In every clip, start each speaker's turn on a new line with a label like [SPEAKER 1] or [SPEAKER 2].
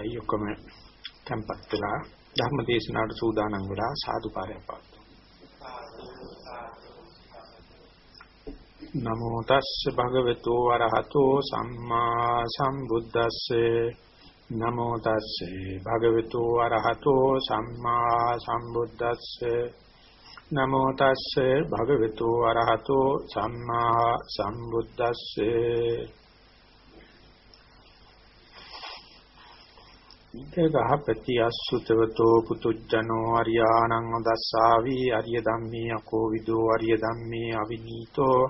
[SPEAKER 1] හොඳයි ඔක්කොම tempත් වෙලා ධර්ම දේශනාවට සූදානම් වෙලා සාදුකාරයක් පාත්තු. නමෝ තස්ස භගවතු වරහතෝ සම්මා සම්බුද්දස්සේ. නමෝ තස්සේ භගවතු වරහතෝ සම්මා සම්බුද්දස්සේ. නමෝ තස්සේ භගවතු වරහතෝ සම්මා සම්බුද්දස්සේ. ඉදගහපති අසුතවතෝ පුතුජනෝ අරියාණං අදස්සාවි අරිය ධම්මේ අකෝ විදෝ අරිය ධම්මේ අවිනීතෝ.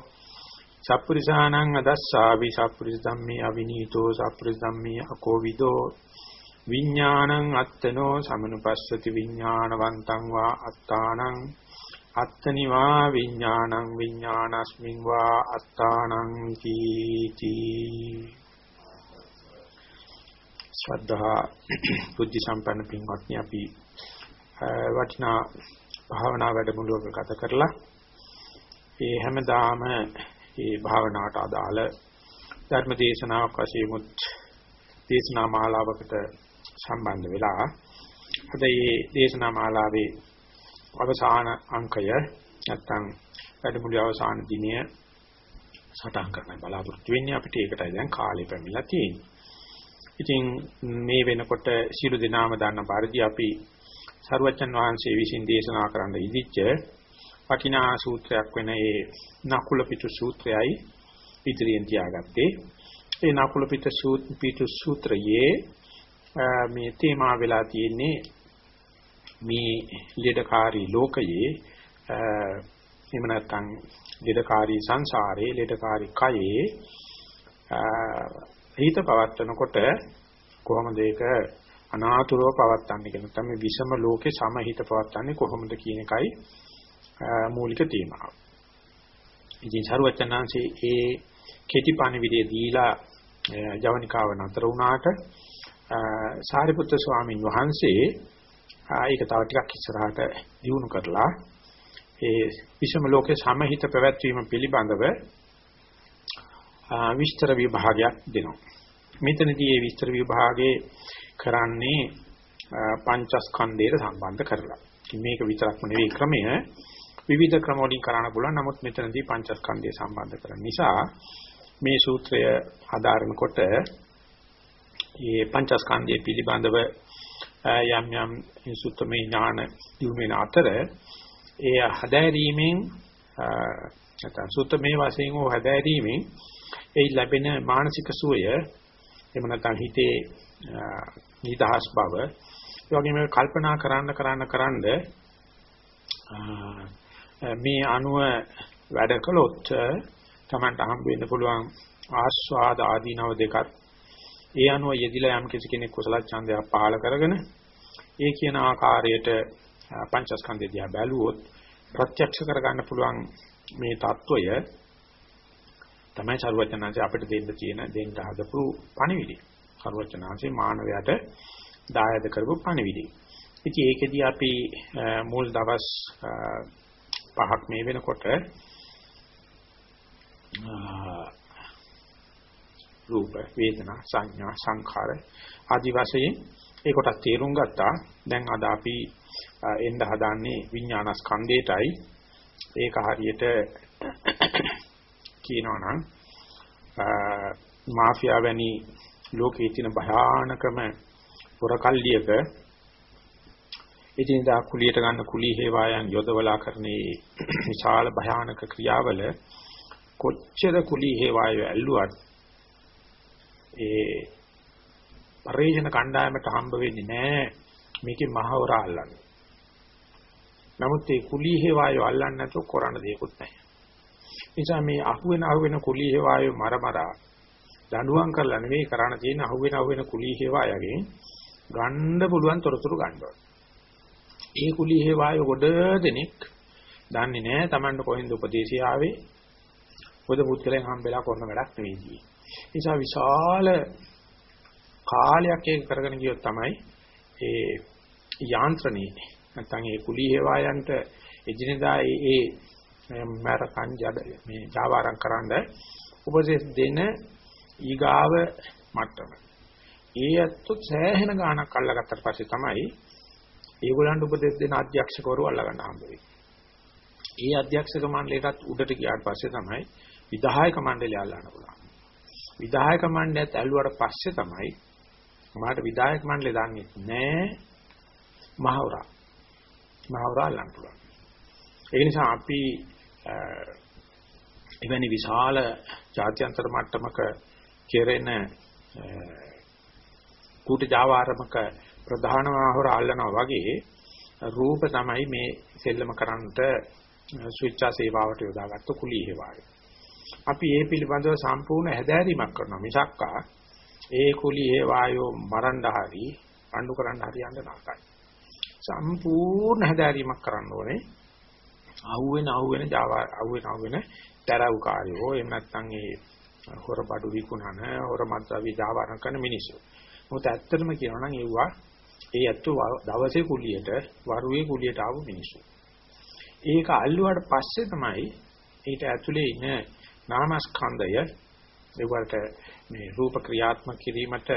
[SPEAKER 1] සප්පුරිසාණං අදස්සාවි සප්පුරිස ධම්මේ අවිනීතෝ සප්පුරිස ධම්මේ අකෝ විදෝ. විඥානං අත්තනෝ සමනුපස්සති විඥානවන්තං වා අත්තානං. අත්තනිවා විඥානං විඥානස්මින් වා අත්තානං කීති. ශ්‍රද්ධා බුද්ධ සම්පන්න පින්වත්නි අපි වටිනා භාවනා වැඩමුළුවක ගත කරලා ඒ හැමදාම මේ භාවනාවට අදාළ ධර්ම දේශනාවක් වශයෙන් උත් දේශනා මාලාවකට සම්බන්ධ වෙලා අද මේ දේශනා මාලාවේ අවසාන අංකය නැත්තම් වැඩමුළුවේ අවසාන දිනය සටහන් කරන්න බලාපොරොත්තු වෙන්නේ අපිට ඒකටයි. දැන් කාලය පැමිණලා තියෙන්නේ. ඉතින් මේ වෙනකොට සියලු දෙනාම දන්න පරිදි අපි සරුවච්චන් වහන්සේ විසින් දේශනා කරන්න ඉදිච්ච වටිනා සූත්‍රයක් වෙන ඒ නකුල පිටු සූත්‍රයයි ඉදිරියෙන් තියාගත්තේ. ඒ නකුල පිටු සූත්‍රයේ මේ තේමා වෙලා තියෙන්නේ මේ ලෙඩකාරී ලෝකයේ එහෙම නැත්නම් ලෙඩකාරී සංසාරේ ලෙඩකාරී කයේ හිත පවත්වනකොට කොහොමද ඒක අනාතුරව පවත්වන්නේ කියන තමයි විෂම ලෝකේ සමහිත පවත්වන්නේ කොහොමද කියන එකයි මූලික තේමාව. ඉතින් සරුවචනාංශේ ඒ කෙටි පණිවිඩය දීලා ජවනිකාව නතර වුණාට සාරිපුත්‍ර ස්වාමින් වහන්සේ ඒක තව ටිකක් ඉස්සරහට දියුණු කරලා ඒ විෂම ලෝකේ සමහිත පැවැත්වීම පිළිබඳව විස්තර විභාගයක් දෙනවා. මෙතනදී මේ විස්තර විභාගයේ කරන්නේ පංචස්කන්ධයට සම්බන්ධ කරලා. මේක විතරක්ම නෙවෙයි ක්‍රමය විවිධ ක්‍රම වලින් කරන්න පුළුවන්. නමුත් මෙතනදී පංචස්කන්ධය සම්බන්ධ කරන නිසා මේ සූත්‍රය ආධාරණකොට මේ පංචස්කන්ධය පිළිබඳව යම් යම් සුත්තමේ ඥාන දිනු වෙන අතර ඒ හදාරීමෙන් නැත්නම් සුත්තමේ වශයෙන් හෝ හදාරීමෙන් ඒ ලැබෙන මානසික සුවය එහෙම නැත්නම් හිතේ නිදහස් බව. ඒ වගේම කල්පනා කරන්න කරන්න කරන්න මේ අනුව වැඩ කළොත් Tamanට හම්බ වෙන්න පුළුවන් ආස්වාද ආදීනව දෙකත් ඒ අනුව යෙදිලා යම් කිසි කෙනෙක් කුසල ඡන්දයක් පහළ කරගෙන ඒ කියන ආකාරයට පංචස්කන්ධය දිහා බැලුවොත් ප්‍රත්‍යක්ෂ කරගන්න පුළුවන් මේ తত্ত্বය තමයි සරුවචනාංශය අපිට දෙන්න තියෙන දෙන්න හදපු පණිවිඩය. සරුවචනාංශේ මානවයාට දායද කරපු පණිවිඩය. ඉතින් ඒකෙදී අපි මුල් දවස් පහක් මේ වෙනකොට රූප වේදනා සංඥා සංඛාර ආදි වශයෙන් ඒ කොටස් තේරුම් ගත්තා. දැන් අද අපි එන්න හදාන්නේ විඥානස්කන්ධයටයි. ඒක හරියට කියනවා නම් මාෆියා වැනි ලෝකයේ තියෙන භයානකම පොරකල්ලියක එදිනදා කුලියට ගන්න කුලී හේවායන් යොදවලා කරන්නේ විශාල භයානක ක්‍රියාවල කොච්චර කුලී හේවාය ඇල්ලුවත් ඒ පරිජන කණ්ඩායමට හම්බ වෙන්නේ නැහැ මේකේ මහවර අල්ලන්න. නමුත් ඒ කුලී හේවාය අල්ලන්න නැතුව කරන්න දෙයක්වත් නැහැ. නිසා මේ අහුවෙන අහුවෙන කුලී හේවායෝ මරමරා දඬුවම් කරලා නෙවෙයි කරණ තියෙන අහුවෙන අහුවෙන කුලී හේවායගෙන් ගන්න පුළුවන් තොරතුරු ගන්නවා. ඒ කුලී හේවායෝ ගොඩ දෙනෙක් දන්නේ නැහැ Tamanne කොහෙන්ද උපදේශය ආවේ. පොද පුත්‍රයන් හම්බෙලා කරන වැඩක් නෙවෙයි. නිසා විශාල කාලයක් ඒක කරගෙන ගියොත් තමයි ඒ යාන්ත්‍රණේ නැත්නම් ඒ කුලී හේවායන්ට එදිනෙදා ඒ මරකන් ජඩ මේ ජාවාරම් කරන්න උපදේශ දෙන ඊගාව මට්ටම. ඒ ඇත්තොත් සෑහෙන ගාණක් අල්ලගත්තට පස්සේ තමයි ඒගොල්ලන්ට උපදෙස් දෙන අධ්‍යක්ෂකවරු අල්ලගන්න හම්බ වෙන්නේ. ඒ අධ්‍යක්ෂක මණ්ඩලයටත් උඩට ගියාට පස්සේ තමයි විධායක මණ්ඩලය අල්ලන්න පුළුවන්. විධායක මණ්ඩලයත් ඇල්ලුවට පස්සේ තමයි මාට විධායක මණ්ඩලය දන්නේ නැහැ මහවරා. මහවරා අල්ලන්න පුළුවන්. ඒ නිසා අපි එවැනි විශාල ජාත්‍යන්තර මට්ටමක කෙරෙන කූට ජාවාරමක ප්‍රධාන මහවර අල්ලනවා වගේ රූප තමයි මේ සෙල්ලම කරන්නට ස්විච්චා සේවාවට යොදාගත්ත කුලී හේවාය. අපි ඒ පිළිබඳව සම්පූර්ණ හැදෑරීමක් කරනවා මිසක්කා ඒ කුලී හේවායෝ මරන්න හරි අඬු කරන්න හරි යන්න නාකයි. සම්පූර්ණ හැදෑරීමක් කරන්න ඕනේ. අහුවෙන අහුවෙන Java අහුවෙන අහුවෙන තරව් කාර්යෝ එහෙම නැත්නම් ඒ හොර බඩු විකුණන හොර මත්ද්‍රව්‍ය ජාවාරම් කරන මිනිස්සු. මොකද ඇත්තටම කියනවා නම් ඒවා ඒ ඇත්ත දවසේ කුලියට වරුවේ කුලියට ආපු මිනිස්සු. ඒක අල්ලුවාට පස්සේ තමයි ඊට ඇතුලේ ඉන්න නාමස්කන්ධය ඒවට මේ රූප ක්‍රියාත්මක කිරීමට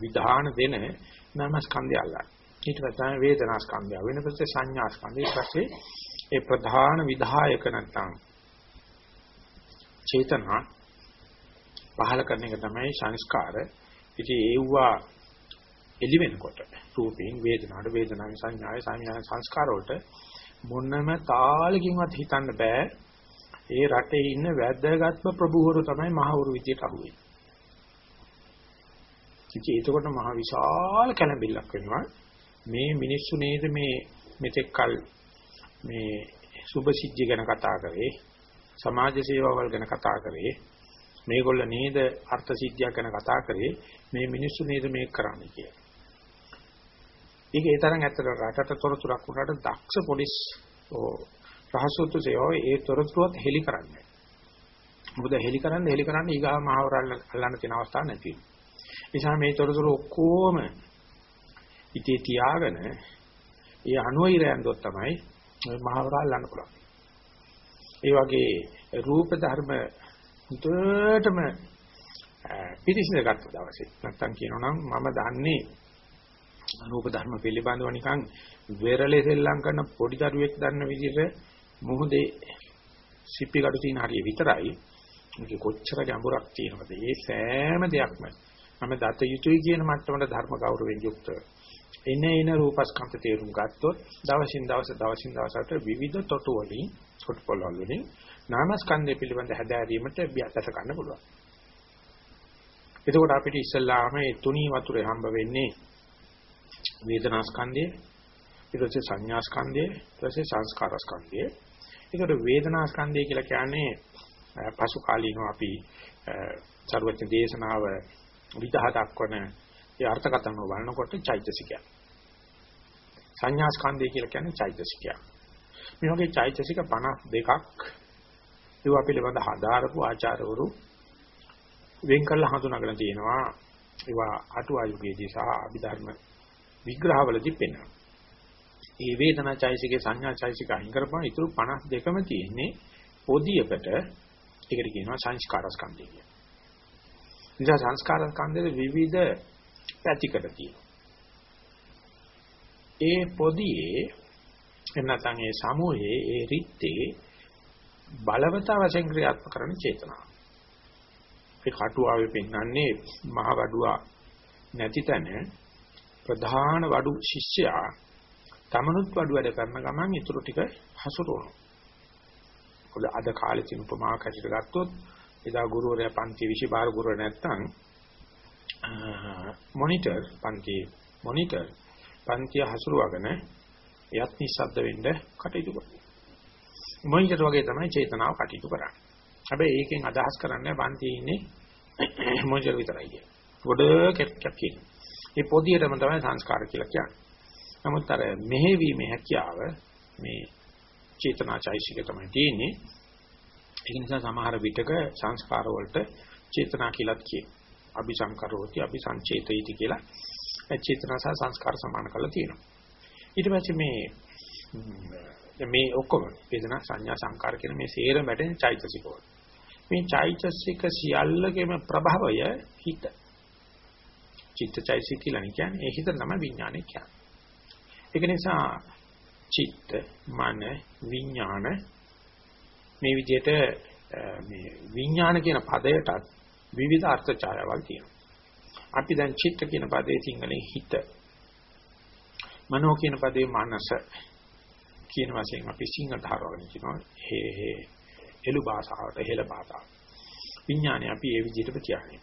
[SPEAKER 1] විධාන දෙන නාමස්කන්ධය අල්ලන්නේ. ඊට පස්සේ වේදනාස්කන්ධය වෙන පස්සේ සංඥාස්කන්ධය ඊට පස්සේ ඒ ප්‍රධාන විධායක නැත්නම් චේතනා පහල කරන එක තමයි සංස්කාර. ඉතින් ඒවා එළි වෙනකොට රූපයෙන් වේදනාවට වේදනාවේ සංඥාවේ සංඥා සංස්කාර වලට මොනම තාලකින්වත් හිතන්න බෑ. ඒ රටේ ඉන්න වැදගත්ම ප්‍රභූවරු තමයි මහවරු විදියට අහුවෙන්නේ. ඉතින් ඒකකොට මහ විශාල කැළඹිල්ලක් වෙනවා. මේ මිනිස්සු නේද මේ මෙතෙක් කල මේ සුභ සිද්ධිය ගැන කතා කරේ සමාජ සේවාවල් ගැන කතා කරේ මේගොල්ල නේද අර්ථ සිද්ධියක් ගැන කතා කරේ මේ මිනිස්සු නේද මේක කරන්නේ කියලා. ඒක ඒ තරම් ඇත්තට රටට තොරතුරක් උනට දක්ෂ පොලිස් රහසොත්තු සේවාව ඒ තොරතුරුවත් හෙලි කරන්නේ. මොකද හෙලි කරන්න හෙලි කරන්න ඊගා මහවරල් අල්ලන්න තියෙන අවස්ථාවක් නැති වෙනවා. නිසා මේ තොරතුරු ඔක්කොම ඉතී තියාගෙන ඒ අනුව ඉරයන්දොත් තමයි මහවරල් අල්ලන්න පුළුවන්. ඒ වගේ රූප ධර්ම උඩටම පිරිසිඳගත් දවසේ. නැත්තම් කියනොනම් මම දන්නේ රූප ධර්ම පිළිබඳව නිකන් වෙරළේ සෙල්ලම් කරන පොඩි දරුවෙක් දන්න විදිහට මොහොතේ සිප්පි කඩු තියෙන හරිය විතරයි. මේක කොච්චර ගැඹුරක් තියෙනවද? මේ සෑම දෙයක්ම මම දත යුතුයි කියන මට්ටමට ධර්ම ගෞරවයෙන් යුක්තව එන එන රූපස්කන්ධ තේරුම් ගත්තොත් දවසින් දවස දවසින් දවසට විවිධ තොටු වලින් සොට්පොළ වලින් නාමස්කන්ධය පිළිබඳ හැදෑරීමට බියතට ගන්න පුළුවන්. එතකොට අපිට ඉස්සල්ලාම මේ තුනී වතුරේ හම්බ වෙන්නේ වේදනාස්කන්ධය, ඊට පස්සේ සංඥාස්කන්ධය, ඊට පස්සේ සංස්කාරස්කන්ධය. ඒකට වේදනාස්කන්ධය කියලා කියන්නේ පසු කාලීනව අපි චරවචන දේශනාව විදහා දක්වන ඒ අර්ථකථන බලනකොට චෛතසිකය. සංඥාස්කන්ධය කියලා කියන්නේ චෛතසිකය. මේ වගේ චෛතසික 52ක් ඒවා පිළිබඳ හදාරපු ආචාර්යවරු වෙන් කරලා හඳුනාගෙන තියෙනවා. ඒවා අටුවා යුගයේදී සහ අභිධර්ම විග්‍රහවලදී පෙන්වනවා. ඒ වේදනා චෛසිකේ සංඥා චෛසික අයින් කරපුවා ඊටු 52ම තියෙන්නේ පොදියකට ඒකට කියනවා සංස්කාර ස්කන්ධය කියලා. නිසා සංස්කාර ස්කන්ධයේ විවිධ පැතිකඩ තියෙනවා. ඒ පොදියේ එන්නතන් ඒ සමූහයේ ඒ රිත්තේ බලවත වශයෙන් ක්‍රියාත්මක කරන චේතනාව. ඒ කටුවාවේ පෙන්වන්නේ මහ වඩුවා නැති තැන ප්‍රධාන වඩු ශිෂ්‍යයා තමනුත් වඩු වැඩ කරන ගමන් ඊටු ටික හසුරුවනවා. මොකද අද කාලේ තියෙන උපමාවක් හැටියට ගත්තොත් එදා ගුරුවරයා පන්ති විශේෂ ගුරුවර නැත්තම් මොනිටර් පන්ති මොනිටර් පන්තිය හසුරුවගෙන එයත් නිස්සද්ද වෙන්න කටයුතු කරනවා. මොනිටර් වගේ තමයි චේතනාව කටයුතු කරන්නේ. හැබැයි ඒකෙන් අදහස් කරන්නේ පන්තියේ ඉන්නේ මොනිටර් විතරයි කියන්නේ. ගොඩ කැප් කැප් කියන්නේ. මේ පොදියටම තමයි සංස්කාර කියලා කියන්නේ. නමුත් අර මෙහෙවීමේ හැකියාව මේ චේතනාචෛසික තමයි තියෙන්නේ. ඒ නිසා සමහර විටක සංස්කාර වලට චේතනා කියලාත් කියනවා. අபிසංකරෝති අபிසංචේතයිති කියලා චේතනා සහ සංස්කාර සමාන කරලා තියෙනවා. ඊට පස්සේ මේ මේ ඔක්කොම වේදනා සංඥා සංකාර කියන මේ සේරම වැටෙන චෛතසික වල. මේ චෛතසික සියල්ලකෙම ප්‍රභවය හිත. චිත්තචෛසික කියලා නේ කියන්නේ. ඒ හිත තමයි විඥානය කියන්නේ. ඒක නිසා චිත්ත, මන, විඥාන මේ විදිහට මේ විඥාන කියන පදයටත් විවිධ අර්ථ ඡායාවල් තියෙනවා. අපි දැන් චිත්ත කියන පදේ සිංහලෙන් හිත මනෝ කියන පදේ මනස කියන වශයෙන් අපි සිංහල ධාරවගෙන කියනවා හේ හේ එළු භාෂාවට හෙළ භාෂාව. විඥානය අපි ඒ විදිහටම කියන්නේ.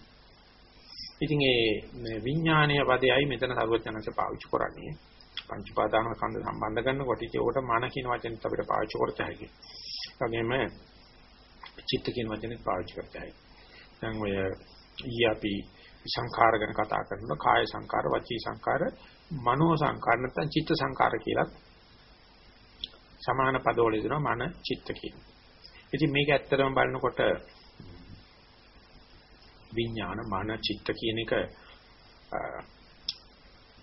[SPEAKER 1] ඉතින් ඒ විඥානීය පදයයි මෙතන සරුවචනanse පාවිච්චි කරන්නේ. පංච පාදාන කන්ද සම්බන්ධ කරනකොට ඒකට මන කියන වචනේත් අපිට පාවිච්චි කරත හැකියි. ඒ වගේම චිත්ත කියන වචනේත් පාවිච්චි කරත හැකියි. දැන් ඔය ඊ අපි සංඛාර ගැන කතා කරනවා කාය සංඛාර වචී සංඛාර මනෝ සංඛාර නැත්නම් චිත්ත සංඛාර කියලා සමාන පදවල දෙනවා මන චිත්ත කියන. ඉතින් මේක ඇත්තටම බලනකොට විඥාන මන චිත්ත කියන එක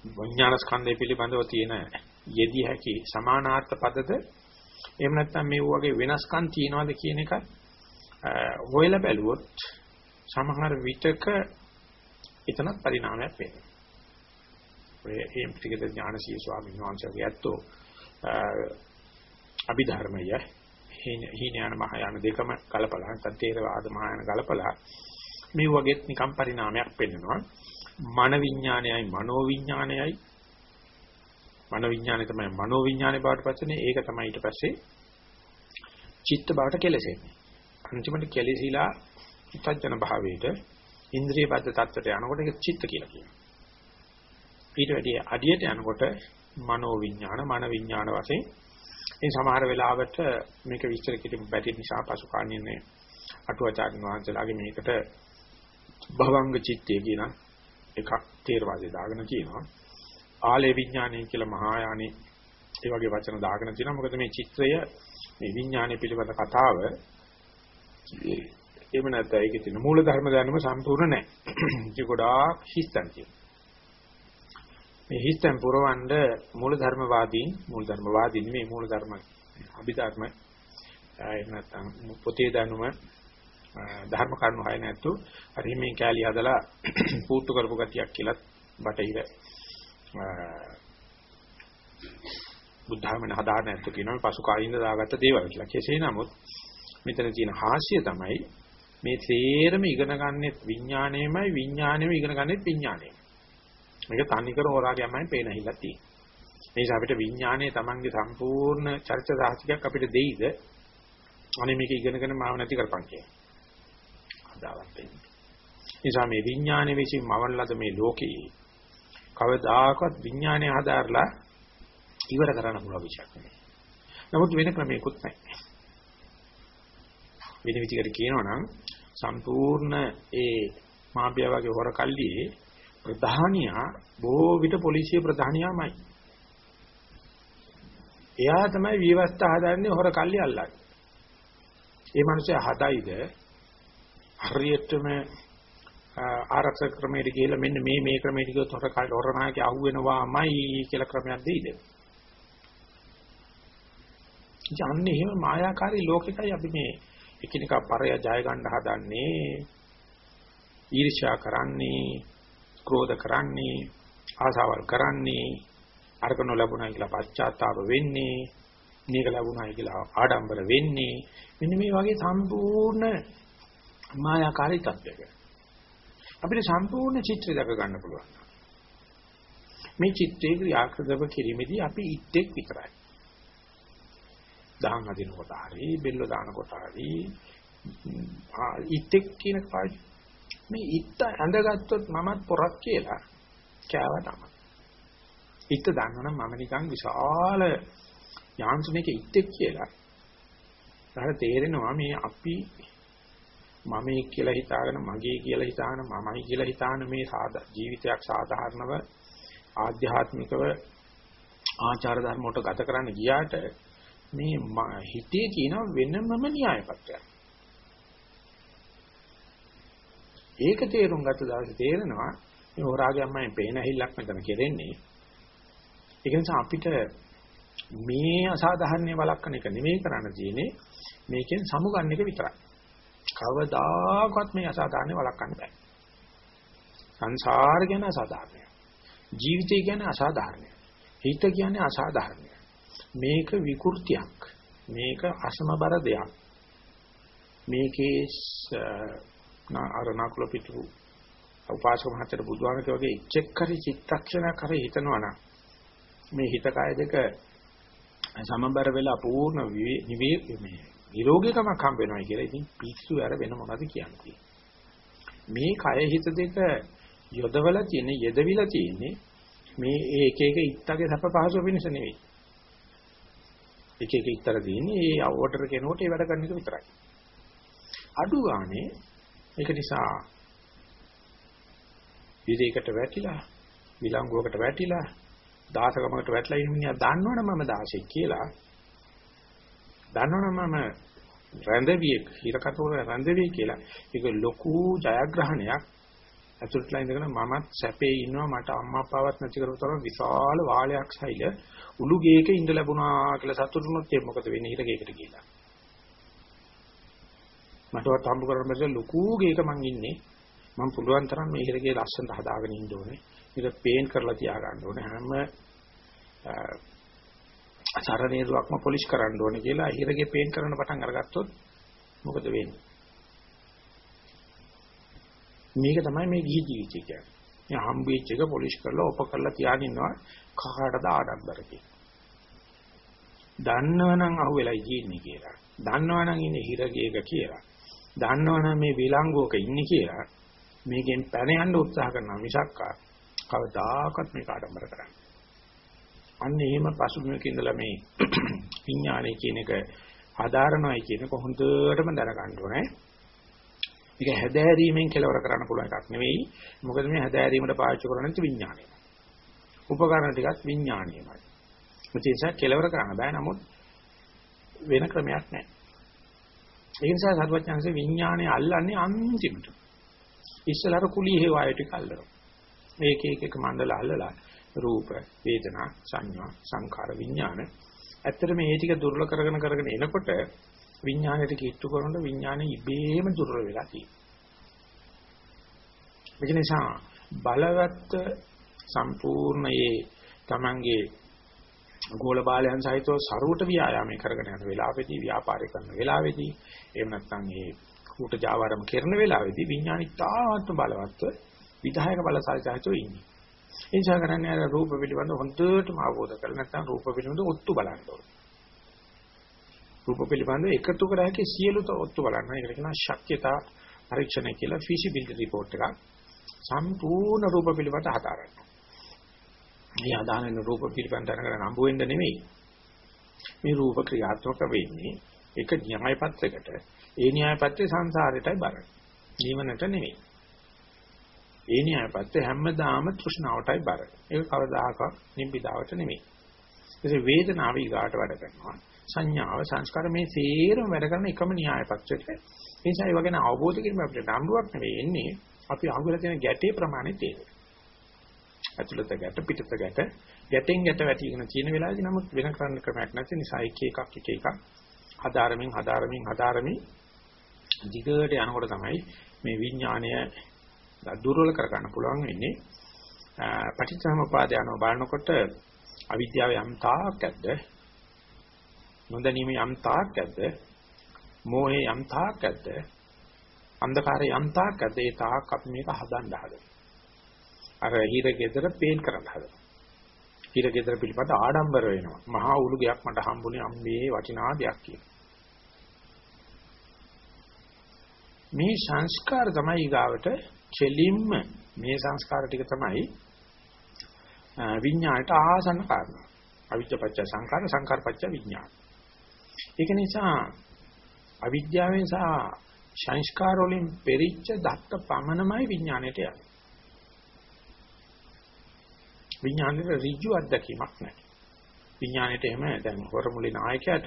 [SPEAKER 1] විඥාන ස්කන්ධය පිළිබඳව තියෙන යෙදී හැකි සමානාර්ථ පදද එහෙම නැත්නම් මේ වගේ වෙනස්කම් තියනවාද කියන එක හොයලා බැලුවොත් සමහර විටක එතනත් පරිණාමයක් වෙනවා. ඔය එම් ටිකද ඥානසී ස්වාමීන් වහන්සේගේ ඇත්තෝ අභිධර්මය හීනයන මහායාන දෙකම කලපලා නැත්නම් තේරවාද මහායාන කලපලා මේ වගේත් නිකම් පරිණාමයක් පෙන්වනවා. මන විඥානයයි මනෝ විඥානයයි මන විඥානය තමයි මනෝ විඥානේ බවට පස්සනේ ඒක තමයි ඊට පස්සේ චිත්ත බවට කෙලසෙන්නේ. අන්තිමට කෙලෙසිලා හිතජන භාවයට ඉන්ද්‍රිය බද්ධ tattට යනකොට ඒක චිත්ත කියලා කියනවා. ඊට වැඩි අඩියට යනකොට මනෝ විඥාන මන විඥාන වශයෙන් ඉතින් සමහර වෙලාවට මේක විස්තර කිරීම බැරි නිසා පසු කාණින්නේ අටුවාචාර්ය වහන්සේලාගේ මේකට භවංග චිත්තය කියන එකක් තේරවාදේ දාගෙන කියනවා. ආලේ විඥානය කියලා මහායානි ඒ වගේ වචන දාගෙන තියෙනවා. මොකද මේ චිත්‍රය මේ විඥානය පිළිබඳ කතාව එහෙම නැත්නම් ඒකේ තියෙන මූල ධර්ම දැනුම සම්පූර්ණ නැහැ. ඒක ගොඩාක් හිස්තන් තියෙනවා. මේ හිස්තන් පුරවන්න මූල ධර්මවාදීන් මූල ධර්මවාදීන් නෙමෙයි මූල ධර්ම අභිධර්ම එහෙම නැත්නම් පොතේ දැනුම ධර්ම කරුණු හය නැතු හරි මේ කැලිය හදලා පූර්තු කරපු ගතියක් කියලා බටහිර බුද්ධ ධර්මන හදාන්න නැතු කියනවා පසු කායින්ද දාගත්ත දේවල් කියලා. කෙසේ නමුත් මෙතන තියෙන හාස්‍ය තමයි මේ තේරම ඉගෙන ගන්නෙත් විඥාණයමයි විඥාණයම ඉගෙන ගන්නෙත් විඥාණයම. මේක තනිකර හොරාගයමයි පේන හිලා තියෙන්නේ. ඒ නිසා අපිට විඥාණය Tamange සම්පූර්ණ චර්ච රාශියක් අපිට දෙයිද? අනේ මේක ඉගෙනගෙන මාව නැති කරපන් කියලා. අදාවක් වෙන්නේ. නිසා මේ විඥානය විසින් මවන ලද මේ ලෝකේ කවදාකවත් විඥානය හදාarලා ඉවර කරන්න පුළුවන් විශයක් නෙමෙයි. නමුත් වෙන ක්‍රමයක්වත් නැහැ. වෙන විදිහකට කියනවා නම් සම්පූර්ණ ඒ මාපියා වගේ හොරකල්ලියේ ප්‍රධානියා බොහෝ විට පොලිසිය ප්‍රධානියාමයි. එයා තමයි විවස්ථා හදන්නේ හොරකල්ලි අල්ලන්නේ. ඒ මිනිස්සයා හදයිද හරියටම ආරක්ෂක ක්‍රමයට ගිහිල්ලා මෙන්න මේ මේ ක්‍රමයට ගියොත් හොරකල්ලි හොරනාගේ අහුවෙනවාමයි කියලා ක්‍රමයක් දෙයිද? යන්නේ එහෙම මායාකාරී ලෝකෙකයි අපි මේ එකිනෙකා පරය ජය ගන්න හදන්නේ. ඊර්ෂ්‍යා කරන්නේ ක්‍රෝධ කරන්නේ ආසාවල් කරන්නේ අරක නොලැබුණා කියලා පශ්චාත්තාප වෙන්නේ මේක ලැබුණා කියලා ආඩම්බර වෙන්නේ. මෙන්න මේ වගේ සම්පූර්ණ මායාකාරී තත්ත්වයක අපිට සම්පූර්ණ චිත්‍රය දක ගන්න පුළුවන්. මේ චිත්‍රයේ ක්‍රියාකෘතව කිරීමේදී අපි ඉත්තෙක් විතරයි. දහම් අදින කොට හරි බෙල්ල දාන කොට හරි ඉත්තෙක් කියන පාඩි මේ ඉත්ත ඇඳගත්තොත් මමත් පොරක් කියලා කෑවා තමයි. ඉත්ත දන්නවනම් මම නිකන් විශාල යාන්ත්‍රණයක ඉත්තෙක් කියලා. ඊට තේරෙනවා මේ අපි මම කියලා හිතාගෙන මගේ කියලා හිතාන මමයි කියලා හිතාන මේ ජීවිතයක් සාධාරණව ආධ්‍යාත්මිකව ආචාර ධර්ම වලට ගත කරන්න ගියාට මේ හිතේ තියෙන වෙනමම න්‍යාය පත්‍රයක්. ඒක තේරුම් ගත්ත දවසේ තේරෙනවා මේ හොරාගේ අම්මයි පේන හිල්ලක් මෙතන කෙරෙන්නේ. ඒක නිසා අපිට මේ අසාධාරණේ වළක්වන එක නෙමෙයි කරන්න තියෙන්නේ මේකෙන් සමුගන්න එක විතරයි. කවදාකවත් මේ අසාධාරණේ වළක්වන්න බෑ. සංසාර කියන්නේ අසාධාරණයි. ජීවිතය කියන්නේ අසාධාරණයි. හිත කියන්නේ අසාධාරණයි. මේක විකෘතියක්. මේක අසමබර දෙයක්. මේකේ අර නකුල පිටු උපාසක මහත්තයට බුදුහාමක වගේ ඉච්ඡෙක්කරි චිත්තක්ෂණයක් හරි හිතනවා නම් මේ හිත කය දෙක සමබර වෙලා පූර්ණ නිවේ මේ නිරෝගීකමක් හම්බ වෙනවා කියලා ඉතින් පිස්සු ඇර වෙන මොනවද කියන්නේ මේ කය හිත දෙක යොදවලා තියෙන යෙදවිලා තියෙන්නේ මේ එක එක ඉත්තගේ සැප පහසුව වෙනස නෙවෙයි එක එක ඉත්තර තියෙන්නේ. ඒ අවෝටර කෙනෙකුට ඒ වැඩ කරන එක විතරයි. අඩු ගානේ ඒක නිසා විදේකට වැටිලා විලංගුවකට වැටිලා දාසකමකට වැටලා ඉන්න මිනිහා දන්නවනේ මම දාසෙක් කියලා. දන්නවනේ මම රැඳවියෙක් හිරකටෝර රැඳවියෙක් කියලා. ඒක ලොකු ජයග්‍රහණයක්. අතුරුట్లా ඉඳගෙන මමත් සැපේ ඉන්නවා මට අම්මා අප්පාවත් නැති කරපු තරම් විශාල වාලයක් සයිල උළු ගේක ඉඳ ලැබුණා කියලා සතුටුනොත් ඒ මොකද වෙන්නේ හිර ගේකට ගිහලා මටවත් හම්බ කරගන්න බැහැ ලොකු ගේක මං ඉන්නේ මම පුළුවන් තරම් මේ හිරගේ ලස්සනට හදාගෙන ඉන්න ඕනේ. ඒක පේන් කරලා තියා ගන්න ඕනේ. හැම සරණේරුවක්ම පොලිෂ් කරන්න ඕනේ කියලා හිරගේ පේන් කරන පටන් අරගත්තොත් මොකද වෙන්නේ? මේක තමයි මේ ගිහි ජීවිතය කියන්නේ. මේ හම්බෙච්ච එක පොලිෂ් කරලා ඔප කරලා තියාගෙන ඉන්නවා කහටද ආඩම්බර දන්නවනම් අහුවෙලා ඉන්නේ කියලා. දන්නවනම් ඉන්නේ හිරගේක කියලා. දන්නවනම් මේ විලංගුවක ඉන්නේ කියලා. මේකෙන් පැන යන්න උත්සාහ කරනවා මිසක් කවදාකවත් මේක ආඩම්බර කරන්නේ. අන්න එහෙම පසුබිමක ඉඳලා මේ විඥානය කියන එක ආධාරණයි කියන එක හොඳටම දැනගන්න ඕනේ. මේක හැදෑරීමෙන් කෙලවර කරන්න පුළුවන් එකක් නෙවෙයි. මොකද මේ හැදෑරීමට පාවිච්චි කරන්නේ විඥානය. උපකරණ ටිකත් විඥානයමයි. ඒ නිසා කෙලවර කරන්න බෑ. නමුත් වෙන ක්‍රමයක් නැහැ. ඒ නිසා සර්වඥාන්සේ විඥානය අල්ලන්නේ අන්තිමට. ඉස්සලර කුලී හේවාය ටික අල්ලනවා. මේක එක එක මණ්ඩල අල්ලලා රූප, වේදනා, සංඥා, සංඛාර, විඥාන. ඇත්තට මේ ටික දුර්ල කරගෙන කරගෙන එනකොට විඥාණයට කිට්ටු කරනකොට විඥානය ඉබේම දුර්වල වෙලා තියෙනවා. ඒ නිසා බලවත් සම්පූර්ණයේ Tamange ගෝල බාලයන් සහිතව සරුවට ව්‍යායාමයේ කරගෙන යන වෙලාවෙදී ව්‍යාපාරය කරන වෙලාවෙදී එහෙම නැත්නම් මේ කූට ජාවාරම කරන වෙලාවේදී විඥානි තාත්ම බලවත්ව විධායක බලසාරිතව ඉන්නේ. ඒ නිසා කරන්නේ අර රූප පිළිබඳ හොඳටම අවබෝධ කරලා නැත්නම් රූප පිළිබඳ ඔත්තු බලන්න ඕනේ. රූප පිළිබඳ එකතු කර හැකි සියලු ඔත්තු බලන්න. ඒකට කියනවා ශක්්‍යතා පරීක්ෂණය කියලා feasibility report එකක්. සම්පූර්ණ රූප පිළිබඳ හදාරන්න. මේ ආදානෙන රූප පිළිබඳ දැනගන්න හම්බ වෙන්න නෙමෙයි. මේ රූප ක්‍රියාත්මක වෙන්නේ එක න්‍යාය පත්‍රයකට ඒ න්‍යාය පත්‍රය සංසාරයටයි බර. නිවනට නෙවෙයි. ඒ න්‍යාය පත්‍රය හැමදාම තෘෂ්ණාවටයි බර. ඒක කවදාකවත් නිබ්බිදාවට නෙවෙයි. ඒ වේදනාව ඊගාට වැඩ කරනවා. සංඥාව සංස්කාර මේ සේරම වැඩ කරන එකම න්‍යාය පත්‍රයක. ඒ නිසා ඒ වගේ අවබෝධ කිරීම අපිට නම්බුවක් නෙවෙයි එන්නේ. අපි අහුවෙලා තියෙන ගැටේ ප්‍රමාණය තේරෙනවා. ඇතුළත ගැට පිටත ගැට ගැටෙන් ගැට වැටිගෙන තියෙන වෙලාවේදී නමුත් වෙන කරන්න ක්‍රමයක් නැති නිසා එක එකක් එක එකක් හදාරමින් හදාරමින් හදාරමින් දිගට යනකොට තමයි මේ විඥාණය දුර්වල කර ගන්න පුළුවන් වෙන්නේ. පටිච්චසමුපාදයන්ව බලනකොට අවිද්‍යාව යම් තාක් ඇද්ද නොදැනීම යම් තාක් ඇද්ද මෝහේ යම් තාක් ඇද්ද අන්ධකාරය යම් තාක් ඇද්ද ඒ තාක් අපි මේක හදන්න හදනවා. අර හිර ගෙදර පේන් කරන්න හදනවා. හිර ගෙදර පිළිපද ආඩම්බර වෙනවා. මහා උළු ගයක් මට හම්බුනේ අම්මේ වටිනා දෙයක් කියලා. මේ සංස්කාර තමයි ඊගාවට කෙලින්ම මේ සංස්කාර ටික තමයි විඥාණයට ආසන්න කාරණා. අවිජ්ජපච්ච සංකාර සංකාරපච්ච විඥාන. ඒක නිසා අවිද්‍යාවෙන් සහ සංස්කාර වලින් පෙරිච්ච දත්ත පමණමයි විඥාණයට යන්නේ. විඥාණයට ඍජු අත්දැකීමක් නැහැ. විඥාණයට එහෙම දැන් හොරමුලේ නායකයාට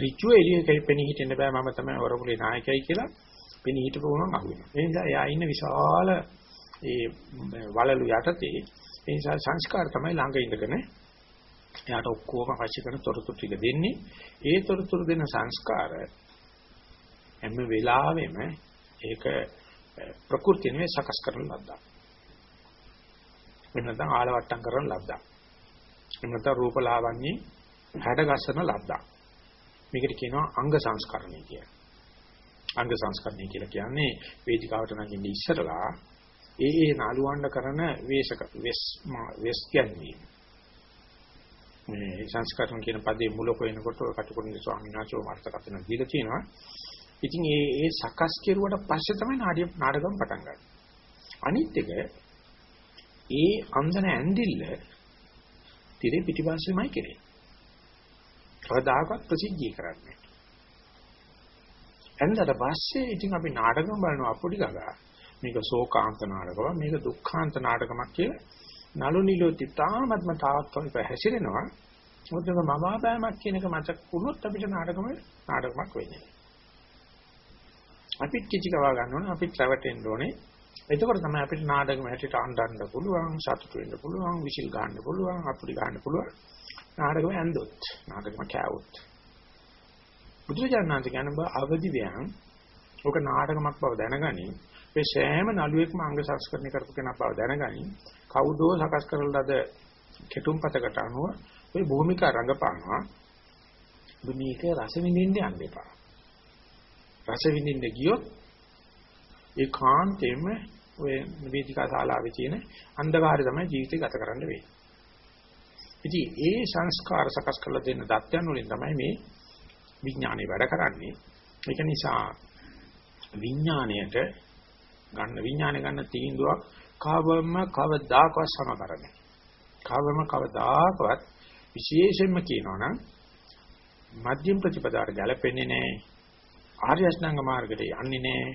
[SPEAKER 1] ඍජු එළියේ පෙනී හිටින්න බෑ මම තමයි හොරමුලේ නායකයයි කියලා පෙනී හිටපු ගමන් අහු වෙනවා. ඒ නිසා එයා ඉන්න විශාල ඒ වලලු යටතේ ඒ නිසා සංස්කාර තමයි ළඟ ඉඳගෙන එයාට ඔක්කොම අවශ්‍ය කරන තොරතුරු ටික දෙන්නේ. ඒ තොරතුරු දෙන සංස්කාර හැම වෙලාවෙම ඒක ප්‍රകൃතිය නෙවෙයි සකස් කරන ලද්දා. වෙන නැත්නම් ආලවට්ටම් කරන ලද්දා. එහෙම නැත්නම් රූපලාවන්‍ය හැඩගස්සන ලද්දා. මේකට කියනවා අංග සංස්කරණය කියලා. අංග සංස්කරණය කියලා කියන්නේ වේදිකාවට නැගින්න ඉස්සරලා ඒ ඒ නාලුවන්න කරන වේශක වෙස් වෙස් ගැන්වීම. මේ සංස්කරණ කියන පදේ මුල කොනකොට කටුකුරුනි ස්වාමීන් වහන්සේ මාර්ථකතන දීලා තියෙනවා. ඉතින් ඒ ඒ සකස් කෙරුවට පස්සේ තමයි නාට්‍ය නාටකම් පටන් ගන්නේ. අනිත් එක ඒ අන්දන ඇඳිල්ල tire පිටිපස්සෙමයි කෙරේ. කවදාකවත් ප්‍රසිද්ධිය කරන්නේ. ඇඳලා පස්සේ ඉතින් අපි නාටකම් බලනවා අපොඩි ගගා. මේක ශෝකාන්ත නාටකම මේක දුක්ඛාන්ත නාටකමක් කියලා නලු නිලෝති තාමත්ම තාත්කම පැහැසිරෙනවා මොකද මවාපෑමක් කියන එක මතක් වුණොත් අපිට නාටකම නාටකමක් වෙන්නේ අපිත් කිචි කවා ගන්න ඕනේ අපිත් රැවටෙන්න ඕනේ. එතකොට තමයි අපිට නාටකම හැටියට අඬන්න පුළුවන් සතුටු වෙන්න පුළුවන් විසිල් ගන්න පුළුවන් අපුඩි ගන්න පුළුවන්. නාටකම ඇන්දොත් නාටකම කෑවොත්. බුදුරජාණන් කියන්නේ අවදි වයන් ඔක නාටකමක් බව දැනගනි මේ සෑම නළුවෙක්ම අංග සංස්කරණය කරපු කෙනා බව දැනගනි. කවුදෝ සකස් කරන ලද කෙටුම්පතකට අනුව ওই භූමිකා රඟපානවා. දුනීක රස විඳින්න යන්න එපා. රස විඳින්න ගියොත් ඒ කාන්තේම ඔය වේදිකා ශාලාවේ තියෙන අන්ධකාරය තමයි ජීවිතය ගත කරන්න වෙන්නේ. ඉතින් ඒ සංස්කාර සකස් කරලා දෙන්න දත්යන් වලින් තමයි මේ විඥානය වැඩ කරන්නේ. ඒක නිසා විඥාණයට ගන්න විඥානේ ගන්න තීන්දුවක් කවම කවදාකවත් සමබර නැහැ. කවම කවදාකවත් විශේෂයෙන්ම කියනවනම් මධ්‍යම ප්‍රතිපදාවට ගැලපෙන්නේ නැහැ. ආර්ය අෂ්ටාංග මාර්ගයට යන්නේ නැහැ.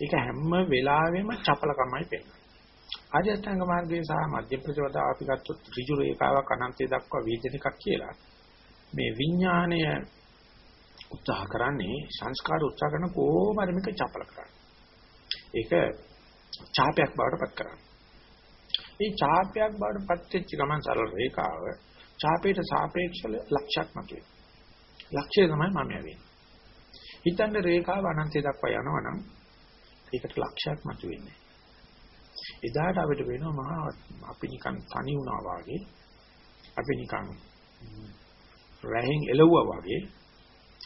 [SPEAKER 1] ඒක හැම වෙලාවෙම චපලකමයි පෙන්වන්නේ. ආර්ය අෂ්ටාංග මාර්ගයේ සහ මධ්‍යම ප්‍රතිපදාව අපි ගත්තොත් ඍජු රේඛාවක් අනන්තය දක්වා වේදන එකක් කියලා. මේ විඥාණය උත්සාහ කරන්නේ සංස්කාර උත්සාහ කරන කොහොම හරි මේක චපල කරන්න. ඒක ඡාපයක් බවට පත් කරන්නේ. මේ ඡාපයක් බවට පත් වෙච්ච ගමන් සරල රේඛාව ඡාපයට සාපේක්ෂව ලක්ෂයක් මතුවේ. ලක්ෂය තමයි මම යවෙන්නේ. හිතන්න රේඛාව අනන්තය දක්වා යනවනම් ඒකට ලක්ෂයක් මතුවෙන්නේ. එදාට අපිට වෙනවා මහා අපි නිකන් තනි වුණා වගේ අපි නිකන් රැහෙන් එළවුවා වගේ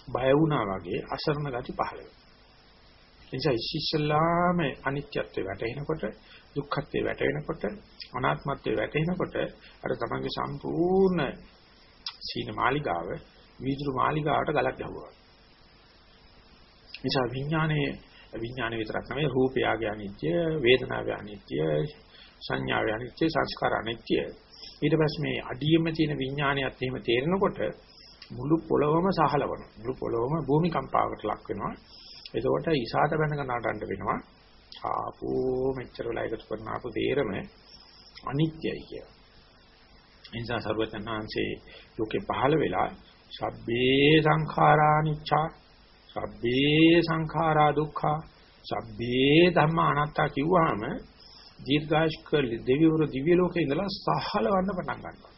[SPEAKER 1] බය වුණා වගේ අසරණ ගති පහළ වෙනවා. නිසා ඉස්සෙල්ලාම අනිත්‍යත්වය වැටෙනකොට දුක්ඛත්වය වැටෙනකොට අනාත්මත්වය වැටෙනකොට අර තමන්ගේ සම්පූර්ණ සීන මාලිගාව වීදුරු මාලිගාවට ගලක් ගැහුවා. නිසා විඥානයේ විඥාන විතරක් නෙවෙයි රූපයගේ අනිත්‍ය, වේදනාවේ අනිත්‍ය, සංඥාවේ අනිත්‍ය, සංස්කාර අනිත්‍ය. ඊට පස්සේ මේ අඩියෙම තියෙන විඥානයත් එහෙම තේරෙනකොට මුළු පොළොවම සහලවනවා. මුළු පොළොවම භූමිකම්පාවකට ලක් වෙනවා. එතකොට ඊසాత බැනගෙන නටන්න වෙනවා. ආපෝ මෙච්චර වෙලා එකතු කරන ආපු දේරම අනිත්‍යයි කියලා. එනිසා සර්වඥාන්සේ ලෝකේ පහළ වෙලා සබ්බේ සංඛාරා නිච්ඡා සබ්බේ සංඛාරා දුක්ඛා සබ්බේ ධම්ම අනාත්තා කිව්වහම දීර්ඝාෂ්ක දෙවිවරු දිව්‍ය ලෝකේ ඉඳලා සහලවන්න පටන් ගන්නවා.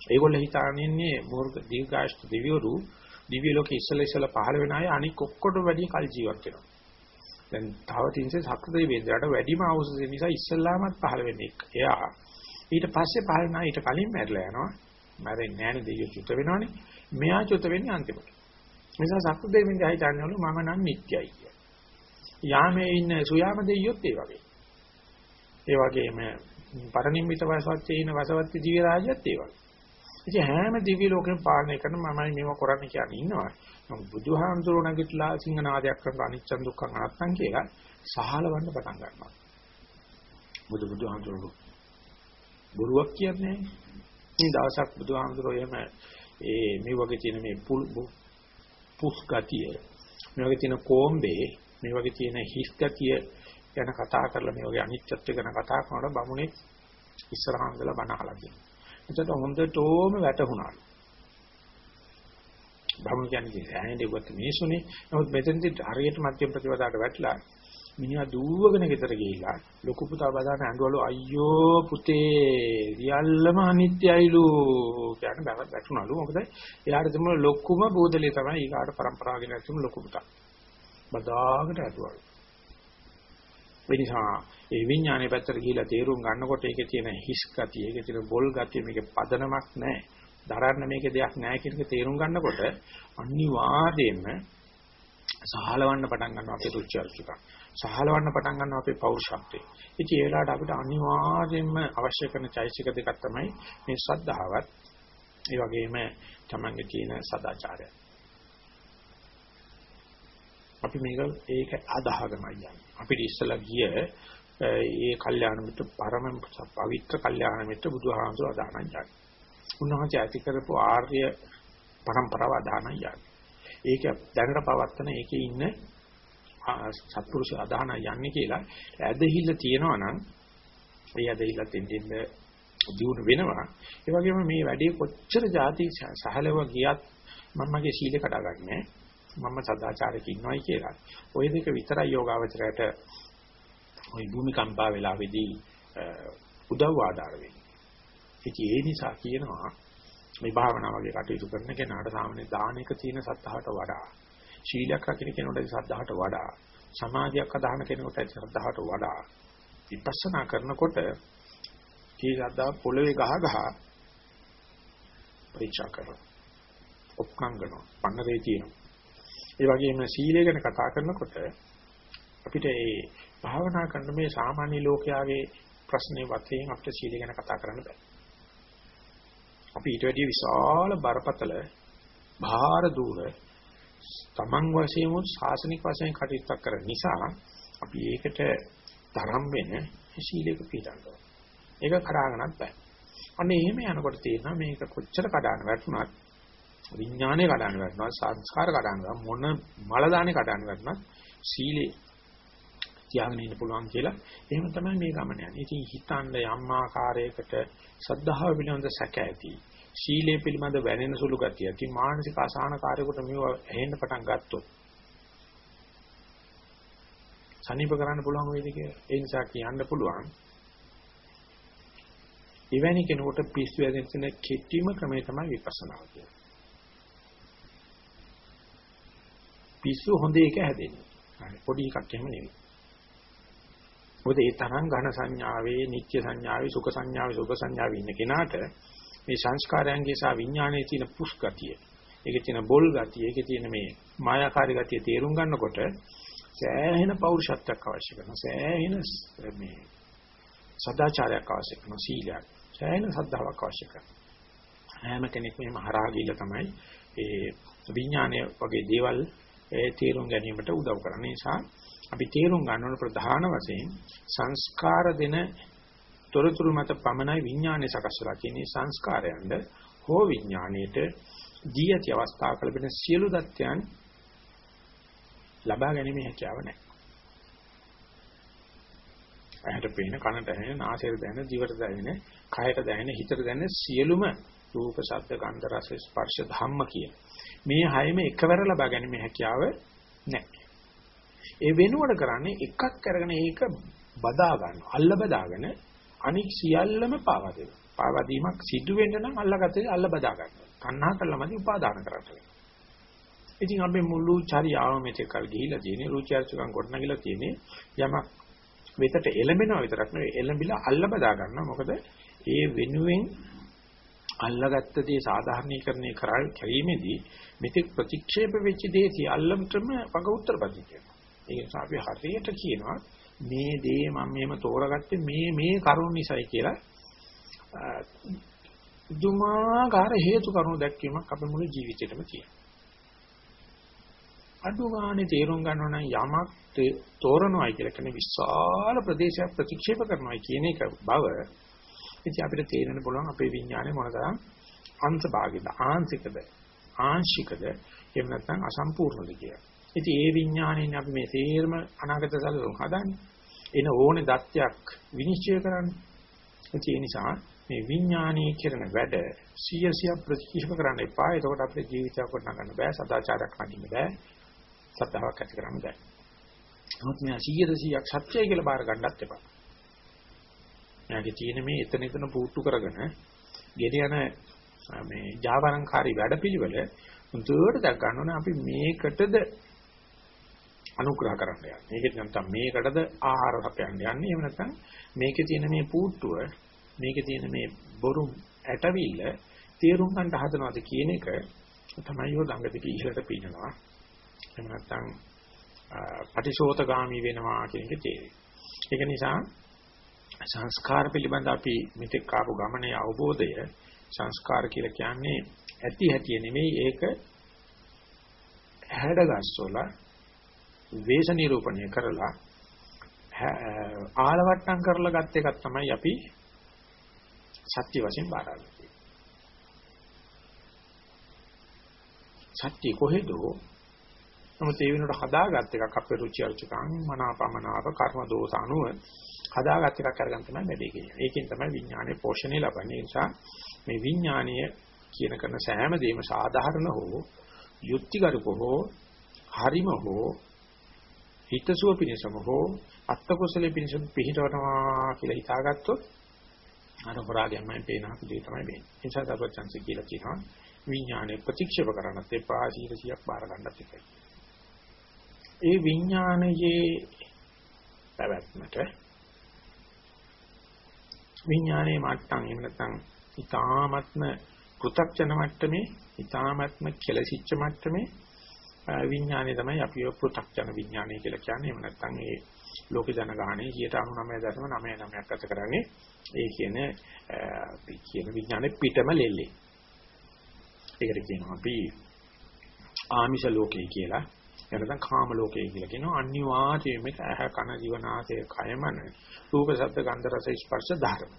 [SPEAKER 1] ඒගොල්ලෝ හිතාන්නේ මූර්ඛ දීර්ඝාෂ්ක දෙවිවරු දිව්‍ය ලෝකෙ ඉස්සල ඉස්සල පහළ වෙන අය අනික ඔක්කොටම වැඩි කල් ජීවත් වෙනවා. දැන් තව තින්සේ සක්‍රදේ වේදයට වැඩිම අවශ්‍ය නිසා ඉස්සල්ලාමත් පහළ වෙන්නේ. එයා ඊට පස්සේ පහළ වෙනා ඊට කලින් මැරිලා යනවා. මැරෙන්නේ නැහැ දෙවියෝ චුත වෙනවනේ. මෙයා චුත වෙන්නේ අන්තිමට. නිසා සක්‍රදේ වේදය හිතන්නවලු මම නම් නිට්ටයයි කියලා. යාමේ ඉන්න සුයාම දෙයියොත් ඒ වගේ. ඒ වගේම පරිනිම්මිත වසවත්තේ ඉන්න වසවත්ති දිව්‍ය රාජ්‍යත් ඒ වගේ. ඉතින් හැම දිව්‍ය ලෝකෙම පාලනය කරන මමයි මේව කරන්න කියන්නේ ඉන්නවා. නමුත් බුදුහාමුදුරුවෝ නැගිටලා සිංහනාදයක් කරන අනිච්ච දුක්ඛ අනාත්තම් කියලා සහලවන්න පටන් ගන්නවා. බුදු බුදුහාමුදුරුවෝ බොරුවක් කියන්නේ මේ දවසක් බුදුහාමුදුරුවෝ එහෙම ඒ මේ වගේ තියෙන මේ පුල් පුස් ගතිය මේ වගේ තියෙන කොම්බේ මේ වගේ තියෙන හිස් ගතිය ගැන කතා කරලා මේ වගේ අනිත්‍යත්වය ගැන කතා කරනකොට බමුණේ ඉස්සරහාම ඉඳලා බණ අහලා තියෙනවා. එතකොට හොඳටම වැටහුණා. බමුණු කියන්නේ ඇහෙන්නේ වත් මිනිසුනේ. නමුත් මෙතනදී හරියට මධ්‍යම ප්‍රතිපදාවට වැටලා මිනිහා දුවගෙන ගෙදර ගිහිලා ලොකු පුතා බදාන ඇඬවලු අයියෝ පුතේ සියල්ලම අනිත්‍යයිලු කියන බව වැටුණලු මොකද එයාට තිබුණ ලොකුම බෝධලිය තමයි ඊගාට પરම්පරාවගෙන තිබුණ ලොකු පුතා බදාගෙන ඇඬවලු ඒ නිසා ඒ විඥානයේ පැත්තට ගිහිලා තේරුම් ගන්නකොට ඒකේ තියෙන හිස් ගතිය, ඒකේ තියෙන බොල් ගතිය, මේකේ පදනමක් නැහැ. දරන්න මේකේ දෙයක් නැහැ කියන එක තේරුම් ගන්නකොට අනිවාර්යයෙන්ම සහලවන්න පටන් ගන්නවා අපේ රුචි අරුචිකම්. සහලවන්න පටන් ගන්නවා අපේ පෞරුෂත්වය. ඉතින් ඒ වෙලාවට අපිට අනිවාර්යයෙන්ම අවශ්‍ය කරන චෛසික දෙකක් තමයි මේ ශ්‍රද්ධාවත් ඒ වගේම තමන්ගේ තියෙන සදාචාරය. අපි මේක ඒක අදාහගමයි යන්නේ. අපිට ඉස්සලා ගිය ඒ කල්යාණ මිත්‍ර පරම පවිත්‍ර කල්යාණ මිත්‍ර බුදුහාමසෝ අදානන් යන්නේ. උන්වහන්සේ ඇති කරපු ආර්ය પરම්පරාව අදානන් යන්නේ. ඒක දැනට පවත්තන ඒකේ ඉන්න සත්පුරුෂ අදාහන යන්නේ කියලා ඇදහිල්ල තියෙනවා නම් ඒ ඇදහිල්ල තින්දින්ද දියුණු වෙනවා. ඒ වගේම මේ වැඩේ කොච්චර ಜಾති සහලව ගියත් මම මගේ සීලය කඩා ගන්නෑ. මම සදාචාරයක ඉන්නවයි කියලා ওই දෙක විතරයි යෝගාවචරයට ওই භූමිකම්පා වෙලාවේදී උදව් ආධාර වෙන්නේ ඉතින් ඒ නිසා කියනවා මේ භාවනා වගේ කටයුතු කරන කෙනාට සාමාන්‍ය දානයක තියෙන සත්‍තාවට වඩා ශීලයක් රකින්න කෙනෙකුට සද්ධාහට වඩා සමාධියක් අදහන කෙනෙකුට සද්ධාහට වඩා විපස්සනා කරනකොට කී සද්ධා පොළවේ ගහ ගහ පරීක්ෂා කරනවා ඔප්නංගනවා පන්නරේ තියෙනවා ඒ වගේම සීලය ගැන කතා කරනකොට අපිට ඒ භාවනා කරන මේ සාමාන්‍ය ලෝකයාගේ ප්‍රශ්නේ වශයෙන් අපිට සීලය ගැන කතා කරන්න බෑ අපි ඊට වැඩිය විශාල බරපතල භාර දූර තමන් වශයෙන් උත් ශාසනික වශයෙන් කටයුතු කරන නිසා අපි ඒකට තරම් වෙන ශීලයක පිටනවා. ඒක කරාගන්නත් බෑ. අන්න එහෙම යනකොට තේරෙනවා මේක කොච්චර කඩාන වැටුණත් විඥානය කඩාන වැටුණත් සංස්කාර කඩාන මොන මල දානේ කඩාන වැටුණත් සීලේ තියාගෙන ඉන්න පුළුවන් කියලා එහෙම තමයි මේ ගමන යන්නේ. ඉතින් හිතන්න යම් ආකාරයකට සද්ධාව පිළිබඳ සැක ඇති. ශීලයේ පිළිබඳ වැනෙන සුළු ගතිය. ඉතින් මානසික අසහනකාරයෙකුට මේව ඇහෙන්න පටන් ගත්තොත් සනීප කරන්න පුළුවන් වේද කියලා. ඒ නිසා කියන්න පුළුවන්. එවැනි කෙනෙකුට පිස්සු ඇදෙන කෙටිම ක්‍රමය තමයි විපස්සනා කියන්නේ. පිස්සු හොඳ එක හැදෙන්නේ. පොඩි එකක් එහෙම නෙවෙයි. මොකද ඒ තරම් ඝන සංඥාවේ, නිත්‍ය සංඥාවේ, සුඛ සංඥාවේ, සුඛ සංඥාවේ ඉන්න කෙනාට මේ සංස්කාරයන්ගේ සහ විඥානයේ තියෙන පුෂ් ගතිය, ඒකේ තියෙන බොල් ගතිය, ඒකේ තියෙන මේ මායාකාරී ගතිය තේරුම් ගන්නකොට සෑහෙන පෞරුෂත්වයක් අවශ්‍ය කරනවා. සෑහෙන මේ සදාචාරයක් අවශ්‍ය කරනවා. සීලයක්. සෑහෙන සද්ධාාවක් අවශ්‍ය කරනවා. හැම කෙනෙක්ම එහෙම හරහා ගිහිල්ලා තමයි ඒ විඥානය වගේ දේවල් ඒ තේරුම් ගැනීමට උදව් කරන නිසා අපි තේරුම් ගන්න ඕන ප්‍රධාන වශයෙන් සංස්කාර දෙන තොරතුරු මත පමණයි විඥානය සකස් වෙලා කියන්නේ සංස්කාරයන්ද හෝ විඥාණයට දී ඇති අවස්ථාවක ලැබෙන සියලු දත්යන් ලබා ගැනීම හැකියාව නැහැ. ඇහැට පේන කනට ඇහෙන නාසයට දැනෙන දිවට දැනෙන කයට දැනෙන හිතට දැනෙන සියලුම රූප ශබ්ද ගන්ධ රස ස්පර්ශ ධම්ම කියන මේ හයම එකවර ලබා ගැනීම හැකියාව නැහැ. ඒ වෙනුවට කරන්නේ එකක් අරගෙන ඒක බදා ගන්න. අල්ල බදාගෙන අනික් සියල්ලම පාවා දෙනවා. පාවා දීමක් සිදු වෙන්න නම් අල්ලගත්තේ අල්ල බදා ගන්නවා. තණ්හා කළමදි උපාදාන කරන්නේ. ඉතින් අපි මුළු චරියාව මෙතෙක්ල් ගිහිලා තියෙන්නේ රුචි අරුචිකම් ගොඩනගිලා තියෙන්නේ යමක් වෙතට එළඹෙනවා විතරක් නෙවෙයි එළඹිලා අල්ල බදා ගන්නවා. මොකද ඒ වෙනුවෙන් අල්ලගත්ත දේ සාධාරණීකරණය කරල් කිරීමේදී මෙතෙක් ප්‍රතික්ෂේප වෙච්ච දේ සියල්ලමටම වග උත්තර ප්‍රතික්‍රියා. ඒ නිසා අපි හරියට කියනවා මේ දේ මම මෙහෙම තෝරගත්තේ මේ මේ කරුණ නිසායි කියලා දුමාකාර හේතු කරුණු දැක්වීමක් අපේ මුළු ජීවිතේටම තියෙනවා. අඩු ගානේ තේරුම් ගන්නවා නම් යමක් තෝරනවායි කියලා කියන විශාල ප්‍රදේශයක් ප්‍රතික්ෂේප කරනවායි කියන එක බව ඉතින් අපිට තේරෙන්න පුළුවන් අපේ විඥානේ මොනතරම් අංශභාගිත ආංශිකද ආංශිකද එහෙම නැත්නම් අසම්පූර්ණද කියලා. ඉතින් ඒ විඥාණයෙන් අපි මේ තේරම අනාගත සැලසුම් හදන්නේ. එන ඕනේ දත්‍යක් විනිශ්චය කරන්නේ. ඒ නිසා මේ විඥානීය කරන වැඩ සිය සිය ප්‍රතික්ෂේප කරන්න එපා. එතකොට අපේ ජීවිතයක් කොට ගන්න බෑ. සදාචාරයක් හදින්න බෑ. සත්‍යාවක් ඇති කරන්න බෑ. නමුත් මේ 100 100ක් සත්‍යයි කියලා බාර ගන්නත් එපා. මෙයාගේ තියෙන මේ එතන එතන පුට්ටු කරගෙන ගෙද යන මේ ජාවරංකාරී වැඩපිළිවෙල මුදුවට දක් ගන්න ඕනේ අපි මේකටද අනුග්‍රහ කරන්න යන්නේ. ඒකෙත් නැත්නම් මේකටද ආහාර හපයන්න යන්නේ. එහෙම නැත්නම් මේකේ තියෙන මේ පූට්ටුව, මේකේ තියෙන මේ බොරු ඇටවිල්ල තේරුම් ගන්න හදනවාද කියන එක තමයි යෝ ළඟ පිට ඉහළට පීනනවා. එහෙම නැත්නම් පටිශෝතගාමි වෙනවා කියන එක තේරෙයි. ඒක නිසා සංස්කාර පිළිබඳ අපි මෙතෙක් ආපු ගමනේ අවබෝධය සංස්කාර කියලා කියන්නේ ඇති හැටි නෙමෙයි ඒක හැඩගස්සවල වේශ නිරූපණය කරලා ආලවට්ටම් කරලා ගත් එකක් තමයි අපි සත්‍ය වශයෙන් බාරගන්නේ. සත්‍ය කොහෙදෝ නමුත් ඒ වෙනකොට හදාගත් එකක් අපේ රුචි අරුචිකම් මනාපමනාප කර්ම දෝෂ අනුව හදාගත් එකක් අරගෙන තමයි වැඩේ කියන්නේ. ඒකෙන් තමයි විඥානයේ පෝෂණය ලබන්නේ. ඒ නිසා මේ විඥානීය කියන කරන සෑම දෙයක්ම සාධාරණ හෝ යුක්තිගරුක හෝ හරිම හෝ හිතසුව පිණසම හෝ අත්කුසලයේ පිණසම පිහිටවනවා කියලා හිතාගත්තොත් අර හොරාගෙන්මයි පේන හකුදේ තමයි වෙන්නේ. ඒ නිසා තවත් chance කියලා කියනවා විඥානය ප්‍රතික්ෂේප කරන්නත් එපා සීලසියක් බාර ගන්නත් එපා. ඒ විඥානයේ පැවැත්මට විඥානයේ මට්ටම් එහෙම නැත්නම් ඊ타ත්ම පෘථග්ජන මට්ටමේ ඊ타ත්ම කෙලසිච්ච මට්ටමේ විඥානය තමයි අපි පෘථග්ජන විඥානය කියලා කියන්නේ. එහෙම නැත්නම් ඒ ලෝක ජනගහණය 99.99ක් ගත කරන්නේ ඒ කියන කියන විඥානේ පිටම ලෙල්ලේ. ඒකට කියනවා අපි ආමිෂ ලෝකේ කියලා. එනනම් කාම ලෝකේ කියලා කියනවා. අනිවාර්යයෙන්ම ඇහ කන ජීවනාසය කයමන රූප ශබ්ද ගන්ධ රස ස්පර්ශ ධර්ම.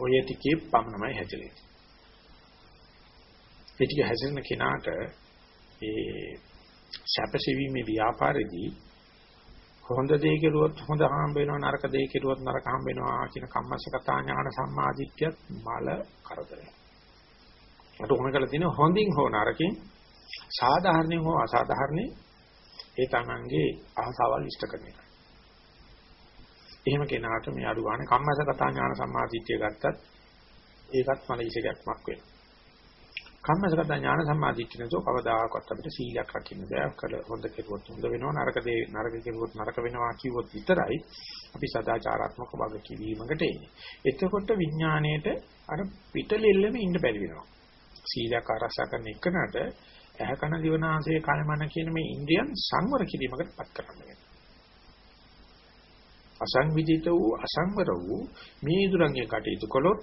[SPEAKER 1] ඔය ටිකේ පමණමයි හැදෙන්නේ. ඒ ටික හැදෙන කෙනාට ඒ සැපසෙවීමේ ව්‍යාපාරෙදී හොඳ දේ කෙරුවොත් හොඳ හම්බ වෙනවා නරක දේ කෙරුවොත් නරක හම්බ වෙනවා කියන කම්මස්සකතා ඥාන සම්මාදිට්ඨියත් මල කරදරයක්. මට උණ කළ තියෙන හොඳින් හෝ නරකින් සාධාරණයෙන් හෝ අසාධාරණයෙන් ඒ තමන්ගේ අහසවල් ඉෂ්ට කරන එක. එහෙම කෙනාට මේ අඩු ගන්න කම්මසගතා ඥාන සම්මාදිට්ඨිය ගත්තත් ඒකත් මල ඉසකක්මක් වෙනවා. කම්මසගත ඥාන සම්මාදිට්ඨිය නේද කවදාකවත් අපිට සීලයක් රකින්න බෑ. කළ හොඳ කෙරුවොත් හොඳ වෙනවා නරක දේ නරක කෙරුවොත් නරක වෙනවා කිව්වොත් විතරයි අපි සදාචාරාත්මක වගකීමකට එන්නේ. එතකොට විඥාණයට අර පිටලෙල්ලෙම ඉන්න බැරි වෙනවා. සීලයක් ආරක්ෂා කරන එකනට ඇහ කන දිවනාසය කනමන කියන මේ ඉන්ද්‍රියන් සංවර කිරීමකට පත් කරන්න වෙනවා. අසංවිධිත වූ අසංවර වූ මේ දුරංගේ කටයුතු කළොත්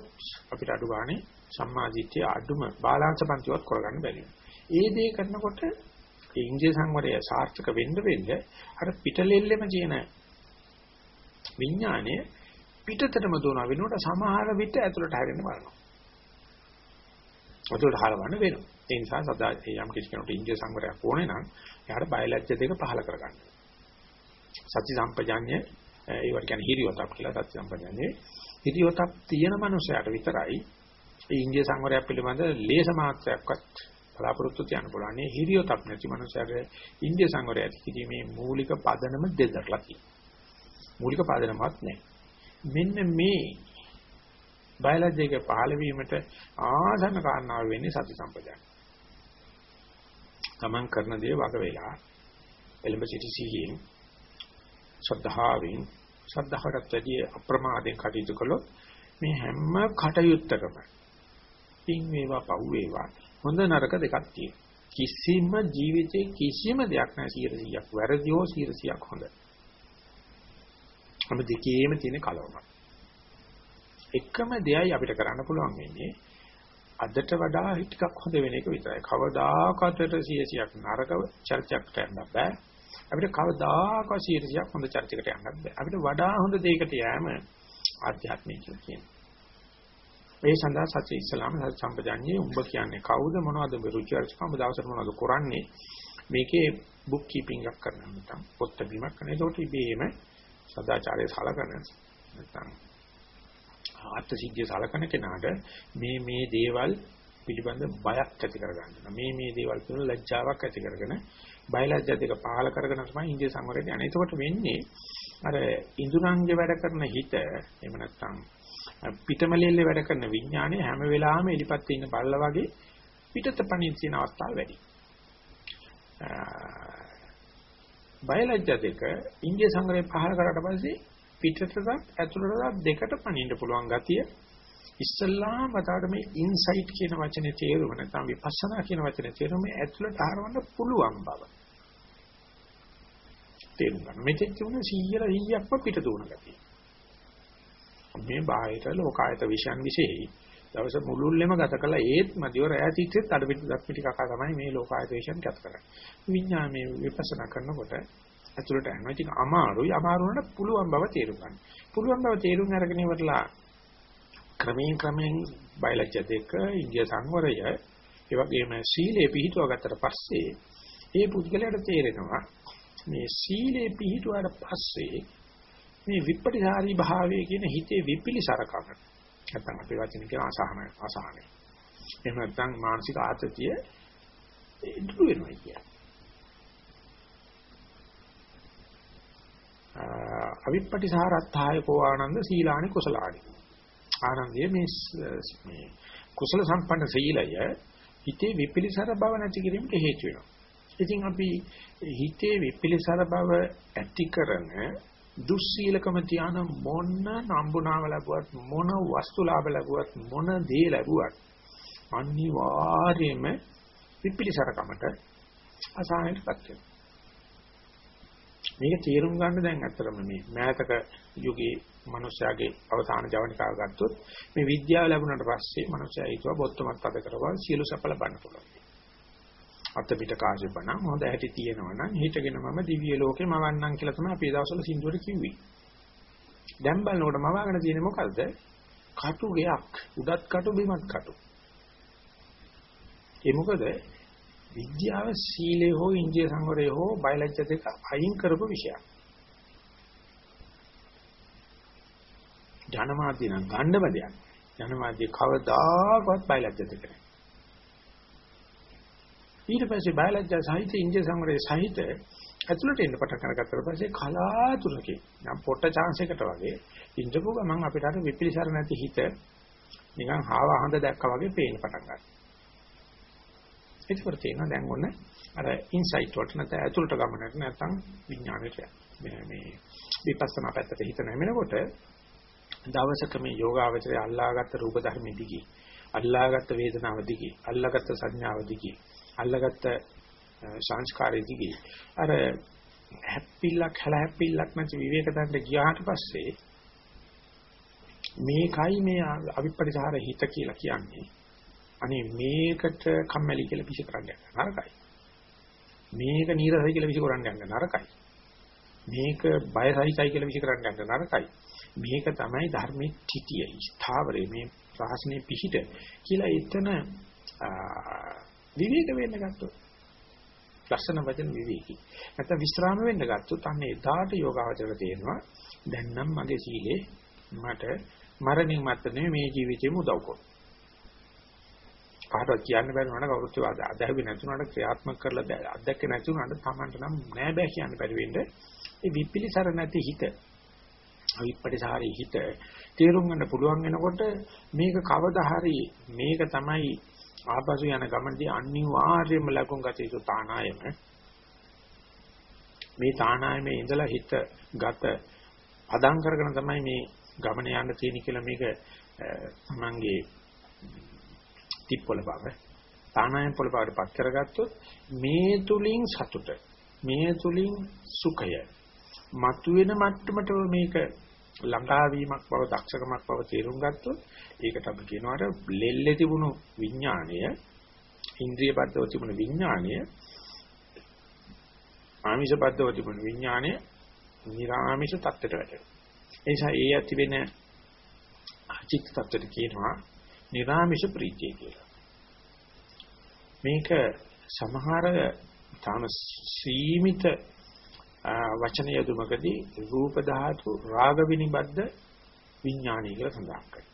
[SPEAKER 1] අපිට අඩු ගානේ සම්මාදිට්ඨිය අඩුම බාලාංශ පන්තිවත් කරගන්න බැරි ඒ දේ කරනකොට ඒ ඉන්ද්‍රිය සංවරය සාර්ථක වෙන්න වෙන්න අර පිටලෙල්ලෙම තියෙන විඥානය පිටතටම දුවන වෙනකොට සමහර විට ඇතුළට හැරෙන්න බලනවා. ඇතුළට හරවන්න වෙනවා. ඒ නිසා සදා යම් කිසි කෙනෙකුට ඉන්ද්‍රිය සංවරයක් ඕනේ නම් එයාට බයලජ්‍ය දෙක පහල කරගන්න. සති සම්පජාඤ්ඤය ඒවට කියන්නේ හිරියොතප් කියලා සති සම්පජාඤ්ඤේ හිරියොතප් තියෙන මනුස්සයාට විතරයි ඒ ඉන්දිය සංවරයක් පිළිබඳ ලේස මාත්‍රයක්වත් බලාපොරොත්තු තියන්න පුළුවන්. මේ හිරියොතප් නැති මනුස්සයාට ඉන්දිය සංවරය ඇති කිරීමේ මූලික පදනම දෙදරලා තියෙනවා. මූලික පදනමක් නැහැ. මෙන්න මේ බයලජ්ජයක පහළ වීමට ආසන්න කාරණාව වෙන්නේ සති සම්පජාන. තමන් කරන දේ වග වෙලා එළඹ සිටි සිහියෙන් ශ්‍රද්ධාවෙන් ශ්‍රද්ධාවට වැඩි අප්‍රමාදයෙන් කටයුතු කළොත් මේ හැම කටයුත්තකම පින් වේවා පව් වේවා හොඳ නරක දෙකක් තියෙනවා. කිසිම ජීවිතේ කිසිම දෙයක් නැහැ 100ක් වැරදි හෝ 100ක් හොඳ. හැම දෙකේම තියෙන කලවමක්. එකම දෙයයි අපිට කරන්න පුළුවන් වෙන්නේ අදට වඩා ටිකක් හොඳ වෙන එක විතරයි. කවදාකවත් 100ක් නරක චර්චයක් යන්න බෑ. අපිට කවදාකවත් 100ක් හොඳ චර්චයකට යන්නත් බෑ. අපිට වඩා හොඳ දෙයකට යෑම ආධ්‍යාත්මික කියලා කියනවා. ඒ සඳහා සත්‍ය ඉස්ලාම සත්‍ය සම්පජාන්නේ උඹ කියන්නේ කවුද මොනවද ඔබ රුචි අරුචිකම දවසට මොනවද කරන්නේ මේකේ බුක් කීපින්ග් එකක් කරනවා නැත්නම් පොත් බැීමක් කරන. ඒකට ඉබේම සදාචාරය සලකන නැත්නම් ආත්ම සිද්ධිය සලකන කෙනාට මේ මේ දේවල් පිළිබඳ බයක් ඇති කරගන්න. මේ මේ දේවල් පිළිබඳ ලැජ්ජාවක් ඇති කරගෙන බයලජ්ජා දෙක පහල කරගෙන තමයි ඉන්දිය සංවරයට යන්නේ. එතකොට වෙන්නේ අර ඉඳුරංගේ වැඩ කරන හිත එහෙම නැත්නම් පිටමලෙල්ලේ වැඩ කරන විඥානය හැම වෙලාවෙම එලිපත් ඉන්න බල්ලා වගේ පිටත පණින් තියෙන අවස්ථාව වැඩි. බයලජ්ජා දෙක ඉන්දිය සංග්‍රහය පහල කරාට පස්සේ පිටතට ඇතුළට දෙකට පනින්න පුළුවන් ගතිය ඉස්සල්ලාම මතකට මේ ඉන්සයිට් කියන වචනේ තේරුම නැත්නම් විපස්සනා කියන වචනේ තේරුම මේ ඇතුළට හරවන්න පුළුවන් බව. තේරුම් ගන්න. මෙතෙක් තිබුණ 100 100ක්ම පිට දුවන ගතිය. මේ බාහිර ලෝකායත විෂයන් විශේෂයි. දවස මුළුල්ලෙම ගත කළා ඒත් මදිවර ඈතිච්චෙත් අඩ පිට දත් පිටි කකා තමයි මේ ලෝකායත විෂයන් ගත කරන්නේ. විඥාන මේ විපස්සනා කරනකොට ඇතුළට යනවා. ඉතින් අමාරුයි. අමාරු වුණාට පුළුවන් බව තේරුම් ගන්න. පුළුවන් බව තේරුම් අරගෙන ඉවරලා ක්‍රමයෙන් ක්‍රමයෙන් බයලජ්‍ය දෙක ඉන්දිය සංවරය ඒ වගේම සීලේ පිහිටුවා ගත්තට පස්සේ ඒ පුද්ගලයාට තේරෙනවා මේ සීලේ පිහිටුවාට පස්සේ මේ විපටිසාරී භාවය කියන හිතේ විපිලිසරකම නැත්නම් අපේ වචන කියන අසහන අසහනයි එහෙම නැත්නම් මානසික ආතතිය ඉදිරි වෙනවා කියන්නේ අවිප්පටිසාරත්ථාය කෝ ආනන්ද සීලානි කුසලානි ආනන්දයේ මේ මේ කුසල සම්පන්න සීලය හිතේ විපිලිසර බව නැති කිරීමට හේතු වෙනවා. ඉතින් අපි හිතේ විපිලිසර බව ඇති කරන දුස්සීලකම තියාන මොන නම්බුනාව ලැබුවත් මොන වස්තු ලාභ ලැබුවත් මොන දේ ලැබුවත් අනිවාර්යයෙන්ම විපිලිසරකමට අසහනයටපත් වෙනවා. මේක තේරුම් ගන්න දැන් ඇත්තටම මේ මෑතක යුගයේ මිනිස්යාගේ අවසාන ජවනිකාව ගත්තොත් මේ විද්‍යාව ලැබුණාට පස්සේ මිනිස්යා හිතුවා බොත්තමත් අද කරවල් සියලු සඵල බන්න පුළුවන්. අත පිට කාශපණ හොඳ ඇටි තියෙනවා නම් හිටගෙන මම දිව්‍ය ලෝකේ මවන්නම් කියලා තමයි අපි දවස්වල සින්දුවට කිව්වේ. දැන් බලනකොට මවාගෙන තියෙන්නේ මොකද්ද? කටු ගයක් උඩත් කටු බිමත් කටු. ඒ මොකද විද්‍යාව සීලය හෝ ඉන්ද්‍රිය සංවරය හෝ බයලජ්‍ය දෙක අයින් කරපු විෂයක්. ජනමාධ්‍ය නම් ගන්නම දෙයක්. ජනමාධ්‍ය කවදාකවත් බයලජ්‍ය දෙක නැහැ. ඊට පස්සේ බයලජ්‍ය සහිත ඉන්ද්‍රිය සංවරය සහිත ඇතුළට එන්න පටන් අරගත්තට පස්සේ කලාතුරකින් නම් පොට්ට chance එකට වගේ ඉඳපු ගමන් අපිට අර විපිලිසර නැති හිත නිකන් හාව හඳ දැක්කා වගේ පේන්න පටන් ගන්නවා. ඒකවල තියෙනවා දැන් ඔන්න අර ඉන්සයිට් වලට නැත්නම් ඇතුළට ගමනට නැත්නම් විඥානයට මේ මේ විපස්සනා පැත්තට හිත නැමෙනකොට දවසක මේ යෝගාවචරය අල්ලාගත්ත රූප ධර්ම දිගේ අල්ලාගත්ත වේදනාව දිගේ අල්ලාගත්ත සංඥාව දිගේ අල්ලාගත්ත සංස්කාරය දිගේ. අර හැප්පිල්ලක් හැල හැප්පිල්ලක් නැති විවේක දන්න ගියාට පස්සේ මේකයි මේ අවිපරිසාර හිත කියලා කියන්නේ. අනේ මේකට කම්මැලි කියලා පිසි කරන්න යන්න නරකයි. මේක නීරසයි කියලා විසි කරන්න යන්න නරකයි. මේක බයසහිතයි කියලා විසි කරන්න යන්න නරකයි. මේක තමයි ධර්මයේ තිතිය ස්ථාවරේ මේ රහස්නේ පිහිට කියලා එතන විවේක වෙන්න ගත්තොත් ලස්සන වචන විවේකී. නැත්නම් විස්්‍රාම වෙන්න ගත්තොත් අන්න එදාට යෝගාවචර තේනවා දැන් නම් මගේ සීලේ මට මරණින් මත්තනේ මේ ජීවිතේම උදව් කරනවා. කාටවත් කියන්න බැරි වුණා කවුරුත් ඒවා අදහුවේ නැතුණාට ක්‍රියාත්මක කරලා අත්දැකේ නැතුණාට Tamanට නම් නෑ බෑ කියන්න බැරි වෙන්නේ ඒ විපිලිසර නැති හිත අවිපටිසාරී හිත තේරුම් ගන්න පුළුවන් වෙනකොට මේක කවදා හරි මේක තමයි ආපසු යන ගමනදී අනිවාර්යයෙන්ම ලකුණු ගත යුතු තානායම. මේ තානායමේ ඉඳලා හිත ගත අදම් කරගෙන තමයි මේ ගමන යන්න තියෙන කියලා මේක තමන්ගේ තිප්පොළ බව තානායම් පොළ බවට පත් කරගත්තොත් මේ තුලින් සතුට මේ තුලින් සුඛය මතුවෙන මට්ටමට මේක ළඟාවීමක් බව දක්ෂකමක් බව තේරුම් ගත්තොත් ඒකට අපි කියනවාට ලෙල්ලේ තිබුණු විඥාණය ඉන්ද්‍රිය බද්ධව තිබුණු විඥාණය ආමිෂ බද්ධව තිබුණු විඥාණය නිර්ආමිෂ தත්ත්වයට වැටෙනවා. ඒ නිසා ඒ ඇති වෙන අචිත් தත්ත්වයට කියනවා නිරාමිෂ ප්‍රීතිය කියලා. මේක සමහර තාම සීමිත වචන යදුමකදී රූප ධාතු රාග විනිබද්ද විඥානය කියලා සඳහන් කරනවා.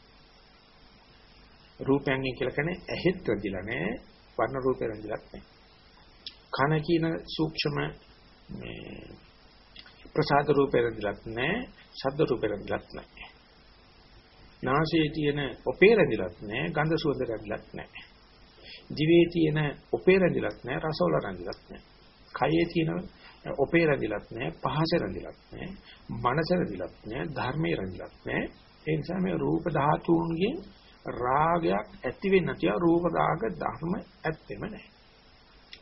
[SPEAKER 1] රූපයන් කියලා කියන්නේ ඇහෙත් රැඳිලා නැහැ, වර්ණ රූපේ රැඳිලත් නැහැ. කන කියන සූක්ෂම මේ ප්‍රසාද රූපේ රැඳිලත් නැහැ, ශබ්ද රූපේ රැඳිලත් නැහැ. නාසයේ තියෙන ඔපේ රැඳිලත් නැහැ, ගඳ සුවඳ රැඳිලත් නැහැ. දිවේ තියෙන ඔපේ රැඳිලත් නැහැ, රසවල රැඳිලත් නැහැ. කයේ තියෙන ඔපේ රැඳිලත් නැහැ, පහස රැඳිලත් නැහැ, මනස රැඳිලත් නැහැ, ධර්මයේ රැඳිලත් නැහැ. ඒ නිසා මේ රූප ධාතුන්ගෙන් රාගයක් ඇති වෙන්නේ නැතිව රූප රාග ධර්ම ඇත්තෙම නැහැ.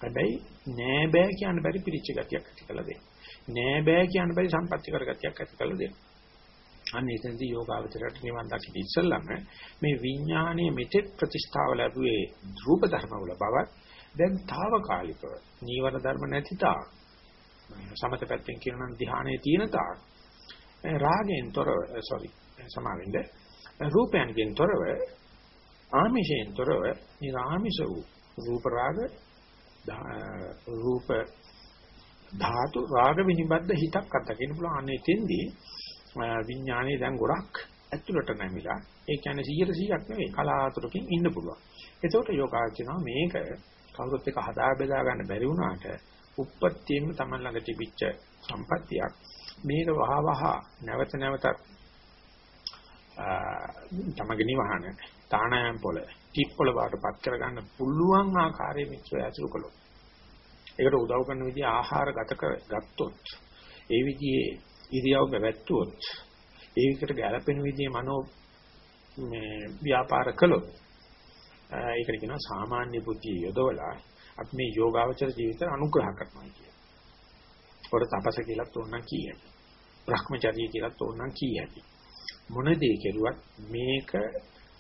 [SPEAKER 1] හැබැයි නෑ බෑ කියන්න බැරි පිරිච්ච ගතියක් ඇති කළ දෙන්න. නෑ බෑ කියන්න බැරි සම්පත්‍ති කරගතියක් ඇති කළ දෙන්න. අන්න එතනදී යෝගාවචරයට නිවන් දකින්න ඉස්සෙල්ලම මේ විඥානීය මෙතෙක් ප්‍රතිස්ථාව ලැබුවේ රූප ධර්ම වල බවත් දැන් తాවකාලිකව නීවර ධර්ම නැති තාක් සමත පැත්තෙන් කියනනම් ධ්‍යානයේ තියෙන තාක් රාගයෙන් තොරව sorry සමාවෙන්ද? රූපයන්ගෙන් තොරව ආමිෂයෙන් තොරව නිරාමිෂ වූ රූප රාග රූප ධාතු රාග විනිබද්ද හිතක් අත්දකින්න පුළුවන්. අනේ තෙන්දී විඥානයේ දැන් ගොඩක් ඇතුළට නැමිලා ඒ කියන්නේ 100 100ක් නෙවෙයි කලාතුරකින් ඉන්න පුළුවන්. ඒකට යෝගාචරණ මේක කවුරුත් එක හදා බෙදා ගන්න බැරි වුණාට උප්පත්තියෙම Taman ළඟ තිබිච්ච සම්පත්තියක් මේක වහ වහ නැවත නැවතත් තමගේ නිවහන තානායම් පොළ ටිප් පොළ වාටපත් කරගන්න පුළුවන් ආකාරයේ මිත්‍රය ඇසුරු කළොත් ඒකට උදව් කරන විදිහ ආහාර ගත ගත්තොත් ඒ විදිහේ ඉරියව් පැවැත්වුවොත් ඒ විකට ගැළපෙන විදිහේ මනෝ මේ ව්‍යාපාර කළොත් ඒකට කියනවා සාමාන්‍ය බුද්ධිය යොදවලා අපි මේ යෝගාවචර ජීවිතය අනුග්‍රහ කරනවා කියන. පොර තපස කියලා තෝරනම් කීයයි. භ්‍රමචර්ය කියලා තෝරනම් කීයයි. මොන දේ කෙරුවත් මේක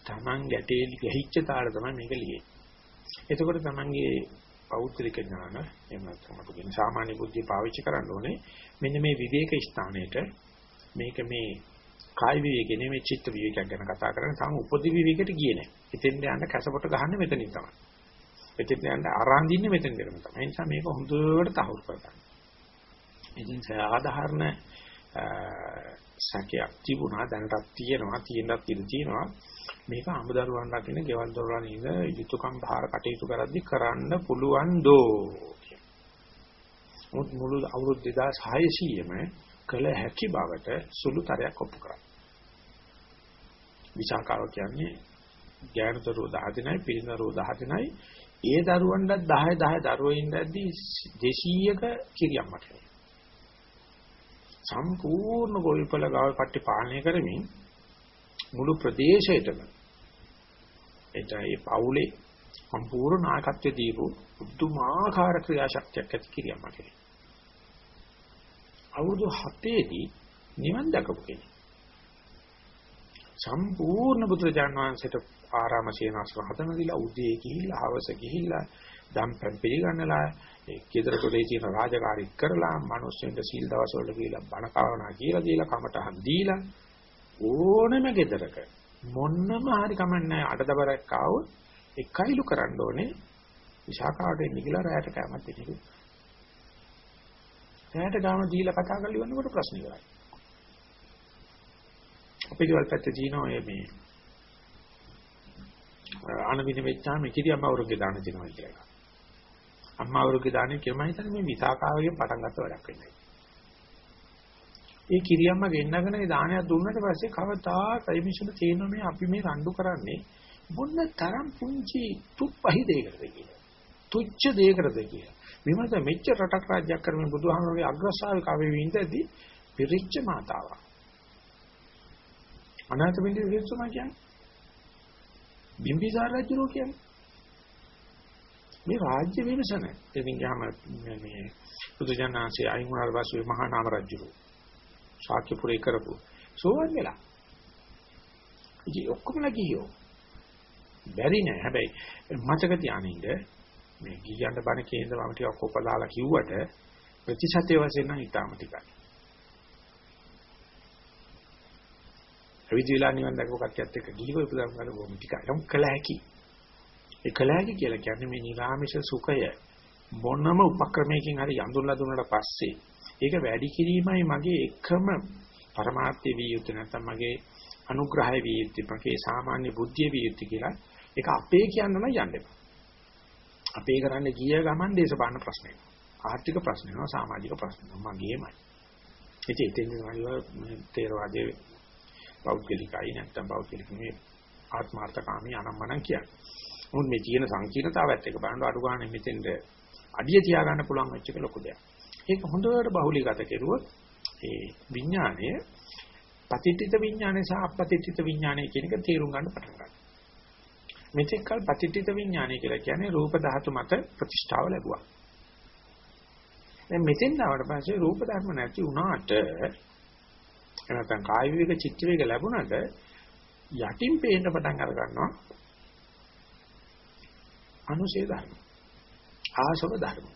[SPEAKER 1] Taman ගැටේ ගහිච්ච තාල තමයි මේක ලියේ. එතකොට Tamanගේ පෞත්‍රික ඥාන එහෙම නැත්නම් අපි කියන සාමාන්‍ය බුද්ධිය පාවිච්චි කරන්න ඕනේ මෙන්න මේ විවේක ස්ථානයේට මේක මේ කාය විවේකේ නෙමෙයි චිත්ත විවේකයක් ගැන කතා කරන්නේ තාම උපදි විවේකයට ගියේ නැහැ. එතෙන්ට යන්න කැසපොට ගහන්නේ මෙතනින් තමයි. එතෙන්ට යන්න අරන්දින්නේ මෙතෙන් දෙරම තමයි. ඒ නිසා මේක හොඳට තහවුරු කරගන්න. ඉතින් සාධාරණ සැකයක් තිබුණා දැනටත් තියෙනවා තියෙනත් ඉඳ තියෙනවා. මේක අමුදරුවන් රකින්න ගෙවල් දොරවල් ඉඳ යුතුයකම් භාර කටයුතු කරද්දි කරන්න පුළුවන් දෝ මුළු අවුරුදු 2600ම කළ හැකි බවට සුළුතරයක් ඔප්පු කරා. විචාකාව කියන්නේ ඥානතරු 10 දිනයි පිරිනරු 10 දිනයි ඒ දරුවන්ට 10 10 දරුවෝ ඉඳද්දී 200ක කිරියම්මට සම්පූර්ණ ගොවිපළ ගාව පට්ටි පාලනය කරමින් මුළු ප්‍රදේශයටම එතයි පවුලේ සම්පූර්ණ නායකත්වයේ දීපු උතුමාකාර ක්‍රියාශක්තියක් ඇති කිරියම් මගේ. අවුරුදු 7ේදී නිවන් දකපු කෙනෙක්. සම්පූර්ණ බුදුරජාන් වහන්සේට ආරාම සේනාසන හදන දිලා උදේ ගිහිල්ලා හවස ගිහිල්ලා දම්පැන් පිළිගන්නලා ඒ කෙදරටේ තියෙන රාජකාරී කරලා මිනිස්සුන්ට සීල් දවස් වල කියලා බණ කාවනා කියලා දීලා කමටහන් දීලා ඕනම ගෙදරක මොන්නම හරි කමන්නේ අඩදබරක් ආවොත් එකයිලු කරන්න ඕනේ විශාකාවට එන්න කියලා රැයට කැමත් දෙන්නේ. රැයට ගාම දීලා කතා කරලා ඉවරනකොට ප්‍රශ්න ඉවරයි. අපේ ගෙවල් පැත්තේ තියෙන ඔය මේ අනවින වෙච්චාම කිරියම්ම අවුරුගේ දාන දෙනවා කියලා. අම්මා අවුරුගේ දාන්නේ කියලා මම හිතන්නේ මේ විසාකාවගේ පටන් ගත්ත වැඩක් වෙන්නේ. ඒ කිරියම්ම ගෙන්නගෙන ඒ දානයක් දුන්නට පස්සේ කවදා කයිමිෂන තේන මේ අපි මේ රණ්ඩු කරන්නේ මොන තරම් පුංචි තුප්පහි දෙයකටද කියලා. තුච්ච දෙයකටද කියලා. විමත මෙච්චර රටක් රාජ්‍යයක් කරමින් බුදුහාමරගේ අග්‍රශාවිකාවේ වින්දදී පිරිච්ච මාතාවක්. අනාථ බින්දේ විසුමා කියන්නේ. බිම්බිසාර රජුරෝ කියන්නේ. මේ රාජ්‍ය විමසන. ඉතින් ගාම මේ බුදුජානනාංශය අයින් වුණාට පස්සේ මහා නාම රජුරෝ ශාක්‍ය පුරේ කරපු සෝවන් වෙලා. ඉතින් ඔක්කොමලා ගියෝ. බැරි නෑ. හැබැයි මතක තියානින්ද මේ ගියන්න බණ කේන්ද්‍ර වම ටිකක් කොපලාලා කිව්වට ප්‍රතිශතය වශයෙන් නම් ඊටාම ටිකයි. අවිදිලා නිවන් දැකපු කට්ටියත් එක්ක ගිහිව ඉපදම් ගන්න බොහොම ටිකයි. නම් කළ හැකි. ඒ කළ හැකි කියලා කියන්නේ මේ නිරාමිෂ සුඛය මොනම උපක්‍රමයකින් හරි යඳුන්ලා දුන්නාට පස්සේ ඒක වැඩි කිරීමයි මගේ එකම පරමාර්ථය විය යුත්තේ නැත්නම් මගේ අනුග්‍රහය විය යුත්තේ මගේ සාමාන්‍ය බුද්ධිය විය යුත්තේ කියලා ඒක අපේ කියන්න නම් යන්න එපා. අපේ කරන්නේ ගිය ගමන් දේශපාලන ප්‍රශ්නයක්. ආර්ථික ප්‍රශ්නයක් සමාජික ප්‍රශ්නයක් මගේමයි. ඉතින් එතෙන් මේ තේරවාදයේ පෞද්ගලිකයි නැත්නම් පෞද්ගලික මේ ආත්මార్థකාමී අනම්මනම් කියන්නේ. මොකද මේ ජීන සංකීර්ණතාවයත් එක්ක බලන අඩු ගන්න මෙතෙන්ද අඩිය තියා ගන්න පුළුවන් වෙච්ච එක ලොකු දෙයක්. ඒක හොඳට බහුලීගත කෙරුවොත් ඒ විඥාණය පතිත්‍ිත විඥානය සහ අපතිත්‍ිත විඥානය කියන එක තේරුම් ගන්න පටන් ගන්නවා. මෙතෙක් කල පතිත්‍ිත විඥානය කියලා කියන්නේ රූප ධාතු මත ප්‍රතිෂ්ඨාව ලැබුවා. දැන් මෙතෙන් ආවට පස්සේ රූප ධර්ම නැති වුණාට එනතන් කාය විවේක චිත්ත විවේක ලැබුණාට යටින් පේන්න පටන් අර ගන්නවා අනුසේ ධර්ම. ආශව ධර්ම.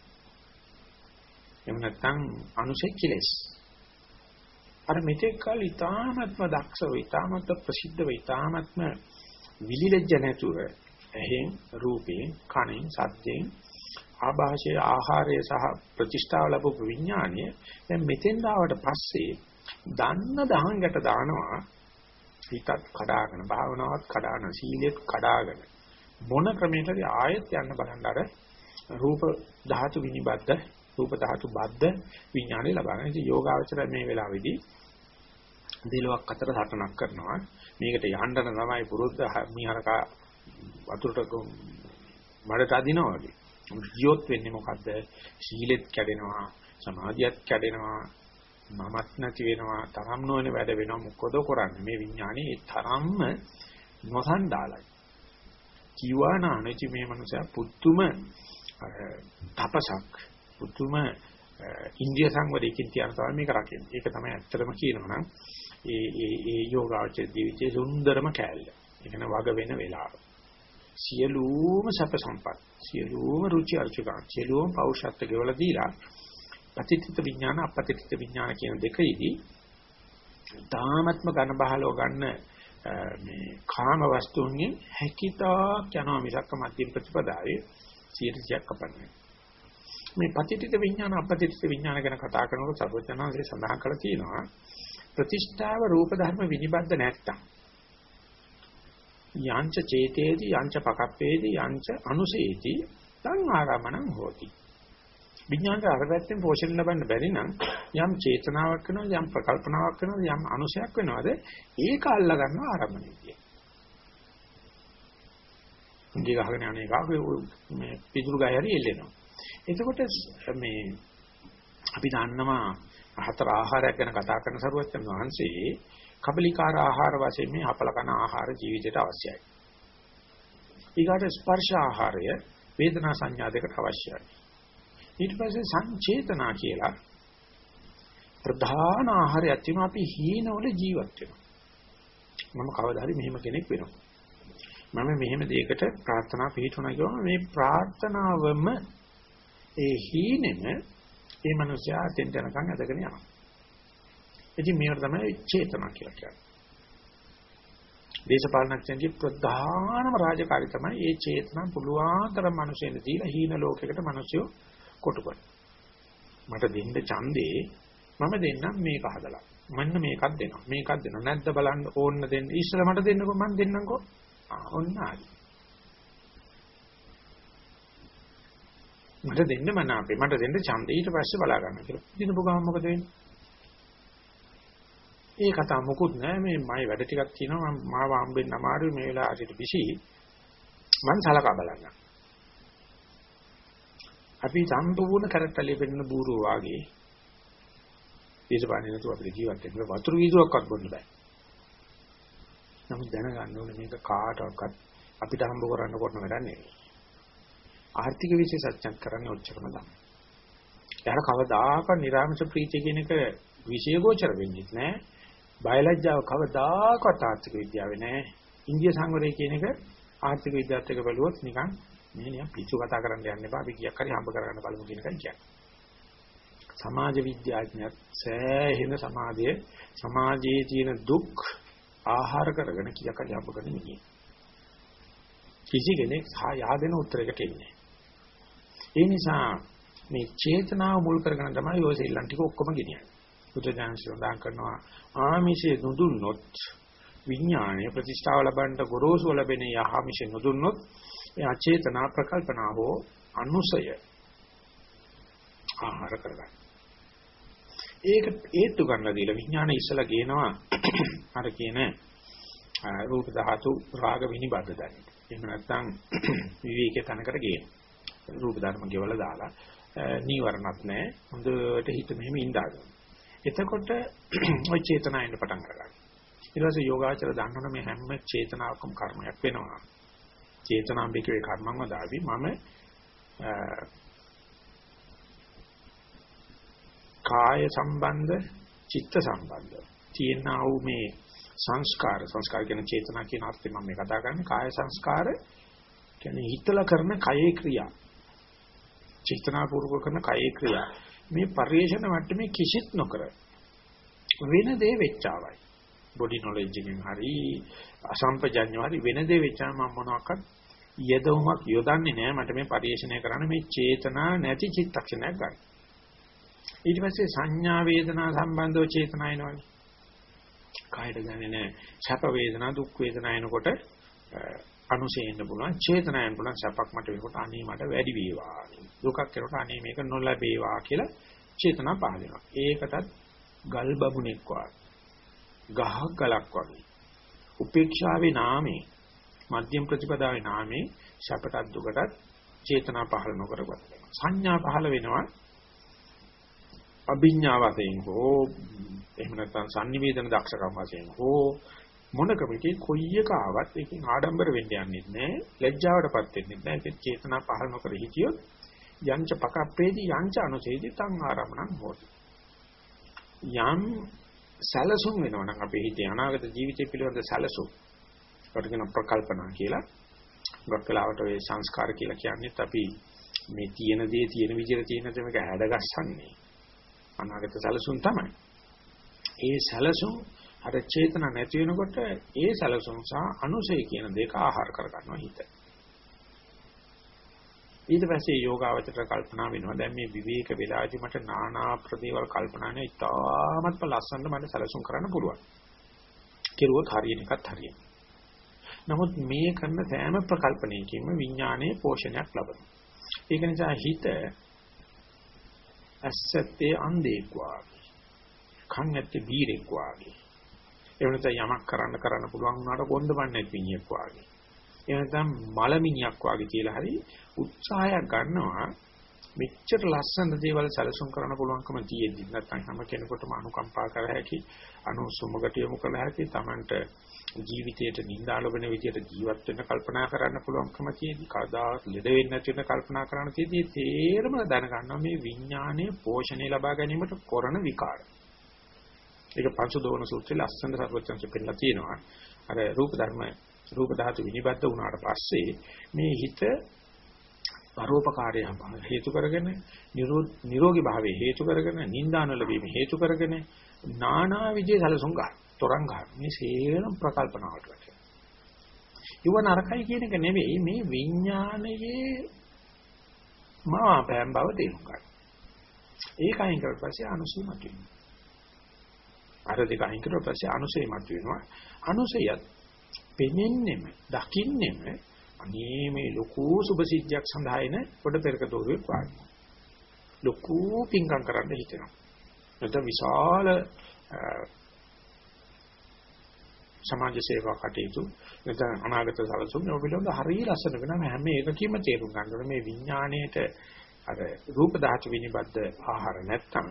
[SPEAKER 1] එහෙම නැත්නම් අනුසේ කෙලෙස්. අර මෙතෙක් කල ඊ타මත්ම දක්ෂව ඊ타මත් ප්‍රසිද්ධව ඊ타මත්ම විලිලජ්ජ නැතුව එහෙන් රූපේ කණින් සද්දෙන් ආభాෂයේ ආහාරය සහ ප්‍රතිෂ්ඨාව ලැබපු විඥානය දැන් මෙතෙන් ආවට පස්සේ දන්න දහංගට දානවා හිතත් කඩාගෙන භාවනාවත් කඩාන සීලෙත් කඩාගෙන මොන ක්‍රමයකද ආයෙත් යන්න බලන්න අර රූප ධාතු විනිබද්ද රූප ධාතු බද්ද විඥානය ලබාගෙන ඉතින් යෝගාවචර මේ වෙලාවේදී දෙලොක් අතර සටනක් කරනවා. මේකට යහන්න තමයි පුරුද්ද මීහරකා වතුරට මඩට අදිනවා වගේ. ජීවත් වෙන්නේ මොකද්ද? සීලෙත් කැඩෙනවා සමාධියත් කැඩෙනවා මමත් නැති වෙනවා තරම් නොවන වැඩ වෙනවා. මොකද කරන්නේ? මේ විඥානේ ඒ තරම්ම නොසන්ඩාලයි. ජීවානානචි මේ මනුස්සයා පුතුම තපසක් පුතුම ඉන්දිය සංවරයකින් තියන තමයි මේක රකින්නේ. ඒක තමයි ඇත්තටම කියනවනම් ඒ ඒ ඒ යෝගාචර ජීවිතයේ සුන්දරම කෑල්ල. ඒකන වග වෙන වෙලාව. සියලුම සැප සම්පත්, සියලුම රුචි අරුචිකා, සියලුම පෞෂත්ව ගෙවලා දීලා පතිත්‍ිත විඥාන අපතිත්‍ිත විඥාන කියන දෙකෙහිදී තාමත්ම ඝන බහලව ගන්න මේ කාම වස්තුන්ගෙන් හැකිතාක් යනවා මිසක් මධ්‍යම ප්‍රතිපදාවේ 100ක් කපන්නේ. මේ පතිත්‍ිත විඥාන අපතිත්‍ිත විඥාන ගැන කතා කරනකොට සර්වඥාන්සේ සඳහන් කරලා තියෙනවා ප්‍රතිෂ්ඨාව රූප ධර්ම විනිබද්ධ නැත්තම් යංච චේතේති යංච පකප්පේති යංච අනුසේති තං ආරමණං හෝති විඥානට අර පැත්තෙන් පෝෂණය ලබන්න බැරි නම් යම් චේතනාවක් වෙනවා යම් ප්‍රකල්පනාවක් වෙනවා යම් අනුසයක් වෙනවාද ඒක අල්ලා ගන්නවා ආරම්භණය කිය. ඉන්දිය ගහගෙන යන එක මේ පිටුරු ගහ හරි එල්ලෙනවා. එතකොට මේ අපි දන්නවා හතර ආහාරයක් ගැන කතා කරන සරුවච්චන් වහන්සේ කබලිකාර ආහාර වශයෙන් මේ හපල කන ආහාර ජීවිතයට අවශ්‍යයි. ඊගාට ස්පර්ශ ආහාරය වේදනා සංඥා දෙකට අවශ්‍යයි. ඊට පස්සේ සංචේතනා කියලා ප්‍රධාන ආහාරයක් තියෙනවා අපි හීනවල ජීවත් වෙනවා. මම කවදා හරි මෙහෙම කෙනෙක් වෙනවා. මම මෙහෙම දෙයකට ප්‍රාර්ථනා පිටුණා කියවම මේ ප්‍රාර්ථනාවම ඒ හීනෙම ඒ මනුස්සයා තෙන් යනකම් ඇදගෙන යනවා. ඉතින් මේකට තමයි චේතනා කියලා කියන්නේ. දේශපාලනඥයන්ගේ ප්‍රධානම රාජකාරී තමයි මේ චේතනා පුළුවන් තරම් මිනිසෙන් දීලා හීන ලෝකයකට මිනිස්සු කොටු කරන. මට දෙන්න ඡන්දේ මම දෙන්නම් මේක හදලා. මන්න මේකක් දෙනවා. මේකක් දෙනවා. නැද්ද බලන්න ඕන්න දෙන්න. ඉස්සර මට දෙන්නකෝ මම දෙන්නම්කෝ. ආ ඔන්න හරි. මට දෙන්න මන අපේ මට දෙන්න ඡන්දේ ඊට පස්සේ බලා ගන්න කියලා. දිනපු ගමන් මොකද වෙන්නේ? ඒ කතාව මොකුත් නෑ මේ මයි වැඩ ටිකක් තියෙනවා මම මාව හම්බෙන්න අමාරුයි මේ වෙලාවට බිසි මං සලකා බලන්න. අපි සම්පූර්ණ කරත්තලිය පෙන්න බూరుව වාගේ දේශපාලනේ නැතුව අපිට ජීවත් වෙන්න වතුරු වීදුරක්වත් බොන්න බෑ. නමුත් දැනගන්න ඕනේ මේක කාටවත් අපිට හම්බ කරන්න කරන වැඩක් නෙවෙයි. ආර්ථික විශේෂඥයන් කරන්නේ ඔච්චරම තමයි. එයාලා කවදාකවත් නිර්ආමස ප්‍රීතිය කියන එක විශේෂගෝචර වෙන්නේ නැහැ. බයලජ්ජාව කවදාකවත් ආර්ථික විද්‍යාවේ නැහැ. ඉන්දිය සංවරය කියන එක ආර්ථික විද්‍යාවත් එක්ක බලුවොත් නිකන් මේ නිකන් පිටු කතා කරන්න යන්න එපා. අපි කීයක් හරි හම්බ කරගන්න බලමු කියන එකයි කියන්නේ. සමාජ විද්‍යාඥයත් සෑහෙන සමාජයේ සමාජයේ තියෙන දුක් ආහාර කරගෙන කීයක් හරි හම්බ කරගෙන ඉන්නේ. කිසි කෙනෙක් yaadena උත්තරයකට එන්නේ. ඒ නිසා මේ චේතනාව මුල් කරගෙන තමයි ඔය සෙල්ලම් ටික ඔක්කොම ගෙනියන්නේ. බුදුදහම සඳහන් කරනවා ආමිෂේ නුදුන්නොත් විඥානයේ ප්‍රතිෂ්ඨාව ලබන්න ගොරෝසු ලැබෙන යහමිෂේ නුදුන්නොත් ඒ අචේතනා ප්‍රකල්පනා හෝ අනුසය ආහාර කරගන්න. ඒක හේතු ගන්න දීලා විඥාන ඉස්සලා ගේනවා අර කියන රූප ධාතු රාග විනිබද්ධ දැනෙන. එහෙම නැත්නම් විවේකයේ තනකට ගේන. රූප ධර්ම ගෙවලා දාලා නීවරණත් නැහැ. හොඳට හිත මෙහෙම ඉඳාගෙන. එතකොට ওই චේතනාව එන්න පටන් ගන්නවා. ඊට පස්සේ යෝගාචර දන්නවනේ මේ හැම චේතනාවකම කර්මයක් වෙනවා. චේතනාම්බිකේ කර්මං වදාවි. මම කාය සම්බන්ධ චිත්ත සම්බන්ධ. තියෙනා වූ මේ සංස්කාර සංස්කාර කියන චේතනා කියන අර්ථයෙන් මම මේ කතා කරන්නේ. කාය සංස්කාර කියන්නේ හිතලා කරන කයේ ක්‍රියා. චේතනා පූර්වක කරන කයේ ක්‍රියා. මේ පරිේශන මට්ටමේ කිසිත් නොකර වෙන දේ වෙච්චාවයි බොඩි නොලෙජ් එකෙන් හරි අසම්පජඤ්ඤ හරි වෙන දේ වෙච්චා මම මොනවාක්වත් යදවමක් යොදන්නේ නැහැ මට මේ පරිේශනය කරන්න මේ චේතනා නැති චිත්තක්ෂණයක් ගන්න ඊට පස්සේ සංඥා වේදනා සම්බන්ධව චේතනා එනවනේ කායයට ගන්නේ නැහැ. සැප වේදනා දුක් වේදනා එනකොට අනුසෙන්න පුළුවන් චේතනාවෙන් පුළුවන් සැපක් මට වෙනකොට අනේ මට වැඩි වේවා. දුකක් කරනකොට අනේ මේක නොලැබේවා කියලා චේතනා පහල වෙනවා. ඒකටත් ගල් බබුණෙක් වගේ. ගහක් ගලක් වගේ. උපේක්ෂාවේ නාමේ මධ්‍යම ප්‍රතිපදාවේ නාමේ සැපටත් දුකටත් චේතනා පහල නොකරවත් සංඥා පහල වෙනවා. අභිඥා වශයෙන් හෝ එහෙම නැත්නම් sannivedana දක්ෂකම් වශයෙන් හෝ මොන කමිටියේ කොයි එක ආවත් ඒකෙන් ආඩම්බර වෙන්න යන්නේ නැහැ ලැජ්ජාවටපත් වෙන්නේ නැහැ ඒක චේතනා පහළ නොකර හිටියොත් යංච පකප්පේදී යංච අනුසේදී තං ආරමණං හොති. යම් සැලසුම් වෙනවා නම් අපේ හිතේ අනාගත ජීවිතය පිළිබඳ සැලසුම්. ඒකට කියන ප්‍රකල්පනා කියලා. ගොඩක් වෙලාවට ඔය සංස්කාර කියලා කියන්නේත් අපි මේ තියෙන දේ තියෙන විදිහට තියෙන දේ මේක හැඩගස්සන්නේ අනාගත සැලසුම් තමයි. ඒ සැලසුම් අර චේතන නැති වෙනකොට ඒ සැලසුම් සහ අනුසය කියන දෙක ආහාර කර ගන්නවා හිත. ඊට පස්සේ යෝගාවචර කල්පනා වෙනවා දැන් මේ විවේක වෙලාදී මට নানা ප්‍රදේවල් කල්පනානේ ඉතාමත්ම ලස්සනට මට සැලසුම් කරන්න පුළුවන්. කෙරුවොත් හරියන එකත් හරියන. නමුත් මේ කරන සෑම ප්‍රකල්පණයකින්ම විඥානයේ පෝෂණයක් ලබනවා. ඒක නිසා හිත ඇස්සත්තේ අන්ධෙක් වාගේ කන් ඇත්තේ බීරෙක් වාගේ. ඒ වෙනත යමක් කරන්න කරන්න පුළුවන් වුණාට කොන්දපන්නේ පිණියෙක් වාගේ. ඒ නැත්නම් මලමිණියක් වාගේ කියලා හරි උත්සාහයක් ගන්නවා මෙච්චර ලස්සන දේවල් සැලසුම් කරන්න පුළුවන්කම තියෙද්දි නැත්නම් හැම කෙනෙකුටම අනුකම්පා කර හැකි අනුසුමකට යොමු කළ හැකි Tamanට ජීවිතයට නිඳාලොබන විදියට ජීවත් වෙන්න කල්පනා කරන්න පුළුවන්කම තියෙදි කවදා ලෙඩ වෙන්නේ නැති වෙන කල්පනා කරන්න තියෙදි තේරම දැනගන්නවා මේ විඥානයේ පෝෂණය ලබා ගැනීමට කරන විකාරය ඒක පංචදෝන සූත්‍රයේ ලස්සන සර්වචන්ස පෙන්නලා තියෙනවා. අර රූප ධර්ම රූප ධාතු විනිබද්ධ වුණාට පස්සේ මේ හිත පරෝපකාරය හේතු කරගෙන නිරෝගී භාවයේ හේතු කරගෙන නිന്ദාන ලැබීම හේතු කරගෙන නානා විජේ සලසුන් ගන්න. තරංග ගන්න. මේ සේරම ප්‍රකල්පනාවට වැටෙනවා. ඉව නරකයි කියන එක නෙවෙයි මේ විඥානයේ මාපෑම් බව තේරුම් ගන්න. ඒකයින් කරලා පස්සේ අනුසීමත් වෙනවා. අර දෙක අයින් කරුවා පස්සේ අනුසය මත වෙනවා. අනුසයත් පෙනෙන්නෙම, දකින්නෙම අනේ මේ ලොකු සුභසිද්ධියක් සඳහා එන පොඩ පෙරක දෝරුවෙක් වාගේ. ලොකු පිංකම් කරන්න හිතෙනවා. නැත්නම් විශාල සමාජ සේවා කටයුතු නැත්නම් අනාගත සැලසුම් ඔබිලොඳ හරිය ලස්සන වෙනවා හැම එකකීම තේරුම් ගන්න ඕනේ මේ විඥාණයට අර රූප ධාතු විනිබද්ධ ආහාර නැත්නම්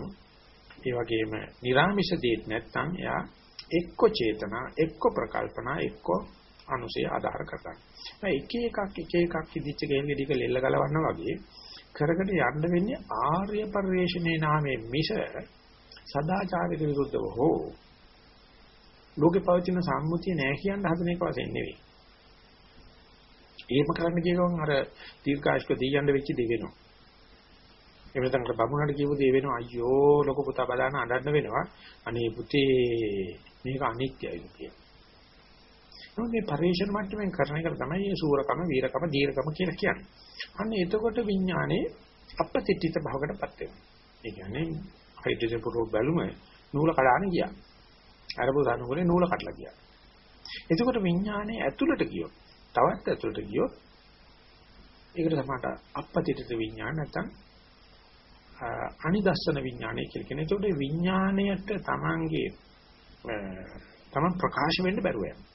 [SPEAKER 1] ඒ වගේම නිර්ාමිෂ දෙයක් නැත්නම් එයා එක්ක චේතනා එක්ක ප්‍රකල්පනා එක්ක අනුසය ආධාර කරගන්න. එක එකක් එක එකක් ඉදිච්ච ගෙන් ගෙඩික ලෙල්ල ගලවන්නා වගේ කරකට යන්න වෙන්නේ ආර්ය පරිශ්‍රණේ නාමයේ මිස සදාචාරයට විරුද්ධව හෝ ලෝකේ පවතින සම්මුතිය නෑ කියන හදන එක වශයෙන් නෙවෙයි. ඒකම කරන්න කියනවා අර දීර්ඝායුෂ්ක දෙයියන්ට වෙච්ච දේ වෙනවා. එහෙම නැත්නම් බමුණට කියපු දේ වෙනවා අයියෝ ලොකු පුතා බලන්න අඬන්න වෙනවා. අනේ පුතේ මේක අනිත්‍යයි කියලා. නෝ මේ පරිශන මට්ටමින් කරන එක තමයි මේ සූරකම, වීරකම, දීර්ඝකම කියලා කියන්නේ. අන්න එතකොට විඥානේ අපතිත්‍ිත භවකටපත් වෙනවා. ඒ කියන්නේ හයිඩ්‍රජන් පුරෝ බැලුම නූල කඩාන ගියා. අරපු සානුකලේ නූල කඩලා ගියා. එතකොට විඥානේ ඇතුළට ගියොත්, තවත් ඇතුළට ගියොත් ඒකට තමයි අපතිත්‍ිත විඥාන නැත්නම් අනිදස්සන විඥානය කියලා කියන. ඒකට විඥාණයට තමන්ගේ තමන් ප්‍රකාශ වෙන්න බැරුව යනවා.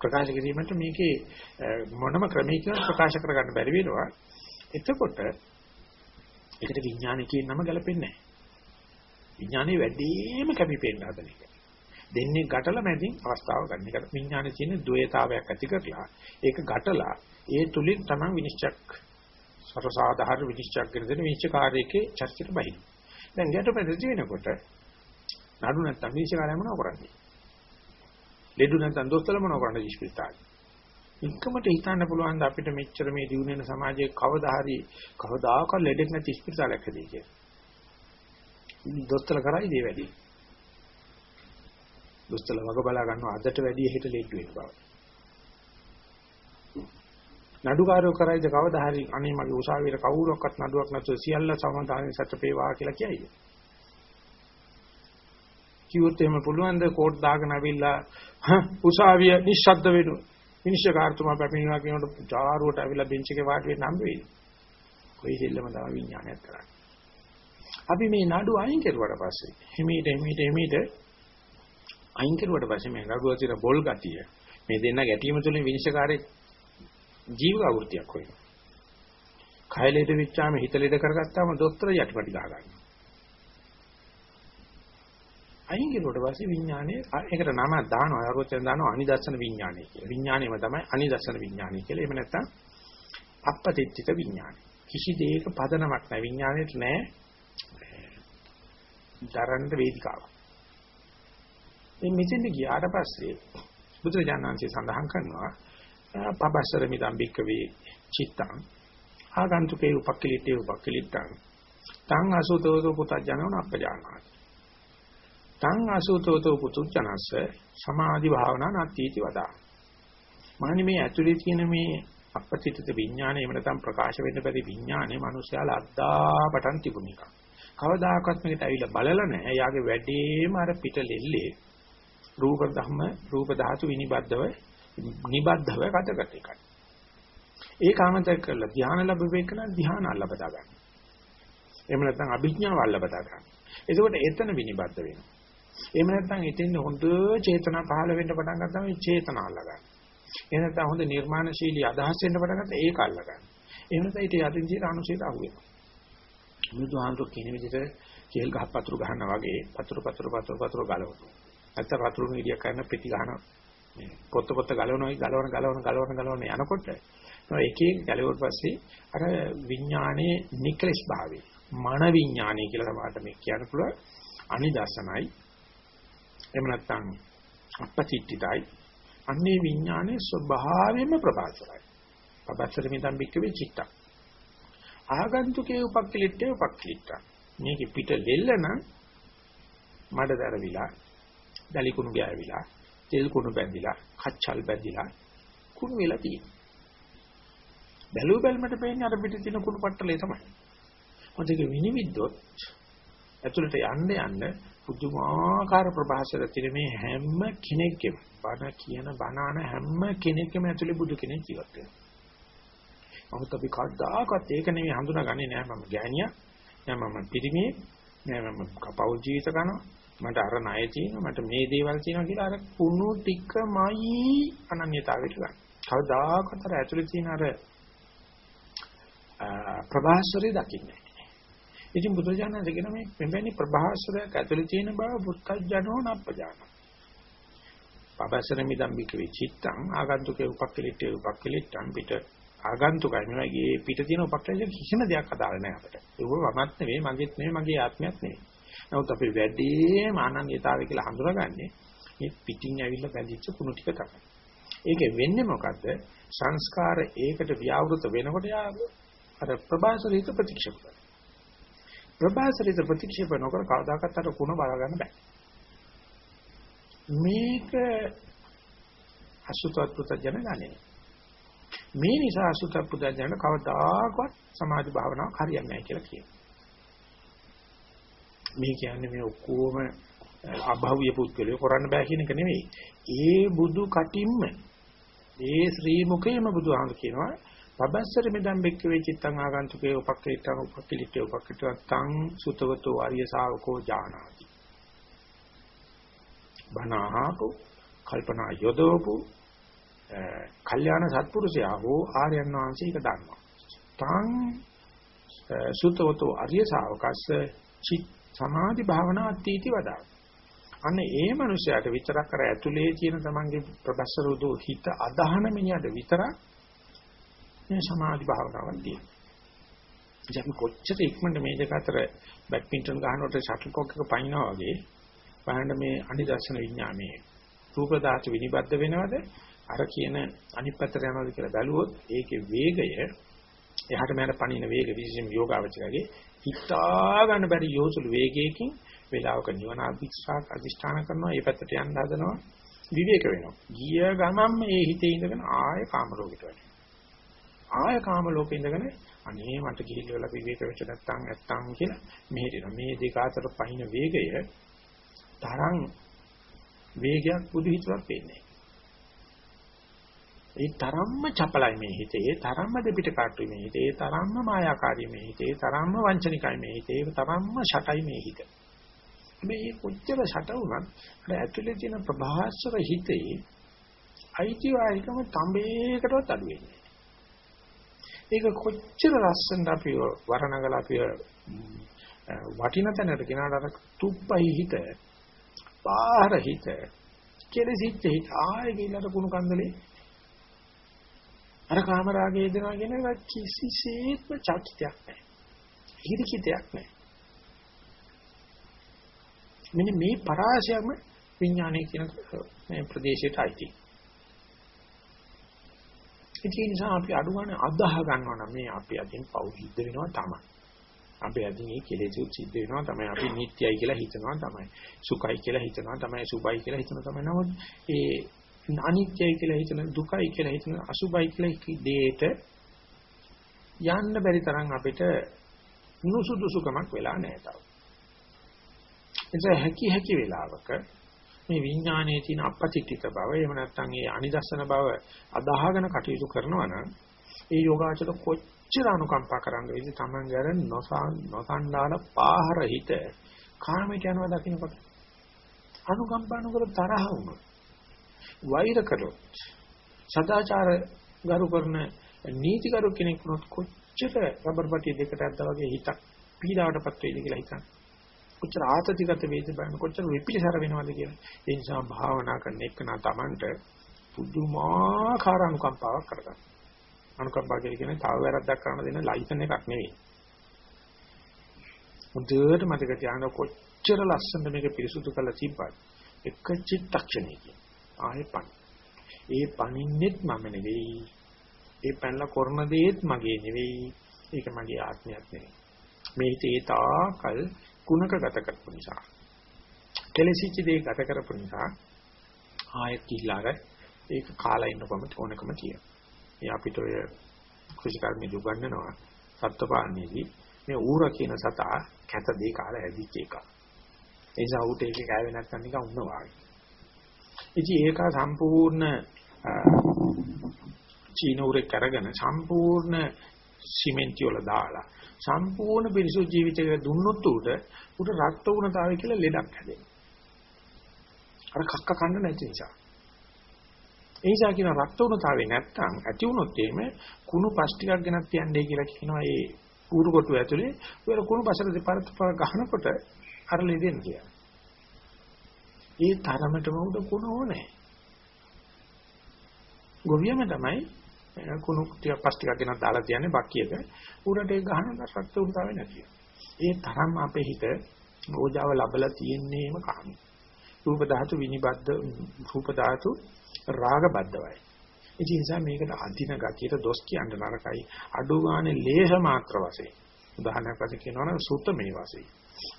[SPEAKER 1] ප්‍රකාශ කිරීමට මේකේ මොනම ක්‍රමයකින් ප්‍රකාශ කරගන්න බැරි වෙනවා. එතකොට ඒකට විඥානය කියන නම ගැලපෙන්නේ නැහැ. විඥානේ වැඩිම කැපිපෙන්න හදන එක. දෙන්නේ ගැටල මැදින් අවස්ථාව ගන්න එක. විඥානේ තියෙන ද්වේතාවයක් ඇති කරලා ඒක ගැටලා ඒ තුලින් තමයි විනිශ්චයක් සරසාධාරණ විනිශ්චයක් කරන දෙන විනිශ්චයකාරයේගේ චර්චිත බහින. දැන් ගැටපැදති වෙනකොට නඩු නැත්තම් විනිශ්චයකාරය මොනව කරන්නේ? ලෙඩු නැත්තම් දොස්තර මොනව කරන්නේ ඉස්පිරිතාලේ? එකමට හිතන්න පුළුවන් ද අපිට මෙච්චර මේ දිනු වෙන සමාජයේ කවදා හරි කවදාකවත් ලෙඩෙක් නැති ඉස්පිරිතාලයක් හදේ කියලා. දොස්තර කරයි දේ වැඩි. දොස්තර වග බලා ගන්නවා අදට වැඩි හිට ලෙඩ වෙන බව. නඩුකාරයෝ කරයිද කවදා හරි අනේ මගේ උසාවියට කවුරක්වත් නඩුවක් නැතුව සියල්ල සමාදානෙ සැතපේවා කියලා කියයිද? කිව්වොත් එහෙම පුළුවන් ද කෝට් දාගෙන අවිල්ලා උසාවිය නිශ්ශබ්ද වෙනු. විනිශ්චයකාරතුමා පැමිණිනවා කියනකොට ජාරුවට අවිල්ලා බෙන්ච් එකේ වාඩි වෙන්න හම්බ වෙයි. කොයි දෙල්ලම තමයි විඥානයක් කරන්නේ. අපි මේ නඩු අයින් කරුවාට පස්සේ හිමීට හිමීට හිමීට අයින් කරුවාට පස්සේ මේ නඩුව තියෙන බොල් ගතිය මේ දෙන්න ගැටීම තුළින් විනිශ්චයකාරේ ජීව අවෘතියක් වෙනවා. කය ලෙඩ වෙච්චාම හිත ලෙඩ කරගත්තාම දොස්තර යටිපටි ගහ ගන්නවා. අයින් කරුවාට පස්සේ විඥානයේ ඒකට නම දානවා අරවචන දානවා අනිදර්ශන විඥානය කියලා. විඥානයම තමයි අනිදර්ශන විඥානය කියලා. එහෙම නැත්නම් අපපතිත්‍ිත විඥානය. කිසි දෙයක පදනමක් නැහැ විඥාණයට නැහැ දරන්න වේදිකාවක්. මේ මෙතෙන්ද ගියාට පස්සේ බුදුරජාණන්සේ සඳහන් කරනවා පබස්සර මිදම් බික්කවේ චිත්තං. ආගන්තුකේ උපක්ඛලිතේ උපක්ඛලිතං තං අසුතෝතෝ පුතජනෝ අපජානාති තං අසුතෝතෝ පුතුජනස්ස සමාධි භාවනා නත්තිති වදා. මහනි මේ ඇතුලේ තියෙන මේ අපපතිත විඥානය එහෙම නැත්නම් ප්‍රකාශ වෙන්න බැරි විඥානේ මිනිස්යාල අද්දා පටන් තිබුණ එකක් කවදාකවත් මේකට ඇවිල්ලා බලලා නැහැ. එයාගේ වැඩේම අර පිට ලෙල්ලේ. රූප ධම්ම රූප ධාතු විනිබද්ධව නිබද්ධව ගතකට එකයි. ඒක ආමතක කරලා ධ්‍යාන ලැබෙන්න ධ්‍යාන ලැබදා ගන්න. එහෙම නැත්නම් අභිඥාව ලැබදා ගන්න. එතකොට එතන විනිබද්ධ වෙනවා. එහෙම නැත්නම් එතෙන් හොඳ චේතනා පහළ වෙන්න පටන් ගත්තාම මේ චේතනා අල්ලගන්න. එහෙම නැත්නම් හොඳ නිර්මාණශීලී අදහස් වෙන්න පටන් ගත්තා ඒක අල්ලගන්න. එහෙම නැත්නම් ඊට යටින් තියෙන අනුශේත අහුවෙනවා. බුදුහාමුදුරු කියන විදිහට කේල් ගහ පතුරු ගහනවා වගේ පතුරු පතුරු පතුරු පතුරු ගලවනවා. නැත්නම් පතුරු නීඩියක් කරන පෙති ගහන මේ පොත්ත පොත්ත ගලවනවා ගලවන ගලවන ගලවන ගලවන යනකොට එක එක ගලවුවට පස්සේ අර විඥානයේ නික්ලස් භාවය මන විඥානය කියලා සමහරට මේ කියන්න පුළුවන් අනිදර්ශනයි එහෙම නැත්නම් අපපතිත්තිතයි අන්නේ විඥානයේ ස්වභාවයෙන්ම ප්‍රකාශයි. පබස්සර මිදම් බික්කවේ චිත්තක් ආගන්තුකේ උපක්ඛලිට්ඨේ උපක්ඛලිට්ඨා. මේකේ පිට දෙල්ල නම් මඩ දරවිලා, දලි කුණු ගෑවිලා, තෙල් කුණු බැඳිලා, කච්චල් බැඳිලා කුණු වෙලා තියෙනවා. බැලුව බැලමට පේන්නේ අර පිට තියෙන කුණු පට්ටලේ තමයි. මොකද ඒක විනිවිදොත් ඇතුළට යන්න යන්න පුදුමාකාර ප්‍රභාසර තියෙන මේ හැම කෙනෙක්ගේම බණ කියන බණාන හැම කෙනෙක්ගේම ඇතුළේ බුදු කෙනෙක් ජීවත් වෙනවා. නමුත් අපි කවදාකවත් ඒක නෙමෙයි හඳුනාගන්නේ නෑ මම ගෑණියා නෑ මම පිරිමියෙ නෑ මම කපෞල් ජීවිත කරනවා මට අර ණය තියෙනවා මට මේ දේවල් තියෙනවා කියලා අර කුණු ටිකමයි අනන්‍යතාවයට ගන්න. කවදාකවත් අර ඇතුලේ තියෙන අර ප්‍රභාස්වරය දකින්නේ ඉතින් බුදුරජාණන් කියන මේ මෙවැනි ප්‍රභාස්වරයක් ඇතුලේ තියෙන බව බුත්තජනෝ නප්පජාන. පබසර මිදම් බිකේ චිත්තං ආගන්තුකේ උපක්කලිටේ උපක්කලිට්ටං පිට ආගන්තුකයි මේ වගේ පිට තියෙන උපක්‍රම කිසිම දෙයක් අදාළ නැහැ අපිට. ඒක වමත් නෙවෙයි, මගේත් නෙවෙයි, මගේ ආත්මයක් නෙවෙයි. නමුත් අපි වැඩිම ආනන්‍යතාවය කියලා හඳුනාගන්නේ මේ පිටින් ඇවිල්ලා බැඳිච්ච කුණු ටික තමයි. ඒකෙ වෙන්නේ මොකද්ද? සංස්කාර ඒකට ව්‍යවෘත වෙනකොට යා අර ප්‍රබාසරිත ප්‍රතික්ෂේප කරනවා. ප්‍රබාසරිත ප්‍රතික්ෂේප නොකර කවදාකවත් අර කුණ බල ගන්න බෑ. මේක අසුතවත් පුතජන ගන්නේ. මේ නිසා අසුත පුදඥයන කවදාකවත් සමාධි භාවනාවක් හරියන්නේ නැහැ කියලා කියනවා. මේ කියන්නේ මේ ඔක්කොම අභව්‍ය පුද්ගලයෝ කරන්න බෑ කියන එක නෙවෙයි. ඒ බුදු කටින්ම ඒ ශ්‍රී මුඛේම බුදුහාම කියනවා පබස්සර මෙදම් බෙක්ක වේ චිත්තං ආගන්තුකේ උපක්ඛේතං උපක්ඛලිතේ උපක්ඛිතං සුතවතෝ ආර්ය ශාවකෝ ජානාති. බණහාපු කල්පනා යොදවපු කල්යාණ සත්පුරුෂයා හෝ ආර්යයන් වහන්සේ ඒක දන්නවා. තං සුතවතෝ අරිය ශාවකස්ස චිත් සමාධි භාවනා අත්‍යීති වදා. අන්න ඒ මනුස්සයාට විතරක් කර ඇතුලේ තියෙන තමන්ගේ ප්‍රබස්සර උදෝ හිත අදහන මිනිහට විතරක් මේ සමාධි භාවනාවක් තියෙනවා. ඉතින් කොච්චර ඉක්මනට මේ දෙක අතර බැඩ්මින්ටන් ගහනකොට ෂටල් කොක් එක පනිනවා වගේ බලන්න මේ අනිදර්ශන විඥානයේ රූප ධාතු විනිබද්ධ වෙනවද අර කියන අනිත් පැත්තට යනවද කියලා බැලුවොත් ඒකේ වේගය එහාට මෙහාට පනින වේග විශේෂම යෝගාවචරයේ හිතා ගන්න බැරි යෝසුළු වේගයකින් වේලාවක නිවන අධිෂ්ඨාන අධිෂ්ඨාන කරනවා ඒ පැත්තට යන්න හදනවා. විවේක වෙනවා. ගිය ගමන්ම ඒ හිතේ ඉඳගෙන ආය කාම ලෝකෙට වැටෙනවා. ආය කාම ලෝකෙ ඉඳගෙන අනේ මට ගිහිල්ලා විවේක වෙච්ච නැත්තම් නැත්තම් කියලා මෙහෙට මේ දෙක අතර පහින වේගය තරම් වේගයක් බුදු හිතවත් වෙන්නේ ඒ තරම්ම චපලයි මේ හිතේ ඒ තරම්ම දෙපිට කාටුයි මේ හිතේ ඒ තරම්ම මායාකාරී මේ හිතේ ඒ තරම්ම වංචනිකයි මේ හිතේ ඒ තරම්ම ෂටයි මේ හිත. මේ කොච්චර ෂට වුණත් අර ඇතුලේ තියෙන ප්‍රභාස්වර හිතේ අයිතිවාසිකම තඹේකටවත් අඩු වෙන්නේ ඒක කොච්චර ලස්සනට අපි වරණගල අපි වටින තැනට ගෙනාට අර තුප්පයි හිත පාර හිත කෙලසිච්ච හිත ආයෙ ගිලට කුණු කන්දලේ අර කාමරාගයේ දෙනවා කියන එක කිසිසේත්ම චකිතයක් නැහැ. හිරිකිතයක් නැහැ. මෙන්න මේ පරාසයම විඥානයේ කියන මේ ප්‍රදේශයට අයිති. ඒ නිසා අපි අඩුවන අදාහ ගන්නවා නම් මේ අපි අදින් පව් හිද්ද වෙනවා තමයි. අපි අදින් මේ කෙලෙසු සිද්ධ වෙනවා තමයි අපි නිට්ටයයි කියලා හිතනවා තමයි. සුඛයි කියලා හිතනවා තමයි සුභයි කියලා හිතනවා තමයි. නමුත් ඒ අනිත්‍යයි කියලා හිතන දුකයි කියලා හිතන අසුභයි කියලා දෙයට යන්න බැරි තරම් අපිට නුසුදුසුකමක් වෙලා නැහැ තාම. එතන හැකි හැකි වෙලාවක මේ විඥානයේ තියෙන අපපතිත්‍ිත බව එහෙම නැත්නම් ඒ අනිදස්සන බව අදාහගෙන කටයුතු කරනවා නම් ඒ යෝගාචර කොච්චර අනුකම්පා කරන්න වේද Taman ගැන නොසන්ඩාන පාහර හිත කාමයට යනවා දකින්නකොට අනුකම්පා නොකර තරහ වුණා වෛර කළොත් සදාචාර ගරු කරන නීතිගරු කෙනෙක් වුණොත් කොච්චර රබර් පටිය දෙකට අද්දා වගේ හිතක් පීඩාවටපත් වෙයිද කියලා හිතන්න. කොච්චර ආතතිගත වේද බලන්න කොච්චර විපිලිසර වෙනවද කියලා. ඒ නිසා භාවනා කරන එක නා Tamanට පුදුමාකාර අනුකම්පාවක් කරගන්න. අනුකම්පාව කියන්නේ තව වැරද්දක් කරන්න දෙන ලයිසන් එකක් නෙවෙයි. මුදේට මතක තියාගන්න කොච්චර ලස්සනද මේක පිරිසුදු කරලා තිබ්බත් එක චිත්තක්ෂණයකින් ආයෙ පණ. ඒ පණින්නෙත් මම නෙවෙයි. ඒ පැනලා කරන දේත් මගේ නෙවෙයි. ඒක මගේ ආත්මයක් නෙවෙයි. මේ හිතේ තාකල් කුණක ගත කරපු නිසා. කෙලසිච්ච දේ ගත කරපු නිසා ආයෙත් කිල්ලාර ඒක කාලා ඉන්නකොම ඕනකම තියෙනවා. මේ අපිට ඔය කුෂිකර්මී දුගන්නනවා සත්ත්වපාණීදී මේ ඌර කියන සතා කැත දේ කාලා ඇදිච්ච එක. ඒ නිසා ඌට ඒක කෑවේ නැත්නම් නිකන් උන්න වාගේ. ඉතින් ඒක සම්පූර්ණ චීනෝරේ කරගෙන සම්පූර්ණ සිමෙන්ති වල දාලා සම්පූර්ණ පිරිසු ජීවිතයක දුන්නොත් උට උට රක්ත වුණතාවය කියලා ලෙඩක් හැදෙනවා. අර කක්ක කන්න නැති නිසා. ඒ නිසා කියන රක්ත වුණතාවේ නැත්තම් ඇති වුණොත් එහෙම කුණු පස් ටිකක් ගෙනත් තියන්නේ කියලා කියනවා ඒ ඌරු කොටු ඇතුලේ උයර කුණු පසර දෙපාරක් ගහනකොට අර ලෙඩෙන් කියලා. ඒ තරමටම උඩ කුණ ඕනේ. ගොවියම තමයි කුණු ටික පස් ටිකක් ගෙනත් දාලා තියන්නේ බක්කියක. උඩට ඒ ගහන රක්ත උන්තාවේ නැතිව. ඒ තරම් අපේ හිත ඕජාව ලැබලා තියෙන්නේම කාමී. රූප ධාතු විනිබද්ධ රූප ධාතු රාග බද්ධවයි. ඒ නිසා මේකට අදින ගතියට දොස් කියන්න නරකයි. අඩු ගානේ ලේහ මාත්‍ර වශයෙන්. උදාහරණයක් වශයෙන් කියනවා නම් සුත මේ වශයෙන්.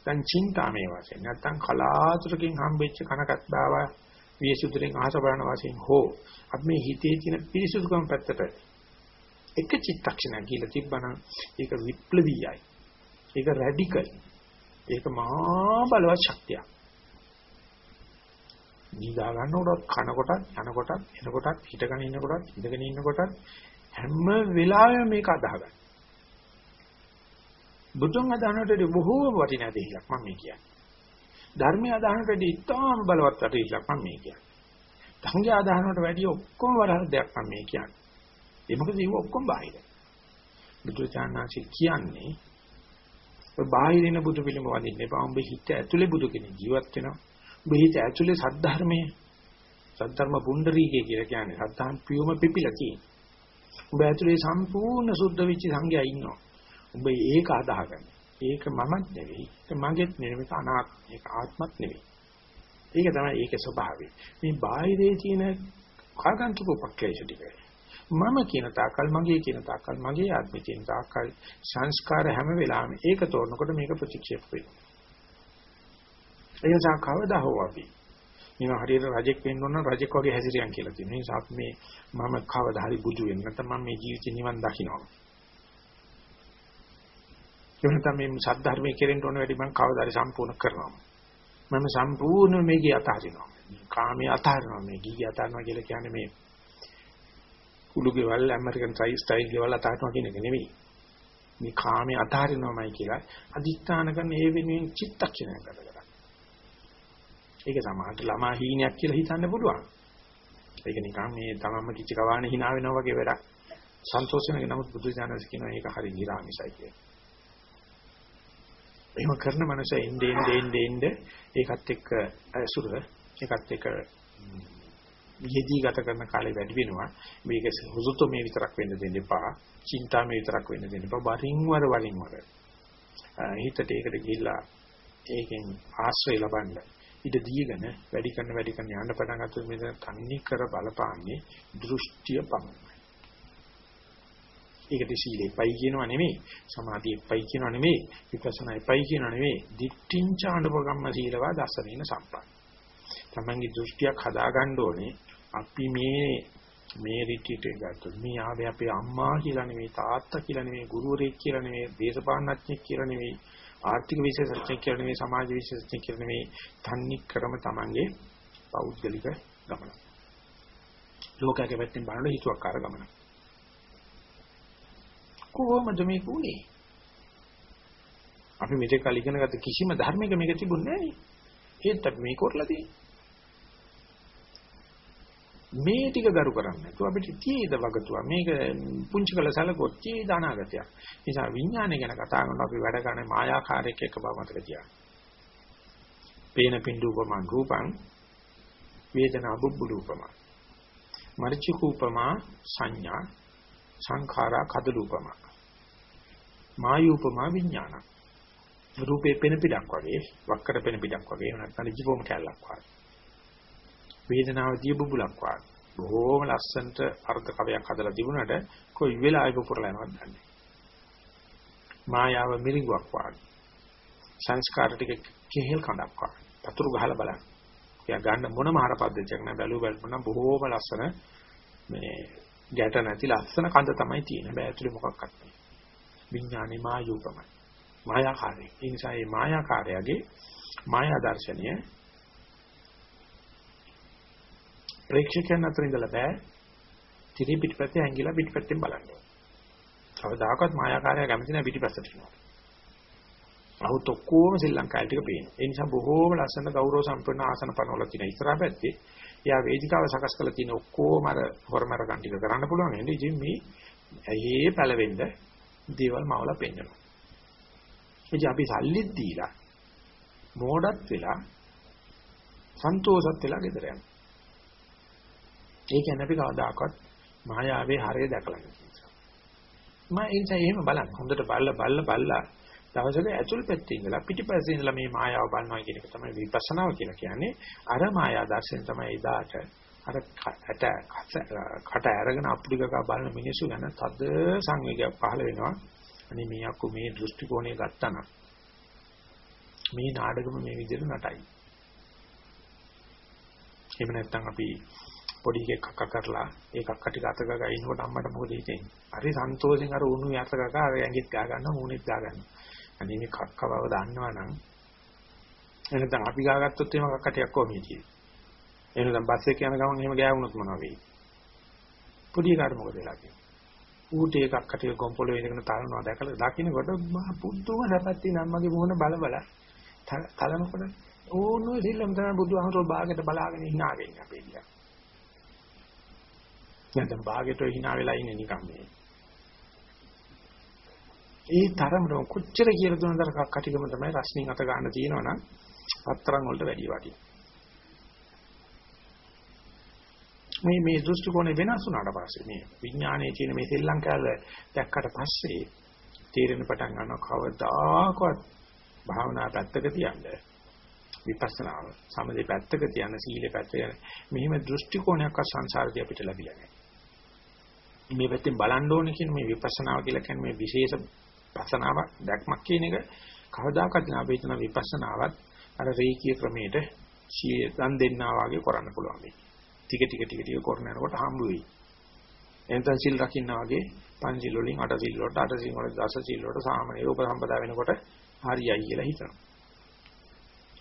[SPEAKER 1] දැන් චින්තාමේ වශයෙන් නැත්තම් කලාතුරකින් හම්බෙච්ච කනකත් බාවා වියසුදුරෙන් අහස බලන වශයෙන් හෝ අපි මේ හිතේ තියෙන පිරිසුදුකම පැත්තට එක චිත්තක්ෂණයක් කියලා තිබ්බනම් ඒක විප්ලවීයයි. ඒක රැඩිකල්. ඒක මහා බලවත් ශක්තියක්. නිදා ගන්නකොටත් කනකොටත් යනකොටත් එනකොටත් හිටගෙන ඉන්නකොටත් ඉඳගෙන ඉන්නකොටත් හැම වෙලාවෙම මේක අදාහගන්න. බුදුන් අදහනට බොහෝ වටිනා දෙයක් මම මේ කියන්නේ. ධර්මය අදහනට ඉතාම බලවත් වටිනක් මම මේ කියන්නේ. සංඝය අදහනට වැඩිය ඔක්කොම වරහක් දෙයක් මම මේ කියන්නේ. ඒ මොකද ඒව ඔක්කොම බාහිර. බුදුචානන්සේ කියන්නේ ඔය බාහිරින බුදු පිළිම වදින්න එපා. උඹ හිත ඇතුලේ බුදු කෙනෙක් ජීවත් වෙනවා. උඹ හිත ඇතුලේ සද්ධර්මයේ සද්ධර්ම පුණ්ඩරීකය කියලා කියන්නේ සද්ධාන් පියුම පිපිලා තියෙන. උඹ ඇතුලේ සම්පූර්ණ සුද්ධ වෙච්ච සංඝයා ඉන්නවා. උඹ ඒක අදාහගන්න. ඒක මමත් නෙවෙයි. ඒක මගේත් නෙවෙයි. මේක අනාත්ම. ඒක ආත්මත් නෙවෙයි. ඒක තමයි ඒකේ ස්වභාවය. මේ බාහිරේ තියෙන කාගන්තුක උපක්ලේශ ටික. මම කියන තාකල් මගේ කියන තාකල් මගේ ආත්මය කියන තාකල් සංස්කාර හැම වෙලාවෙම ඒක තෝරනකොට මේක ප්‍රතික්ෂේප වෙනවා. ඒ නිසා කවදා හෝ අපි මේ හරියට රජෙක් වෙන්න ඕන රජෙක් වගේ හැසිරියන් කියලා තියෙනවා. ඒ නිසා මේ මම කවදා හරි බුදු වෙන්න නැත්නම් මම මේ ජීවිතේ නිවන් දකින්නවා. ඒ වෙනතම මේ සද්ධර්මයේ කෙරෙන්න ඕන වැඩි මම කවදා හරි සම්පූර්ණ කරනවා. මම සම්පූර්ණ මේකේ අතහරිනවා. කාමයේ අතහරිනවා. මේ ගිහි අතහරිනවා කියලා කියන්නේ මේ කුළුගේවල් ඇමරිකන් ස්ටයිල් ගෙවල් අතහරිනවා කියන එක නෙවෙයි. මේ කාමයේ අතහරිනවමයි කියලා අදිස්ථාන කරන ඒ වෙනුවෙන් චිත්තක්ෂණය කරගන්න. ඒක සමහරට ළමා හීනයක් කියලා හිතන්න පුළුවන්. ඒක නිකන් මේ තමන්ම කිචි කවානේ hina වෙනවා වගේ වැඩක්. සන්තෝෂ වෙනක නමුත් බුදු දානස් කියනවා ඒක හරි නිර්ආමිසයි කියලා. එහෙම කරන මනස එන්නේ එන්නේ එන්නේ ඒකත් එක්ක අසුර ඒකත් එක්ක යෙදී ගත කරන කාලය වැඩි වෙනවා. මේක හුසුතෝ මේ විතරක් වෙන්න දෙන්න එපා. චින්තා මේ විතරක් වෙන්න දෙන්න එපා. වරින් වර වරින් වර. හිතට ඒකට ගිහිල්ලා ඒකෙන් ආශ්‍රය ලබන්න ඉඩ දීගෙන වැඩි කරන වැඩි කරන යන්න පටන් ගත්තොත් මෙතන තන්නේ කර බලපාන්නේ දෘෂ්ටිය පමණයි. ඒකට සීලෙපයි කියනවා නෙමෙයි සමාධියපයි කියනවා නෙමෙයි විපස්සනායපයි කියනවා නෙමෙයි දිට්ඨිංචාණ්ඩපගම්ම සීලවා දසනේන සම්පන්න. තමන්ගේ දෘෂ්ටියක් හදාගන්න ඕනේ අපි මේ මේ රිට්‍රීට් එක ගත්තොත් මේ ආවේ අපේ අම්මා කියලා නෙමෙයි තාත්තා කියලා නෙමෙයි ගුරුවරයෙක් කියලා නෙමෙයි දේශපාලනඥයෙක් කියලා නෙමෙයි ආර්ථික විශේෂඥයෙක් කියලා නෙමෙයි සමාජ විශේෂඥයෙක් කියලා නෙමෙයි තන්නේ ක්‍රම තමන්ගේ පෞද්ගලික ගමන. ලෝකයේ පැත්තෙන් බලන හිතුවක්කාර ගමන. කොහොමද මේක උනේ? අපි මෙතෙක් කල ඉගෙන ගත්ත කිසිම ධර්මයක මේක තිබුණේ නැහැ නේ. ඒත් අපි මේක කරලා තියෙන්නේ. මේ ටික ගරු කරන්නේ නැතුව අපිට තීද වගතුව? මේක පුංචි කළ සැලකොත් තීද අනාගතය. නිසා විඥානය ගැන කතා කරනකොට අපි වැඩ කරන්නේ මායාකාරයක් එක්ක බව මතක තියාගන්න. පේන පින්දුපමං රූපං වේදනා බුබ්බුලූපමං මරිචිකූපමා සංඥා සංඛාරා කදලූපමං මායූපමා විඥාන රූපේ පෙන පිටක් වගේ වක්කර පෙන පිටක් වගේ එහෙම නැත්නම් ජීවෝම කැලලක් වගේ වේදනාව දිය බුබුලක් වාගේ. බොහෝම ලස්සනට අර්ථ කවයක් හදලා තිබුණාට කොයි වෙලාවෙක පුරලා යනවද දන්නේ මායාව මිරිඟුවක් වාගේ. සංස්කාර ටික කෙහෙල් කඳක් වාගේ. පතුරු ගහලා බලන්න. එයා ගන්න මොනම ආහාර පද්ධතියක් නෑ බැලු බැලුවනම් බොහෝම ලස්සන මේ ගැට නැති ලස්සන කඳ තමයි තියෙන්නේ. හැබැයි ඇතුලේ මොකක්වත් නැහැ. විඥානේ මායූපමයි. මායාකාරී. ඒ නිසා මේ මායාකාරයගේ මායා දර්ශනය ප්‍රේක්ෂකයන් අතර ඉඳලා බෑ. තිරි පිටිපස්සේ ඇංගිලා පිටිපස්සෙන් බලන්න. කවදාකවත් මායාකාරය කැමති නැහැ පිටිපස්සට යනවා. අහුත් ඔක්කොම ශ්‍රී ලංකාවේ ටික පේනවා. ඒ නිසා බොහෝම ලස්සන ගෞරව සම්පන්න ආසන පනවල තියෙන ඉස්සරහ පැත්තේ එයා වේදිකාව සකස් කරලා තියෙන ඔක්කොම අර හොරමර ගන්න ටික කරන්න පුළුවන්. එන්නේ ඉතින් මේ ඇහි පළවෙන්න දේවල් මවලා පෙන්නනවා. ඉතින් අපි සල්ලිත් දීලා මෝඩත් වෙලා සන්තෝෂත් වෙලා ගෙදර යනවා. ඒ කියන්නේ අපි කවදාකවත් මායාවේ හරය දැකලා නැහැ. මම ඒ නිසා එහෙම බලන්න. හොඳට බලලා බලලා බලලා දවසක ඇතුල් පැත්තේ ඉඳලා පිටිපස්සේ ඉඳලා මේ මායාව බලනවා කියන එක තමයි විපස්සනාව කියලා කියන්නේ. අර මායා දර්ශන තමයි එදාට අර කට කට අරගෙන අප්ලිකක බලන මිනිස්සු ගැන තද සංවේගයක් පහළ වෙනවා. අනේ මේ අක්කු මේ දෘෂ්ටි කෝණය ගත්තා නම් මේ නාටකම මේ විදිහට නටයි. එහෙම නැත්නම් අපි පොඩි එකෙක් කක්ක කරලා ඒ කක්ක ටික අත ගගා ඉන්නකොට අම්මට මොකද හිතෙන්නේ? හරි සන්තෝෂෙන් අර උණු යත ගගා අර ඇඟිත් ගා ගන්නවා මූණෙත් ගා ගන්නවා. අනේ මේ කක්ක බව දන්නවනම් එහෙනම් අපි ගාගත්තොත් එහෙම කක්ක ටිකක් කොහොමද කියන්නේ? එහෙනම් බස් එක යන ගමන් එහෙම ගෑවුනොත් මොනවා වෙයි? පොඩි එකාට මොකද වෙලා කියන්නේ? ඌට එකක් කටිය ගොම්පොළේ ඉඳගෙන තලනවා දැකලා දකින්නකොට මහ පුදුම සැපත් තියෙන අම්මගේ මොන බල බල තලනකොට ඕනෝ දෙල්ලම තමයි බුදුහමරෝ බාගෙට බලාගෙන hina වෙන්නේ අපේ දිහා. නැත්නම් භාගෙට hina වෙලා ඉන්නේ නිකන් මේ. ඒ තරමට කොච්චර කියලා දුන්නද කටිගම තමයි රස්නින් අත ගන්න තියෙනවනම් පතරන් වලට වැඩි වටිනවා. මේ මේ දෘෂ්ටි කෝණය වෙනස් වුණාට පස්සේ මේ විඥානයේ තියෙන මේ සෙල්ලම් කැල දැක්කට පස්සේ තීරණ පටන් ගන්නවා කවදාකවත් භාවනා පැත්තක තියන්නේ විපස්සනාව සමදේ පැත්තක තියන සීලේ පැත්තක යන මෙහිම දෘෂ්ටි කෝණයක් සංසාරදී අපිට ලැබිලා නැහැ. මේ පැත්තෙන් බලන්න ඕනේ කියන මේ විපස්සනාව කියලා කියන්නේ මේ විශේෂ පසනාව දැක්මක් කියන එක කවදාකවත් නෑ අපි හිතන විපස්සනාවත් අර රේකී ක්‍රමයට සීයන් දෙන්නා වගේ කරන්න පුළුවන් මේ. ටික ටික ටික ටික කරන යනකොට හම්බ වෙයි. එතෙන් සිල් රකින්නා වගේ පංචිල් වලින් අට සිල් වලට අට සිල් වලට දස සිල් වලට සාමනේ උපසම්පදා වෙනකොට හරියයි කියලා හිතනවා.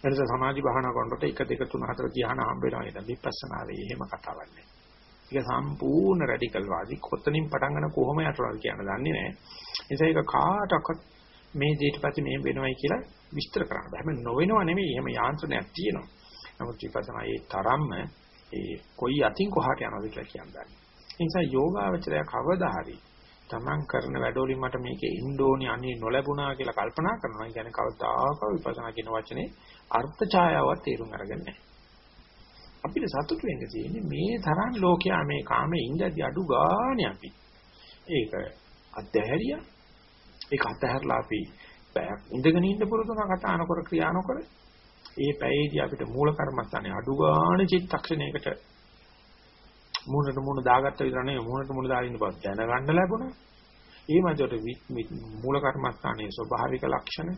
[SPEAKER 1] එනිස සමාධි භාවනා කරනකොට 1 2 3 4 ධ්‍යාන හම්බ වෙනවා නේද? විපස්සනාවේ එහෙම කතාවක් නෑ. ඒක සම්පූර්ණ රැඩිකල් වාදී කොතනින් පටන් ගන්න කොහොම යටවද කියන දන්නේ නෑ. නිසා ඒක කාටවත් මේ දෙයට පස්සේ මෙහෙම වෙනවයි කියලා විස්තර කරන්න බෑ. හැම නොවෙනව නෙමෙයි. එහෙම යාන්ත්‍රණයක් තියෙනවා. නමුත් විපස්සනා ඒ තරම්ම ඒ කොයි අතින් කොහාට යනවද කියලා කියන්නේ. ඒ නිසා යෝගාවචරය කවදා හරි තමන් කරන වැඩවලින් මට මේකේ ඉන්න ඕනි අනේ නොලැබුණා කියලා කල්පනා කරනවා. කියන්නේ කවදාක විපස්සනා කියන වචනේ අර්ථ ඡායාවක් තේරුම් අරගෙන නැහැ. අපිට සතුටු වෙන්න තියෙන්නේ මේ තරම් ලෝකයා මේ කාමේ ඉඳදී අඩු ගානේ අපි. ඒක අත්හැරියා. ඒක අත්හැරලා අපි පැයක් ඉඳගෙන ඉන්න පුරුදුන කතා නොකර ක්‍රියා නොකර ඒ පැයේදී අපිට මූල කර්මස්ථානේ අඩු ගානේ චිත්තක්ෂණයකට මූණට මූණ දාගත්ත විතර නෙවෙයි මූණට මූණ දාගෙන ඉන්න බව දැනගන්න ලැබුණා. ඒ මැදට මූල කර්මස්ථානයේ ස්වභාවික ලක්ෂණ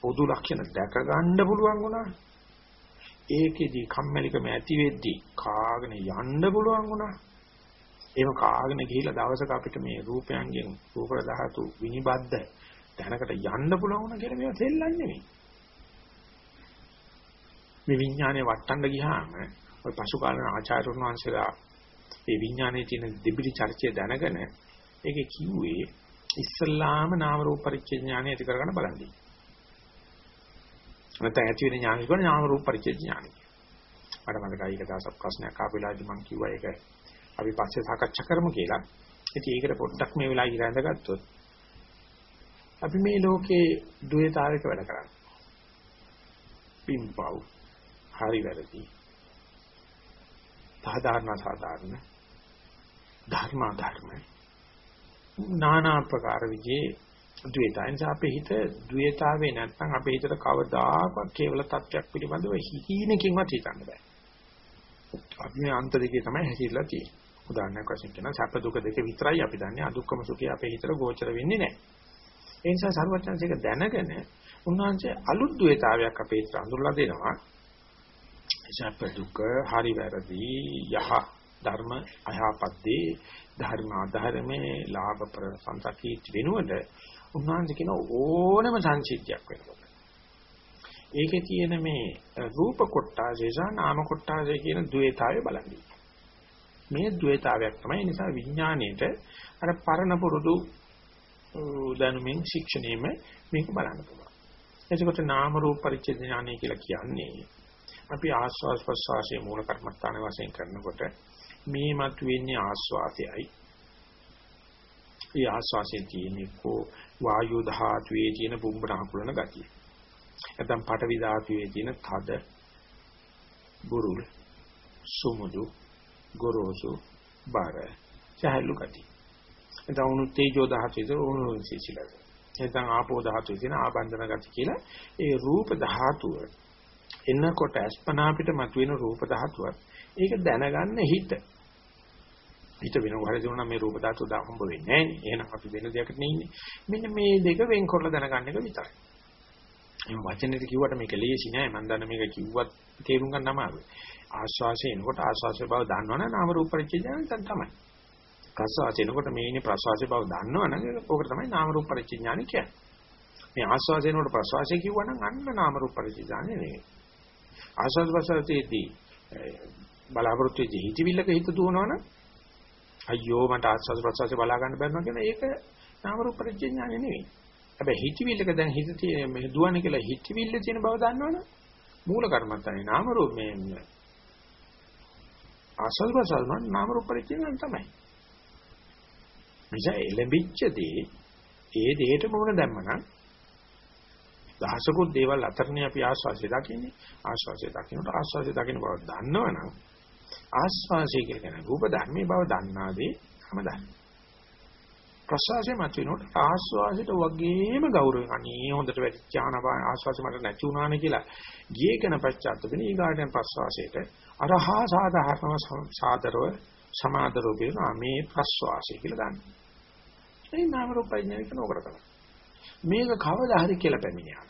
[SPEAKER 1] පොදු ලක්ෂණ දැක ගන්න පුළුවන් වුණා. ඒකෙදි කම්මැලිකම ඇති වෙද්දි කාගෙන යන්න පුළුවන් වුණා. එහෙම කාගෙන ගිහිලා දවසක අපිට මේ රූපයන්ගෙන් රූප ධාතු විනිබද්ද දැනකට යන්න පුළුවන් වුණා කියලා මේවා දෙල්ලන්නේ නෙමෙයි. මේ විඥානේ වටන්න ගියාම ඔය පසු කාලන ආචාර්යවරුන් වහන්සේලා මේ විඥානයේ තියෙන දෙබිලි චර්චය දැනගෙන ඒකේ කිව්වේ ඉස්සල්ලාම නාම රූප පරිච්ඡේඥානය ඇති කරගන්න බලන්නේ. නැත්නම් ඇති වෙන ඥානය කියන නාම රූප පරිච්ඡේද ඥානය. මට මතකයි එක දවසක් ප්‍රශ්නයක් ආපෙලාදී මම කිව්වා ඒක අපි පස්සේ සාකච්ඡා කරමු කියලා. ඉතින් ඒකට පොඩ්ඩක් මේ වෙලාව ඉර ඇඳගත්තොත් අපි මේ ලෝකේ ද්වේතාවයක වැඩ කරන්නේ. පිම්පව් හරි වැරදි. සාධාරණ සාධාරණ ධර්ම ධර්ම නානා ප්‍රකාර විජේ ද්වේතයන් අපේ හිත ද්වේතාවේ නැත්නම් අපේ හිතට කවදාකවත් කේවල තත්වයක් පිළිබඳව හිතීනකින්වත් හිතන්න බෑ. අපි මේ අන්ත දෙකේ තමයි හැසිරලා තියෙන්නේ. උදාහරණයක් වශයෙන් කියනවා සැප දුක දෙක විතරයි අපි දන්නේ අදුක්කම සුඛය අපේ හිතට ගෝචර වෙන්නේ නැහැ. ඒ නිසා සර්වඥාන්සේක දැනගෙන උන්වහන්සේ අලුත් ද්වේතාවයක් අපේ හිතට අඳුරලා දෙනවා. එසා දුක හරි වැරදි යහ ධර්ම අයහපත්දී ධර්ම ආධර්මයේ ලාභ ප්‍රසංසකී වෙනුවට උන්වහන්සේ කියන ඕනම සංසිද්ධියක් වෙනවා. ඒකේ තියෙන මේ රූප කොටාජේසා නාම කොටාජේ කියන ද්වේතාවය බලන්න. මේ ද්වේතාවයක් තමයි නිසා විඥාණයට අර පරණ පුරුදු දැනුමින් ශික්ෂණයෙම මේක බලන්න පුළුවන්. එතකොට නාම රූප පරිච්ඡේද ඥානය කියලා කියන්නේ අපි ආස්වාස් ප්‍රස්වාසයේ මූල කර්මස්ථාන වශයෙන් කරනකොට මේ මත වෙන්නේ ආස්වාදයයි. ඒ ආස්වාසයේ තියෙන්නේ කෝ වායු ධාතුවේ තියෙන බුම්බන අකුලන ගතිය. නැත්නම් පඨවි ධාතුවේ තියෙන තද බුරුල් සුමුදු ගොරෝසු බාර සහලු ගතිය. නැත්නම් උණු තේජෝ ධාතුවේ උණු සිසිලස. නැත්නම් ආපෝ ධාතුවේ තියෙන ආබන්ධන ගතිය කියලා ඒ රූප ධාතුව එන්නකොට අස්පනා පිට මතුවෙන රූප ධාතුවත් ඒක දැනගන්න හිත හිත වෙනව හරි දුන්නා මේ රූප ධාතුව දා හම්බ වෙන්නේ නැහැ නේ. එහෙනම් අපි වෙන දෙයකට නෙන්නේ. මෙන්න මේ දෙක වෙන් කරලා දැනගන්න එක විතරයි. එහෙනම් වචනෙට කිව්වට මේක ලේසි නෑ. මම දන්න මේක කිව්වත් තේරුම් ගන්න අමාරුයි. ආශ්වාසය එනකොට ආශ්වාසය බව දන්නවනම් නාම රූප පරිච්ඡේදයන් තමයි. ප්‍රශ්වාසය එනකොට මේ ඉන්නේ ප්‍රශ්වාසය බව දන්නවනම් ඒක තමයි නාම රූප පරිච්ඡේඥානි කියන්නේ. මේ ආශ්වාසය එනකොට ප්‍රශ්වාසය කිව්වනම් අන්න නාම රූප පරිච්ඡේඥානි නෙවෙයි. ආශ්වාස ප්‍රශ්වාසයේදී බලාපොරොත්තු වෙච්ච හිතවිල්ලක හිත දුවනවනම් අයියෝ මට ආස්වාද ප්‍රසවාසය බලා ගන්න බැරිනවා කියන ඒක නාම රූප පරිඥානය නෙවෙයි. හැබැයි හිතවිල්ලක දැන් හිත තියෙන මේ දුවන්නේ කියලා හිතවිල්ල තියෙන බව දන්නවනේ. මූල කර්මත්තනේ නාම රූප මේ ආස්වාද ප්‍රසවාස නාම රූප පරිඥානය තමයි. නිසා එළඹිච්චදී ඒ දෙයට මොන දැම්මනම් දහසකුත් දේවල් අතරනේ අපි ආස්වාසිය දකින්නේ. ආස්වාසිය දකින්නට ආස්වාසිය දකින්න බව දන්නවනම් ආස්වාසිය කියන රූප ධර්මයේ බව දන්නාදී හැමදාම ප්‍රසවාසය මත වෙනකොට ආස්වාසිත වගේම ගෞරවයෙන් අනේ හොඳට වැටිච්ච ආනපාන ආස්වාසි මට නැති වුණානේ කියලා ගියේ කෙන පශ්චාත්තපෙන ඊගාටෙන් ප්‍රසවාසයට අරහා සාධාරණව සාදරව සමාදරව කියනවා මේ ප්‍රසවාසය කියලා ගන්න. ඒ නාම රූප විඥානික නෝකර තමයි. මේක කවදා හරි කියලා පැමිණියා.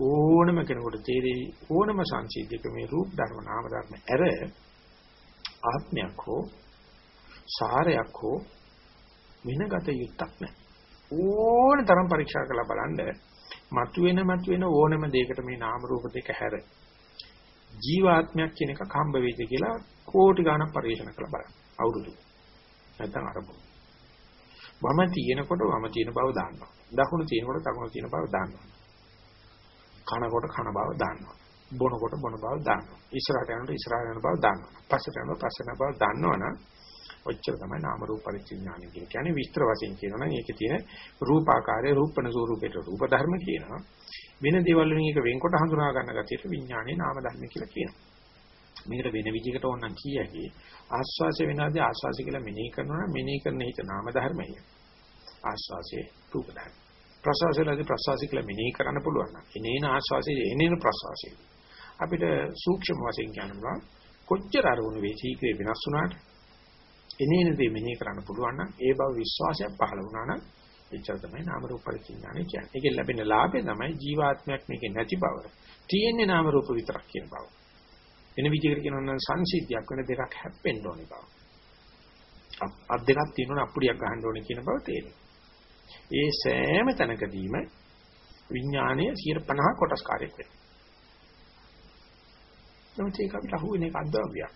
[SPEAKER 1] ඕනම කෙනෙකුට තේරෙයි ඕනම සංසිද්ධියක මේ රූප ධර්ම නාම ධර්ම ඇර ආත්මයක් හෝ සාරයක් හෝ වෙනගත යුක්තක් නැහැ. ඕන තරම් පරීක්ෂා කරලා බලන්න මතුවෙන මතුවෙන ඕනම දෙයකට මේ නාම රූප දෙක හැර ජීවාත්මයක් කියන එක හම්බ වෙයිද කියලා කෝටි ගණන් පරීක්ෂණ කරලා බලන්න. අවුරුදු. නැත්නම් අරමුණු. වම තියෙනකොට වම තියෙන බව දාන්නවා. දකුණු තියෙනකොට දකුණු තියෙන බව දාන්නවා. කනකොට කන බව දාන්නවා. බොනකොට බොන බව දාන්නවා. ඉස්සරහට යනකොට ඉස්සරහට යන බව දාන්නවා. පස්සට යනකොට පස්සට යන බව දන්නවනම් ඔච්චර තමයි නාම රූප පරිච්ඡේඥානය කියන්නේ. කියන්නේ විස්තර වශයෙන් කියනවා නම් ඒකේ තියෙන රූපාකාරයේ රූපණ ස්වරූපයට රූප ධර්ම කියනවා. වෙන දේවල් වලින් එක වෙන්කොට හඳුනා ගන්න ගැතියට විඥානයේ නාම ධර්ම කියලා කියනවා. මේකට වෙන විදිහකට ඕනනම් කියකි ආස්වාසය වෙනාදී ආස්වාසය කියලා මෙනෙහි කරනවා නම් මෙනෙහි කරන හිත නාම ධර්මය. ආස්වාසයේ රූප ධර්ම. ප්‍රසවාසයේදී ප්‍රසවාසය කියලා මෙනෙහි කරන්න පුළුවන් නම් එනේන ආස්වාසයේ එනේන ප්‍රසවාසයේ අපිට සූක්ෂම වශයෙන් කියනවා කොච්චර අරමුණු වේ සීක්‍රේ වෙනස් වුණාට එනේන දේ මෙනෙහි කරන්න පුළුවන් නම් ඒ බව විශ්වාසයක් පහළ වුණා නම් එච්චර තමයි නාම රූප පරිඥානය කියන්නේ. ඒකෙන් ලැබෙන ලාභය තමයි ජීවාත්මයක් මේකේ නැති බව. තියෙන්නේ නාම රූප විතරක් කියන බව. වෙන විදිහකට කියනවා නම් සංසිද්ධියක් වෙන දෙකක් හැප්පෙන්න ඕනේ බව. අත් දෙකක් තියෙනවනේ අප්පුඩියක් ගහන්න ඕනේ කියන බව තේරෙනවා. ඒ සෑම තැනකදීම විඥානයේ 50 කොටස් කාර්යයක් වෙනවා. නමුත් ඒක අපිට අහුවෙන එක අද්දව්‍යයක්.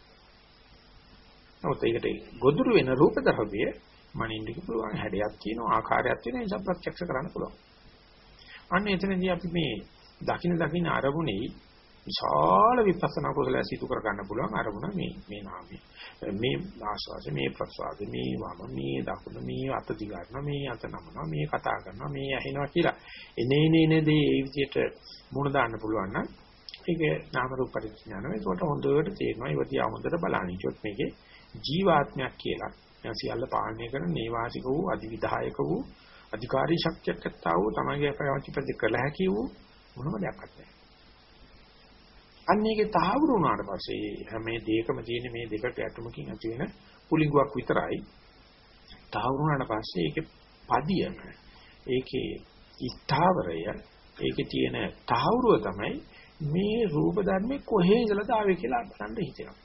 [SPEAKER 1] නමුත් ඒකට ගොදුරු වෙන රූප ධර්මයේ මනින්න පුළුවන් හැඩයක් තියෙනවා ආකාරයක් තියෙනවා නිසා ප්‍රත්‍යක්ෂ කරන්න පුළුවන්. අන්න එතනදී අපි මේ දකින දකින අරමුණේ විශාල විපස්සනා කුසලය සිදු කර ගන්න පුළුවන් අරමුණ මේ මේ නාමය. මේ ආස්වාද මේ ප්‍රසවාද මේ වම මේ දකුණ මේ අත දිගාරන මේ අත නමනවා මේ කතා කරනවා මේ ඇහෙනවා කියලා. එනේ එනේ දේ ඒ විදිහට මුණ දාන්න පුළුවන් නම් ඒක නාම රූප පරිඥානම ඒකට හොඳට තේරෙනවා. ඒවතිය හොඳට බලන්න. ඒකත් මේකේ ජීවාත්මයක් කියලා. එයා සියල්ල පාලනය කරන නේවාසික වූ අධිවිධායක වූ අධිකාරී ශක්තියක් ඇත්තා වූ තමගේ ප්‍රවෘත්ති කළ හැකි වූ මොනම දෙයක් නැහැ. අන්න ඒකේ තහවුරු වුණාට පස්සේ හැම දෙයකම තියෙන මේ දෙකට ඇතුමකින් ඇති වෙන පුලිඟුවක් විතරයි. තහවුරු වුණාට පස්සේ ඒකේ පදියම ඒකේ ස්ථාවරය ඒකේ තියෙන තහවුරුව තමයි මේ රූප ධර්මේ කොහේ ඉඳලාද ආවේ කියලා බලන්න හිතෙනවා.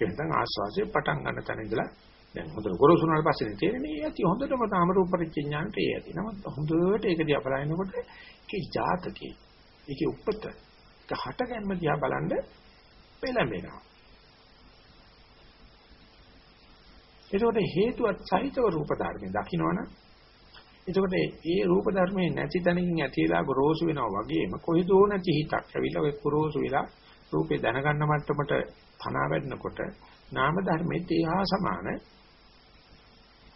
[SPEAKER 1] එහෙනම් ආස්වාසිය පටන් ගන්න තැන ඉඳලා දැන් හොඳට ගොරෝසු වුණාට පස්සේ තේරෙන්නේ ඒ ඇති හොඳටම තාම රූප පරිච්ඡේඥානට ඒ ඇති. නමුත් හොඳට ඒක දිහා බලනකොට ඒකේ ජාතකේ ඒකේ උපත ඒක හටගන්න දිහා බලන්න පෙළඹෙනවා. ඒකට හේතුවත් සහිතව රූප ධර්මයෙන් දකින්නවනම් එතකොට ඒ රූප ධර්මයේ නැති තැනකින් ඇතිලා ගොරෝසු වෙනවා වගේම කොහෙදෝ නැති හිතක් ඇවිල්ලා ඔය ගොරෝසු වෙලා රූපේ දැනගන්න මට්ටමට පනා වැටෙනකොට නාම ධර්මෙත් ඒහා සමාන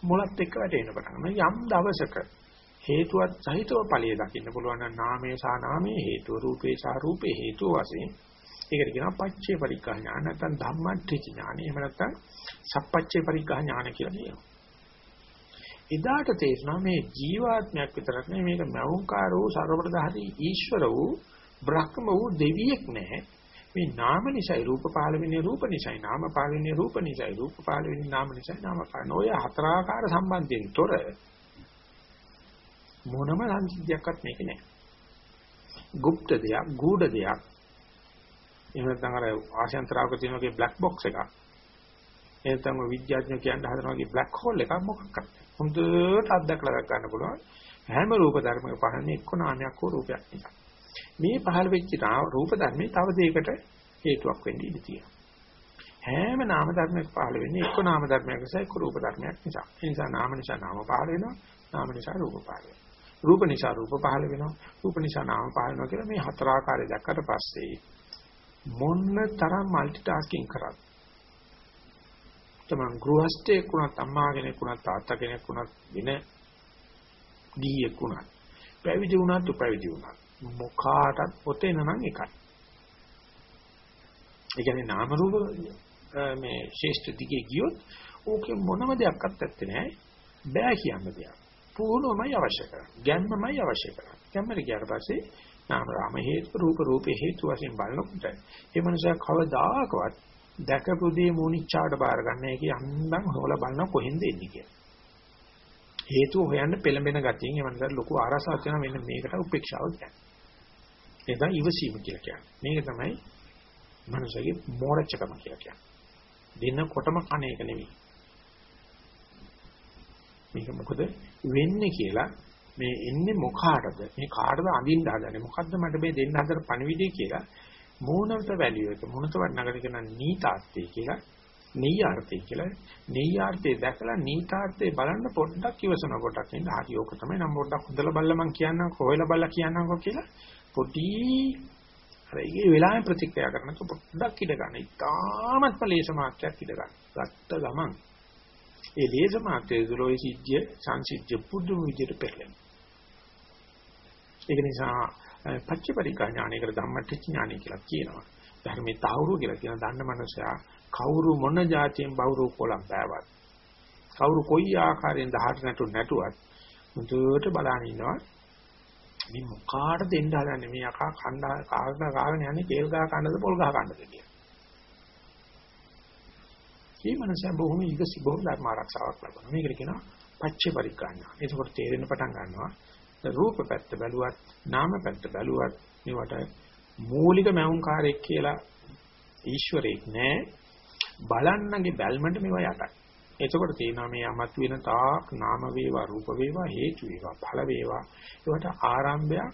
[SPEAKER 1] මුලත් එක්ක වැටෙන්න පටන් ගන්නවා යම් දවසක හේතුවත් සහිතව ඵලයේ දකින්න පුළුවන් නම් නාමයේ සහ නාමයේ හේතුව රූපේ සහ රූපේ හේතුව වශයෙන්. ඒකට කියනවා පච්චේ පරික්ඛා ඥාන නැත්නම් ධම්මට්ඨි ඥාන. එහෙම නැත්නම් සප්පච්චේ පරික්ඛා ඥාන කියලා කියනවා. එදාට තේරෙනවා මේ ජීවාත්මයක් විතරක් නෙමෙයි මේක මෞංකාර වූ ਸਰවබලධාරී ඊශ්වර වූ බ්‍රහ්ම වූ දෙවියෙක් නෑ මේ නාම නිසයි රූප පහළ වෙන්නේ රූප නිසයි නාම පහළ වෙන්නේ රූප නිසයි රූප පහළ වෙන්නේ නාම නිසයි නාම පහළ ඔය හතරාකාර සම්බන්ධයෙන් තොර මොනම සංසිද්ධියක්වත් මේක නෑ. গুপ্ত දෙයක්, ගූඪ දෙයක්. එහෙම නැත්නම් අර ආශයන්තරාවක තියෙන වගේ බ්ලැක් බොක්ස් එකක්. එහෙනම් ඔය විද්‍යාඥයෝ කියන හදන වගේ බ්ලැක් හෝල් එකක් මොකක්ද? හොඳට අත්දැකලා ගන්න පුළුවන්. හැම රූප ධර්මයක පහන්නේ එක්ක නාමයක් හෝ රූපයක් නිසා. මේ පහළ වෙච්ච රූප ධර්මයේ තව දෙයකට හේතුවක් වෙන්න ඉඩ තියෙනවා. හැම නාම ධර්මයක් පහළ වෙන්නේ එක්ක නාම ධර්මයක් නිසා එක්ක රූප ධර්මයක් නිසා. ඒ නිසා නාම නිසා නාම පහළ වෙනවා. නාම නිසා රූප පහළ වෙනවා. රූප නිසා රූප පහළ වෙනවා. රූප නිසා නාම පහළ වෙනවා කියලා මේ හතර ආකාරය දැක්කට පස්සේ මොන්න තරම් মালටි ටාස්කින් කරත් තමන් ගෘහස්ථයෙක් වුණත් අම්මා කෙනෙක් වුණත් තාත්තා කෙනෙක් වුණත් වෙන ගිහියෙක් වුණත් පැවිදි වුණත් උපැවිදි වුණත් මොකාටත් පොතේ නම් එකයි. ඒ කියන්නේ නාම රූප මේ ශේෂ්ඨ දිගේ ගියොත් ඕකේ මොනම දෙයක්වත් නැත්තේ නෑ. බෑ කියන්න දෙයක්. පුහුණුවමයි අවශ්‍ය කරන්නේ. ගැම්මමයි අවශ්‍ය කරන්නේ. ගැම්මට ගියාට පස්සේ නාම රාම හේතු රූප රූපේ හේතු වශයෙන් බලනකොට ඒ මනුස්සයා කවදාකවත් දැකපු දේ මොනිච්චාට බාර ගන්න එක යන්නම් හොලා බලන කොහෙන්ද එන්නේ කියලා. හේතුව හොයන්න පෙළඹෙන ගතියෙන් ඒ මනුස්සයාට ලොකු ආරසාවක් වෙනවා මෙන්න මේකට උපේක්ෂාව කියන්නේ. ඒ තමයි ඉවසීම කියලා කියන්නේ. මේක තමයි මනුස්සයාගේ මෝරච්චකම කියලා කියන්නේ. දෙන්නකොටම කණ එක නෙවෙයි. මේක මොකද වෙන්නේ කියලා මේ එන්නේ මොකාටද? මේ කාටද අඳින්න හදන්නේ? මොකද්ද මට මේ දෙන්න හදන පණිවිඩය කියලා මූණට වැලියු එක මොනත වටනකට කියන නීතාර්ථය කියලා නීයාර්ථය කියලා. නීයාර්ථය දැකලා නීතාර්ථය බලන්න පොඩ්ඩක් ඉවසන කොටක් ඉන්න. හරි ඕක තමයි නම් පොඩ්ඩක් හොඳලා බලලා මං කියන්නම්කෝ හොයලා බලලා කියන්නම්කෝ කියලා. පොඩි අර ඒ වෙලාවෙන් ප්‍රතික්‍රියා කරනකොට පොඩ්ඩක් ඉඳ ගන්න. ඉතාමත්ම ලේස මාත්‍රයක් ඉඳ ගන්න. ගත්ත ගමන් ඒ ලේස මාත්‍රයේ දුරෝයි සිද්ධිය සංසිද්ධිය පුදුම විදිහට පෙරලෙනවා. ඒක නිසා පච්චපරිකා ඥානයකට ධම්මටිච්ච ඥානය කියලා කියනවා. ධර්මයේ තවුරු කියලා කියන දන්න මනුස්සයා කවුරු මොන જાතියෙන් බවුරු කොලක් බෑවත් කවුරු කොයි ආකාරයෙන් දහට නැටු නැටුවත් මුදුවට බලන ඉන්නවා මේ මොකාට දෙන්න හදන්නේ මේ යකා කණ්ඩා කාගෙන කාගෙන යන්නේ තේල් ගහ කන්නද පොල් ගහ කන්නද කියලා. මේ මනස බොහොම ඉගසි බොහොම ධර්ම ආරක්ෂාවක් ලබනවා. මේකට කියනවා පච්චේ පරිඥා. ඒකෝට තේරෙන්න පටන් ගන්නවා. රූප පැත්ත බැලුවත් නාම පැත්ත බැලුවත් මේවට මූලික මෞංකාරයක් කියලා ඊශ්වරෙක් නෑ. බලන්නගේ බැල්මට මේවා යටයි. එතකොට තියෙනවා මේ අමත් වෙන තාක් නාම වේවා රූප වේවා හේතු වේවා ඵල වේවා ඒවට ආරම්භයක්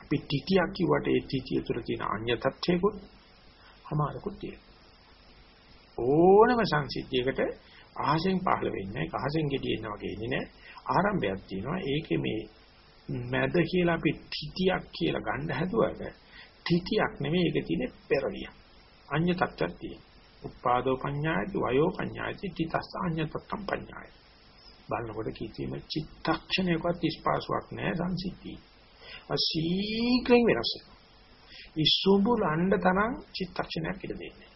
[SPEAKER 1] අපි ටිකියක් කිව්වට ඒ ටිකිය තුළ තියෙන අඤ්‍ය තත්ත්වයකුත් අමාරුකුත් තියෙනවා ඕනම සංසිද්ධියකට අහසෙන් පහළ වෙන්නේ නැහැ අහසෙන් ගෙඩියෙන්න වගේ ඉන්නේ නැහැ ආරම්භයක් තියෙනවා ඒකේ මේ මැද කියලා අපි ටිකියක් කියලා ගන්න හැදුවට ටිකියක් නෙමෙයි ඒක තියෙන්නේ පෙරලිය අඤ්‍ය තත්ත්වයක් තියෙනවා උපාදෝ පඤ්ඤායති වයෝ පඤ්ඤායති තිතස්ස අඤ්ඤතත්තම් පඤ්ඤායති බලනකොට කිසිම චිත්තක්ෂණයකවත් ස්පාසුවක් නැහැ සංසිද්ධිය. අසීක්‍රෙන් වෙනස් වෙනවා. ඉසුඹුලන්න තරම් චිත්තක්ෂණයක් ඉඳ දෙන්නේ.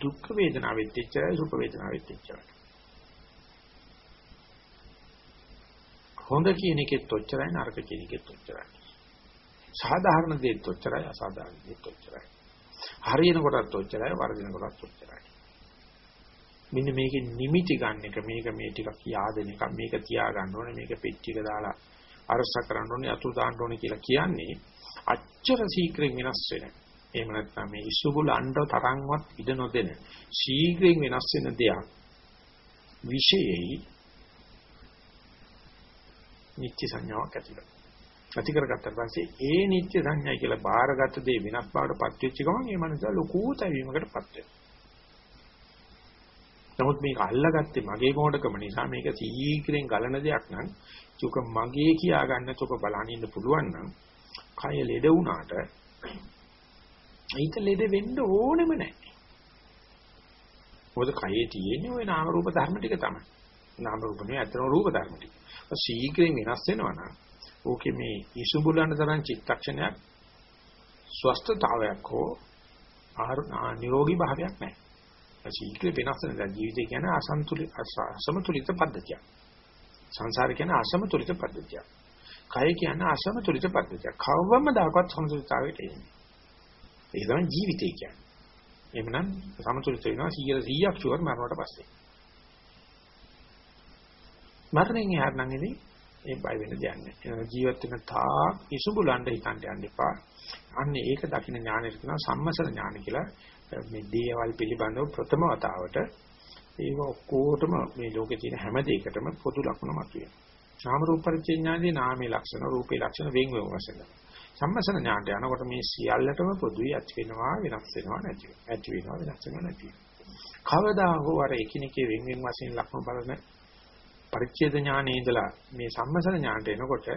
[SPEAKER 1] දුක් වේදනාවෙත් එච්චරයි සුඛ වේදනාවෙත් එච්චරයි. හොඳ කියන එකෙත් ඔච්චරයි නරක කියන එකෙත් ඔච්චරයි. සාධාරණ දෙයක් ඔච්චරයි අසාධාරණ දෙයක් ඔච්චරයි. හරියන කොටත් ඔච්චරයි වර්ධින කොටත් ඔච්චරයි. මෙන්න මේකේ නිමිති ගන්න එක මේක මේ ටිකක් yaadෙන එක මේක තියා ගන්න ඕනේ මේක පෙට්ටියක දාලා අරස කරන්න ඕනේ අතුරු දාන්න ඕනේ කියලා කියන්නේ අච්චර ශීක්‍රයෙන් වෙනස් වෙන. එහෙම නැත්නම් මේ ඉසුබුල අණ්ඩ තරම්වත් ඉඩ නොදෙන ශීක්‍රයෙන් වෙනස් වෙන දෙයක් විශේෂයි නිත්‍ය සංඥාවක් ඇති කරගන්න. ඇති කරගත්තට පස්සේ ඒ නිත්‍ය සංඥා කියලා බාරගත් දේ වෙනස් බවට පත් වෙච්ච ගමන් ඒ මනස ලොකු තැවීමකටපත් වෙනවා. නමුත් මේක අල්ලගත්තේ මගේ මොඩකම නිසා මේක සීක්‍රෙන් ගලන දෙයක් නම් චුක මගේ කියා ගන්න චුක බලන්න ඉන්න පුළුවන් නම් කය ලෙඩ වුණාට ඒක ලෙඩ වෙන්න ඕනෙම නැහැ. මොකද කයේ තියෙන්නේ ওই නාම රූප ධර්ම ටික තමයි. නාම රූප නෙවෙයි අතන රූප ධර්ම ටික. සීක්‍රෙන් වෙනස් වෙනවා නම් ඕකේ මේ ඉසුඹුලන තරම් චිත්තක්ෂණයක් ස්වස්ථතාවයක් හෝ ආ නිරෝගී භාවයක් නැහැ. ශීඝ්‍ර වෙනස් වෙන ජීවිතය කියන්නේ අසන්තුලිත අසමතුලිත පද්ධතියක්. සංසාරය කියන්නේ අසමතුලිත පද්ධතියක්. කය කියන්නේ අසමතුලිත පද්ධතියක්. කවවම දායකවත් සමතුලිතතාවයට එන්නේ. ඒක තමයි ජීවිතය කියන්නේ. එහෙමනම් සමතුලිත වෙනවා 100 100ක් ෂුවර් මරණයට පස්සේ. මරණයෙන් එහාට නම් ඉතින් ඒ බය වෙන්න දෙයක් නැහැ. ජීවත් වෙන තාක් ඉසුඹුලන්න හිතන්න යන්න එපා. අන්න ඒක දකින්න ඥානෙට කියනවා සම්මසන ඥාන කියලා. මේ දේවල් පිළිබඳව ප්‍රථම වතාවට ඒක ඔක්කොටම මේ ලෝකේ තියෙන හැම දෙයකටම පොදු ලක්ෂණ මතුවේ. නාම රූප පරිච්ඡේඥානදී නාමයේ ලක්ෂණ රූපේ ලක්ෂණ වෙන් වෙන වශයෙන්. සම්මසන ඥානට යනකොට මේ සියල්ලටම පොදුයි ඇති වෙනවා වෙනස් වෙනවා නැති වෙනවා. ඇති වෙනවා වෙනස් වෙනවා නැති වෙනවා. කවදා හෝ අර එකිනෙකේ වෙන් වෙන වශයෙන් ලක්ෂණ බලන පරිච්ඡේද ඥානයේ ඉඳලා මේ සම්මසන ඥානට එනකොට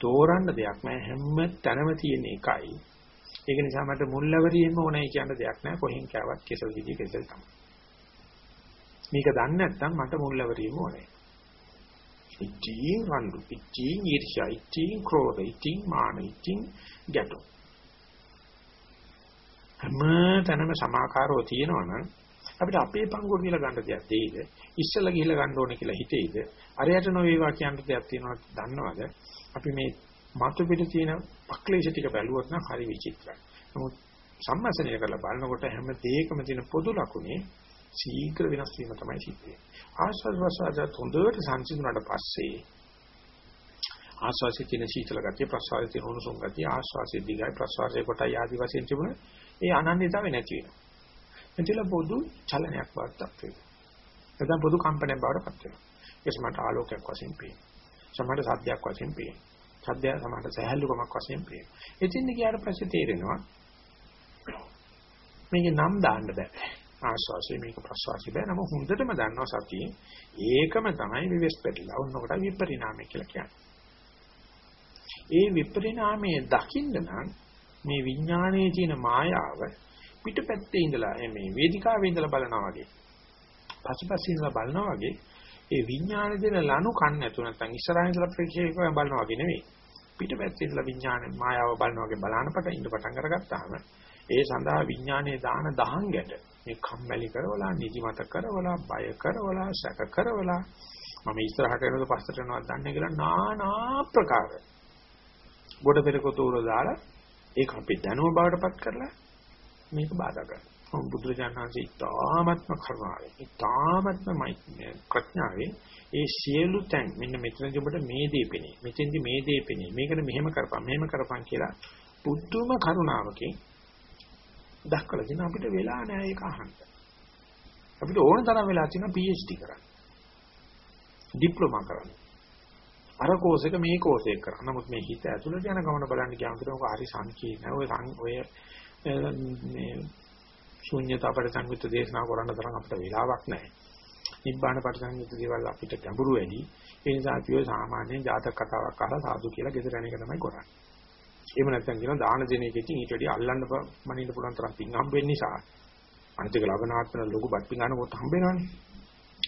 [SPEAKER 1] තෝරන්න දෙයක් නෑ හැම තැනම තියෙන එකයි ඒක නිසා මට මුල්වැරියෙම ඕනයි කියන දෙයක් නෑ කොහෙන් කෑවත් කෙසල් විදි කෙසල් තමයි. මේක දන්නේ නැත්නම් මට මුල්වැරියෙම ඕනේ. ඉතින් රණ්ඩු, ඉතින් ඊර්ෂ්‍යා, ඉතින් ක්‍රෝධ, ඉතින් මාන, ඉතින් ගැටු. හැම තැනම සමාකාරෝ තියෙනවනම් අපිට අපේ පංගුව කියලා ගන්න දෙයක් දෙයිද? ඉස්සලා ගිහිල්ලා ගන්න ඕනේ කියලා හිතෙයිද? අරයට නොවේවා කියන දෙයක් තියෙනවද දන්නවද? අපි මේ මතු පිට තියෙන පක්ලේශ ටික බැලුවොත් නම් හරි විචිත්‍රයි. නමුත් සම්මසනය කරලා බලනකොට හැම දෙයකම තියෙන පොදු ලකුණේ ශීඝ්‍ර වෙනස් වීම තමයි සිද්ධ වෙන්නේ. ආස්වාද ප්‍රසආද හොඳට සංසිඳුණාට පස්සේ ආස්වාසයේ තියෙන සීතල ගතිය ප්‍රසආදයේ තියෙන උණුසුම් ගතිය ආස්වාසයේ දිගයි ප්‍රසආසයේ කොටයි ආදි වශයෙන් තිබුණ ඒ අනන්‍යතාවය නැති වෙනවා. එතන පොදු චලනයක් වත්තක් වෙනවා. නැත්නම් පොදු කම්පනයක් බවට පත් වෙනවා. ඒක සමහර ආලෝකයක් වශයෙන් පේනවා. සමහර සද්දයක් වශයෙන් පේනවා. සද්දය සමහර සහැල්ලුකමක් වශයෙන් පේනවා. එතින් ගියාට පස්සේ තේරෙනවා මේකේ නම් දාන්න බෑ. ආස්වාසිය මේක ප්‍රස්වාසිය බෑ. නම හොඳටම දන්නවා සතියේ ඒකම තමයි විවස් පැටලලා. ඔන්නකොට විපරිණාමය කියලා කියන්නේ. ඒ විපරිණාමයේ දකින්න නම් මේ විඥානයේ තියෙන මායාව පිටපැත්තේ ඉඳලා මේ වේදිකාවේ ඉඳලා බලනවා වගේ පසුපසින් ඉඳලා බලනවා වගේ ඒ විඥානේ දෙන ලනු කන්න නැතු නැත්නම් ඉස්සරහින් ඉඳලා ප්‍රේක්ෂකව බලනවා වගේ නෙවෙයි පිටපැත්තේ ඉඳලා විඥානේ මායාව බලනවා වගේ බලන පට ඉඳ පටන් අරගත්තාම ඒ සඳහා විඥානයේ දාන දහං ගැට මේ කම්මැලි කරවලා නිදිමත කරවලා බය කරවලා සැක කරවලා මම ඉස්සරහට යනකොට පස්සට යනවා දන්නේ කියලා নানা ප්‍රකාර ගොඩ පෙරක තෝර දාලා ඒක අපි දැනුම බවටපත් කරලා මේක බාධා කරනවා. බුදුරජාණන් වහන්සේ ඉතාමත්ම කරුණාවෙන් ඉතාමත්ම ප්‍රඥාවෙන් ඒ සියලු තැන් මෙන්න මෙතනදී ඔබට මේ දේ පෙනේ. මෙතෙන්දි මේ දේ පෙනේ. මේකට මෙහෙම කරපන් මෙහෙම කරපන් කියලා පුදුම කරුණාවකින් දක්වලා දෙන අපිට වෙලා නැහැ ඒක අහන්න. අපිට ඕන තරම් වෙලා තියෙනවා PhD කරන්න. ඩිප්ලෝමා කරන්න. අර කෝස් එක මේ කෝස් එක කරා. නමුත් මේ හිත ඇතුළට යන ගමන බලන්න ගියාම ඒක හරි සංකීර්ණයි. ඔය ඔය මේ ශුන්‍යතාවට සංයුක්ත දේශනා කරන්න තරම් අපිට වෙලාවක් නැහැ. නිබ්බාන පරිසංයුක්ත දේවල් අපිට ගැඹුරු වැඩි. ඒ නිසා අපි ඔය සාමාන්‍ය ජාතක කතාවක් අහලා සාදු කියලා ගෙදර යන එක තමයි කරන්නේ. එහෙම නැත්නම් කියන දාන දෙන එකකින් ඊට වැඩි අල්ලන්න මනින්න පුළුවන් තරම් පින් හම්බ වෙන්න නිසා අනිත් එක ලබනාත්මන ලොකු බත් පින් ගන්න කොට හම්බ වෙනවනේ.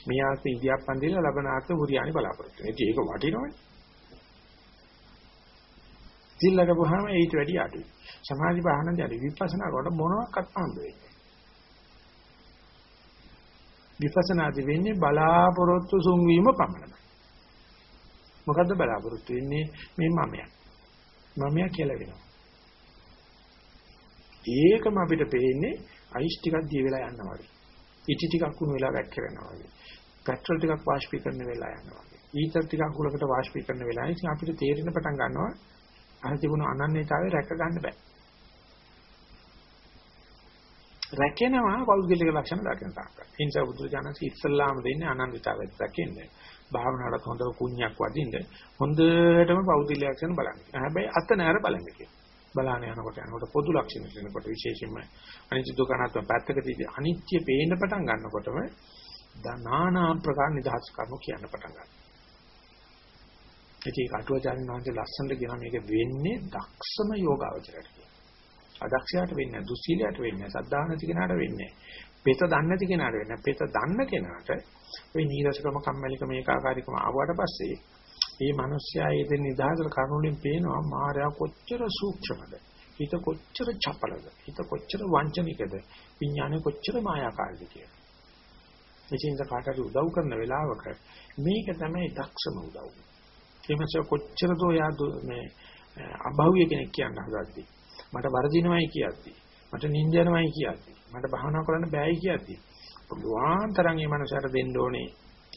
[SPEAKER 1] මේ ආස්සේ ඉදියාප්පන් දෙලා ලබනාත්ම හුරියානි බලාපොරොත්තු වෙනවා. ඒක වටිනවනේ. තිල්ලකපුවාම ඊට වැඩි අඩුයි. සමාධි භාවනාවේ අර විපස්සනා කොට මොනවාක්වත් හම්බ වෙන්නේ. විපස්සනාදි වෙන්නේ බලාපොරොත්තු සුන් වීම පමණයි. මොකද්ද බලාපොරොත්තු වෙන්නේ මේ මමයා. මමයා කියලා වෙනවා. ඒකම අපිට පේන්නේ අයිස් ටිකක් දිය වෙලා යනවා වගේ. ඉටි ටිකක් උණු වෙලා වැක්කිරෙනවා වගේ. පෙට්‍රල් ටිකක් වාෂ්පීකරණ වෙලා යනවා වගේ. ඊතර ටිකක් උලකට වාෂ්පීකරණ වෙලා ඉතින් අපිට තේරෙන පටන් ගන්නවා අර තිබුණු අනන්‍යතාවය රැක ගන්න බෑ. රැකෙනවා පෞද්ගලික ලක්ෂණ දකින තාක්ක. ඒ නිසා බුදුරජාණන්සේ ඉස්සල්ලාම දෙන්නේ අනන්‍යතාවයත් දකින්න. භාවනාවට හොඳ කුණ්‍යක් වදින්න හොඳටම පෞද්ගලික ලක්ෂණ බලන්න. හැබැයි අත නෑර බලන්න කියලා. බලාන යනකොට යනකොට පොදු ලක්ෂණ වෙනකොට විශේෂයෙන්ම අනිත්‍ය දුකනාත්ම පැත්තකදී අනිත්‍ය පේන්න පටන් ගන්නකොටම නානා ප්‍රකාර නිදහස් කර්ම කියන්න පටන් ගන්නවා. ඒක අටුවචාරින් වහන්සේ ලස්සනට කියන මේක වෙන්නේ දක්ෂම යෝගාවචරයට. අදක්ෂයාට වෙන්නේ නැහැ, දුස්සීලයට වෙන්නේ නැහැ, සද්ධා නැති කෙනාට වෙන්නේ නැහැ. පෙත දන්නේ නැති කෙනාට වෙන්නේ. පෙත දන්න කෙනාට ওই නීරසකම කම්මැලිකම ඒකාකාරීකම ආවට පස්සේ මේ මිනිස්යා ඒ දෙන නිදහසට කරුණුලින් පේනවා මායාව කොච්චර සූක්ෂමද. හිත කොච්චර චපලද. හිත කොච්චර වංචනිකද. විඥානය කොච්චර මායාකාරීද කියලා. මෙචින්ද කාටරි උදව් කරන වෙලාවක මේක තමයි දක්ෂම උදව්. එමස කොච්චර දෝ යාද මේ අභෞවිය කෙනෙක් කියන්න හදද්දී මට වරදිනවයි කියද්දී මට නිින්ද යනවයි කියද්දී මට භාවනා කරන්න බෑයි කියද්දී පුළුවන් තරම් මේ මනසට දෙන්න ඕනේ.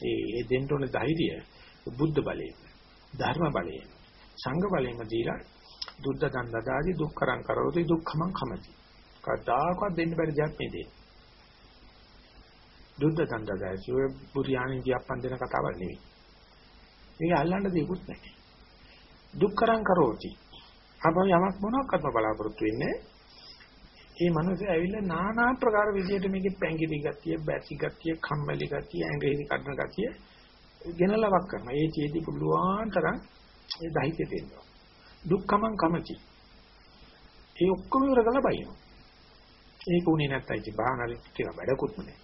[SPEAKER 1] ඒ දෙන්න ඕනේ ධෛර්යය බුද්ධ බලයෙන් ධර්ම බලයෙන් සංඝ බලයෙන් දීලා දුද්ද දන්දදාදී දුක්කරං කරෝති දුක්ඛමං කමති. කවදාකවත් දෙන්න බැරි දෙයක් මේ දෙන්නේ. දුද්ද දන්දදාදී ඔය බුරියානින් කියප්පන් දෙන කතාවක් නෙවෙයි. මේක අල්ලන්න දෙයක්වත් නැහැ. දුක්කරං කරෝති අපෝ යමක් මොනක්වත්ම බලාපොරොත්තු වෙන්නේ ඒ මනුස්සය ඇවිල්ලා নানা ආකාර විදියට මේකේ පැංගිරි ගතිය, බැටි ගතිය, කම්මැලි ගතිය, ඇඟෙහි කඩන ගතිය ගෙනලවක් කරනවා. ඒ චේති පුළුවන් තරම් ඒ දහිතේ දෙන්නවා. දුක්ඛමං කමති. ඒ ඔක්කොම ඉවර කරලා බයිනවා. ඒක උනේ නැත්තයි ඉතින් භාවනාවේ ටික වැඩකුත් නෑ.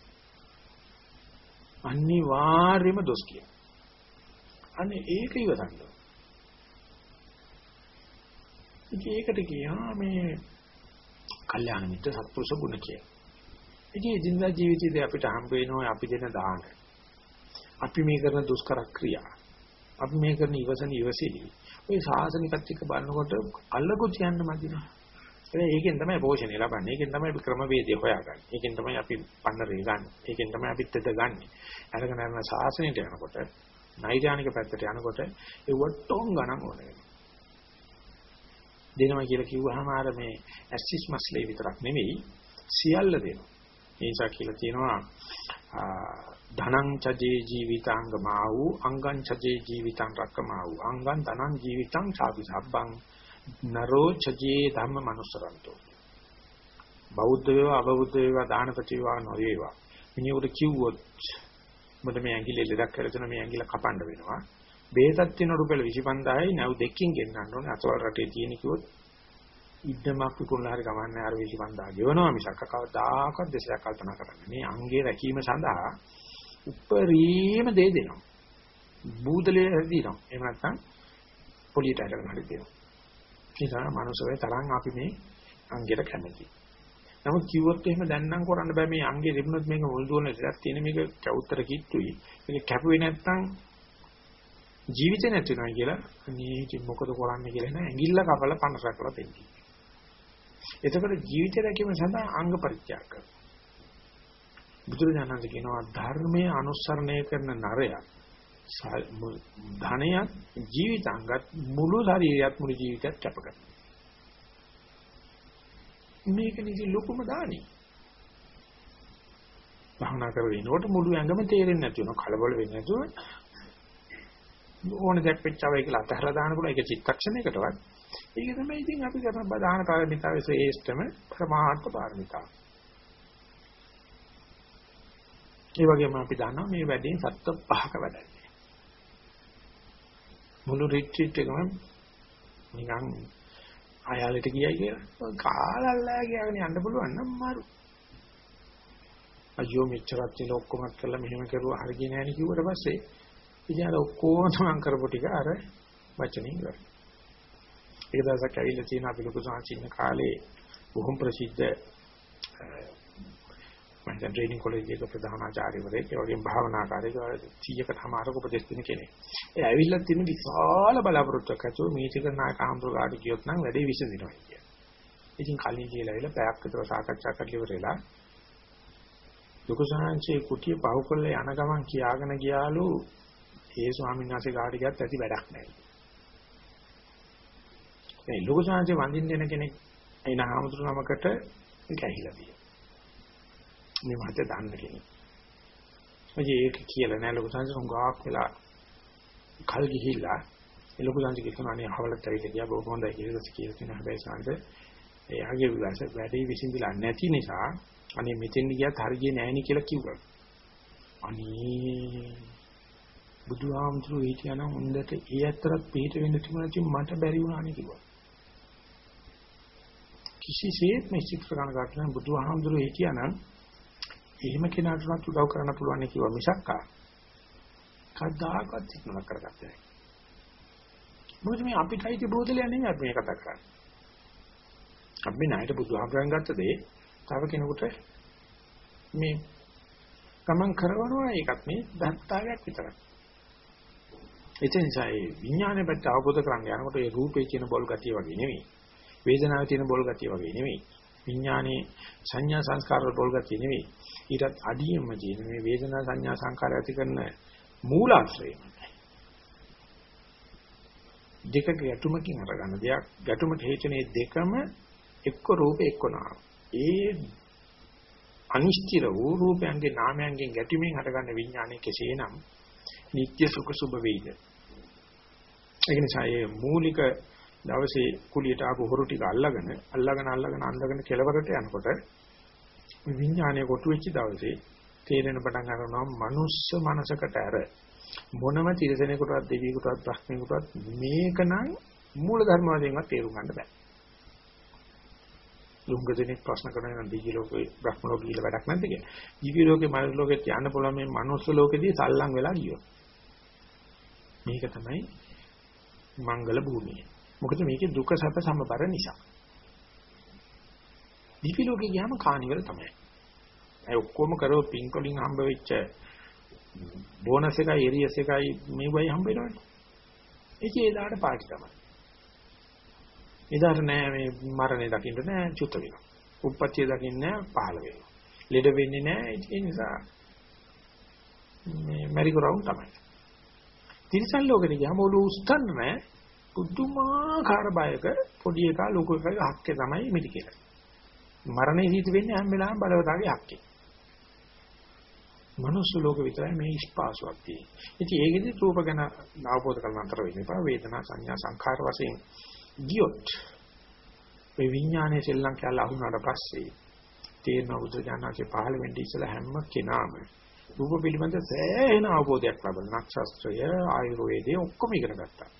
[SPEAKER 1] අනිවාර්යයෙන්ම දොස් කියන. අනේ ඒක ඉවසන්න. ඉතින් ඒකට කියනවා මේ කල්යාණ මිත්‍ර සත්පුරුෂ ගුණ කියලා. ඉතින් එදිනදා ජීවිතයේදී අපිට හම්බ වෙනවා අපි දෙන දාන. අපි මේ කරන දුෂ්කර ක්‍රියා. අපි මේ කරන ඉවසන ඉවසිලි. ওই සාසනිකත් එක්ක බලනකොට අල්ලගු තියන්න මදිනවා. ඒකෙන් තමයි පෝෂණය ලබන්නේ. ඒකෙන් තමයි අපි ක්‍රමවේදය හොයාගන්නේ. ඒකෙන් තමයි අපි පන්නරේ ගන්න. ඒකෙන් තමයි අපි තෙද ගන්න. අරගෙන යන සාසනයට යනකොට නෛර්යානික පැත්තට යනකොට ඒ වට්ටෝම් ගණන් ඕනේ. දෙනවා කියලා කිව්වහම අර මේ ඇස්සිස් මස්ලේ විතරක් නෙවෙයි සියල්ල දෙනවා. ඒ නිසා කියලා තියෙනවා ධනං චජේ ජීවිතාංගමා වූ අංගං චජේ ජීවිතං රක්කමා වූ අංගං ධනං ජීවිතං සාපි සබ්බං නරෝ චජේ ධම්ම මනුස්සරන්තෝ. බෞද්ධ වේවා අබෞද්ධ වේවා දානපති වේවා නොවේවා. මිනිහෙකුට කිව්වොත් මොකද මේ ඇඟිල්ල ලෙඩක් කරගෙන මේ ඇඟිල්ල කපන්න වෙනවා. බේතක් තියෙන රුපියල් 25000යි නැව් දෙකකින් ගෙන්නන්න ඕනේ. අතවල් රටේ තියෙන කිව්වොත් ඉද්දමක් විකුණලා හරි කමන්නේ අර 25000 ගෙවනවා මිසක් කවදාකවත් දෙසයක් කල්පනා කරන්නේ මේ අංගේ රැකීම සඳහා උපරිම දේ දෙනවා. බූදලේ හදිනවා. එහෙම නැත්නම් පොලියට අරගෙන හරි දෙනවා. නිසා මනුස්සයෙක් තරම් අපි මේ අංගෙට කැමතියි නමුත් කිව්වොත් එහෙම දැන් නම් කරන්න බෑ. මේ අංගේ දෙමුනොත් මේක මුල් දුවන ඉස්සරහ තියෙන මේක කවුත්තර කිට්ටුයි. මේක කැපුවේ නැත්නම් ජීවිතේ නැති වෙනවා කියලා අනේ ඉතින් මොකද කරන්නේ කියලා නෑ ඇඟිල්ල කපලා පනසක්ලා දෙන්නේ. එතකොට ජීවිතය රැකීම සඳහා අංග පරිත්‍යාග කරනවා. බුදුරජාණන් කියනවා ධර්මයේ අනුසරණය කරන නරය ධනයත් ජීවිතාංගත් මුළු ශරීරයත් මුළු ජීවිතයත් කැප කරනවා. මේක නිසි ලොකුම දානි. භාවනා කරගෙනනකොට මුළු ඇඟම තේරෙන්නේ නැති වෙනවා කලබල වෙන්නේ නැතුව ඕන දෙයක් වෙච්චවයි කියලා අතහැරලා දාන්න පුළුවන් ඒක චිත්තක්ෂණයකටවත්. ඒක තමයි ඉතින් අපි කරන බදාන පාරමිතාවේ ශ්‍රේෂ්ඨම ප්‍රමාර්ථ පාරමිතාව. ඒ වගේම අපි දන්නවා මේ වැඩේ සත්‍ය පහක වැඩන්නේ. මුළු රිට්‍රීට් එකම නිකන් ආයාලෙට ගියයි කියලා කාලල්ලා ගියාගෙන යන්න පුළුවන් නම් මාරු. අයියෝ මෙච්චරක් තියන ඔක්කොමත් කරලා මෙහෙම කරුවා හරියන්නේ නැහැ නේ කිව්වට පස්සේ ඉතින් අර ඔක්කොම තමන් කරපු ටික අර වචනින් ඉවරයි. ඒක දවසක් ඇවිල්ලා තියෙන අපි ලොකු සාංචින්න කාලේ බොහොම ප්‍රසිද්ධ මම දැන් ට්‍රේනින් කොලෙජ් එක ප්‍රධානාචාර්යවරයෙක් ඒ වගේම භාවනාකාරයෙක් 100කට හමාරක උපදෙස් දෙන කෙනෙක්. ඒ ඇවිල්ලා තියෙන විශාල බලාපොරොත්තුවක් ඇතුව මේ ටික නායක හඳුරාට කියොත් නම් වැඩේ විසඳිනවා කියන්නේ. ඉතින් කලින් කියලා ඇවිල්ලා පැයක් විතර සාකච්ඡා කරලා ඉවරලා ලොකු සාංශේ කුටිය පහු කරලා යන ගමන් කියාගෙන ගියාලු ඒ ස්වාමීන් වහන්සේ කාට ගියත් ඇති වැඩක් නැහැ. මේ ලොකු සාංශේ වඳින්න දෙන කෙනෙක් එන ආමතුරු නමකට ඒක ඇහිලා තියෙනවා. මේ මත දාන්න කෙනෙක්. ඔය ඒක කියලා නෑ ලොකු සාංශේ හුඟක් වෙලා කල් ගිහිල්ලා ඒ ලොකු සාංශේ කියන අනේ හවලත් ඇවිල්ලා ගියා බොහොම හොඳයි කියලා කියලා තියෙන හැබැයි සාංශේ එයාගේ විලාස වැඩි විසිඳිලා නැති නිසා අනේ මෙතෙන් ගියත් හරියන්නේ නැහැ නේ කියලා කිව්වා. අනේ බුදුහාමුදුරුවෝ හිටියානම් හොඳට ඒ ඇත්තරත් පිට වෙන්න තිබුණා ඉතින් මට බැරි වුණානේ කිව්වා. කිසිසේත් මේ ශික්ෂ කරන ගන්න බුදුහාමුදුරුවෝ හිටියානම් එහෙම කෙනාට උනත් උදව් කරන්න පුළුවන් නේ කිව්වා මිසක්කා. කවදාකවත් ඉක්මනක් කරගත්තේ නැහැ. මොකද මේ අපිට හිතේ බෝධලයක් නෙමෙයි අපි මේ කතා කරන්නේ. අපි ණයට බුදුහාමුදුරන් ගත්ත දේ තව කෙනෙකුට මේ ගමන් කරනවා ඒකත් මේ දත්තාවයක් විතරයි. ඒ නිසා ඒ විඥානය පැත්ත අවබෝධ කරගන්න යනකොට ඒ රූපේ කියන බොල් ගතිය වගේ නෙවෙයි. වේදනාවේ තියෙන බොල් ගතිය වගේ නෙවෙයි. විඥානයේ සංඥා සංස්කාර වල බොල් ගතිය නෙවෙයි. ඊටත් අඩියෙම තියෙන මේ වේදනා සංඥා සංකාර ඇති කරන මූලාශ්‍රය. දෙක ගැටුමකින් අරගන්න දෙයක් ගැටුමට හේතුනේ දෙකම එක්ක රූප එක්ක නාම. ඒ අනිශ්චිත වූ රූපයන්ගේ නාමයන්ගෙන් ගැටීමෙන් හටගන්න විඥානයේ කෙසේනම් නිත්‍ය සුඛ සුභ වේද. ඒක නිසා මේ මූලික දවසේ කුලියට ආපු හොරු ටික අල්ලගෙන අල්ලගෙන අල්ලගෙන අඳගෙන කෙලවරට යනකොට විඥානය කොටු වෙච්ච දවසේ තේරෙන පටන් ගන්නවා මනුස්ස මනසකට ඇර මොනම තිරසනෙකුටවත් දෙවියෙකුටවත් බ්‍රහ්මයෙකුටවත් මේකනම් මූල ධර්ම වශයෙන්වත් තේරුම් ගන්න බෑ. ලුංග දෙනෙක් ප්‍රශ්න කරනවා නම් දිවි ලෝකේ බ්‍රහ්ම ලෝකේ කියලා වැඩක් නැද්ද කියලා. දිවි ලෝකේ මනුස්ස ලෝකෙත් යන්න පුළුවන් මේ මනුස්ස ලෝකෙදී සල්ලම් වෙලා ගියෝ. මේක තමයි මංගල භූමිය. මොකද මේකේ දුක සැප සමබර නිසා. දිවි ලෝකේ ගියාම කානිවල තමයි. ඒ ඔක්කොම කරව පින් වලින් හම්බ වෙච්ච බෝනස් එකයි එරියස් එකයි මේවයි හම්බ වෙනවනේ. ඒකේ එදාට පාටි තමයි. එදාට නෑ මේ මරණය දකින්න නෑ චුත වෙනවා. උප්පත්තිය දකින්න නෑ පහළ වෙනවා. ලෙඩ වෙන්නේ නෑ ඒ නිසා මේ මෙරි කරවුන් තමයි. තිරිසන් ලෝකෙට ගියාම ඔලු උස්සන්න නෑ පුදුමාකාර බයක පොඩි එකා ලොකු එකගේ හක්කේ තමයි මිටි කියලා. මරණය හිත වෙන්නේ හැම වෙලාවෙම බලවතාගේ හක්කේ. මනුස්ස ලෝක විතරයි මේ ස්පාසුවක් තියෙන්නේ. ඉතින් ඒකෙදි රූප ගැන අවබෝධ කරගන්න අතර වෙන්න එපා. වේදනා සංඥා සංඛාර වශයෙන් ගියොත් මේ විඥානයේ සෙල්ලම් කියලා අහුනාට පස්සේ තේරෙන බුදු දානකේ පහළ වෙන්නේ ඉස්සලා හැම කෙනාම රූප පිළිබඳ සෑහෙන අවබෝධයක් ලබන නක්ෂත්‍රය ආයුර්වේදයේ ඔක්කොම ඉගෙන ගත්තා.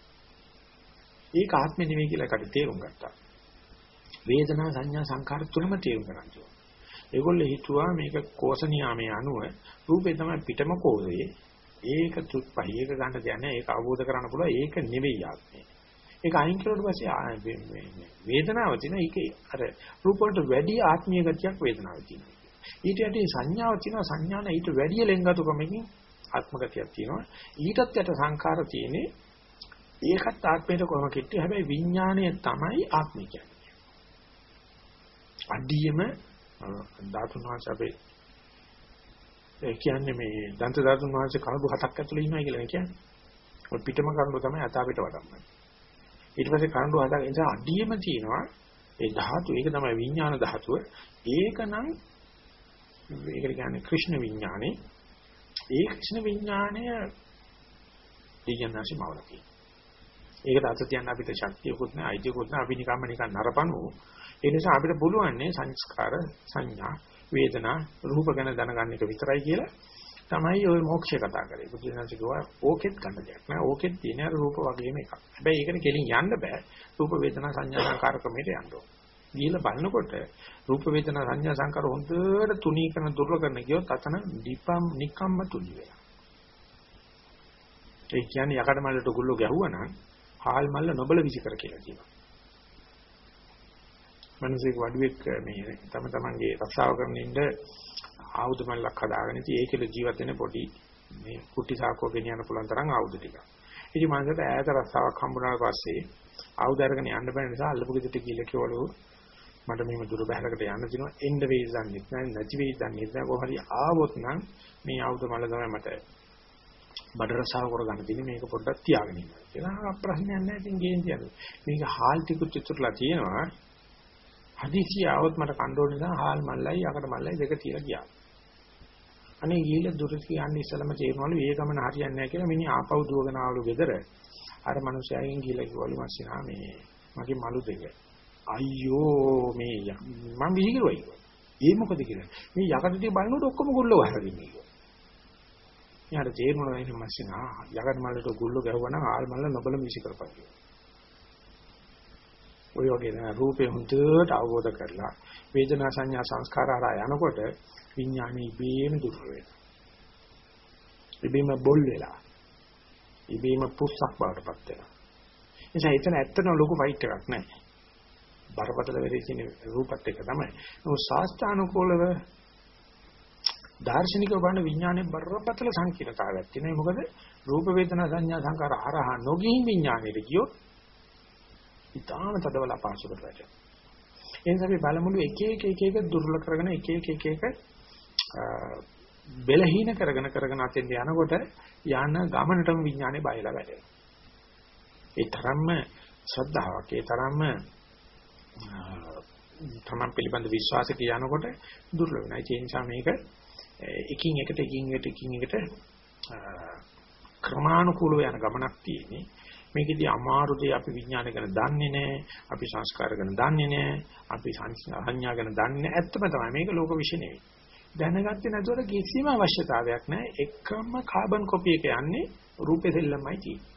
[SPEAKER 1] ඒක ආත්මෙ නෙවෙයි කියලා කට තේරුම් ගත්තා. වේදනා සංඥා සංඛාර තුනම තේරුම් ගන්න ඕනේ. ඒගොල්ලෝ හිතුවා මේක කෝෂ නියාමයේ අනුව රූපේ තමයි පිටම කෝෂයේ ඒක තුත්පහි ඒක ගන්න දෙයක් නෑ ඒක අවබෝධ කරගන්න පුළුවන් ඒක නෙවෙයි ආත්මය. ඒක අයින් කරුවට පස්සේ වේදනාව තියෙන එක අර රූප වලට වැඩි ආත්මීය ගතියක් වේදනාව තියෙනවා. ඊට යටි සංඥාව තියෙනවා සංඥාන ඊට වැඩි ලෙන්ගතුකමකින් ආත්ම ගතියක් තියෙනවා. ඊටත් යට සංඛාර තියෙන්නේ ඒකත් ආත්මයට කොහොම කිට්ටි හැබැයි විඥාණය තමයි ආත්මය කියන්නේ. අඩියම ධාතුන් වහන්සේ අපේ ඒ කියන්නේ මේ දන්ත ධාතුන් වහන්සේ කණ්ඩු හතක් ඇතුළේ ඉන්නවා කියලා කියන්නේ. ඔය පිටම කණ්ඩු තමයි අත අපිට වඩන්නේ. ඊට පස්සේ කණ්ඩු හතක් නිසා අඩියම තියෙනවා ඒ ධාතු ඒක තමයි විඥාන ධාතුව. ඒකනම් ඒකට කියන්නේ ක්‍රිෂ්ණ විඥානේ. ඒ ක්‍රිෂ්ණ විඥානය දෙයන්නාසි මවලකී. ඒකට අත තියන්න අපිට ශක්තියකුත් නැහැ අයිතියකුත් නැහැ අපි නිකම්ම නිකන් නරපණු. ඒ නිසා අපිට පුළුවන් සංස්කාර සංඥා වේදනා රූප ගැන දැනගන්න එක විතරයි කියලා තමයි ওই මොක්ෂය කතා කරේ. බුදුසසුන කිව්වා ඕකෙත් ගන්න දෙයක් නෑ. ඕකෙත් තියෙන අර රූප වගේම එකක්. හැබැයි ඒකනේ කෙලින් යන්න බෑ. රූප වේදනා සංඥා සංකාර ක්‍රමයට යන්න ඕන. ගිහිල්ලා බලනකොට රූප වේදනා සංඥා සංකාර හොඳට තුනී කරන දුර්ල කරන ගියොත් අතන දීපම් නිකම්ම තුනි වෙනවා. ඒ කියන්නේ යකඩ මල්ලට ගුල්ලෝ ගැහුවා නම් හාල් මල්ල නොබල විසි කර කියලා කියනවා. මිනිසෙක් වඩුවෙක් මේ තම තමන්ගේ රක්ෂාව කරන ඉන්න ආයුධ මල්ලක් හදාගෙන ඉතින් ඒකල ජීවත් වෙන පොඩි මේ කුටි සාකෝ ගෙනියන්න පුළුවන් තරම් ආයුධ ටික. ඉතින් මනසට ඈත රස්සාවක් හම්බුනාට පස්සේ ආයුධ අරගෙන යන්න බැරි නිසා අල්ලපු ගෙදරට ගිහලා කිව්වලු මට මෙහෙම දුර බැලකට යන්න දිනවා එන්න වෙයි දන්නේ නැහැ නැති වෙයි දන්නේ නැහැ. කොහොමද ආවොත් නම් මේ ආයුධ මල්ල තමයි මට බඩ රසාව කරගන්න තියෙන්නේ. මේක පොඩ්ඩක් තියාගෙන ඉන්න. කියලා ප්‍රශ්නයක් නැහැ. ඉතින් ගේන් තියන්නේ. මේක හාල් ටිකුත් ඉතුරුලා තියෙනවා. හදිසිය આવොත් මට කණ්ඩ ඕන නිසා හාල් මල්ලයි යකඩ මල්ලයි දෙක තියලා ගියා. අනේ ගිහිල්ලා දුර කියන්නේ ඉස්සලම තේරෙනවලු ඒ ගමන හරියන්නේ නැහැ කියලා මිනිහ ආපහු දුවගෙන ආවලු ගෙදර. අර මිනිහයන් ගිහිල්ලා කිව්වලු මස්සිනා මේ මගේ මලු දෙක අයියෝ මේ මම විහිළුවයි ඒ මොකද කියලා. මේ යකඩ ටික බලනකොට ඔක්කොම ගුල්ලෝ වහලා ඉන්නේ යාට තේරුණා නේ මස්සින ආ යකඩ මල්ලට ගුල්ල ගැහුවා නම් ආල් මල්ල නොබල මිසි කරපන් ඔය වගේ නේ රූපේ හොඳට අවබෝධ කරලා වේදනා සංඥා සංස්කාර ආරා යනකොට විඥානේ ඉබේම දුර වෙනවා. ඉබේම බොල් වෙලා ඉබේම පුස්සක් බවටපත් වෙනවා. එනිසා එතන ඇත්තටම ලොකු ෆයිට් එකක් නැහැ. බරපතල වෙරේ කියන රූපත් එක තමයි නමුත් ශාස්ත්‍රානුකූලව දාර්ශනිකව බලන විඥානයේ බරපතල සංකීර්ණතාවයක් තියෙනවා. මොකද රූප වේදනා සංඥා සංකාර හරහා නොගින් විඥානයේ ගියොත් ඊටාම තදවල අපහසුකට වැටෙනවා. එනිසා අපි බලමුළු එක එක එක එක දුර්වල කරගෙන එක එක එක එක බෙලහීන කරගෙන කරගෙන අතෙන් යනකොට යන ගමනටම විඥානේ බයලා වැඩෙනවා. ඒ තරම්ම ශ්‍රද්ධාවක් ඒ තරම්ම තමන් පිළිබඳ විශ්වාසය කියනකොට දුර්වල වෙනවා. ඒ නිසා මේක එකින් එකට එකින් එකට එකින් එකට ක්‍රමානුකූලව යන ගමනක් තියෙන්නේ. මේකෙදී අමාරු දේ අපි විඥාන ගැන දන්නේ නැහැ. අපි සංස්කාර ගැන දන්නේ නැහැ. අපි සංඥා ගැන දන්නේ ඇත්තම තමයි. මේක ලෝක විශ්ය නෙවෙයි. දැනගත්තේ නැතුව කිසිම අවශ්‍යතාවයක් නැහැ. එකම කාබන් කොපි එක යන්නේ රූපේ දෙල්ලමයි තියෙන්නේ.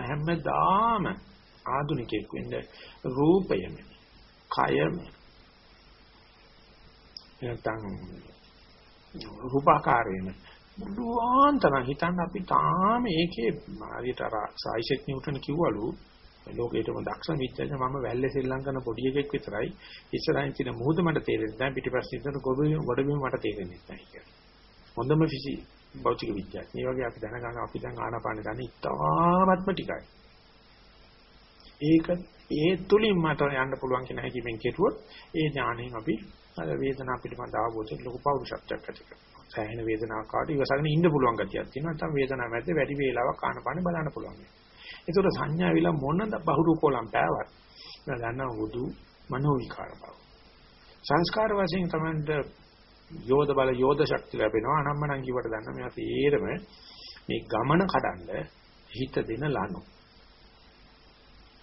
[SPEAKER 1] හැමදාම ආධුනිකයෙක් වෙන්න රූපයම, කයම, නැත්නම් රූපාකාරයෙන් බුදුන් තරම් හිතන්න අපි තාම ඒකේ හරියට අර සයිසෙක් නිව්ටන් කිව්වලු ලෝකේටම දක්ෂ මිත්‍යජ මම වැල්ලේ ශ්‍රී ලංකන පොඩි එකෙක් විතරයි ඉස්සරහින් තියෙන මුහුද මට තේරෙන්නේ නැහැ පිටිපස්සේ ඉඳන් ගොඩබිම ගොඩබිම මට තේරෙන්නේ නැහැ කියලා. හොඳම ෆිසි භෞතික විද්‍යාවක්. මේ වගේ අපි දැනගන්න අපි දැන් ආනාපාන ගන්න ඉතාමත්ම ටිකයි. ඒක ඒ තුලින් මට යන්න පුළුවන් කියන හැකියාවෙන් කෙරුවොත් ඒ ඥාණයෙන් අපි අර වේදනාව පිළිබඳ අවබෝධයෙන් ලොකු පෞරුෂත්වයක් ඇති කරනවා. සෑහෙන වේදනාවක් ආවට ඉවසගෙන ඉන්න පුළුවන් ගතියක් තියෙනවා. නැත්නම් වේදනාව මැද වැඩි වේලාවක් ආනපාන බලන්න පුළුවන්. ඒතර සංඥා විලා මොන බහුරු කොලම් පෑවත් නදන්න වුදු මනෝ විකාර බව. සංස්කාර වශයෙන් තමයි යෝධ බල යෝධ ශක්තිය ලැබෙනවා. අනම්මනම් කිව්වට දන්න මේවා තේරම මේ ගමන කඩන්න හිත දෙන ලනු.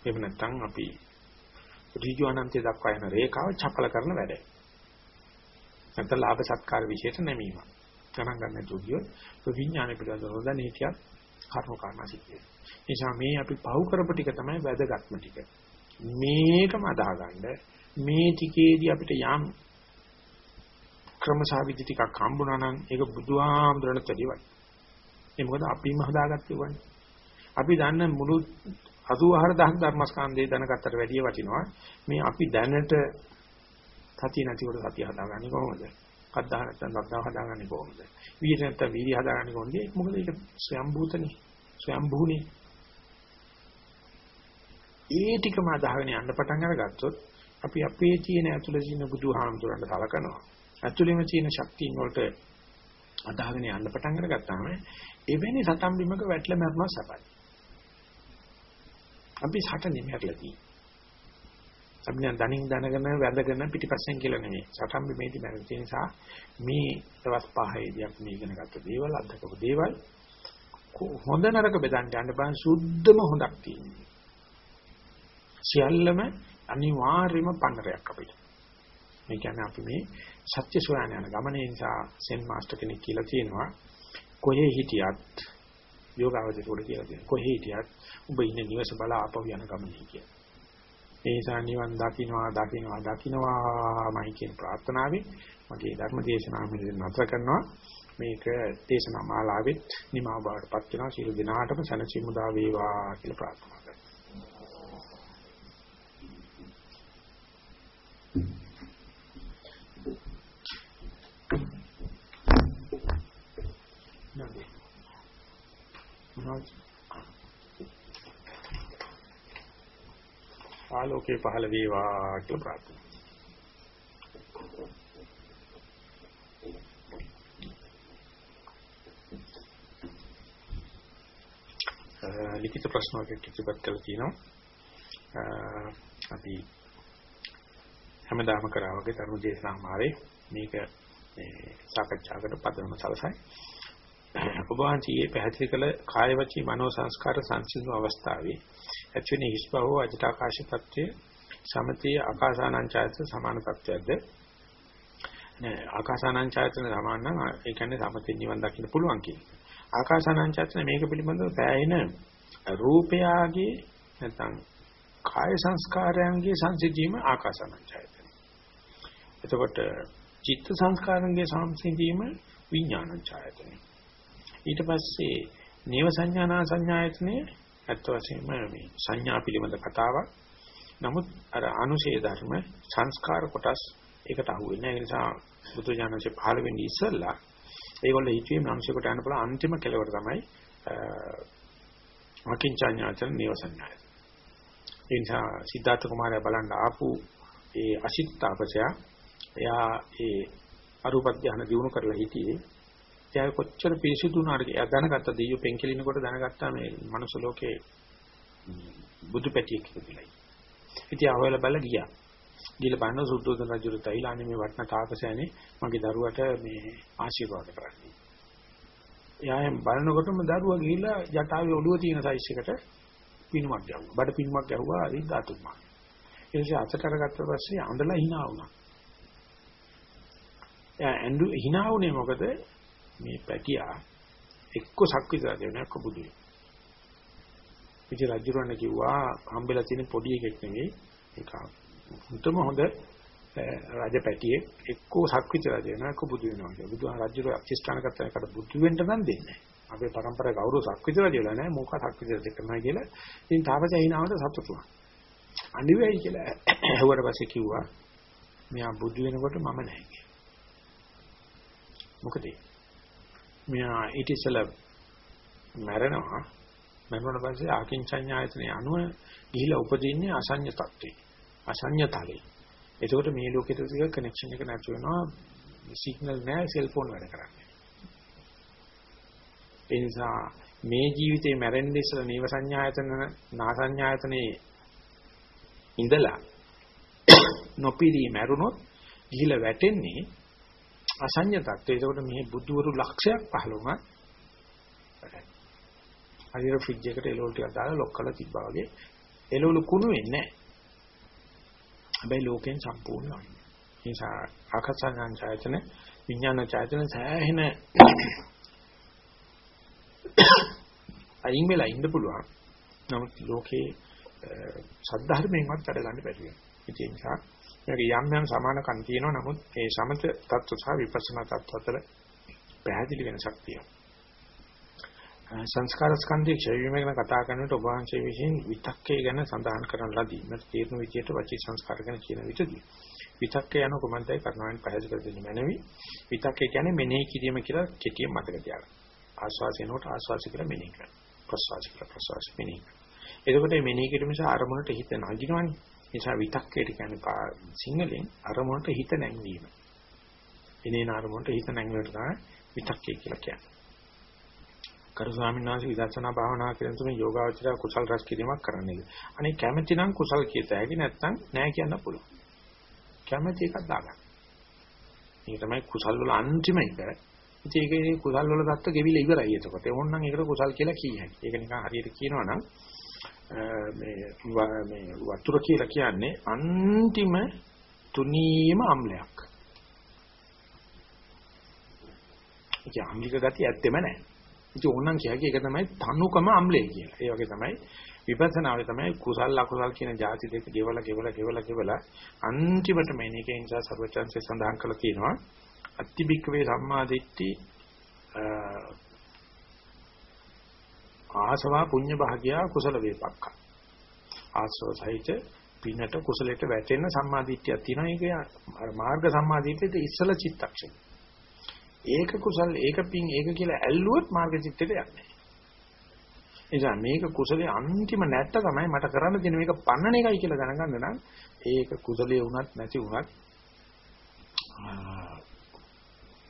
[SPEAKER 1] එහෙම නැත්නම් අපි ඍජු අනන්තය දක්වා යන රේඛාව චපල කරන වැඩ. නැත්නම් ලාභ සත්කාර විශේෂ නැමීම. ගණන් ගන්න තුගිය විඥාන පිළිබඳ හොඳන හිතියක් කර්ම කර්ම සිද්ධිය. නිසා මේ අපි පහු කරපු ටික තමයි වැදගත්ම ටික. මේකම අදාහගන්න මේ ටිකේදී අපිට යම් ක්‍රමසාවිදි ටිකක් හම්බුණා නම් ඒක බුදුහාමුදුරණ දෙවිවයි. ඒ මොකද අපිම හදාගත්තේ වань. අපි දන්න මුළු 84000 ධර්මස්කන්ධය දැනගත්තට වැඩිය වටිනවා. මේ අපි දැනට සතිය නැතිකොට සතිය හදාගන්නේ කොහොමද? කද්දා නැත්නම් ලද්දා හදාගන්නේ කොහොමද? වීර්ය නැත්නම් වීර්ය හදාගන්නේ කොහොමද? මොකද ඒක ස්වයම්භූතනේ. ස්වයම්භූනේ. ඒ ටිකම අදහගෙන යන්න පටන් අරගත්තොත් අපි අපේ තියෙන ඇතුළේ තියෙන බුදුහාමුදුරන්ට සලකනවා. ඇතුළේම තියෙන ශක්තියින් වලට අදහගෙන යන්න පටන් අරගත්තාම එවැනි සතම් බිමක වැටලා මරනවා සපයි. අපි සට නෙමෙයිලා තියෙන්නේ. අපි දැන් දණින් දැනගෙන වැඳගෙන පිටිපස්සෙන් කියලා නෙමෙයි. සතම් බිමේදී මැරෙන නිසා මේ දවස් පහේදී අපි මේ ඉගෙන ගත්ත දේවල් අත්දකපු දේවල් හොඳ නරක බෙදන්න යන්න බෑ සුද්ධම හොඳක් තියෙනවා. සියල්ලම අනිවාර්යම පන්නරයක් අපිට. මේ කියන්නේ අපි මේ සත්‍ය සොයන යන ගමනේ නිසා සෙන් මාස්ටර් කෙනෙක් කියලා තියෙනවා කොහේ හිටියත් යෝගාවචරයට කියලා තියෙනවා කොහේ හිටියත් ඔබ ඉන්න නිවස බලා ආපහු යන ගමනේ කියලා. ඒ නිසා නිවන් දකින්නවා දකින්නවා දකින්නවාමයි කියන ප්‍රාර්ථනාවෙන් මගේ ධර්ම දේශනාව මෙතන නතර කරනවා. මේක දේශනා මාලාවෙත් නිමාව බවට පත් වෙනවා. සියලු දෙනාටම සනසිමුදා වේවා කියලා ප්‍රාර්ථනා කරනවා. ආලෝකේ පහළ වේවා කියලා ප්‍රාර්ථනා. ලිඛිත ප්‍රශ්න වලට ඉතිපත් කළා තියෙනවා. අපි හැමදාම කරා වගේ ධර්ම දේශනා මාරේ මේක මේ සාකච්ඡාවකට පදනම සලසයි. ඔබ වහන්සේ පැහැදිලි කළ කාය වචී මනෝ සංස්කාර සංසිඳන අවස්ථාවේ ඇතිවෙන හිස් බව අජට ආකාශ තත්ත්වය සමතේ ආකාසානංචායත සමාන තත්ත්වයක්ද නෑ ආකාසානංචායතන සමාන නම් ඒ කියන්නේ සමතේ නිවන් දකින්න පුළුවන් කියන ආකාසානංචායතන මේක පිළිබඳව පෑයෙන රූපයාගේ නැත්නම් කාය සංස්කාරයන්ගේ සංසිඳීම ආකාසානංචායතන එතකොට චිත්ත සංස්කාරයන්ගේ සංසිඳීම විඥානංචායතන ඊට පස්සේ නේව සංඥානා සංඥායතනේ ඇත්ත වශයෙන්ම මේ සංඥා පිළිබඳ කතාවක්. නමුත් අර අනුශේධ ධර්ම සංස්කාර කොටස් ඒකට අහු වෙන්නේ. ඒ නිසා බුදු ඥානසේ පහළ වෙන්නේ ඉස්සෙල්ලා ඒගොල්ලෝ හිතුවේ මනුෂ්‍යකට යන බල අන්තිම කෙලවර තමයි අකින්චඤ්ඤාචර නේව සංඥායතන. ඒ නිසා සිද්ධාර්ථ කුමාරයා බලන්න ආපු ඒ අසිතාපසය එයා ඒ අරූප ධානය දිනු කරලා හිටියේ එයා කොච්චර පිරිසිදු වුණාද එයා දැනගත්ත දෙයියෝ පෙන්කෙලිනකොට දැනගත්තා මේ මනුස්ස ලෝකේ බුදු පැටියෙක් කියලා. ඉතින් ආවල බල ගියා. ගිහලා බලන සුද්ධෝදන රජුට තයිලානේ මේ වටන තාපසයනේ මගේ දරුවට මේ ආශිර්වාද කරන්නේ. එයා බලනකොටම දරුවා ගිහිල්ලා ජටාවේ ඔළුව තියෙන සයිස් එකට පිනුමක් ගැහුවා. බඩ පිනුමක් ගැහුවා අරින්දාතුමා. ඒ නිසා අතට අරගත්ත පස්සේ අඬලා hina වුණා. එයා ඇඬු hina වුණේ මොකද? මේ පැටියා එක්ක සක්විති රජ වෙන එක්ක බුදු වෙන. ඉතින් රජුරණ කිව්වා හම්බෙලා තියෙන පොඩි එකෙක් නෙවෙයි ඒක හුතම හොඳ රජපැටියෙක් එක්කෝ සක්විති රජ වෙනවා එක්කෝ බුදු වෙනවා කියලා. බුදුහාම රජුගේ අධිෂ්ඨාන කරතනකට බුදු වෙන්න නම් දෙන්නේ නැහැ. අපේ પરම්පරාවේ කවුරු සක්විති රජ වෙලා නැහැ. මොකක් සක්විති රජ කරනවා කියලා. ඉතින් තාපසයා හිනාවට සතුටු වුණා. අනිවැයි කියලා ඇහුවට පස්සේ කිව්වා මෙයා බුදු වෙනකොට මම නැහැ කියලා. මොකද මෙයා ඊට ඉස්සෙල්ලා මැරෙනවා මැරුණාට පස්සේ ආකින්චඤ්ඤායතනේ අනුව ගිහිලා උපදින්නේ අසඤ්ඤ තත්ත්වේ. අසඤ්ඤ තලේ. එතකොට මේ ලෝකෙට තිය කනෙක්ෂන් එක නැති වෙනවා. සිග්නල් නැහැ සෙල්ෆෝන් වැඩ කරන්නේ. ඒ නිසා මේ ජීවිතේ මැරෙන්න ඉස්සලා නීව සංඥායතන නාසඤ්ඤායතනේ ඉඳලා නොපිරී මැරුණොත් ගිහිලා වැටෙන්නේ අසඤ්ඤ තත්ත්වය. ඒකට මේ බුදුවරු ලක්ෂයක් පහළ වුණා. හරියට ෆ්‍රිජ් එකට එළවලු ටිකක් දාලා ලොක් කරලා තිබ්බා වගේ එළවලු කුණු වෙන්නේ නැහැ. හැබැයි ලෝකෙන් සම්පූර්ණ වෙන්නේ. ඒ නිසා ආකසංඥාන ඡායතන විඥාන ඡායතන සෑහෙන අයින් වෙලා ඉන්න පුළුවන්. නමුත් ලෝකේ සද්ධර්මයෙන්වත් වැඩ ගන්න බැරි වෙනවා. ඒ නිසා මේක යම් යම් සමානකම් තියෙනවා. නමුත් ඒ සමත තත්ත්ව සහ විපස්සනා තත්ත්ව අතර පැහැදිලි වෙනසක් තියෙනවා. සංස්කාර ස්කන්ධයේ ක්ෂය වීම ගැන කතා කරනකොට ඔබ වහන්සේ විසින් විතක්කේ ගැන සඳහන් කරන ලදී. මට තේරුණු විදිහට වචී සංස්කාර ගැන කියන විදිහදී. විතක්කේ යන කොමන්තයි කරනවෙන් පැහැදිලි කර දෙන්න මැනවි. විතක්කේ කියන්නේ මෙනෙහි කිරීම කියලා කෙටියෙන් මතක තියාගන්න. ආස්වාසිනකොට ආස්වාසි කියලා මෙනෙහි කරන්න. ප්‍රසවාසි කියලා ප්‍රසවාසි මෙනෙහි කරන්න. එතකොට මේ මෙනෙහි කිරීම නිසා අරමුණට හිත නගිනවනේ. නිසා විතක්කේට කියන්නේ සිංහලෙන් අරමුණට හිත නැංවීම. එනේන අරමුණට හිත නැංවීමට තමයි විතක්කේ කියලා කියන්නේ. කරු ස්වාමීන් වහන්සේ විදර්ශනා භාවනා කියන තුන යෝගාවචරය කුසල් රැස් කිරීමක් කරන්නේ. අනේ කැමැති නම් කුසල් කියත හැකි නැත්නම් නෑ කියන්න පුළුවන්. කැමැති එකක් දාගන්න. මේක තමයි කුසල් වල අන්තිම එක. ඉතින් ඒකේ කුසල් වල දත්ත ගෙවිලා ඉවරයි එතකොට. ඕනනම් ඒකට කුසල් කියලා කියයි. ඒක නිකන් හරියට කියනවා නම් මේ මේ වතුර කියලා කියන්නේ අන්තිම තුනීම අම්ලයක්. ඒක අම්ලික ගතිය ඇත්තෙම නැහැ. ඉතින් ඕනනම් කියකි ඒක තමයි තනුකම අම්ලේ කියලා. ඒ වගේ තමයි විපස්සනාවේ තමයි කුසල් අකුසල් කියන જાති දෙක ගෙවලා ගෙවලා ගෙවලා ගෙවලා අන්තිමට මේ එකේ නිසා සර්වචන්සේ සඳහන් කළා තියෙනවා අත්තිබික්කවේ සම්මාදිට්ඨි ආසවා පුඤ්ඤ භාග්යා කුසල වේපක්ඛ ආසවසහිත පිනට කුසලයට වැටෙන සම්මාදිට්ඨියක් තියෙනවා ඒක මාර්ග සම්මාදිට්ඨියට ඉස්සල චිත්තක්ෂණ ඒක කුසල් ඒක පින් ඒක කියලා ඇල්ලුවොත් මාර්ග චිත්තයට යන්නේ. එනිසා මේක කුසලයේ අන්තිම නැත්ත තමයි මට කරන්න දෙන මේක පන්නන එකයි කියලා දැනගන්න නම් ඒක කුසලයේ වුණත් නැති වුණත්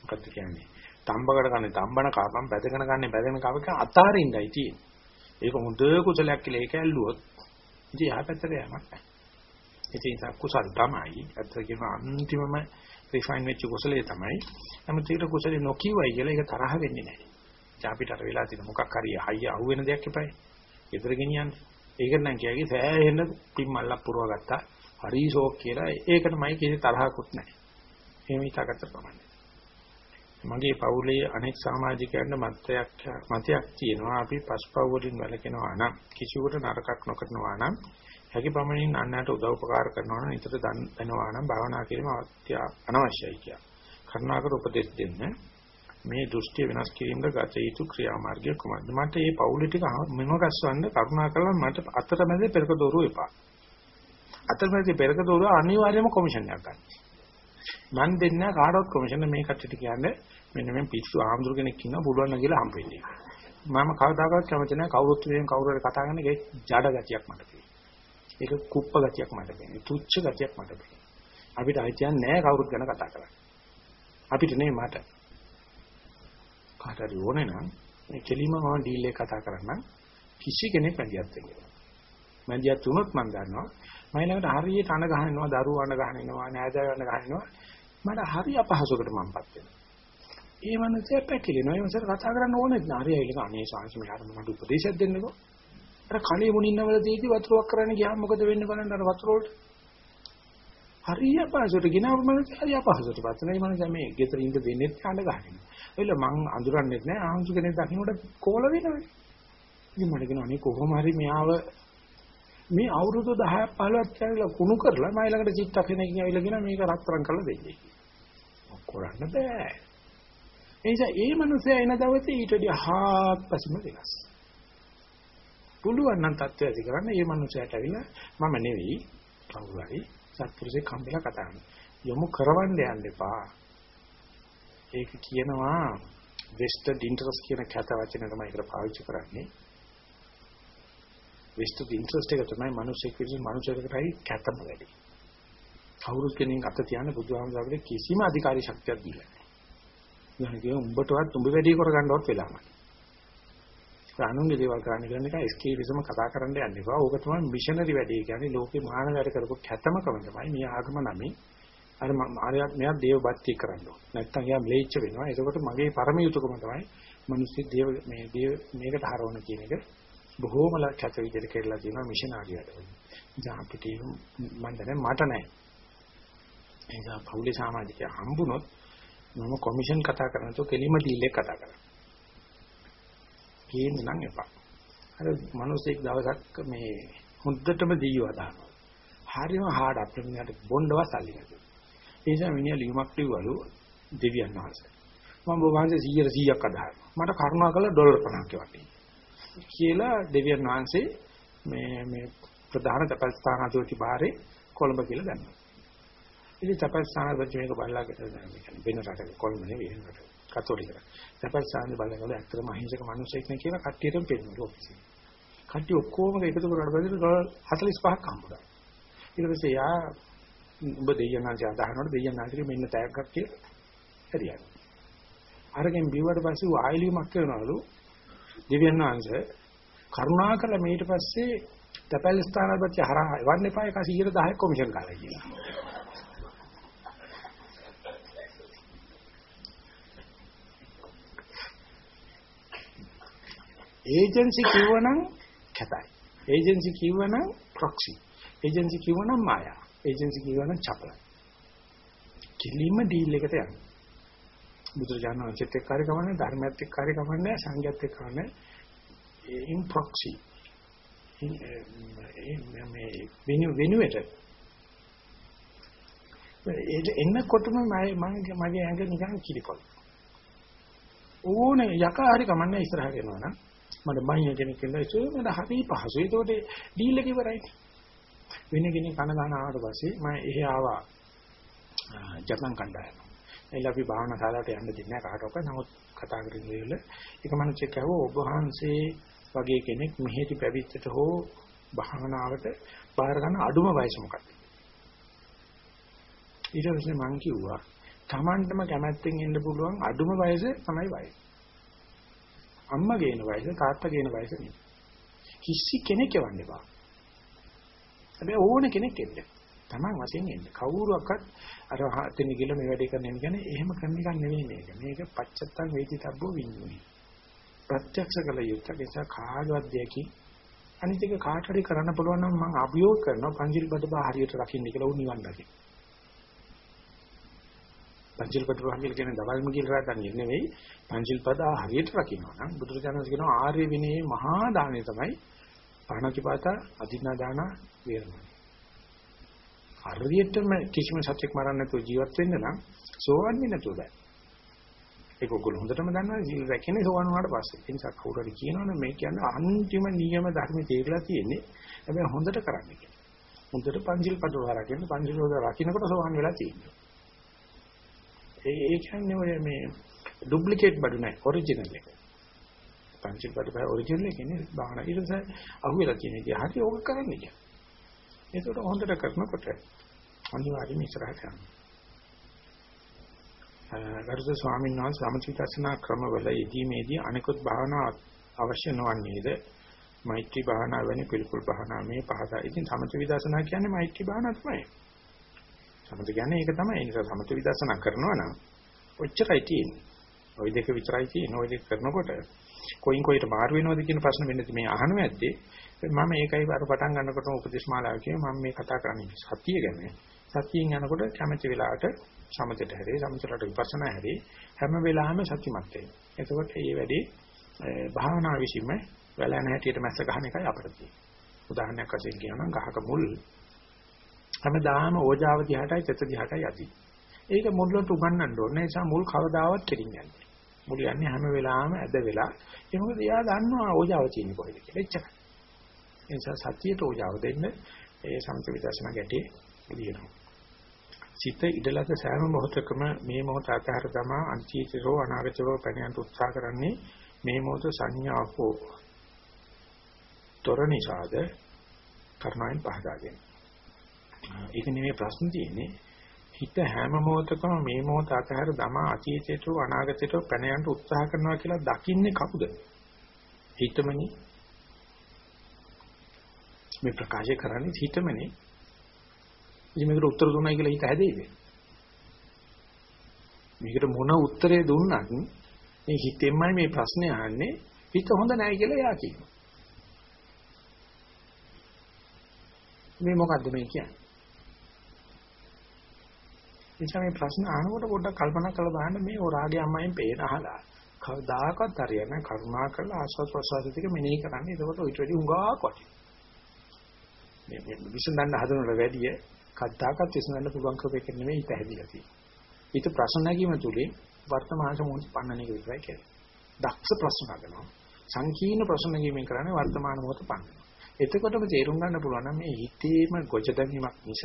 [SPEAKER 1] මොකක්ද කියන්නේ? තම්බකට ගන්න තම්බන කාපම් බැදගෙන ගන්න බැදගෙන කාපක අතාරින්නයි තියෙන්නේ. ඒක හොඳ කුසලයක් කියලා ඒක ඇල්ලුවොත් ඉතින් යහපැත්තට යamak නැහැ. ඒ නිසා කුසල් තමයි අත්‍ය කියන අන්තිමම රිෆයින් වෙච්ච කුසලයේ තමයි. නමුත් ඒක කුසලේ නොකියවයි කියලා ඒක තරහ වෙන්නේ නැහැ. දැන් අපිට අර වෙලා තියෙන මොකක් හරි හයිය අහුවෙන දෙයක් එපයි. ගෙදර ගෙනියන්න. ඒක නම් කියකි සෑහෙන පිම්මල්ලක් පුරව ගත්තා. හරි ෂෝක් කියලා ඒකටමයි කිසි තරහකුත් නැහැ. එහෙම හිතාගත්ත ප්‍රමාණය. මගේ පවුලේ අනෙක් සමාජිකයන්ට මතයක් මතයක් තියෙනවා අපි පස්පව් වලින් වැළකෙනවා නම් කිසිවට නරකක් නොකරනවා නම් හැකි පමණින් අන්නයට උදව් උපකාර කරනවා නම් නිතර දන්නවා නම් භාවනා කිරීම අනවශ්‍යයි කියලා. කරුණාකර උපදෙස් දෙන්න. මේ දෘෂ්ටි වෙනස් කිරීමක ගත යුතු ක්‍රියාමාර්ගය කුමක්ද? මට මේ පෞල් ටික මෙම ගස්වන්න කරුණාකරලා මට අතරමැද පෙරක දෝරුව එපා. අතරමැද පෙරක දෝරුව අනිවාර්යයෙන්ම කොමිෂන් එකක් ගන්න. මන් දෙන්න කාටවත් කොමිෂන් මේ කට්ටියට කියන්නේ මෙන්න මේ පිස්සු ආම්දුර කෙනෙක් ඉන්නවා පුළුවන් නම් කියලා හම්බෙන්නේ. මම කවදාකවත් කැමති නැහැ කවුරුත් මේ කවුරු හරි කතා කරන එකේ ජඩ ගතියක් මට තියෙනවා. ඒක කුප්ප ගතියක් මට පේන්නේ. තුච්ච ගතියක් මට පේන්නේ. අපිට අයිතියක් නැහැ කවුරුත් ගැන කතා කරන්න. අපිට නේ මට. කාටරි ඕනේ නම් මේ කෙලිම මම ඩීල් එක කතා කරන්න කිසි කෙනෙක් මැදිහත් වෙන්නේ. මැදිහත් වුණොත් මම දන්නවා මම ළඟට හරියට අණ ගහනවා දරුවෝ අණ ගහනවා නෑදෑයෝ අණ ගහනවා මට හරි අපහසුකට මමපත් වෙනවා. ඒ මනසේ පැකිලෙනවා. ඒ මනසට කතා කරන්න ඕනෙත් නෑ. හරි අයිලක අනේ සාංශ මෙයාට මට උපදේශයක් දෙන්නකෝ. අර කණේ මුණින්නවල දීදී වතුරක් කරන්න ගියාම මොකද වෙන්නේ බලන්න අර වතුර වලට. හරිය අපහසුට ගෙනාවම හරිය අපහසුට පත් වෙනවා. මේ මනස මේ ගෙදර ඉඳ දෙන්නේ අඬ ගහගෙන. එළ මං අඳුරන්නේ නැහැ ආහුසු කෙනෙක් දකින්නට කෝල වෙනවනේ. ඉතින් මට කියනවා අනේ කොහොම හරි මෙයාව මේ අවුරුදු 10ක් 15ක් ඇවිල්ලා කුණු කරලා මයි ළඟට චිත්තක්ෂණයකින් ඇවිල්ලා කියන මේක රත්තරන් කරලා දෙන්නේ. කරන්න බෑ. ඒ නිසා ඒ මනුස්සයා එන දවසේ ඊට වඩා හාත්පසම වෙනස්. පුළුවන් නම් තත්ත්වය ඇති කරන්න මේ මනුස්සයාට ඇවිල්ලා මම නෙවෙයි කවුරු හරි සත්පුරුෂයෙක් හම්බෙලා කතා කරනවා. යොමු කරවන්න යන්න එපා. ඒක කියනවා vested interest කියන කත වචන තමයි ඒකට පාවිච්චි කරන්නේ. vested interest එක තමයි මිනිස්සෙක් විසින් මිනිසෙකුටයි කැතම වැඩි. කවුරුත් කෙනෙක් අත තියන්න බුදුහාමුදුරුවෝ කිසිම අධිකාරී ශක්තියක් දීලා නැහැ. يعني උඹටවත් උඹ වැඩි කරගන්නවත් වෙලා නැහැ. අනුන්ගේ දේවල් කරන්න කියන එක එස්කේපිසම කතා කරන්න යන්න එපා. ඕක තමයි මිෂනරි වැඩේ කියන්නේ ලෝකේ මහාන වැඩ කරපු කැතමකම තමයි මේ ආගම නමින් අර ආරයක් මෙයා දේවබත්ති කරන්න ඕන. නැත්තම් එයා ම්ලේච්ච වෙනවා. එතකොට මගේ පරම යුතුයකම තමයි මිනිස්සු දේව මේ දේව මේකට හරවන කියන එක බොහෝම කැත විදිහට කෙරලා තියෙනවා මිෂනරි වැඩ. ඉතින් අපිට මම දැන මට නැහැ. එනිසා පෞලි සමාජිකයා හම්බුනොත් මම කොමිෂන් කතා කරනතෝ කෙලිම ඩීල් එක කතා කරා. කේන්න නම් එපා. අර මිනිස්සෙක් දවසක් මේ හොද්දටම දීව දානවා. හරිම හාඩ අපිට මිනිහට බොණ්ඩව සල්ලි නැතුව. ඒ නිසා මිනිහා ලියුමක් ලිව්වලු දෙවියන් වහන්සේ. මම ඔබ වහන්සේ 100 100ක් අදහනවා. මට කරුණාකරලා ඩොලර් 50ක් වටේ. කියලා දෙවියන් වහන්සේ මේ මේ ප්‍රධාන තපස් ස්ථානාධිපති බාරේ කොළඹ කියලා දැම්මා. ඉතින් තපස් ස්ථානාධිපති මේක බලලා වෙන රටක කොළඹ නෙවෙයි වෙන රටක. කතෝලික. තපස් ස්ථානාධිපති බලනකොට ඇත්තටම අහිංසක මිනිසෙක් නේ කියලා කට්ටියටම පෙන්නනවා ඔෆිස් එකේ. කට්ටිය ඔක්කොම එකතු කරලා බලද්දී 45ක් හම්බුනා. ඊට පස්සේ යා උඹ දෙයයන් ආංශය අදහනකොට දෙයයන් ආංශික මෙන්න තෑග්ගක් කියලා හරියට. අරගෙන බිව්වට පස්සේ වායලියමක් කරනවලු දෙවියන් ආංශය කරුණාකර මේට පස්සේ තැපැල් ස්ථානාධිපති හරහා එවන්න එපා ඒක 110ක් කොමිෂන් කාලා කියලා. ඒජන්සි කිව්වනම් කැතයි. ඒජන්සි කිව්වනම් ප්‍රොක්සි. ඒජන්සි කිව්වනම් මායා. ඒජන්සි කියවන චපලයි. කිලිම ඩීල් එකට යන්න. බුදුරජාණන් වහන්සේත් එක්ක කාර්ය කමන්නේ ධර්මයත් එක්ක කාර්ය කමන්නේ සංඝයත් එක්ක කමන්නේ in proxy. මේ වෙනු වෙනුවට එන්නකොටම මගේ මගේ ඇඟ නිකන් කිලිකොල ඕනේ යකා හරි කමන්නේ ඉස්සරහට එනවා නම්. මට බයින් කෙනෙක් ඉන්නවා ඒක මට හරි පහසුයි ඒකට ඩීල් එක ඉවරයි. වෙන කෙනෙක් කන ගන්න ආවට පස්සේ මම එහෙ ආවා ජපන් කණ්ඩායම. එයිලා අපි භාවනා ශාලාවට යන්න දෙන්නේ නැහැ කාටවත්. නමුත් කතා කරගෙන ඉවිල්ල එක මිනිහෙක් ඇහුවා ඔබ වහන්සේ වගේ කෙනෙක් මෙහෙටි පැවිද්දට හෝ භාවනාවට බාර ගන්න අඩුම වයස මොකක්ද? ඊට පස්සේ මං කිව්වා Tamanටම කැමැත්තෙන් එන්න පුළුවන් අඩුම වයස තමයි වයස. අම්මා ගේන වයස තාත්තා ගේන වයස නෙවෙයි. කිසි කෙනෙක් යවන්න එපා. හැබැයි ඕන කෙනෙක් එන්න. Taman වශයෙන් එන්න. කවුරුවක්වත් අර හතෙන් ගිහලා මේ වැඩේ කරන්න කියන්නේ එහෙම කරන එක නෙවෙයි මේක. මේක පච්චත්තං වේදිතබ්බෝ විඤ්ඤුනි. ප්‍රත්‍යක්ෂ කළ යුත්තේ නිසා කාගවත් දෙයකින් අනිත් එක කාට හරි කරන්න පුළුවන් නම් මම අභියෝග කරනවා පංචිල් බදබා හරියට රකින්න කියලා උන් නිවන් දකින්න. පංචිල් පද රකින්න කියන්නේ දවල්ම කියලා රැඳන්නේ නෙවෙයි පංචිල් පද හරියට රකින්නවා නම් බුදුරජාණන් කියනවා ආර්ය විනයේ මහා දාණය තමයි පාණතිපාත අදින්නා දාන වේරමණී. හරියටම කිසිම සත්‍යක් මරන්න නැතුව ජීවත් වෙන්න නම් සෝවන් වෙන්න නැතුව බෑ. ඒක ඔයගොල්ලෝ හොඳටම දන්නවා ජීවිත රැකෙන්නේ සෝවන් වුණාට පස්සේ. ඒ නිසා කවුරු හරි කියනවනේ මේ කියන්නේ අන්තිම නියම ධර්ම තේරලා තියෙන්නේ. හැබැයි හොඳට කරන්න කියලා. හොඳට පංචිල් පදව රකින්න පංචිල් පදව රකින්නකොට සෝවන් වෙලා තියෙනවා. ඒ ඒ කියන්නේ ඔය මේ ඩුප්ලිකේට් බඩු නැහැ ඔරිජිනල් එක. පංචිල් පදව ඔරිජිනල් එකනේ බාහන ඊට පස්සේ අහුවෙලා තියෙන ඉතින් හරි ඕක කරන්න කියලා. ඒකට හොඳට කරනකොට අනිවාර්යයෙන්ම ඉස්සරහට යනවා. ගරුතර ස්වාමීන් වහන්සේ සමචිතසනා ක්‍රමවල යෙදීමේදී අනිකුත් භාවනා අවශ්‍ය නොවන්නේද? මෛත්‍රී භාවනා වැනි පිළිකුල් භාවනා මේ පහදා. ඉතින් සමච විදර්ශනා කියන්නේ මෛත්‍රී භාවනා තමයි. සමත කියන්නේ ඒක තමයි. ඒ නිසා සමත විදර්ශනා කරනවා නම් ඔච්චරයි තියෙන්නේ. ওই දෙක විතරයි තියෙන්නේ. ওই දෙක කරනකොට කොයින් කොයිට මාරු වෙනවද කියන ප්‍රශ්න වෙන්නේ මේ අහනවා ඇත්තේ. මම ඒකයි අර පටන් ගන්නකොටම උපදේශමාලාව කියන්නේ මම මේ කතා කරන්නේ සතිය ගැන. සතියෙන් යනකොට කැමැති වෙලාවට සමතට හැරේ සමතට විපස්සනා හැරේ හැම වෙලාවෙම සතිමත් වෙන්න. එතකොට මේ වැඩේ භාවනා විසීම වැලැන හැටියට මැස්ස ගන්න එකයි අපිට තියෙන්නේ. උදාහරණයක් වශයෙන් කියනවා ගහක මුල් හැමදාම ඕජාව දිහාටයි තෙත දිහාටයි යති. ඒක මුල්ලට උගන්නන්න ඕනේ. ඒ නිසා මුල් කවදාවත් කෙලින්නේ නැහැ. මුල් යන්නේ හැම වෙලාවෙම ඇද වෙලා. ඒ මොකද එයා දන්නවා ඕජාව තියෙන්නේ කොහෙද කියලා. එච්චරයි. ඒ නිසා සතියට ඕජාව දෙන්න ඒ සමථ විදර්ශනා ගැටේ එළියනවා. සිත ඉඩලද සෑම මොහොතකම මේ මොහොත අතහැර තමා අන්තිචරෝ අනාගතව පැනයන්ට උත්සාහ කරන්නේ මේ මොහොත සංඥාවෝ තොර නිසාද කර්මයන් පහදා දෙන්න. ඒක නෙමෙයි ප්‍රශ්න තියෙන්නේ. හිත හැම මොහොතකම මේ මොහොත අතහැර තමා අතීතයට අනාගතයට පැනයන්ට උත්සාහ කරනවා කියලා දකින්නේ කවුද? හිතමනේ. මේ ප්‍රකාශය කරන්නේ හිතමනේ. ඉතින් මේකට උත්තර දුන්නයි කියලා හිත හැදෙයිද? මේකට මොන උත්තරේ දුන්නත් මේ හිතෙන්මයි මේ ප්‍රශ්නේ අහන්නේ හිත හොඳ නැහැ කියලා එයා කියනවා. මේ මොකද්ද මේ කියන්නේ? එනිසා මේ ප්‍රශ්න අහනකොට පොඩ්ඩක් කල්පනා කරලා බලන්න මේ රාගය අම්මයෙන් පේන අහලා කවදාකවත් හරියන්නේ කරුණා කරලා ආස්වාද ප්‍රසවාස ටික මෙනෙහි කරන්නේ එතකොට ඊට වැඩි උඟා කොට මේ විසඳන්න හදනවට වැඩිය කද්දාකත් විසඳන්න පුළුවන් කපේක නෙමෙයි හිත හැදිලා තියෙන්නේ. ඊට ප්‍රශ්න නැගීම තුලින් වර්තමාන මොහොත පන්නන එක විතරයි කියන්නේ. දක්ෂ ප්‍රශ්න නගනවා. සංකීර්ණ ප්‍රශ්න නැගීමෙන් කරන්නේ වර්තමාන මොහොත පන්නනවා. එතකොටම තේරුම් ගන්න පුළුවන් නම් මේ හිතේම ගොජ දැමීමක් මිස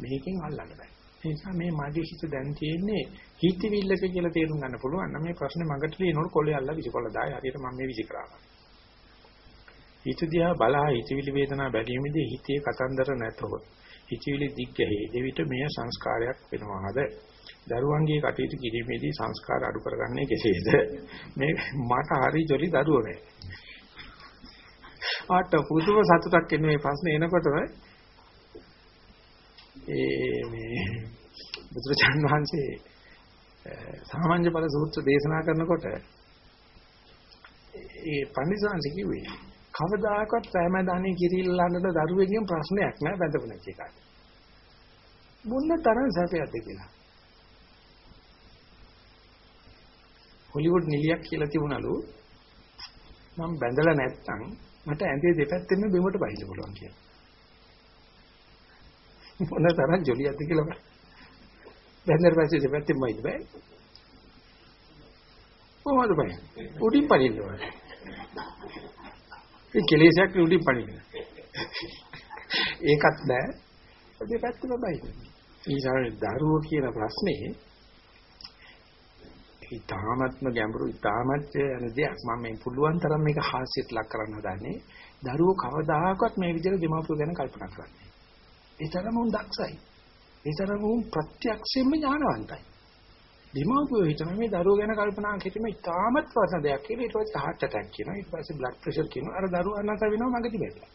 [SPEAKER 1] මේකෙන් අල්ලන්න බෑ. ඒ නිසා මේ මගේ හිත දැන් තියෙන්නේ හිතවිල්ලක කියලා තේරුම් ගන්න පුළුවන්. නම් මේ ප්‍රශ්නේ මගට ලියනකොට කොලේ අල්ල විසිකොල දායි හරියට මම මේ විසි කරාවා. හිත දිහා බලා හිතවිලි වේදනා බැලීමේදී හිතේ කතන්දර නැතොත් හිතවිලි දිග්ගහේ දෙවිට මෙය සංස්කාරයක් වෙනවාද? දරුවන්ගේ කටයුතු කිරීමේදී සංස්කාර අඩු කරගන්නේ කෙසේද? මේ මට හරි ජොලි දරුවෝ නෑ ආට පුදුම සතුටක් එන්නේ මේ ප්‍රශ්නේ එනකොටම. ඒ මේ බුදුරජාණන් වහන්සේ සාමාන්‍ය ඵල සූත්‍ර දේශනා කරනකොට ඒ පඬිසාංශ කිව්වේ කවදාකවත් ප්‍රේමදානේ කිරිල්ලන්නට දරුවෙක්ගෙන් ප්‍රශ්නයක් නෑ බඳපු නැති එකයි. මොන්න තරම් සැපයක්ද කියලා. හොලිවුඩ් නිලියක් කියලා තිබුණලු මම බැඳලා නැත්තම් මට ඇඳේ දෙපැත්තෙම බිමට බහින්න පුළුවන් කියලා. මොන තරම් ජොලියක්ද කියලා බලන්න. බැඳලා පස්සේ දෙපැත්තෙම බහින්න බෑ. කොහොමද බෑ? උඩින් පනින්න ඕනේ. ඒ කෙලෙසයක් උඩින් පනින්න. ඒකත් නෑ. දෙපැත්තම බහින්න. ඊසාරේ දරුවෝ කියන ප්‍රශ්නේ ඊ타මත්ම ගැඹුරු ඊ타මත් යන දෙයක් මම මේ පුළුවන් තරම් මේක හාස්‍යයට ලක් කරන්න හදන්නේ දරුවෝ කවදාකවත් මේ විදිහට දෙමාපියෝ ගැන කල්පනා කරන්නේ. ඒ තරම උන් දක්ෂයි. ඒ තරම උන් ප්‍රත්‍යක්ෂයෙන්ම ඥානවන්තයි. දෙමාපියෝ හිතන මේ දරුවෝ ගැන කල්පනා කිරීම ඊ타මත් වටින දෙයක් කියලා ඊට පස්සේ heart attack කියනවා ඊට පස්සේ blood pressure කියනවා අර දරුවා අනාථ වෙනවා මගදී බැලලා.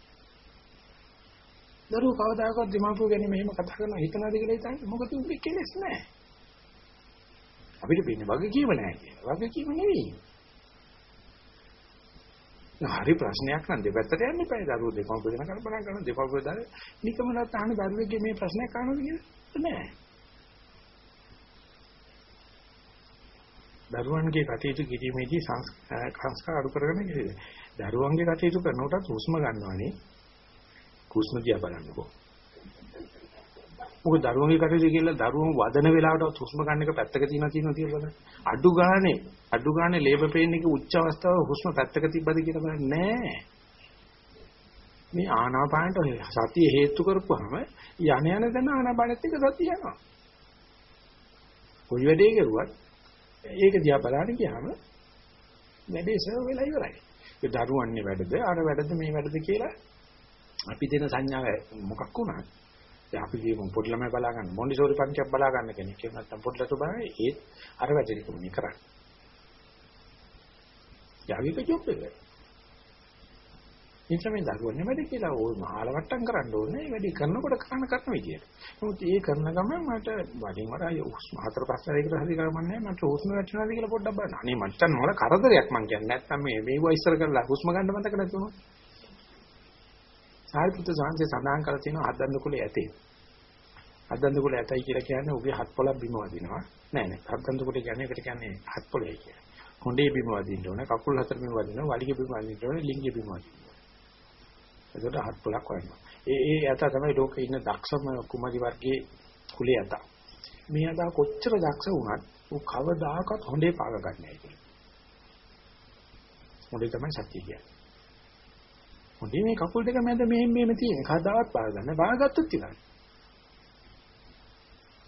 [SPEAKER 1] දරුවෝ කවදාකවත් දෙමාපියෝ ගැන මෙහෙම කතා කරනවා හිතනවාද කියලා හිතන්නේ මොකද උඹේ කෙලෙස් නැහැ. අපිට පින්නේ වගකීම නැහැ කියලා. වගකීම නෙවෙයි. හරි ප්‍රශ්නයක් නම් දෙපැත්තට යන්න එපා. දරුවෝ දෙපොළ දෙන කල්පනා කරන දෙපොළ දාල නිකමනත් අහන දරුවෙක්ගේ මේ ප්‍රශ්නයක් අහනවද කියලා නෑ. දරුවන්ගේ කටයුතු කිරීමේදී සංස්කාර අඩු කරගෙන ඉන්නේ. දරුවන්ගේ කටයුතු කරනකොටත් හුස්ම ගන්නවනේ. හුස්ම දිහා බලන්නකෝ. මොකද දරුවන්ගේ කටයුතු කියලා දරුවම වදන වෙලාවට හුස්ම ගන්න එක පැත්තක තියනවා කියනවා කියලා බලන්න. අඩු ගානේ අඩු ගානේ ලේබර් පේන් එකේ උච්ච අවස්ථාව හුස්ම පැත්තක තිබ්බද කියලා බලන්න නෑ. මේ ආනාපානට සතිය හේතු කරපුවාම යන යන දන ආනාපානෙත් එක සතිය යනවා. කොයි වැඩේ කරුවත් ඒක දිහා බලන්න ගියාම වැඩේ සර්ව වෙලා ඉවරයි. ඒ දරුවන්නේ වැඩද අර වැඩද මේ වැඩද කියලා අපි දෙන සංඥාව මොකක් වුණත් අපි කියමු පොඩි ළමයි බලා ගන්න මොන්ඩිසෝරි පන්තියක් බලා ගන්න කෙනෙක් එහෙම නැත්නම් පොඩි ලතු බලන්නේ ඒත් අර වැඩේකම නේ කරන්නේ. යාවික ජොබ් එක. ඉන්ටර්මෙන් දරුවනේ වැඩ කියලා ඕයි මහලවට්ටම් කරන්න ඕනේ. වැඩි කරනකොට කරන කරන විදියට. නමුත් ඒ කරන ගමන් මට වඩින් වඩා හුස්ම හතර පහ සැරයකට හරි ගමන්නේ මට හුස්ම වැටෙනවාද කියලා පොඩ්ඩක් බලන්න. අනේ මට නෝර කරදරයක් මං කියන්නේ. නැත්නම් මේ මේව ඉස්සර කරලා හුස්ම ගන්න මතක නැතුනොත්. සාහිත්‍ය සාංශේ සඳහන් කරලා තියෙනවා හදන්න කුලේ ඇතේ. හදන්න කුලේ ඇතයි කියලා කියන්නේ උගේ හත් පොළක් බිම වදිනවා. නෑ නෑ හදන්න කුලේ කියන්නේ ඒකට කියන්නේ හත් පොළේ කියලා. හොඬේ බිම වදින්න ඕන, කකුල් හතර බිම වදිනවා, වලිගේ බිම වදින්න ඕන, ලිංගේ බිම වදින්න. ඒකට හත් පොලක් වයින්නවා. ඒ ඒ යත තමයි ලෝකේ ඉන්න දක්ෂම කුමරි වර්ගයේ කුලේ යත. මේ යත කොච්චර දක්ෂ වුණත් ඌ කවදාකවත් හොඳේ පාග ගන්නෑ කියලා. හොඳේ තමයි සත්‍ය කියන්නේ. හොඳේ මේ කකුල් දෙක මැද මෙහෙම මෙහෙම තියෙන. කවදාවත් පාග ගන්න. පාගත්තොත් ඉවරයි.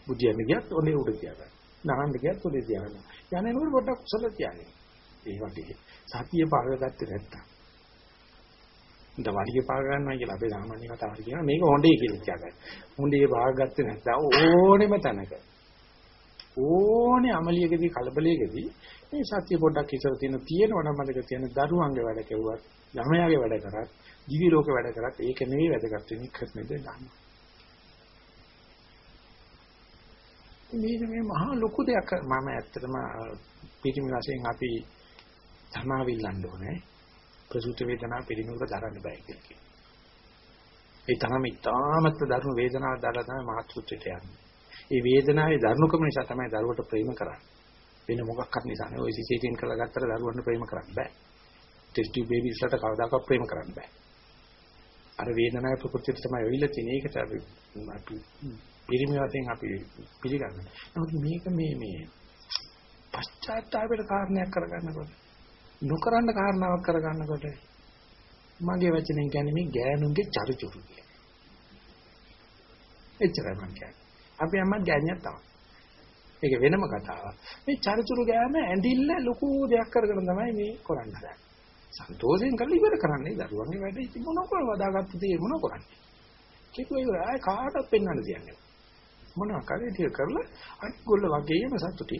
[SPEAKER 1] බුද්ධියම ගියත් ඔනේ උඩ තියාගන්න. නහන්න ගියත් ඔනේ තියාගන්න. යන්නේනකොට පොඩ්ඩක් කුසල තියාගන්න. ඒ වගේ සතිය පාගගත්තේ නැත්තම්. දවල්ගේ පාග ගන්නවා කියලා අපේ සාමාන්‍ය කතාවට කියනවා මේක හොඳේ කියලා කියනවා. හොඳේ පාගගත්තේ නැත්තම් ඕනෙම තැනක ඕනේ අමලියකදී කලබලයකදී මේ සත්‍ය පොඩ්ඩක් ඉස්සර තියෙන තියෙනවා නම් මතක තියෙන දරුවන්ගේ වැඩ කෙරුවත් ළමයාගේ වැඩ කරත් දිවි ලෝක වැඩ කරත් ඒක නෙවෙයි වැදගත් වෙන්නේ කරන්නද දන්න. මේක මේ මහා ලොකු දෙයක් මම ඇත්තටම පිටිමි වශයෙන් අපි තමාවිල්ලන්න ඕනේ ප්‍රසූත වේදනාව පිළිනුවර දරන්න බෑ කියලා. ඒ තරම ඉතාමත් දරුණු වේදනාවක් දාලා තමයි මාතෘත්වයට යන්නේ. ඒ වේදනාවේ දරුණුකම නිසා තමයි දරුවට ප්‍රේම කරන්නේ. වෙන මොකක්වත් නිසා නෙවෙයි. ඔය සිසේටින් කරලා ගත්තට දරුවන්ට ප්‍රේම කරන්න බෑ. ටෙස්ට් ටියුබ් බේබිස්ලට කවදාකවත් ප්‍රේම කරන්න බෑ. අර වේදනාවේ ප්‍රകൃතියට තමයි ඔයිලා තියෙන. ඒකට අපි අපි පිරිමි වශයෙන් අපි පිළිගන්නවා. නමුත් මේක මේ මේ පශ්චාත්තාපයට කාරණයක් කරගන්නකොට නොකරන්න කාරණාවක් කරගන්නකොට මගේ වචනෙන් කියන්නේ මේ ගෑනුන්ගේ චරිචුරු කියලා. එච්චරයි මම කියන්නේ. අපි අම්මා ගෑණියක් තමයි. ඒක වෙනම කතාවක්. මේ චරිචුරු ගෑම ඇඳිල්ල ලොකු දෙයක් කරගෙන තමයි මේ කරන්න හදන්නේ. සන්තෝෂයෙන් කරලා ඉවර කරන්නේ දරුවන්ගේ වැඩ ඉතින් මොන කරව වදාගත්ත දේ මොන කරන්නේ. කිව්ව ඉවර ආය කාටවත් පෙන්වන්න දෙන්නේ. මොනවා කරේ ටික කරලා අනිගොල්ල වගේම සතුටි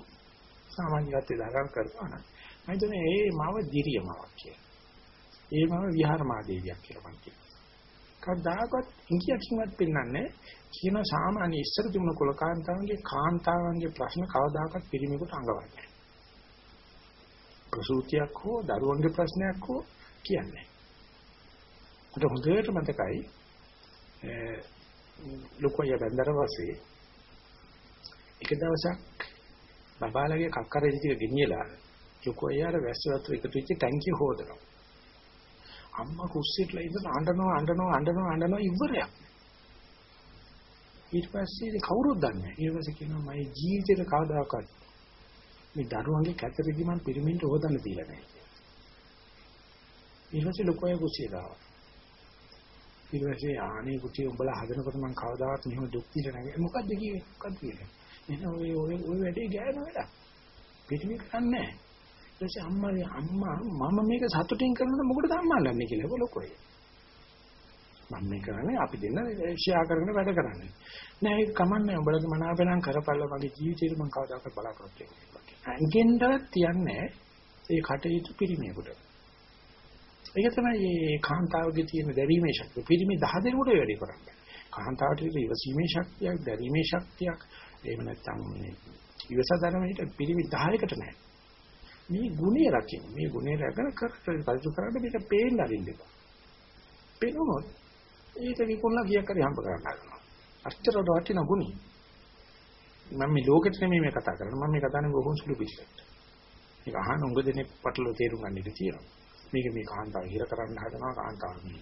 [SPEAKER 1] සාමාන්‍ය ගත්තේ දාගන්න කරනවා නම් මම හිතන්නේ ඒ මාව දිරියමාවක් කියලා. ඒ මාව විහාරමාදේවියක් කියලා මම කියනවා. කවදාකවත් ඉංගියකින්වත් පෙන්වන්නේ කියන සාමාන්‍ය ඉස්සර තිබුණ කුලකාන්තාවන්ගේ කාන්තාවන්ගේ ප්‍රශ්න කවදාකවත් පිළිමෙකට අඟවන්නේ ප්‍රසූතියක් හෝ දරුවන්ගේ ප්‍රශ්නයක් හෝ කියන්නේ. මට හොඳට මතකයි ලොකෝය බන්දර වාසේ එක දවසක් බබාලගේ කක්කරේ ටික ගෙනියලා ලොකෝයාර වැස්ස වතුර එකතු වෙච්ච ටැංකිය හොදනවා. අම්මා කුස්සියටලා ඉඳලා අඬනවා අඬනවා අඬනවා අඬනවා ඉවරයක්. ඊට පස්සේ කවුරුත් දන්නේ නැහැ. ඊට පස්සේ කියනවා මගේ ජීවිතේට කවදාකවත් මේ දරුවන්ගේ කැතරේදී මම පිරිමින්ට හොදන්න දීලා නැහැ. ඊට පස්සේ ලොකෝය කුස්සිය දාවා. ඊට පස්සේ ආනේ කුටිය උඹලා හදනකොට මම කවදාවත් මෙහෙම දුක් විඳ නැහැ. මොකද්ද කියේ? මොකද්ද කියන්නේ? එහෙනම් ඔය ඔය ඔය වැඩේ ගෑන වැඩ. පිටිමි කරන්නේ නැහැ. ඊට අම්මා අම්මා මම මේක සතුටින් කරනකොට මොකටද අම්මා ලන්නේ කියලා ඔය ලොකෝයි. මම මේ කරන්නේ අපි දෙන්න ෂෙයා කරගෙන වැඩ කරන්නේ. නෑ ඒක කමන්නේ උඹලගේ මනාපෙනම් කරපල්ලා මගේ ජීවිතේට මම කවදාකවත් බලාපොරොත්තු වෙන්නේ. අංගෙන්දවත් තියන්නේ ඒ කටයුතු පිරිමේකට. ඒක තමයි මේ කාන්තාවගේ තියෙන දැරීමේ ශක්තිය. පිරිමි 10 දෙනෙකුට වැඩි කරන්නේ. කාන්තාවට ඉවසීමේ ශක්තියක්, දැරීමේ ශක්තියක්, එහෙම නැත්නම් මේ ඉවසදරමේට පිරිමි 10කට නැහැ. මේ ගුණය රකින්න. මේ ගුණය රැකගෙන කරට කල්ප කරන්න මේක පේන්න අරින්න එපා. පේනොත් ඒක විකුණලා ගියක් හරි හම්බ කරන්න ගන්නවා. අච්චර වටින ගුණي. මම මේ ලෝකෙට නෙමෙයි මේ කතා කරන්නේ. මම මේ කතා කරන්නේ බොහොම සුළු පිළිසෙට. මේක අහන උඟ දෙනේ පටල තේරුම් ගන්න ඉඩ තියෙනවා. මේක මේ කාන්තාව හිර කරන්න හදනවා කාන්තාව මේ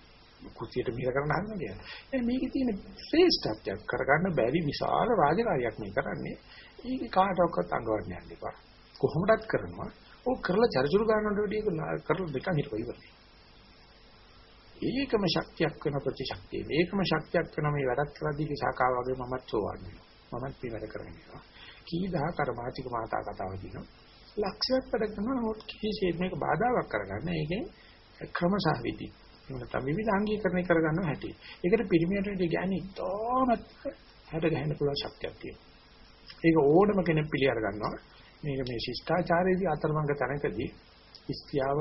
[SPEAKER 1] කුසියට මිහිර කරන්න හදනවා කියන්නේ. එහෙනම් මේකේ තියෙන ශ්‍රේෂ්ඨත්වයක් කරගන්න බැරි විශාල රාජකාරියක් මේ කරන්නේ. ඒක කාටවත් අඟවන්න යන්න එපා. කොහොමදත් කරනවා ඕක කරලා චරිචුරු ගන්නට වැඩි කරලා දෙකක් හිටපො ඉවරයි. ඒකම ශක්තියක් වෙන ප්‍රතිශක්තිය. ඒකම ශක්තියක් වෙන මේ වැඩක් කරද්දී ශාකාව වගේ මමත් සෝවන්නේ. මමත් මේ වැඩ කරන්නේ. කී දහ කර්මාතික මාතා කතාව දිනවා. ලක්ෂයක් වැඩ කරනවා නමුත් කිසිසේත් මේක බාධාවක් කරගන්න. ඒකෙන් ක්‍රමසහ විදි. නැත්නම් විවිධ අංගීකරණය කරගන්න හැටි. ඒකට පිරිමියට කියන්නේ ඉතෝමත් හැඩ ගහන්න පුළුවන් ශක්තියක් තියෙනවා. ඒක ඕනම කෙනෙක් පිළි අර ගන්නවා. මේක මේ ශිෂ්ටාචාරයේදී අතරමඟ තැනකදී ස්ත්‍යාව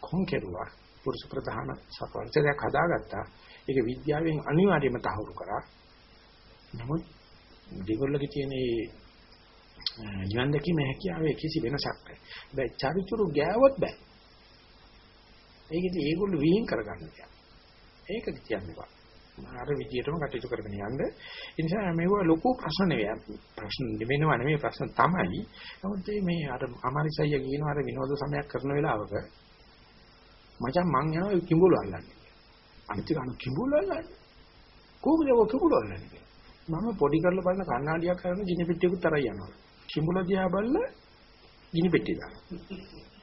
[SPEAKER 1] කොන් කෙරුවා. පුරුෂ ප්‍රධාන සපවර්චයක් හදාගත්තා. ඒක විද්‍යාවෙන් අනිවාර්යයෙන්ම තහවුරු කරා. නමුත් දෙගොල්ලගේ තියෙන මේ නිවන් දැකීමේ හැකියාවේ කිසි වෙනසක් නැහැ. බෑ චරිචුරු ගෑවොත් බෑ. ඒකෙදි ඒගොල්ලෝ විහිං කරගන්න ඒක කියන්නේ බා. අර විදියටම කටයුතු කරගෙන යන්න. ඒ නිසා මේව ලොකු ප්‍රශ්න නෙවෙයි. ප්‍රශ්න නෙවෙනව නෙවෙයි ප්‍රශ්න තමයි. නමුත් මේ අර අමාරිසయ్య කියනවා අර විනෝද සමයක් කරන වෙලාවක මචං මං යනවා කිඹුල අල්ලන්නේ. අනිත් එක අනු කිඹුලල්ලා. කොහොමද ඔය කිඹුලල්ලා මම පොඩි කරලා බලන කණ්ණාඩියක් කරන ගිනි පෙට්ටියකුත් තරයි යනවා. කිඹුල දිහා බලලා ගිනි පෙට්ටිය දානවා.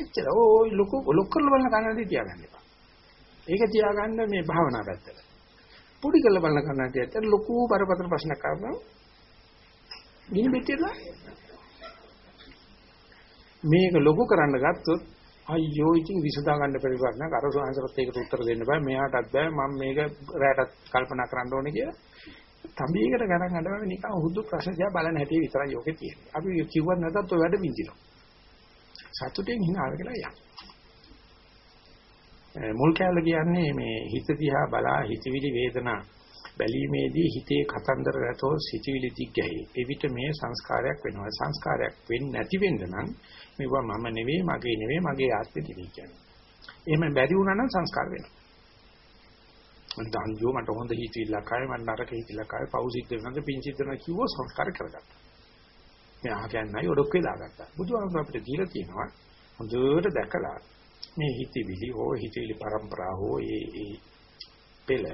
[SPEAKER 1] එච්චර. ඕයි ලොකු ලොකු කරලා බලන කණ්ණාඩිය තියාගන්න එපා. ඒක තියාගන්න මේ භාවනා පැත්තට. පොඩි කරලා බලන කණ්ණාඩියට ලොකු බරපතල ප්‍රශ්නයක් ආවම ගිනි පෙට්ටිය දාන්න. මේක ලොකු කරන්න ගත්තොත් අයියෝ ඉතින් විසඳා ගන්න බැරි වුණා අර සෝහන්සරත් ඒකට උත්තර දෙන්න බෑ. මෙයාටත් බෑ. මම මේක රැටත් කල්පනා කරන්න ඕනේ කියලා. තඹියකට ගණන් අඬවන්නේ නිකන් හුදු ප්‍රශ්න දිහා බලන හැටි විතරයි යෝකේ තියෙන්නේ. අපි කිව්වත් නැතත් ඔය වැඩ විඳිනවා සතුටෙන් hina වෙලා යන්න මුල් කැලේ කියන්නේ මේ හිත දිහා බලා හිතවිලි වේදනා බැලීමේදී හිතේ කතන්දර රැතෝ සිටිවිලි දිග්ගැහි. එවිට මේ සංස්කාරයක් වෙනවා. සංස්කාරයක් වෙන්නේ නැති වෙන්න නම් මේවා මම නෙවෙයි, මගේ නෙවෙයි, මගේ ආත්මෙ නෙවෙයි කියන්නේ. එහෙම බැරි වුණා නම් සංස්කාර වෙනවා. මට අන්ජෝ මට හොඳ හිතවිල්ලක් ආවේ, මට නරක හිතවිල්ලක් ආවේ, පව් සිද්ධ වෙනවද, පින් සිද්ධ වෙනවද කිව්වෝ සංස්කාර කරගත්තා. මේ අහගන්නයි ඔඩොක්කේ දාගත්තා. බුදුහාමුදුරුවෝ අපිට දීලා තියෙනවා හොඳට දැකලා මේ හිතවිලි හෝ හිතවිලි પરම්පරාව හෝ ඒ ඒ පෙළ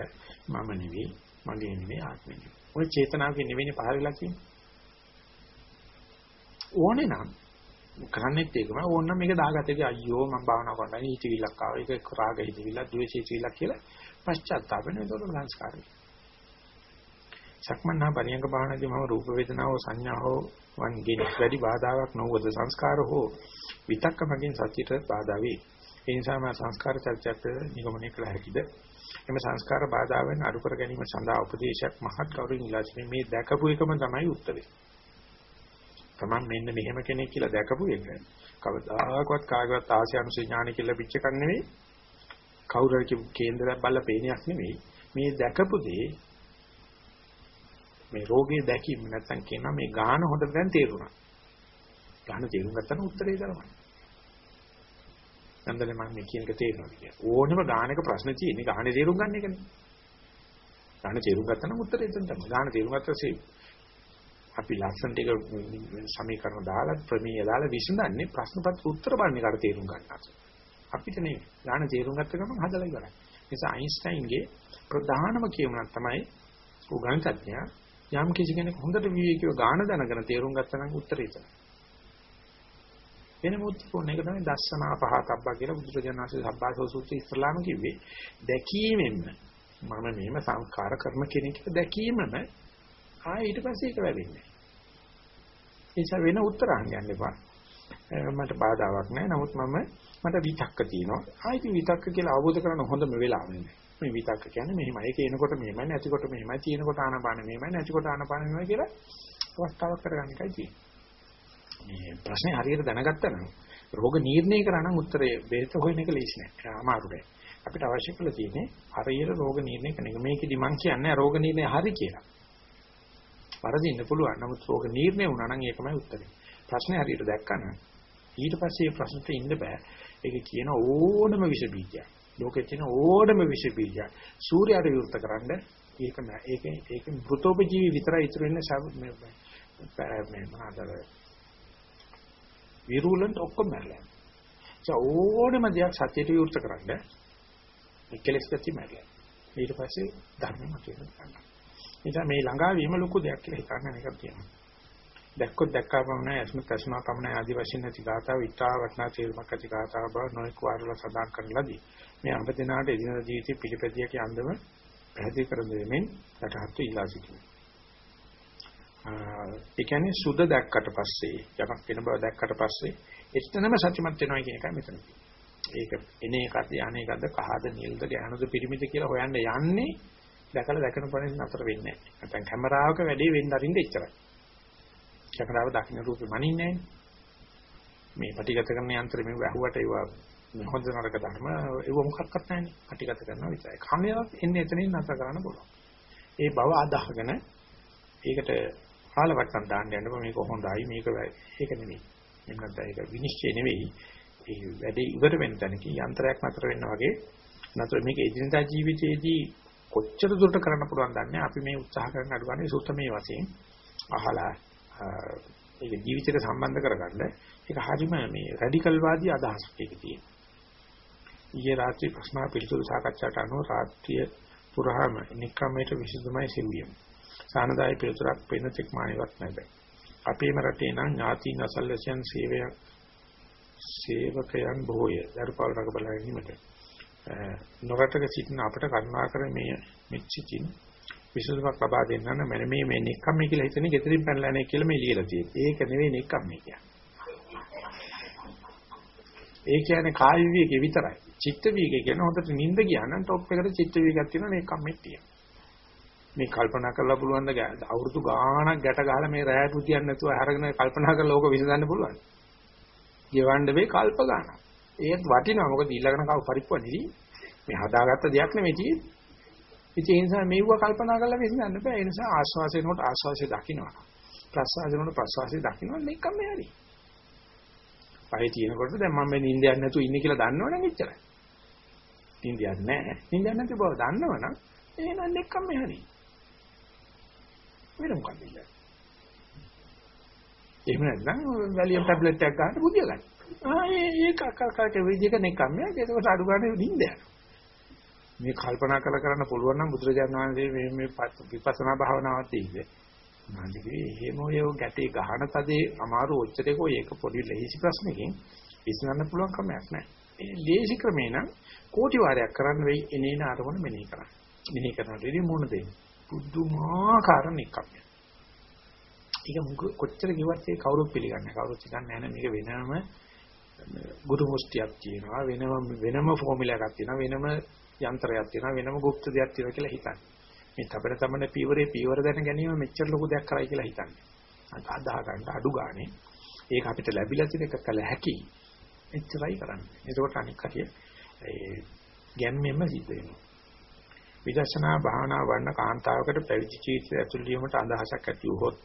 [SPEAKER 1] මම නෙවෙයි මගේ නෙවෙයි ආත්මෙ නෙවෙයි. ඔය චේතනාවකින් නෙවෙයි පහල වෙලා තියෙන්නේ. ඕනේ නම් කරන්නේත් ඒකම ඕනනම් මේක දාගත්තේ අයියෝ මම භාවනා කරනවා හිතවිල්ලක් ආවා ඒක රාග හිතවිල්ලක් ද්වේෂ හිතවිල්ලක් කියලා පශ්චාත්තාප වෙන ඒතකොට සංස්කාරය. සක්මන්නා පරියංග භාවනාදී මම රූප වේදනාව සංඥාව වන්ගෙන් වැඩි බාධාවක් නොවද සංස්කාර හෝ විතක්ක මගින් සත්‍යයට බාධා වේ. ඒ නිසා මා සංස්කාර චර්චාට නිගමනය කළ හැකිද? එම සංස්කාර බාධා වෙන අඩු කර ගැනීම සඳහා උපදේශයක් මහත් කවුරුන් ඉලාසිනේ මේ දැකපු එකම තමයි උත්තරේ. Taman මෙන්න මෙහෙම කෙනෙක් කියලා දැකපු එක කවදාකවත් කාගවත් ආශය අනුසය ඥාන කියලා පිච්ච කන් නෙවෙයි. කවුරු හරි කේන්දරයක් බල්ල පේනයක් නෙවෙයි. මේ දැකපු දේ මේ රෝගේ දැකීම නැත්තම් කියනවා මේ ගාන හොඳට දැන් තේරුණා. ගාන තේරුම් ගත්තම උත්තරේ දරනවා. නන්දනේ මම මේ කියන එක තේරෙනවද කියලා. ඕනම ගානක ප්‍රශ්න තියෙන්නේ ගානේ තේරුම් ගන්න එකනේ. ගානේ තේරුම් ගත්තා නම් උත්තරේ එතන තමයි. ගානේ තේරුම් ගත්තා අපි ලස්සනට එක සමීකරණ දාලා ප්‍රමේය දාලා විසඳන්නේ ප්‍රශ්න පත්‍ර උත්තර බලන්නේ කාට තේරුම් ගන්නවා. අපිට නෙවෙයි. ගාන තේරුම් ගත්ත ගමන් හදලා ඉවරයි. නිසා අයින්ස්ටයින්ගේ ප්‍රධානම කියමනක් තමයි උගන්කඥයා යම් කිසි කෙනෙක් හොඳට විවේකීව ගාන දැනගෙන තේරුම් ගත්තා නම් උත්තරේ තමයි. වෙන මුත්‍තිකෝණ එක තමයි දස්සනා පහතබ්බා කියලා බුදුරජාණන් වහන්සේ සබ්බාසෝ සූත්‍රයේ ඉස්ලාම කිව්වේ දැකීමෙන්ම මම මෙහෙම සංස්කාර කර්ම කෙනෙක් දැකීමම ආ ඊට පස්සේ ඒක වෙන්නේ. ඒ නිසා වෙන උත්තර අහන්න එපා. මට බාධාවක් නැහැ. නමුත් මම මට විතක්ක තියෙනවා. ආයිති විතක්ක කියලා අවබෝධ කරගන්න හොඳම වෙලාව නෙමෙයි. මේ විතක්ක කියන්නේ මෙහෙමයි. ඒක එනකොට මෙහෙමයි, නැතිකොට මෙහෙමයි, තියෙනකොට ආනපාන මෙහෙමයි, නැතිකොට ආනපාන මෙහෙමයි කියලා අවස්ථාවක් කරගන්න එකයි තියෙන්නේ. මේ ප්‍රශ්නේ හරියට දැනගත්තා නම් රෝග නිర్ణය කරනම් උත්තරේ බෙහෙත හොයන එක ලේසි නෑ. අමාරුයි. අපිට අවශ්‍ය කරලා තියෙන්නේ හරියට රෝග නිర్ణය කරන එක. මේකෙදි මම කියන්නේ රෝග නිర్ణය හරි කියලා. වරදින්න පුළුවන්. නමුත් රෝග නිర్ణය වුණා නම් ඒකමයි උත්තරේ. ප්‍රශ්නේ හරියට දැක්කම ඊට පස්සේ මේ ප්‍රශ්නට ඉන්න බෑ. ඒක කියන ඕනම විස බීජයක්. ලෝකෙ තියෙන ඕනම විස බීජයක්. සූර්යයට විරුද්ධ කරන්න ඒක නෑ. ඒක ඒක මෘතෝපජීවි විතරයි ඉතුරු වෙන්නේ මේ මේ මොනවාද විරූලන්ට ඔක්කොම මැරලා යනවා. ඕනෙම දෙයක් සත්‍යයට විරුද්ධ කරන්න මේ කෙලස් ගති මැරලා. ඊට පස්සේ ධර්මම කියන ගන්නවා. නිසා මේ ළඟා වීම ලොකු දෙයක් කියලා හිතන්න එකක් තියෙනවා. දැක්කොත් දැක්කා පමණයි අස්මත් අස්මා පමණයි ආදි වශයෙන් නැති ගාතාව ඉතා වටනා තේරුමක් ඇති ගාතාව බව නොඑක් වාරවල සඳහන් කරන ලදී. මේ අපදිනාට එදින ජීවිතේ පිළිපැදිය කිය අන්දම පැහැදිලි කර දෙමින් රටහත් ඉලා සිටිනවා. ඒ කියන්නේ සුද දැක්කට පස්සේ යමක් වෙන බව දැක්කට පස්සේ එතනම සත්‍යමත් වෙනවා කියන එකයි මෙතන ඒක එන එකද යන එකද කහද නිල්ද ගැහණුද පිරිමිද කියලා හොයන්න යන්නේ දැකලා දැකන පරිදි නතර වෙන්නේ නැහැ. නැත්නම් කැමරාවක වැඩේ වෙන්න අරින්න එච්චරයි. කැමරාව දකින්න රූපෙ මනින්නේ මේ පටිගත කරන යන්ත්‍රෙ මේ වැහුවට ඒවා හොඳ නරක ධර්ම ඒව මොකක්වත් නැහැ. පටිගත කරනවා විතරයි. කමයක් එන්නේ එතනින් නතර කරන්න පුළුවන්. ඒ බව අදහගෙන ඒකට කාලවට්ටම් දාන්න යනකොට මේක හොඳයි මේක ඒක නෙමෙයි. නැත්නම් ඒක විනිශ්චය නෙවෙයි. ඒ වැඩේ ඉවර වෙන තැනකින් යන්ත්‍රයක් නතර වෙන්න වගේ නතර මේක එදිනදා ජීවිතයේදී කොච්චර දුරට කරන්න පුළුවන් දන්නේ අපි මේ උත්සාහ කරන අඩුවන්නේ සුත්තමේ වශයෙන් අහලා ඒක ජීවිතයට සම්බන්ධ කරගන්න ඒක හරිම මේ රැඩිකල් වාදී අදහසක් ඒක තියෙනවා. ඊයේ රාත්‍රී ප්‍රශ්න පිළිතුරු සාකච්ඡාට අනුව රාත්‍රිය පුරාම නික්කමයට විසඳුමයි සිවියම්. සානදායි පිළිතුරක් පෙනෙතෙක් මානෙවත් නැද. අපේම රටේ නම් ඥාතින් අසල්වැසියන් සේවය සේවකයන් බොහෝය. දරුපාල රක බලන්නීමට. නොරටක සිටින අපට කරුණාකර මේ මෙච්චිතින් විසඳුමක් ලබා දෙන්න නම් මම මේ මේ නික්කම් කියලා හිතන්නේ ගෙදරින් පැනලා නැහැ කියලා මේ ලියලා තියෙන්නේ. ඒක නෙවෙයි නික්කම් කියන්නේ. ඒ කියන්නේ කාය විවේකේ විතරයි. චිත්ත විවේකේ කියන හොඳට නිින්ද ගියා නම් টොප් එකට චිත්ත විවේකයක් තියෙනවා නික්කම් මෙට්ටිය. මේ කල්පනා කරලා පුළුවන් ද අවුරුදු ගාණක් ගැට ගහලා මේ රැය පුතියක් නැතුව අරගෙන කල්පනා කරලා ඕක විසඳන්න පුළුවන්. ගෙවන්න වෙයි කල්ප ගන්න. ඒත් වටිනවා මොකද ඊළඟන කව පරිප්පුව නෙවි. මේ හදාගත්ත දෙයක් නෙමෙයි තියෙන්නේ. ඉතින් ඒ නිසා මේව කල්පනා කරලා විසඳන්න බෑ. ඒ නිසා ආස්වාසයෙන්කොට ආස්වාසය දකින්නවා. ප්‍රසවාසයෙන්කොට ප්‍රසවාසය දකින්නවා මේකම හරි. පහේ තියෙනකොට දැන් මම මේ නිින්දයක් නැතුව ඉන්නේ කියලා දන්නවනම් එච්චරයි. නිින්දයක් නැහැ. නිින්දයක් නැති බව දන්නවනම් එහෙනම් දෙකම හරි. වෙන මොකක්ද ඉන්නේ? එහෙම නැත්නම් වැලියම් ටැබ්ලට් එකක් ගන්න බුදිය ගන්න. ආ ඒ ඒක කකක විදිහක නෙකම් නේ. ඒකට අඩු ගන්න නිින්ද යනවා. මේ කල්පනා කරලා කරන්න පුළුවන් නම් බුදුරජාණන් වහන්සේ මේ මේ විපස්සනා භාවනාවත් තියෙන්නේ. මාදිගේ එහෙම ඔය ගැටේ ගහන තදේ අමාරු ඔච්චරේක ඔය එක පොඩි ලෙහිසි ප්‍රශ්නකින් විසඳන්න පුළුවන් කමක් නැහැ. මේ ලේසි ක්‍රමේ නම් කෝටි වාරයක් කරන්න වෙයි එනේන අරමුණ මෙනෙහි කරන්න. මෙනෙහි කරනකොට ඉතින් මොන දෙන්නේ? පුදුමාකාර නිකම්. ඒක කොච්චර කිව්වත් ඒ කවුරුත් පිළිගන්නේ කවුරුත් හිතන්නේ නැහැ මේක වෙනම ගුරු මුස්තියක් තියෙනවා වෙනම වෙනම ෆෝමියුලා එකක් තියෙනවා වෙනම යන්ත්‍රයක් තියෙනවා වෙනම গুপ্ত දෙයක් තියෙනවා කියලා හිතන්නේ. මේ තබන තමන පීවරේ පීවර දැන ගැනීම මෙච්චර ලොකු දෙයක් කරයි කියලා හිතන්නේ. අදහා ගන්න අඩු ගානේ ඒක අපිට ලැබිලා තියෙන එක කල හැකි. එච්චරයි කරන්නේ. ඒකෝට අනික් කටිය ඒ ගැම්මෙන්ම සිද්ධ වෙනවා. විදර්ශනා භාවනා වඩන කාන්තාවකට පැවිදි ජීවිතය ඇතුළු වීමට අදහසක් ඇති වුවහොත්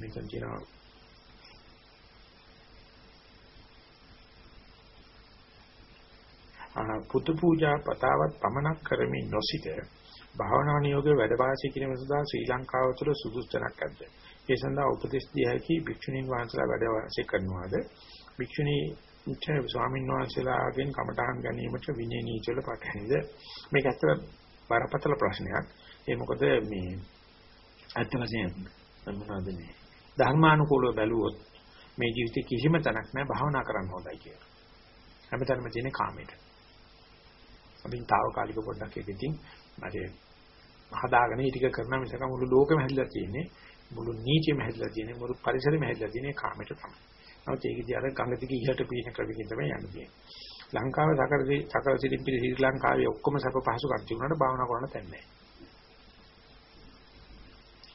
[SPEAKER 1] මෙතන කියනවා පුතු පූජා පතාවත් පමනක් කරමින් නොසිට භාවනා නියෝගයේ වැඩ වාසය කිරීම සඳහා ශ්‍රී ලංකාව තුළ සුදුසුතනක් ඇද්ද? ඒ සඳහා උපදෙස් දිය හැකි භික්ෂුණීන් වහන්සේලා වැඩ වාසය කරනවාද? භික්ෂුණී උච්ච ස්වාමීන් වහන්සේලාගෙන් කමඨහන් ගැනීමට විනය නීතිවල පටහැනිද? මේක ඇත්තට බරපතල ප්‍රශ්නයක්. ඒ මොකද මේ ඇත්ත වශයෙන් මොනවද මේ ධර්මානුකූලව බැලුවොත් මේ ජීවිතේ කිසිම තැනක් නැහැ භාවනා කරන්න හොඳයි කියලා. හැමතැනම තියෙන කාමයට. අපින් తాවකාලික පොඩ්ඩක් එකකින් මට හදාගෙන ඊටික කරන මිසක මුළු ලෝකෙම හැදිලා තියෙන්නේ මුළු නීතියම හැදිලා තියෙන්නේ මුළු පරිසරෙම හැදිලා තියෙන්නේ කාමයට තමයි. නමුත් ඒකදී අර ගඟ දිගේ ඉහළට පීන ක්‍රමකින් තමයි යන්නේ. ලංකාවේ සකරදී සකල සිරිපිලි ශ්‍රී ලංකාවේ ඔක්කොම සැප පහසුකම් තිබුණාට භාවනා කරන්න තැන්නේ නැහැ.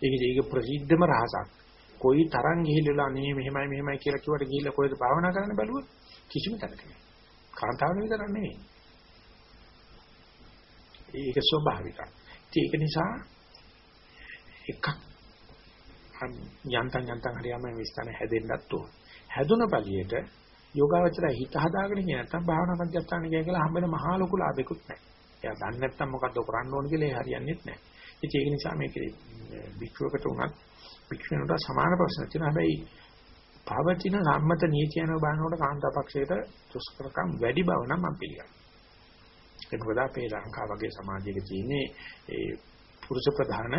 [SPEAKER 1] ඒකදී ඒක ප්‍රසිද්ධම රහසක්. කොයි තරම් ගිහිල්ලා අනේ මෙහෙමයි මෙහෙමයි කියලා කිව්වට ගිහිල්ලා කොහෙද භාවනා කරන්න බැලුවොත් කිසිම තැනක නෑ. කාන්තාවන විතරක් නෙවෙයි. ඒක ස්වභාවිකයි. ඒක නිසා එකක් යන්තම් යන්තම් හරියම මේ ස්ථානේ හැදෙන්නත් ඕන. හැදුන පළියට යෝගාවචරය හිත හදාගෙන ඉන්නේ නැත්නම් භාවනා මධ්‍යස්ථාන ගිය කියලා හම්බෙන මහා ලොකු ලාභයක්වත් නැහැ. එයා දන්නේ නැත්නම් මොකද්ද කරන්න ඕන කියලා ඒ හරියන්නේ නැහැ. ඉතින් ඒක නිසා මේකේ වික්‍රයකට උනත් වික්‍රයනට සමාන ප්‍රශ්න තියෙනවා. හැබැයි පවතින සම්මත නීතියන බලනකොට කාන්තාපක්ෂයට දුෂ්කරකම් වැඩි බව නම් මම පිළිගන්නවා. ඒක මොකද අපේ ලංකාව වගේ සමාජයක තියෙන්නේ ඒ පුරුෂ ප්‍රධාන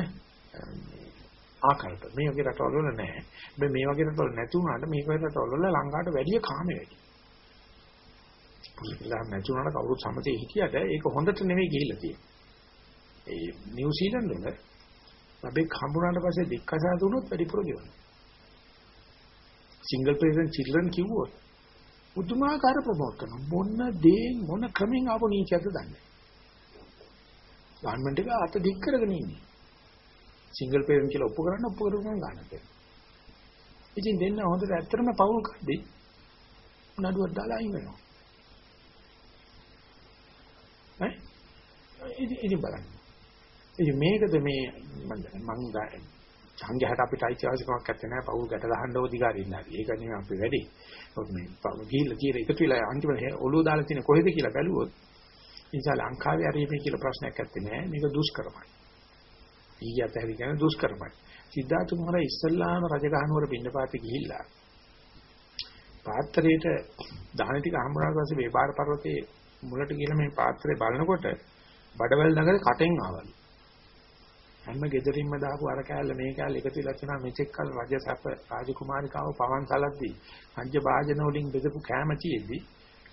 [SPEAKER 1] ආකල්ප. මේ වගේ රටවල් වල නැහැ. හැබැයි මේ වගේ රටවල් නැති වුණාට මේ වගේ රටවල් වල ලංකාවට වැඩි කාම වැඩි. පුරුෂ ප්‍රධාන නැති වුණාට කවුරුත් සමතේ හිටියට ඒක හොඳට නෙවෙයි ගිහිල්ලා තියෙන්නේ. ඒ නිව්සීලන්ත වල අපි හම්බුනාට පස්සේ දික්කසා දුනොත් වැඩිපුර ගෙවනවා. සිංගල් පේරන්ට් චිල්ඩ්‍රන් කිව්වොත් පුදුමාකාර ප්‍රමෝට් කරන මොන දේ මොන ක්‍රමෙන් ආපු නීතියක්ද දන්නේ. ගවර්න්මන්ට් එක අත දික් කරගෙන ඉන්නේ. සිංගල් පේරන්ට් කියලා ඔප්පු කරන්න ඔප්පු කරගෙන ගන්නත්. ඉතින් දෙන්න හොඳට ඇත්තටම පවුල් කද්දී නඩුවක් දාලා අයින් වෙනවා. ඈ ඉතින් ඉතින් බලන්න. ඉතින් මේකද මේ මම මම සංඝයාට අපිට අයිතිවාසිකමක් නැත්තේ නෑ පවුල් ගැට ගහන්න ඕදිකාරී ඉන්නා. ඒක නෙමෙයි අපි වැඩි. මේ ගිහිල්ලා තියෙන එකතු වෙලා අන්තිමට ඔළුව දාලා තියෙන කොහෙද කියලා බැලුවොත් නිසා ලංකාවේ අරීමේ කියලා ප්‍රශ්නයක් නැත්තේ නෑ. මේක දුෂ්කරමයි. ඊයත් හැරි කියන දුෂ්කරමයි. සිද්ධාර්ථ කුමාර ඉස්සල්ලාම රජගහනුවර පින්නපාති ගිහිල්ලා පාත්‍රයේට දහන ටික හම්බුනාට පස්සේ මේ පාර පර්වතයේ මුලට ගිහලා මේ පාත්‍රය බලනකොට බඩවැල් නගරේ කටෙන් ආවලු. හැම ගෙදරින්ම දාපු අර කෑල්ල මේ කෑල්ල එකතු වෙලා තියෙනවා මෙතෙක් කල රජ සැප රාජකුමාරිකාව පවන් සලද්දී පංච භාජන වලින් බෙදපු කෑම තියෙද්දි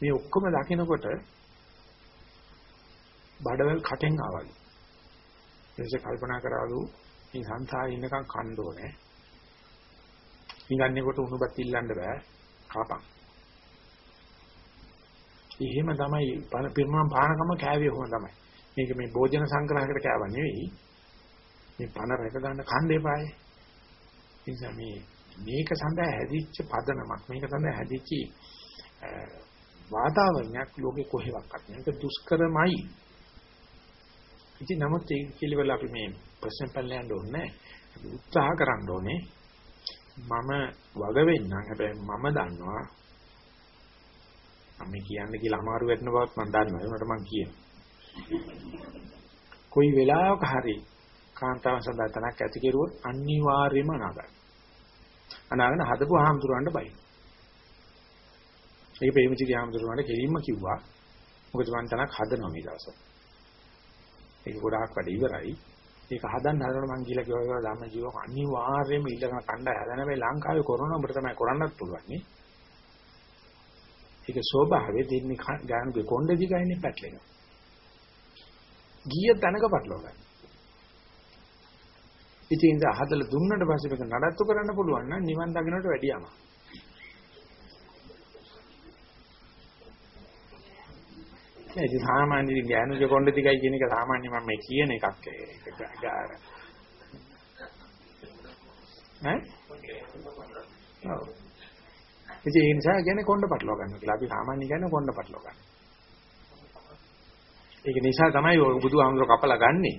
[SPEAKER 1] මේ ඔක්කොම දකිනකොට බඩවැල් කටෙන් ආවලු. ඊටසේ කල්පනා කරාලු මේ සංසාරේ ඉන්නකම් කන්න ඕනේ. ඉංගන්නේකොට උණුබත් ඉල්ලන්න බෑ. කපන්. එහෙම තමයි පිරුණම් පානකම කෑවේ කොහොම තමයි. මේක මේ භෝජන සංග්‍රහයකට කෑව නෙවෙයි. මේ පණ රැක ගන්න කන්න එපායි. නිසා මේ මේක සඳහා හැදිච්ච පදනමක් මේක සඳහා හැදිච්ච වාතාවරණයක් ලෝකේ කොහෙවත් නැහැ. ඒක දුෂ්කරමයි. ඉතින් නමුත් ඒ පිළිවෙල අපි මේ ප්‍රශ්න පල්ලයන්ට ඕනේ අපි උත්සාහ කරන්න ඕනේ. මම වග වෙන්නම්. හැබැයි මම දන්නවා මම කියන්නේ කියලා අමාරු වෙන්න බවත් මම දන්නවා. ඒකට මම කියනවා. කොයි වෙලාවක හරි කාන්තාවන් සඳහා තනක් ඇති කෙරුවොත් අනිවාර්යයෙන්ම අනාගත. අනාගත හදපු ආම්තුරවන්ට බයි. ඒක ප්‍රේමචිරි ආම්තුරවන්ට කෙලින්ම කිව්වා. මොකද මම තනක් හදනවා මේ දවස්වල. ඒක ගොඩාක් වැඩ ඉවරයි. ඒක හදන්න හදනකොට මං කියලා කිව්වා ධම්ම ජීව අනිවාර්යයෙන්ම ඊළඟ කණ්ඩ හැදෙන මේ ලංකාවේ කොරෝනා උඹට තමයි කරන්නත් පුළුවන් නේ. ඒක ස්වභාවයේ දෙන්නේ ගානුගේ කොණ්ඩේ දිගයිනේ පැටලෙනවා. ගිය තැනක පටලවා ගන්න. ඉතින් ඉඳ හදලා දුන්නට පස්සේ මේක නඩත්තු කරන්න පුළුවන් නම් නිවන් දකින්නට වැඩියම. ඒ ඉතින් සාමාන්‍ය ඥානුජ කොණ්ඩ දිගයි කියන එක සාමාන්‍ය මම මේ කියන එකක් ඒක ගාර. ඈ? ඔව්. ඉතින් ඒ නිසා කියන්නේ කොණ්ඩ පටලවා ගන්න කියලා. අපි සාමාන්‍ය කියන්නේ කොණ්ඩ පටලවා ගන්න. ඒක නිසා තමයි ඔය බුදුහාමුදුර කපලා ගන්නෙ.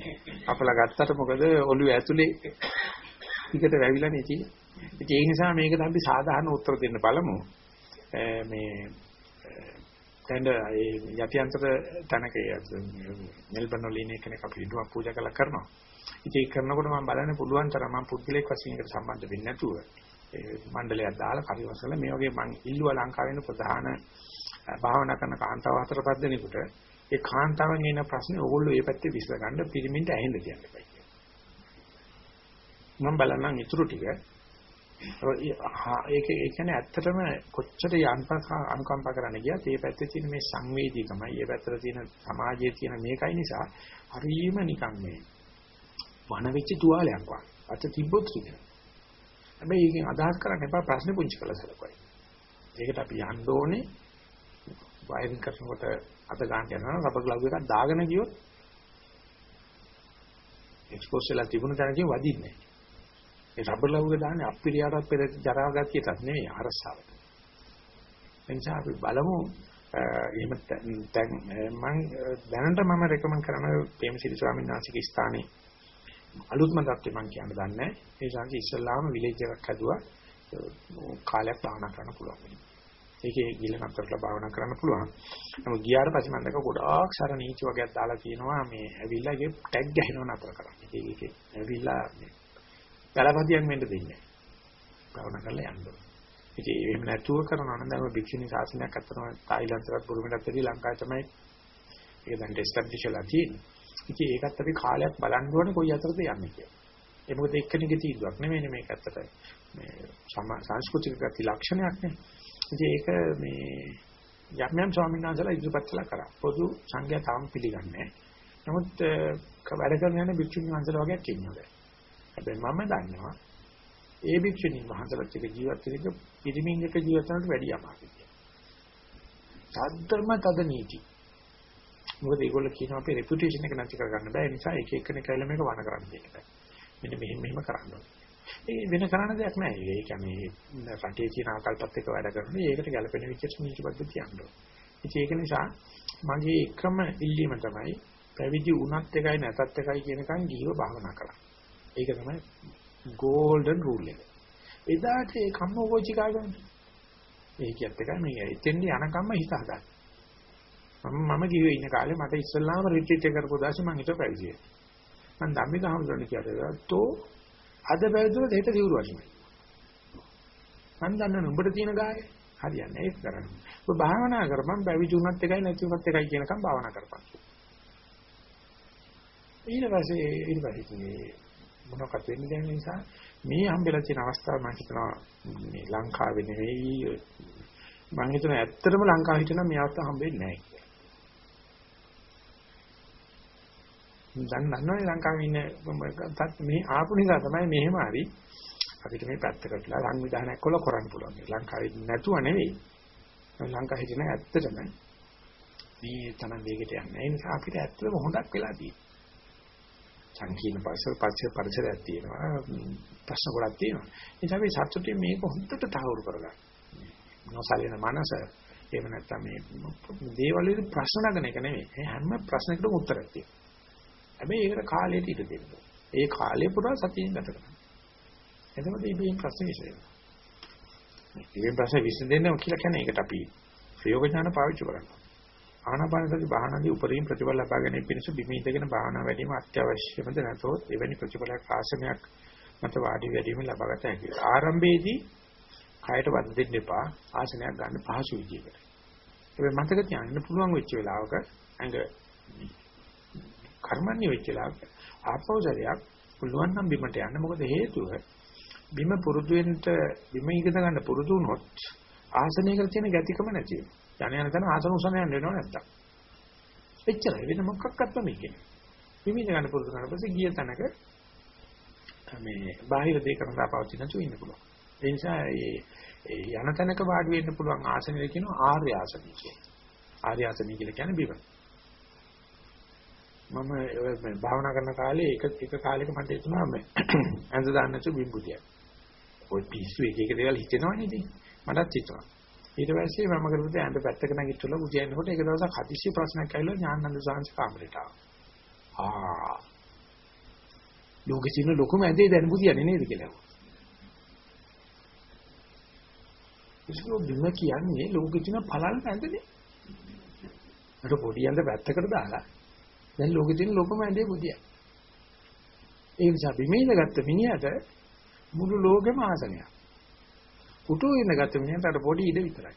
[SPEAKER 1] කපලා ගත්තට මොකද ඔළුව ඇතුලේ ටිකට වැවිලානේ තියෙන්නේ. ඉතින් ඒ නිසා මේකට අපි සාධාරණ උත්තර දෙන්න බලමු. මේ දැන් ඒ යටිඅන්තර තැනක මෙල්බන් වල ඉන්න කෙනෙක් අපි හිතුවා පූජා කළා කරනවා. ඉතින් ඒක කරනකොට මම බලන්නේ පුළුවන් තරම් මම පුද්ගලික වශයෙන් එකට සම්බන්ධ වෙන්නේ නැතුව ඒ මණ්ඩලයක් දාලා කරිවසල මේ වගේ මං ඉල්ලුවා ලංකාවේ ඉන්න ප්‍රධාන භාවනා කරන කාන්තාව හතර පහ දෙනෙකුට ඒ කාන්තාවන් එන ප්‍රශ්නේ ඕගොල්ලෝ මේ පැත්තේ විසඳ ගන්න පිරිමින්ට ඇහෙන්න කියන්න එපා කියලා. මම බලන්නම් ඊටු ටික ඒක ඒ කියන්නේ ඇත්තටම කොච්චර යන්පස අනුකම්පා කරන්න ගියත් මේ පැත්තේ තියෙන මේ සංවේදීකමයි මේ පැත්තේ තියෙන සමාජයේ තියෙන මේකයි නිසා හරීම නිකන් මේ වණ වෙච්ච තුවාලයක් වගේ අත තිබ්බොත් කියන. හැබැයි ඒකෙන් අදහස් කරන්න එපා ප්‍රශ්නේ පුංචි කළා සලකුවයි. ඒකට අපි යන්න ඕනේ වයරින් කරනකොට අත ගන්න යනවා රබර් ග්ලව් එකක් දාගෙන ගියොත් එක්ස්පෝස් වෙලා තිබුණ තැනකින් වදින්නේ නැහැ. ඒ රබර් ග්ලව් එක දාන්නේ අප්පිරියාටත් පෙර ජරා ගතියටත් නෙවෙයි අරසාවට. එනිසා අපි බලමු එහෙම දැන් මම දැනට මම රෙකමන්ඩ් කරන ප්‍රේමසිරි ස්වාමීන් වහන්සේගේ ස්ථානයේ අලුත්ම தත්ත්වෙ මම කියන්න දන්නේ ඒ සංසි ඉස්සල්ලාම විලේජ් එකක් හදුවා කාලයක් භාවනා කරන්න පුළුවන්. ඒකේ ගිල නතරලා භාවනා කරන්න පුළුවන්. නමුත් ගියාට පස්සේ මම දැක්ක ගොඩාක් සර නීති වගේක් දාලා තියෙනවා මේ ඇවිල්ලා ඒකේ ටැග් ගහනව නතර කරන්න. ඒකේ ඇවිල්ලා මේ ගලපදියක් වෙන්න දෙන්නේ නැහැ. භාවනා කරලා යන්න ඕනේ. ඉතින් එහෙම නැතුව කරනවා නම් දැන් භික්ෂුණී ශාසනයක් අතරම තායිලන්තයත් බුරුමෙටත් වැඩි ලංකාවේ තමයි ඒක දැන් එස්ටැබ්ලිෂ් වෙලා තියෙන්නේ. ඉතින් ඒකත් අපි කාලයක් බලන්න ඕනේ කොයි අතරද යන්නේ කියලා. ඒ මොකද එක්කෙනෙක්ගේ තීන්දුවක් නෙමෙයි මේක ඇත්තට මේ සංස්කෘතික ගති ලක්ෂණයක් නේ. ඉතින් ඒක මේ යම් යම් ස්වාමීන් වහන්සේලා ඉදිරිපත් කළා කරා. පොදු සංඝයා තාම පිළිගන්නේ නමුත් වැඩ කරන යන භික්ෂුන් වහන්සේලා වගේක් ඉන්නවා. හැබැයි මම දන්නවා ඒ භික්ෂුණීන් වහන්සේලාත් එක්ක ජීවත් වෙන එක පිරිමින් එක්ක ජීවත් වෙනට වැඩිය අමාරුයි කියලා. සාධර්ම තද නීති. මොකද ඒගොල්ලෝ කියනවා අපේ රෙපියුටේෂන් එක නැති කරගන්න බෑ. ඒ නිසා එක එක්කෙනෙක් කියලා මේක වණ කරන්න කියලා. මෙන්න මෙහෙම මෙහෙම කරන්න ඕනේ. ඒ වෙන කරන්න දෙයක් නැහැ. ඒ කියන්නේ රටේ තියෙන ආකල්පත් එක්ක වැඩ කරන්නේ ඒකට ගැළපෙන විදිහට නීති පද්ධතිය තියන්න ඕනේ. ඉතින් ඒක නිසා මගේ එකම ඉල්ලීම තමයි පැවිදි වුණත් එකයි නැතත් එකයි කියනකන් ජීව භාවනා කරන්න. ඒක තමයි golden rule එක. එදාට ඒ කම්මෝගෝචිකා ගන්න. ඒකියත් එකයි මේ එතෙන්දී යනකම්ම හිත හදන්න. මම මම කිව්වේ ඉන්න කාලේ මට ඉස්සල්ලාම රිට්‍රීට් එක කරපු දාසේ මං හිතුව පැවිදියි. මං ධම්මික හමුදුරනේ කියලා තෝ අද පැවිදුනොත් හෙට දියුරු වශයෙන්. මං දන්න නුඹට තියෙන ගානේ හරියන්නේ ඒක කරන්න. ඔබ භාවනා කරපම් පැවිදි වුණත් එකයි නැති වුණත් එකයි කියනකම් භාවනා කරපන්. ඊට පස්සේ ඊට පස්සේ මොනවද වෙන්නේ දැන් නිසා මේ හම්බෙලා තියෙන අවස්ථාව මම හිතනවා මේ ලංකාවේ නෙවෙයි මම හිතනවා ඇත්තටම ලංකාව හිටනම් මේ අවස්ථාව හම්බෙන්නේ නැහැ කියලා. දැන් දන්නවනේ ලංකාවේ ඉන්න මේ ආපු නිසා තමයි මෙහෙම හරි අපිට මේ පැත්තකටලා සංවිධානයක් කොල කරන්න පුළුවන්. ලංකාවේ නැතුව නෙවෙයි. ලංකාව හිටින ඇත්තටම මේ තරම් වේගයට යන්නේ. ඒ නිසා අපිට ඇත්තටම හොඳක් වෙලා තියෙනවා. සංකීර්ණ පරිසර පරිසර පරිසරයක් තියෙනවා ප්‍රශ්න ගොඩක් තියෙනවා ඒ නිසා මේ සත්‍යයෙන් මේක හොඳට තහවුරු කරගන්න නොසලින මනස එහෙම නැත්නම් මේ දේවල් වල ප්‍රශ්න නගන එක නෙමෙයි හැම ප්‍රශ්නයකටම උත්තරයක් තියෙනවා හැබැයි ඒකට කාලයට ඉඩ දෙන්න. ඒ කාලය පුරා සතියෙන් ගත කරන්න. එතකොට මේ ප්‍රශ්න විසඳෙනවා. මේ ප්‍රශ්න විසඳෙන්න කියලා කියන්නේ ඒකට අපි ප්‍රයෝග ඥාන පාවිච්චි කරනවා ආනාපාන සති භාවනාවේ උපරිම ප්‍රතිඵල ලබා ගැනීම පිණිස බිමී ඉඳගෙන භාවනා වැඩිම අත්‍යවශ්‍යමද නැතොත් එවැනි ප්‍රතිඵලයක් ආසනයක් මත වාඩි වැඩිම ලබාගත හැකියි. ආරම්භයේදී කයට වද දෙන්න එපා. ආසනයක් ගන්න පහසු විදිහකට. ඒක මතක තියාගන්න පුළුවන් වෙච්ච වෙලාවක ඇඟ කර්මන්නේ වෙච්ච වෙලාවක ආපෞසරයක් පුළුවන් නම් බිමට යන්න මොකද හේතුව බිම පුරුදු වෙන්න බිම ඉගෙන ගන්න පුරුදු වුණොත් ආසනයකට තියෙන ගැතිකම නැති වෙනවා. යන යන තැන ආසන උසන යන්න වෙනව නැත්තම්. එච්චරයි වෙන මොකක්වත් මේකේ. විමින ගන්න පුරුදු කරන පස්සේ ගිය තැනක මේ බාහිර දෙයක් කරලා පවතින තු ඉන්න පුළුවන්. ඒ නිසා ඒ යන තැනක වාඩි වෙන්න පුළුවන් ආසනෙ කියනවා ආර්ය ආසනය කියලා. ආර්ය ආසනය කියලා කියන්නේ බිම. මම මේ භාවනා කරන කාලේ එක එක කාලයක මට හිතුණා මේ ඇඳ දාන්න තු බිම්බුතියක්. ওই පිස්සු එක එක දේවල් හිතෙනවනේ ඉතින් මටත් හිතුණා. ඊට පස්සේ මම කරපු දේ ඇඳ පැත්තක නැගිටලා බුදියනකොට එක දවසක් හදිස්සි ප්‍රශ්නයක් ඇවිල්ලා ඥානන්ද සාංශ කාමරේට ආවා. ආ. ලෝකෙ තියෙන ලොකුම ඇඳේ දැන් බුදියන්නේ නේද කියලා. ඒකෝ බිම කියන්නේ ලෝකෙ තියෙන පළල් ඇඳනේ. අර පොඩි ඇඳ පැත්තකට දාලා දැන් ලෝකෙ තියෙන ලොකුම ඇඳේ බුදිය. ඒ නිසා බිමේ ඉඳගත්ත මිනිහට මුළු ලෝකෙම ආසනයක්. පුටු ඉඳගත්ත මිනිහට අර පොඩි ඉඩ විතරයි.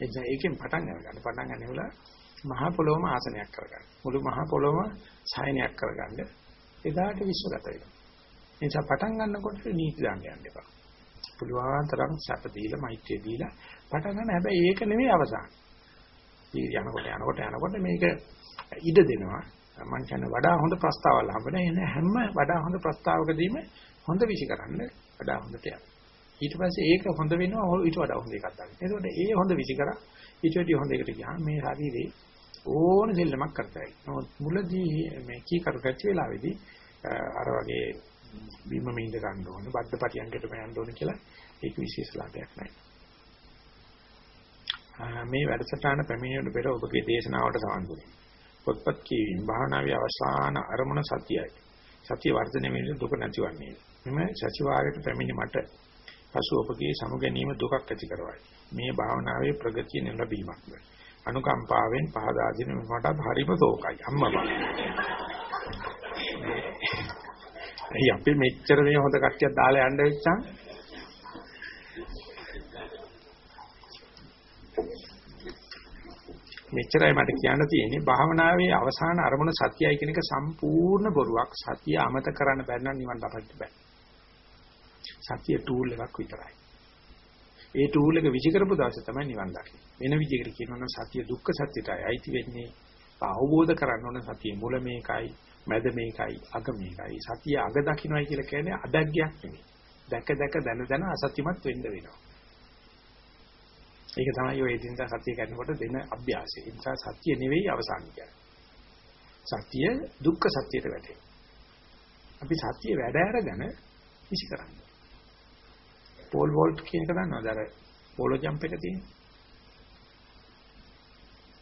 [SPEAKER 1] එනිසා ඒකෙන් පටන් ගන්න. පටන් ගන්න වෙලාව මහා පොළොවම ආසනයක් කරගන්න. මුළු මහා පොළොවම සායනයක් කරගන්න. එදාට විශ්වගත වෙනවා. එනිසා පටන් ගන්නකොට නීති දාන්න යන්න එපා. පුළුවන් තරම් සැප දීලා මෛත්‍රිය දීලා පටන් ගන්න. හැබැයි ඒක නෙමෙයි අවසාන. යනකොට යනකොට යනකොට මේක ඉඩ දෙනවා. මම කියන්නේ වඩා හොඳ ප්‍රස්තාවල් හම්බෙන එන හැම වඩා හොඳ ප්‍රස්තාවකදීම හොඳ විශ් කරන්න වඩා හොඳට යනවා. ඊට පස්සේ ඒක හොඳ වෙනවා ඊට වඩා හොඳ එකක් ගන්න. එතකොට ඒ හොඳ විසි කරා ඊට වඩා හොඳ එකට ගියාම මේ ශරීරේ ඕන දෙල්ලමක් කරතයි. නමුත් මුලදී මේ කී කරු ගැච්ච වෙලාවේදී අර වගේ බිම මින්ද ගන්න ඕන, බද්ද පටියන්කට යන්න ඕන කියලා ඒක විශේෂ ලාභයක් නැහැ. මේ වැඩසටහන පැමිණෙන්න පෙර ඔබගේ දේශනාවට සවන් දුන්නා. පොත්පත් කියවීම භාවනාවේ අවසාන අරමුණ සතියයි. සතිය වර්ධනය වෙන දුක නැතිවන්නේ. මෙම සතිවාරයට පැමිණි මට පසු ඔබගේ සමුගැනීම දුකක් ඇති කරවයි. මේ භාවනාවේ ප්‍රගතිය නෙලබීමක්ද. අනුකම්පාවෙන් පහදා දෙන මටත් හරිම තෝකයි අම්මා. එයි අපි මෙච්චර මේ හොඳ කට්ටියක් දාලා යන්න වෙච්චා. මෙච්චරයි මට කියන්න තියෙන්නේ භාවනාවේ අවසාන අරමුණ සතියයි කියන එක සම්පූර්ණ බොරුවක්. සතිය අමතක කරන්න බැරි නම් නිවන් දකින්න බෑ. සතිය ටූල් එකක් විතරයි. ඒ ටූල් එක විසි කරපු දවසේ තමයි නිවන් දකින්නේ. වෙන විදිහකට කියනවා නම් සතිය දුක්ඛ සත්‍යයටයි අයිති වෙන්නේ. අවබෝධ කරගන්න ඕන සතිය මුල මේකයි, මැද මේකයි, අග මේකයි. සතිය අග දකින්නයි කියලා කියන්නේ අදග්ගයක් නෙමෙයි. දැක දැක දන දන අසත්‍යමත් වෙන්න වෙනවා. ඒක තමයි ඔය එදිනදා සතිය කරනකොට දෙන අභ්‍යාසය. ඒ නිසා සතිය නෙවෙයි අවසාන කියන්නේ. සතිය දුක්ඛ සත්‍යයට වැටේ. අපි සතිය වැඩ අරගෙන විසි කරන්නේ. පෝල් වෝල්ට් කියන එක දන්නවද? අර පෝලෝ ජම්ප් එක තියෙන.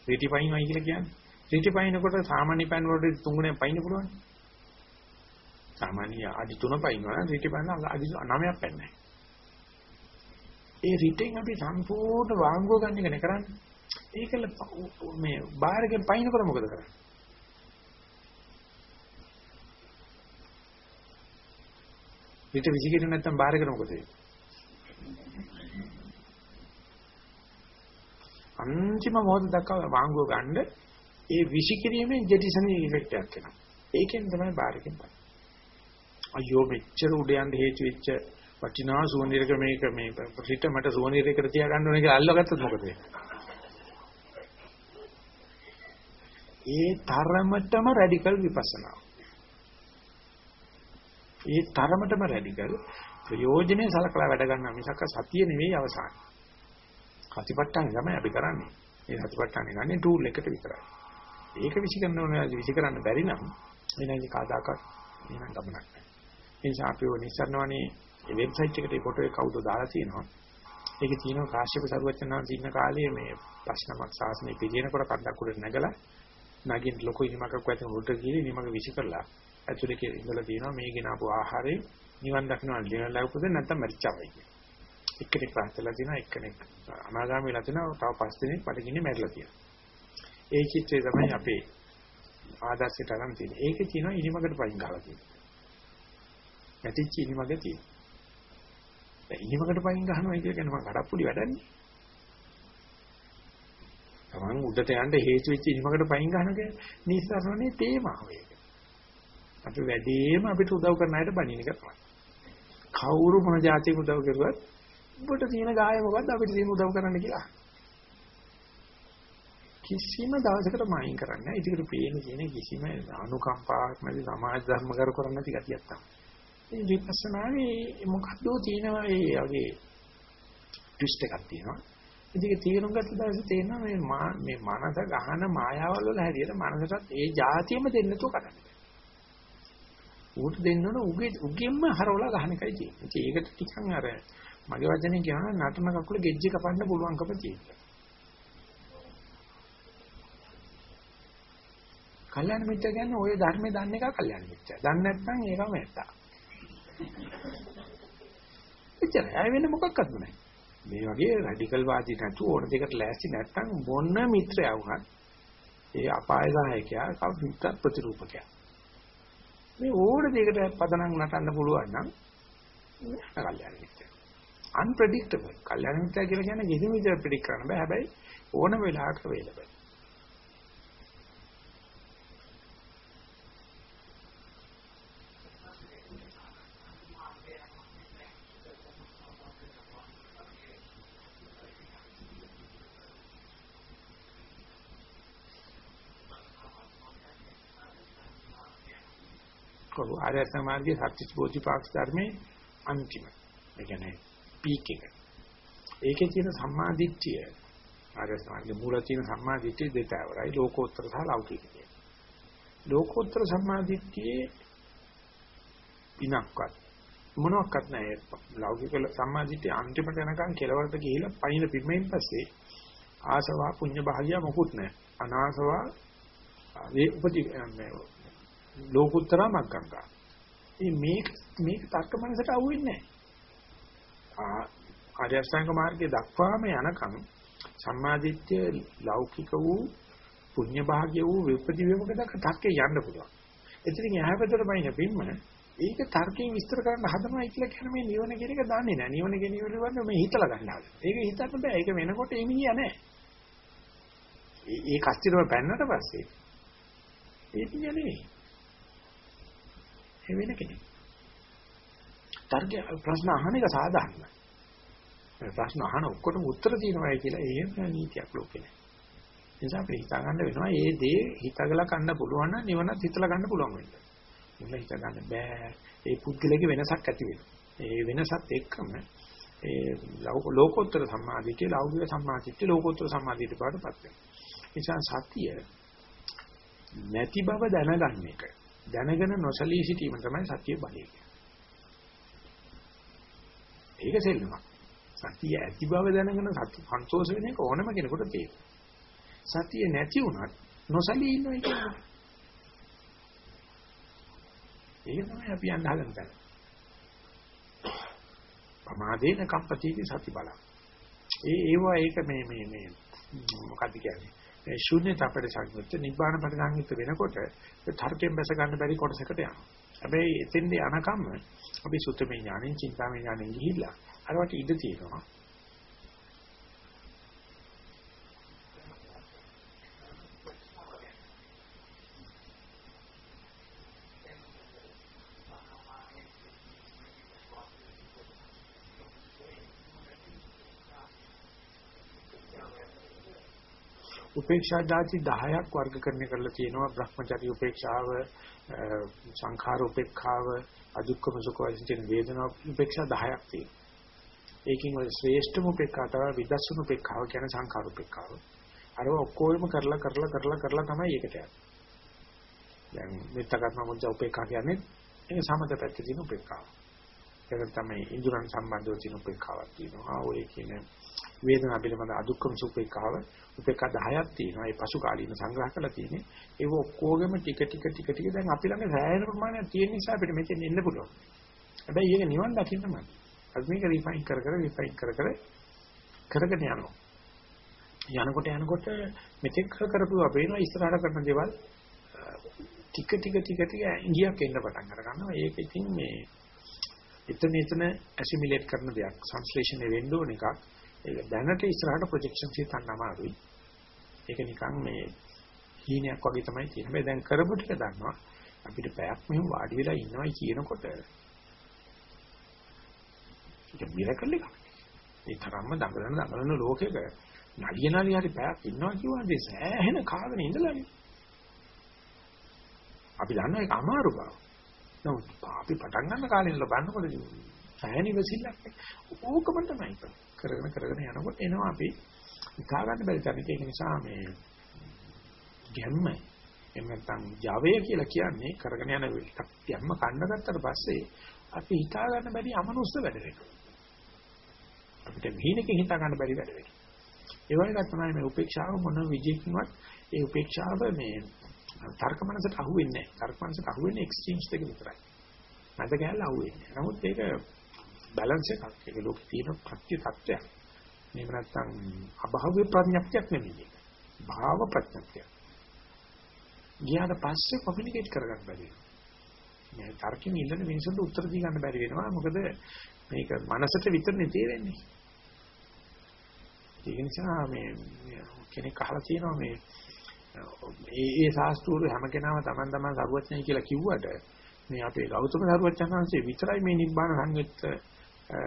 [SPEAKER 1] රීටි පයින්වයි කියලා කියන්නේ. රීටි පයින්නකොට සාමාන්‍ය පෑන් වලට තුන්ගුණේ පයින්න පුළුවන්. සාමාන්‍ය අඩි 3 පයින්නවා නම් රිටි බලන අඩි 9ක් පැන්නේ. ඒ රිටෙන් අපි සම්පූර්ණ වාංගුව ගන්න එක නේ කරන්නේ. ඒකල මේ බාහිරකින් පයින්නකොට මොකද කරන්නේ? රිට විසිකෙන්නේ නැත්නම් බාහිරකට මොකද වෙන්නේ? අන්තිම මොහොත දක්වා වාංගුව ගන්න ඒ විසිකිරීමෙන් ජෙටිසන් ඉෆෙක්ට් එකක් එනවා. ඒකෙන් තමයි බාහිරකින් පයින්නේ. අයියෝ මෙච්චර උඩ යන්න හේතු වෙච්ච වටිනා සුවඳිරක මේක මේ පිට මට සුවඳිරයකට තියා ගන්න ඕනේ කියලා අල්ලගත්තොත් මොකද වෙන්නේ? ඒ තරමටම රැඩිකල් විපස්සනා. ඒ තරමටම රැඩිකල් ප්‍රයෝජනේ සලකලා වැඩ ගන්න මිසක සතිය නෙවෙයි අවසානය. කතිපට්ටාන තමයි අපි කරන්නේ. මේ සතිපට්ටානේ ගන්නේ ටූල් එකට විතරයි. ඒක විසිකරන්න ඕනේ විසිකරන්න බැරි නම් එනයි කාදාකත් එනනම් ගමනක් නැහැ. ඒ නිසා අපි ඔය නිස්සරණවනේ ඒ වෙබ්සයිට් එකට ඒ ෆොටෝ එක කවුද දාලා තියෙනවා. ඒකේ තියෙනවා කාශ්‍යප සරුවචනාන් දින්න කාලයේ මේ ප්‍රශ්නමක් සාසනෙ පිළිනකොට කඩක් උඩ නැගලා නගින් ලොකු ඉනිමකක් වැටෙන උඩට ගිහින් ඉනිමක විසි කරලා ඇතුලේ ඉඳලා තියෙනවා මේ ගෙන ආපු ආහාරේ නිවන් දක්නවා ලියන ලැබුද නැත්නම් මරිච්චාවයි කියන. එක්කෙනෙක් පහතලා තියෙනවා එක්කෙනෙක් අනාගාමී වෙලා තියෙනවා තව පස් දිනක් බඩගින්නේ මැරිලා තියෙනවා. ඒ චිත්‍රය තමයි අපේ ආදර්ශයට අරන් තියෙන්නේ. ඒකේ තියෙනවා ඉනිමකට පයින් ගහලා තියෙනවා. නැතිච්ච ඉනිමක තියෙනවා. ඉනිමකට පයින් ගහනවා කියන්නේ මම කඩප්පුලි වැඩන්නේ. තමන් උඩට යන්න හේතු වෙච්ච ඉනිමකට පයින් ගන්නක නිස්සාරණේ තේමාව ඒක. අපි වැඩිම අපිට උදව් කරන අයට බණින එක තමයි. කවුරු මොන જાතියක උදව් කරුවත් ඔබට තියෙන ගාය මොකද්ද අපිට තියෙන උදව් කරන්න කියලා. කිසිම දවසකට මායින් කරන්නේ නැහැ. ඒකට පේන කියන කිසිම අනුකම්පාවක් නැති සමාජ ධර්ම කර කරන්නේ නැති ගතියක් තමයි. ඒ විපස්සනාවේ මොකද්ද තියෙනවා ඒ වගේ ට්විස්ට් එකක් තියෙනවා. ඉතින් තීරුම් ගත්ත දවසේ තේරෙනවා මේ මා මේ මනස ගහන මායාවල් වල හැදියට මනසටත් ඒ જાතියෙම දෙන්න තු කරන්නේ. ඌට දෙන්න ඕන උගේ උගෙම්ම හරවලා ගහන එකයි තියෙන්නේ. ඉතින් ඒකට ටිකක් අර මගේ වචනේ කියනවා නටන කකුල ගෙජ්ජි කපන්න පුළුවන්කම තියෙනවා. කල්‍යාණ මිත්‍ර කියන්නේ ওই ධර්මයේ දන්න එක කල්‍යාණ මිත්‍ර. දන්නේ නැත්නම් ඒකම නැත්තා. එච්චරයි. ආයෙ වෙන මොකක්වත් නැහැ. මේ වගේ රැඩිකල් වාදී නැතු ඕන දෙකට ලෑස්ති නැත්නම් මොන මිත්‍රයා වුණත් ඒ අපාය සහායකයා කවුරුත් ප්‍රතිරූපකයා. මේ ඕන දෙයකට පදනම් නටන්න පුළුවන් නම් කල්යාණ මිත්‍ර. unpredictable. කල්යාණ මිත්‍ර කියලා කියන්නේ කිසිම විදිහට ප්‍රෙඩික් කරන්න බෑ. හැබැයි ඕන වෙලාවක වේලබල්. කරු ආර්ය සමාධියේ සත්‍විස් බෝධිපාක්ෂ ධර්මයේ අන්තිම. ඒ කියන්නේ පීක් එක. ඒකේ තියෙන සම්මාදිට්ඨිය ආර්ය සමාධියේ මූල තියෙන සම්මාදිට්ඨිය දෙතවරයි ලෝකෝත්තර සහ ලෞකික කියන. ලෝකෝත්තර සම්මාදිට්ඨියේ පිනක්වත් මොනක්වත් නැහැ. ලෞකික සම්මාදිට්ඨිය අන්තිමට යනකම් කෙලවරට ගිහිලා පයින් පිම්මෙන් පස්සේ ආසවා පුඤ්ඤ භාගිය මොකුත් නැහැ. අනාසවා මේ උපති ලෝකුත්තර මග්ගංගා. ඉතින් මේක මේක තර්ක මනසට අහු වෙන්නේ නැහැ. ආර්ය අෂ්ටාංග මාර්ගයේ දක්වාම යනකම් සම්මාදිට්ඨිය ලෞකික වූ පුණ්‍ය භාග්‍ය වූ විපති වේමකද තර්කේ යන්න පුළුවන්. එතනින් එහා පැත්තට බයින පින්ම ඒක තර්කයෙන් විස්තර කරන්න හදනවා කියලා කියන මේ නිවන කියන එක දන්නේ නැහැ. නිවන කියන ඉවරවන්න මේ හිතලා ගන්නවා. ඒක හිතන්න බෑ. ඒක වෙනකොට එමිනිය නැහැ. ඒ කස්තිරම පැන්නට පස්සේ ඒක නෙවෙයි. ඒ වෙන කෙනෙක්. තර්ක ප්‍රශ්න අහන එක සාධාරණයි. ප්‍රශ්න අහන ඔක්කොටම උත්තර තියෙනවායි කියලා එහෙම නීතියක් ලෝකේ නැහැ. නිසා අපිට හිතා ගන්න වෙනවා මේ දේ හිතගලා කන්න පුළුවන් නම් නිවනත් හිතලා ගන්න පුළුවන් වෙනවා. මුල හිතා ගන්න බෑ. ඒ පුද්ගලගේ වෙනසක් ඇති වෙනවා. ඒ වෙනසත් එක්කම ඒ ලෝකෝත්තර සම්මාදිටිය ලෞකික සම්මාදිටිය ලෝකෝත්තර සම්මාදිටිය පාඩපත් වෙනවා. නිසා සතිය නැති බව දැනගන්න එක. දැනගෙන නොසලී සිටීම තමයි සතිය බලය ඒක සෙල්ලමක්. සතිය ඇති බව දැනගෙන සති සන්තෝෂ වෙන එක ඕනම කෙනෙකුට තියෙනවා. සතිය නැති වුණත් නොසලී ඉන්නවා කියන්නේ. ඒක තමයි අපි යන්න හදන තැන. ප්‍රමාදේන කම්පතිති සති බල. ඒ ඒවා ඒක මේ මේ මේ මොකක්ද කියන්නේ? මේ ශුන්‍යතාවට සංයුක්ත නිබ්බාන පරිසංයුක්ත වෙනකොට තර්කයෙන් බැස ගන්න බැරි කොටසකට යනවා. හැබැයි එතෙන්දී අනකම්ම අපි සුත්තමේ ඥානෙන්, චින්තාමේ ඥානෙන් ගිහිල්ලා අරවට ඉඳ තියෙනවා. උපේක්ෂා ධාති 10ක් වර්ගකරණය කරලා තියෙනවා Brahmacharya උපේක්ෂාව සංඛාර උපේක්ඛාව අදුක්කම සුඛ වශයෙන් වේදනා උපේක්ෂා 10ක් තියෙනවා. ඒකෙන් ඔය ශ්‍රේෂ්ඨම උපේක්ඛා තමයි විදර්ශන උපේක්ඛාව කියන සංඛාර උපේක්ඛාව. අර ඔක්කොම කරලා කරලා කරලා කරලා තමයි ඒකට යන්නේ. දැන් මෙත්තකත්ම මොන්ජ උපේක්ඛා කියන්නේ ඒක සමත පැත්තේ තියෙන උපේක්ඛාව. ඒක තමයි ඉන්ද්‍රයන් සම්බන්ධව තියෙන උපේක්ඛාවක් තියෙනවා. ඔය කියන වේදනාව පිළිබඳ අදුක්කම සුපේක්ඛාව උපේක්ඛා 10ක් තියෙනවා. ඒ පසු කාලීන සංග්‍රහ කරලා තියෙන්නේ. ඒක ඔක්කොගෙම ටික ටික ටික ටික දැන් අපි ළඟ සෑහෙන ප්‍රමාණයක් තියෙන නිසා අපිට මෙතෙන් එන්න පුළුවන්. හැබැයි ඒක නිවන් දකින්න මදි. අපි මේක රිෆයින් කර කර රිෆයින් කර කර කරගෙන යනවා. යනකොට යනකොට මෙතෙක් කරපු අපේනවා ඉස්සරහට කරන දේවල් ටික ටික ටික ටික ඉංගියක් එන්න පටන් අර ගන්නවා. ඒක ඉතින් මේ එතන එතන ඇසිමිලේට් කරන දෙයක් සංශ්ලේෂණය වෙන්න ඕන එකක්. ඒක දැනට ඉස්සරහට ප්‍රොජෙක්ෂන්ස් හිතන්න අමාරුයි. ඒක නිකන් මේ හීනයක් වගේ තමයි තියෙන්නේ. හැබැයි දැන් කරපු ටික දන්නවා. අපිට පැයක් මෙහෙම වාඩි වෙලා ඉන්නවයි කියනකොට ඒක මිරකල් එකක්. ඒ තරම්ම දඟලන දඟලන ලෝකෙක නලිය නලිය හරි පැයක් ඉන්නවා කියවනේ සෑහෙන කාගෙන ඉඳලානේ. අපි දන්නවා ඒක අමාරු බව. නමුත් අපි පටන් ගන්න කාලේ ඉඳලා බලනකොට සෑහෙන ඉවසිල්ලක් ඕකම තමයි කරගෙන කරගෙන යනකොට එනවා අපි. හිතා ගන්න බැරි තරමට ඒක නිසා මේ ගැම්ම එහෙම නැත්නම් Java කියලා කියන්නේ කරගෙන යන එකක් ගැම්ම කන්න ගත්තට පස්සේ අපි හිතා ගන්න බැරි අමනුස්ස වැඩ වෙනවා. අපිට විහිණකින් හිතා ගන්න බැරි වැඩ වෙනවා. ඒ වගේ තමයි මේ උපේක්ෂාව මොන විදිහකින්වත් ඒ උපේක්ෂාව මේ තර්ක මනසට අහුවෙන්නේ නැහැ. තර්ක මනසට අහුවෙන්නේ එක්ස්චේන්ජ් දෙක විතරයි. මැද ගෑල්ල අහුවෙන්නේ නමුත් ඒක බැලන්ස් එකක්. ඒක ලෝකේ තියෙන ප්‍රත්‍ය තත්ත්වයක්. මේක නැත්තම් අභාව්‍ය ප්‍රඥප්තියක් නෙමෙයි. භාව ප්‍රඥප්තියක්. ගියාට පස්සේ කොමියුනිකේට් කරගන්න බැරි වෙනවා. මේ තර්කයෙන් ඉල්ලන මිනිසුන්ට උත්තර දී ගන්න බැරි වෙනවා. මොකද මේක මනසට විතරනේ තේරෙන්නේ. ඒක නිසා මේ කෙනෙක් අහලා තියෙනවා මේ ඒ ඒ ශාස්ත්‍රූරු හැම කෙනාම Taman taman සරුවචනයි කියලා කිව්වට මේ අපේ ගෞතම සරුවචනංශේ විතරයි මේ නිබ්බාන සංයුත්ත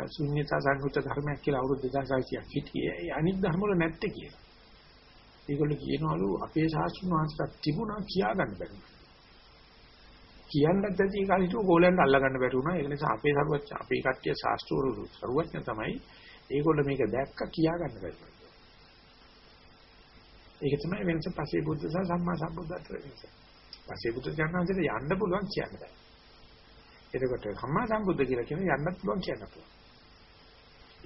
[SPEAKER 1] ශුන්‍යතා සංකෘත ධර්මයක් කියලා අවුරුදු 2600ක් හිටියේ. ඒ අනිත් ධර්ම වල නැත්තේ කියලා. ඒගොල්ලෝ කියනවලු අපේ ශාස්ත්‍රඥ වහන්සේට තිබුණා කියා ගන්න බැරි. කියන්නත් ඇති ඒ කාලේ හිටු ගෝලයන්ට අල්ල ගන්න බැරි වුණා. ඒ නිසා අපේ සරුවත් අපේ කට්ටිය ශාස්ත්‍රවරු සරුවඥ තමයි ඒගොල්ලෝ මේක දැක්ක කියා ගන්න බැරි. ඒක තමයි වෙනස පසේ බුද්ධ සහ සම්මා සම්බුද්ධත්ව වෙනස. පසේ බුද්ධ ඥානන්තට යන්න පුළුවන් කියන්නේ. එතකොට සම්මා සම්බුද්ධ කියලා කියන යන්නත් පුළුවන් කියන්න පුළුවන්.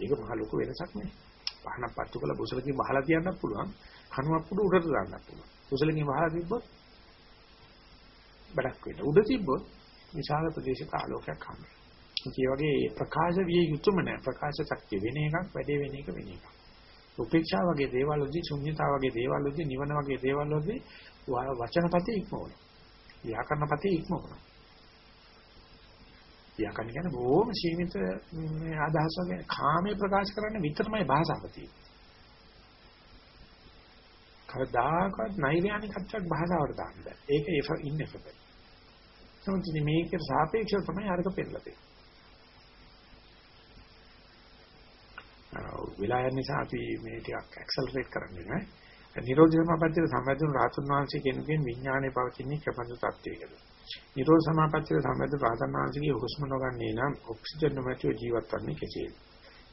[SPEAKER 1] ඒක මහ ලොකු වෙනසක් නේ. පහනක් පත්තු කළ බුසලකින් වහලා තියන්නත් පුළුවන්. කණුවක් උඩ උඩට දාන්නත් පුළුවන්. බුසලකින් වහලා තිබ්බොත් බඩක් වෙන. උඩ තිබ්බොත් විශාල ප්‍රදේශයක ආලෝකයක් හම්බෙනවා. ඒ වගේ ප්‍රකාශ විය යුතුම නැහැ. ප්‍රකාශ ශක්තිය වෙන එකක්, වැඩේ වෙන එක වෙන එකක්. උපේක්ෂා වගේ දේවල් වලදී, ශුන්‍යතාව වගේ දේවල් වලදී, නිවන වගේ දේවල් වලදී වචනපතේ ඉක්මවන. ව්‍යාකරණපතේ ඉක්මවන. ව්‍යාකරණ කියන්නේ බොහොම සීමිත මේ අදහස් වගේ කාමයේ ප්‍රකාශ කරන්න විතරමයි භාෂාව තියෙන්නේ. කවදාකවත් නෛර්යානිකත්වයක් භාෂාවට දාන්න බෑ. ඒක ඉන්නකද. සමහරවිට මේකට සාපේක්ෂව තමයි අරක පෙන්නලා තියෙන්නේ. විලායන් නිසා අපි මේ ටිකක් ඇක්සලරේට් කරන්නේ නෑ. නිරෝධ සමාපත්තිය සම්බන්ධව රාතුන් වහන්සේ කෙනෙකුගෙන් විඥානයේ පවතින කපඳු තත්ත්වයකද. නිරෝධ සමාපත්තිය සම්බන්ධ රාතන් වහන්සේගේ හුස්ම නොගන්නේ නම් ඔක්සිජන් නොමැතිව ජීවත් වන්නේ කෙසේද?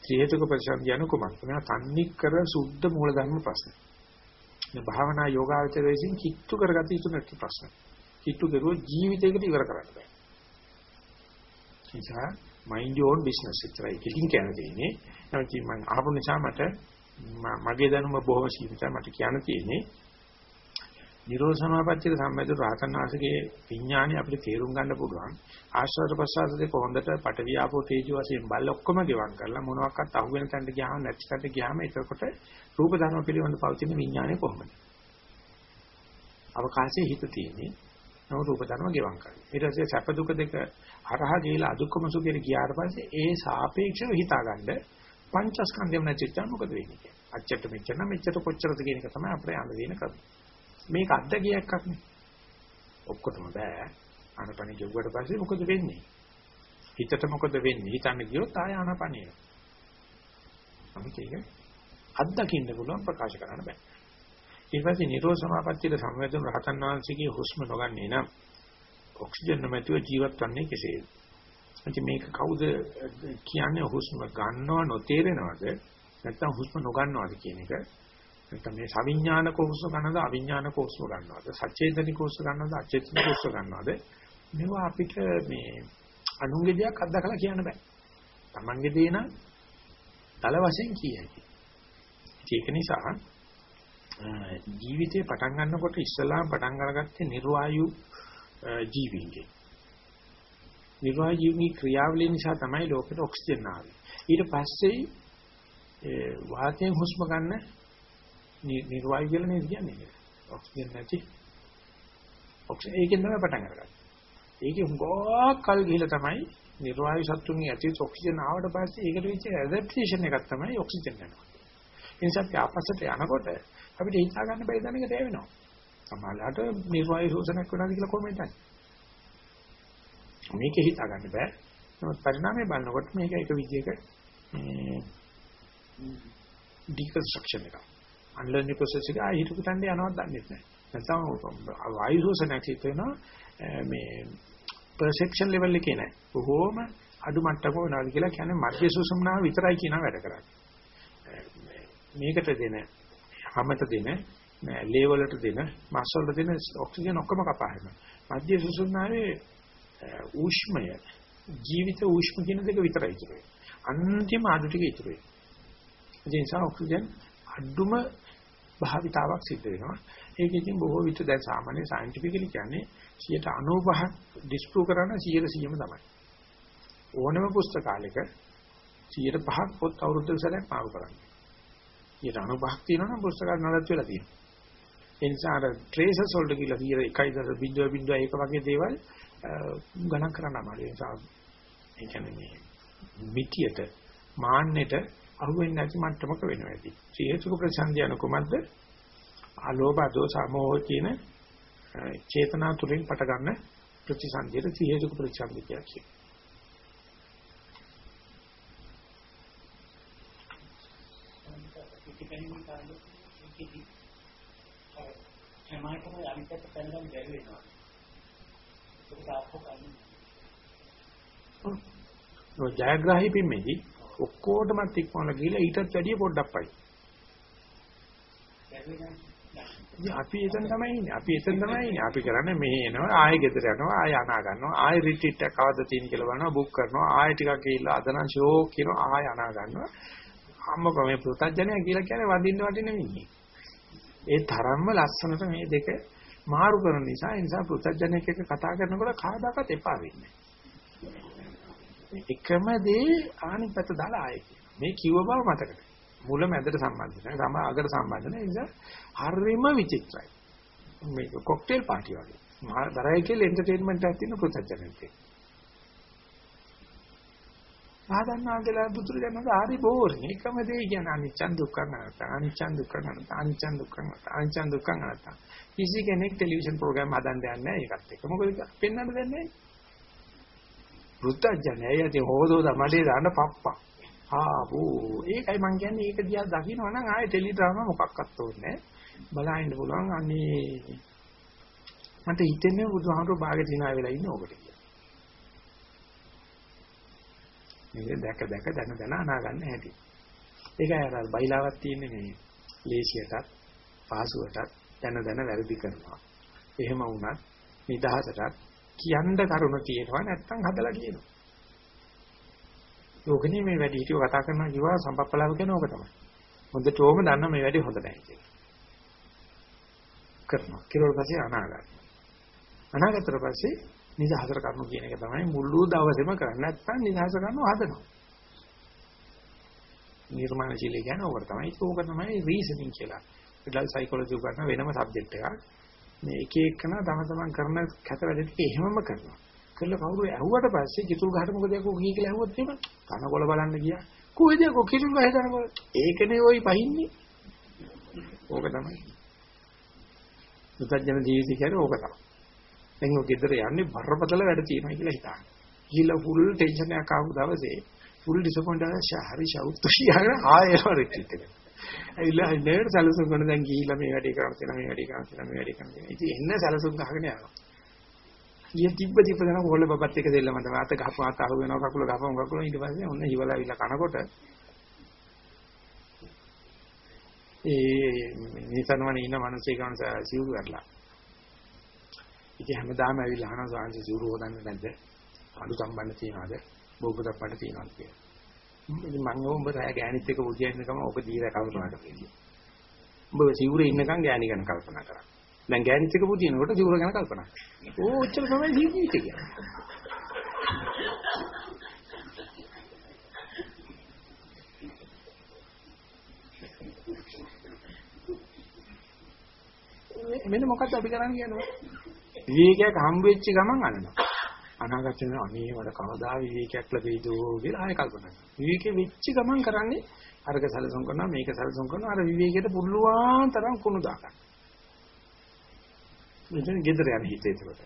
[SPEAKER 1] ත්‍රි හේතුක ප්‍රතිසන්දිය අනුකමක්. මේවා තන්නේ කර සුද්ධ මූලධර්ම ප්‍රශ්න. මේ භාවනා යෝගාවචර විසින් කිට්ටු කරගත යුතු නැති ප්‍රශ්න. කිට්ටු කරුවොත් ජීවිතයකට ඉවර කරන්න බෑ. නිසා mind your own business විතරයි කිලින් කියන දෙන්නේ. නමුත් මම අහපු නිසා මට මගේ දැනුම බොහොම සීමිතයි මට කියන්න තියෙන්නේ නිරෝධ සමාපත්තිය සම්බන්ධ රහතන් වහන්සේගේ විඥානය අපිට තේරුම් ගන්න පුළුවන්. ආශ්වාස ප්‍රශ්වාස දෙක හොඳට පටවියාපෝ තේජෝ වශයෙන් බල්ල ඔක්කොම ගෙවම් කරලා මොනවාක්වත් අහුවෙන තැනට ගියාම නැති තැනට ගියාම එතකොට රූප ධර්ම පිළිබඳ පවතින විඥානය කොහොමද? අවකාශයේ හිත තියෙන්නේ. නව රූප ධර්ම ගෙවම් කරනවා. ඊට පස්සේ සැප දුක දෙක හරහා ගිහලා අදුක්කම සුඛයට ගියාට පස්සේ ඒ සාපේක්ෂව හිතාගන්න පංචස්කන්ධයම නැතිවෙච්චා මොකද වෙන්නේ? අච්චට මෙච්චර නම් මෙච්චර කොච්චරද කියන එක තමයි අපේ යන්න දෙන ක්‍රම. මේක අද්දගියක් අක්නේ. ඔක්කොටම බෑ. ආනපන ජොග්වට පස්සේ මොකද වෙන්නේ? හිතට මොකද වෙන්නේ? හිතන්න ගියොත් ආය ආනපනිය. අනිත් ඒක අත්දකින්න පුළුවන් ප්‍රකාශ කරන්න බෑ. ඊට පස්සේ නිරෝධ සමාපත්තියට සම්වැදුණු රහතන් වහන්සේගේ හුස්ම නොගන්නේ නම් ඔක්සිජන් නැතිව ජීවත් වන්නේ කෙසේද? ඉතින් මේක කවුද කියන්නේ හුස්ම ගන්නව නොතේරෙනවද නැත්නම් හුස්ම නොගන්නවද කියන එක නැත්නම් මේ සවිඥානික හුස්ම ගන්නවද අවිඥානික හුස්ම ගන්නවද? සචේතනික හුස්ම ගන්නවද? අචේතනික හුස්ම ගන්නවද? මේවා අපිට මේ අනුන්ගේ දෙයක් අත්දකලා කියන්න බෑ. Tamange දේ නම් තල වශයෙන් කියයි. ඒක නිසා ජීවිතේ පටන් ගන්නකොට ඉස්සලාම පටන් අරගත්තේ නිර්වායු ජීවීන්ගේ. නිර්වාය ජීවී ක්‍රියාවලිය නිසා තමයි ලෝකෙට ඔක්සිජන් ආවේ. ඊට පස්සේ ඒ වාතයෙන් හුස්ම ගන්න නිර්වාය කියලා නේද කියන්නේ. ඔක්සිජන් නැති ඔක්සිජන් ඒකෙන් තමයි පටන් අරගන්නේ. ඒකේ හුඟක් කල් ගිහිලා තමයි නිර්වාය සත්තුන්ගේ ඇති ඔක්සිජන් ආවට පස්සේ ඒකට වෙච්ච ඇඩැප්ටේෂන් එකක් තමයි ඔක්සිජන් යනවා. ඒ නිසා අපි ආපස්සට යනකොට අපිට හිතා ගන්න බැරි දැනක තේවෙනවා. සමහරවිට නිර්වාය ශෝෂණයක් වෙනවා කියලා කොමෙන්ට් එකක්. මේක හිතා ගන්න බෑ. නමුත් පරිණාමය බලනකොට මේක එක විදිහක මේ ඩිකන්ස්ට්‍රක්ෂන් එක. අන්ලර්නින් ප්‍රොසෙස් එක ආයෙත් හිතන්නේ යනවත් දන්නේ නැහැ. නැත්නම් වායු ශෝෂණයක් සිද්ධ වෙනවා මේ perception level එකේ නැහැ. බොහෝම අඩු මට්ටමක වෙනවා කියලා කියන්නේ මධ්‍ය සුසුම්නාව විතරයි කියන වැඩ කරන්නේ. මේකට දෙන හැමත දෙන ලේ වලට දෙන මස් වලට දෙන ඔක්සිජන් ඔක්කොම කපා හැරෙනවා. මධ්‍ය සුසුම්නාවේ ඌෂ්මය ජීවිත ඌෂ්ම කියන දෙක විතරයි ඉතුරු වෙන්නේ. අන්තිම අඩු ටික ඉතුරු වෙන්නේ. ඒ නිසා ඔක්සිජන් අඩුම භාවිතාවක් සිද්ධ වෙනවා. ඒක ඉතින් බොහෝ විට දැන් සාමාන්‍ය සයන්ටිෆිකලි කියන්නේ 95ක් ඩිස්ප්‍රූව් කරන 100%ම තමයි. ඕනම පුස්තකාලයක 105ක් පොත් අවුරුද්දක සැරයක් මාරු කරන්නේ. 95ක් තියෙනවා නම් පුස්තකාල නඩත්තු වෙලා තියෙනවා. ඒ නිසා අර ට්‍රේසර්ස් වලට කියලා 1.0.0 එක වගේ දේවල් ගණන් කරන්න අමාරුයි. ඒ නිසා ඒ කියන්නේ මේ මිතියට මාන්නෙට අහුවෙන්නේ නැති මට්ටමක වෙනවා ඇති. හේතුක ප්‍රසංගයන කුමද්ද? ආලෝභ දෝස මොහ කියන චේතනා තුලින් පට ගන්න ප්‍රතිසන්දියට හේතුක ප්‍රතිසන්දි කියලා කියනවා.
[SPEAKER 2] සමාජයේ අනිත් පැත්ත පැනගන්න බැරි වෙනවා.
[SPEAKER 1] ඔය ජයග්‍රාහී පිම්මේදී ඔක්කොටමත් ඉක්මවලා ගිහලා ඊටත් වැඩිය පොඩ්ඩක් පයි. අපි එතන තමයි ඉන්නේ. අපි එතන තමයි ඉන්නේ. අපි කරන්නේ මෙහෙ එනවා, ආයෙ ගෙදර යනවා, ආයෙ අනා ගන්නවා, ආයෙ රිට්‍රීට් එක කවද තියෙන කියලා බලනවා, බුක් කරනවා, ආයෙ ටිකක් ගිහිල්ලා අදනම් ෂෝ කියනවා, ආයෙ අනා ගන්නවා. අම්මක මේ පුතඥය කියලා කියන්නේ වදින්න වටින මිනිහ. ඒ තරම්ම ලස්සනට මේ දෙක මාරු කරන නිසා ඒ නිසා පෘථජනෙක් එක්ක කතා කරනකොට කාදාකත් එපා වෙන්නේ. එකම දේ ආනිත් පැත්ත දාලා ආයේ මේ කිව්ව බව මතකද? මුල මැදට සම්බන්ධ නැහැ. සම අගට සම්බන්ධ නැහැ. ඒ නිසා හරිම විචිත්‍රයි. මේක කොක්ටේල් පාටි වගේ. මහා දරයි කියලා එන්ටර්ටේන්මන්ට් එකක් තියෙන පෘථජනෙක් එක්ක. ආදන්නාගලා පුදුරගෙන හරි බෝරින් එකම දේ කියන අනිච්චන් දුක්ඛ අනාත්ත අනිච්චන් දුක්ඛ අනාත්ත අනිච්චන් දුක්ඛ අනාත්ත අනිච්චන් දුක්ඛ අනාත්ත කිසි කෙනෙක් ටෙලිවිෂන් ප්‍රෝග්‍රෑම් හදන්න යන්නේ නැහැ ඒකත් එක්ක මොකද පෙන්වන්න දෙන්නේ නැහැ වෘත්තජනය යටි හොදෝ දමඩේ දාන්න පප්පා ආ බෝ ඒකයි මං කියන්නේ ඒක දිහා දකින්න නම් ආයේ ටෙලි ඩ්‍රාමා මොකක්වත් ඕනේ බලන්න පුළුවන් අනේ මට හිතෙන්නේ බුදුහාමුදුරුවෝ භාගෙට hina වෙලා ඉන්නේ ඕකට කියලා මේක දැක දැක දන දන අනා ගන්න හැටි. ඒකයි අර බයිලාවක් තියෙන්නේ මේ ලේසියටත් පාසුවටත් දන දන වැරදි කරනවා. එහෙම වුණත් නිදහසටත් කියන්න කරුණ තියෙනවා නැත්තම් හදලා කියනවා. යෝගනේ මේ වැඩි හිටියෝ කතා කරනවා කිව්වා සම්පප්පලාව කියන ඕක තමයි. හොඳටම දන්න මේ වැඩි හොඳ නැහැ කියලා. කරනවා. කිරුවට පස්සේ අනාගත. අනාගතතර පස්සේ නිදහසට කරනු කියන එක තමයි මුළු දවසේම කරන්නේ. නැත්නම් නිදහස කරනවා හදනවා. නිර්මාණශීලී කියන්නේ ඕක තමයි. ඒක තමයි රීසනින් කියලා. ඩල් සයිකොලොජි උගන්න වෙනම සබ්ජෙක්ට් එකක්. මේ එක එකන තම තමන් කරන කැත වැඩ ටික එහෙමම කරනවා. කළා කවුරු ඇහුවට පස්සේ කිතුල් ගහට මොකද යකෝ ගිහී කියලා ඇහුවොත් එහෙම කනකොල බලන්න ගියා. කොහෙද යකෝ කිතුල් ගහ හදනකොල? ඒකනේ ওই පහින්නේ. ඕක තමයි. මුතජන ජීවිතය කියන්නේ ඕක තමයි. දැන් ඔය ගෙදර යන්නේ බරපතල වැඩ තියෙනවා කියලා හිතන්න. ගිහලා ෆුල් ටෙන්ෂන් එකක් ආපු දවසේ ෆුල් ඩිසපොයින්ට් ආලා හරි ෂවුට් කියාගෙන ආයෙම රිට්‍රීට් එකට. ඇවිල්ලා නේද සැලසුම් කරන දැන් ගිහිල්ලා මේ වැඩේ කරන්න තියෙනවා මේ වැඩේ කරන්න තියෙනවා මේ වැඩේ කරන්න තියෙනවා. ඉතින් එන්න සැලසුම් ගහගෙන යනවා. ඊය තිබ්බ තිබ්බ දන කොල්ල බබත් එක දෙල්ලම තමයි අත ගහපු අත අහු වෙනවා කකුල ගහපම කකුල ඊට පස්සේ ඔන්න හිවලා විලා කනකොට ඒ නිසනවනේ ඉන්න මිනිස්සේ ගන්න සිවුරු කරලා. ඉතින් හැමදාම ඇවිල්ලා අහනවා සාංශ සිවුරු හොදන්නේ නැද්ද? අලු සම්බන්ධ තියනවාද? බෝබුදක් පඩ තියනවාද කියලා. ඉතින් මම උඹ රෑ ගෑනිත් එක්ක පුදියන්න ගම ඔබ දීලා කල්පනා කරලා. උඹ සිවුරේ ඉන්නකම් ගෑණි ගැන කල්පනා කරා. දැන් ගෑනිත් එක්ක පුදිනකොට සිවුර ගැන කල්පනා කරා. ඕ ඔච්චර තමයි ජීවිතය කියන්නේ. මෙන්න මොකක්ද අපි කරන්නේ කියන්නේ? විවේකයක් හම්බ වෙච්ච ගමන් අනනවා. අනාගතේ අනේ වල කවදා විවේකයක් ලැබෙයිද කියලා ආයෙ කල්පනා කරනවා. විවේකෙ වෙච්ච ගමන් කරන්නේ අරක සැලසුම් කරනවා මේක සැලසුම් කරනවා අර විවේකයට පුළුවන් තරම් කුණු දාගන්න. මෙතන ගෙදර යන හිතේ ඒකට.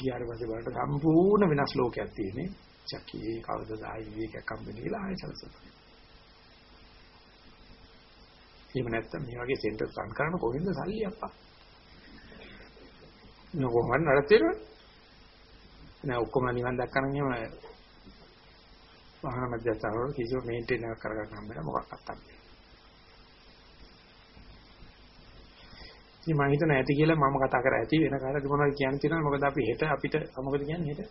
[SPEAKER 1] ගියාට පස්සේ බලන්න සම්පූර්ණ වෙනස් ලෝකයක් තියෙන්නේ. චක්කී කවදද ආයෙ විවේකයක් හම්බෙන්නේ කියලා ආයෙ සැලසුම් කරනවා. එහෙම නැත්තම් මේ වගේ සෙන්ටර් රන් කරන කොහෙන්ද සල්ලි අප්පා? නෝකෝමන් නඩත්තේනේ නෑ ඔක්කොම නිවන් දැක්කනම් එහෙම වාහන මැදස්තාවල කිසිම මේන්ටේන් එකක් කරගන්න හම්බෙලා මොකක්වත් නැහැ. ඉතින් මම හිතන ඇති කියලා මම කතා කර. ඇති වෙන කාටද මොනවද කියන්න තියෙනවද? මොකද අපි හෙට අපිට මොකද කියන්නේ හෙට?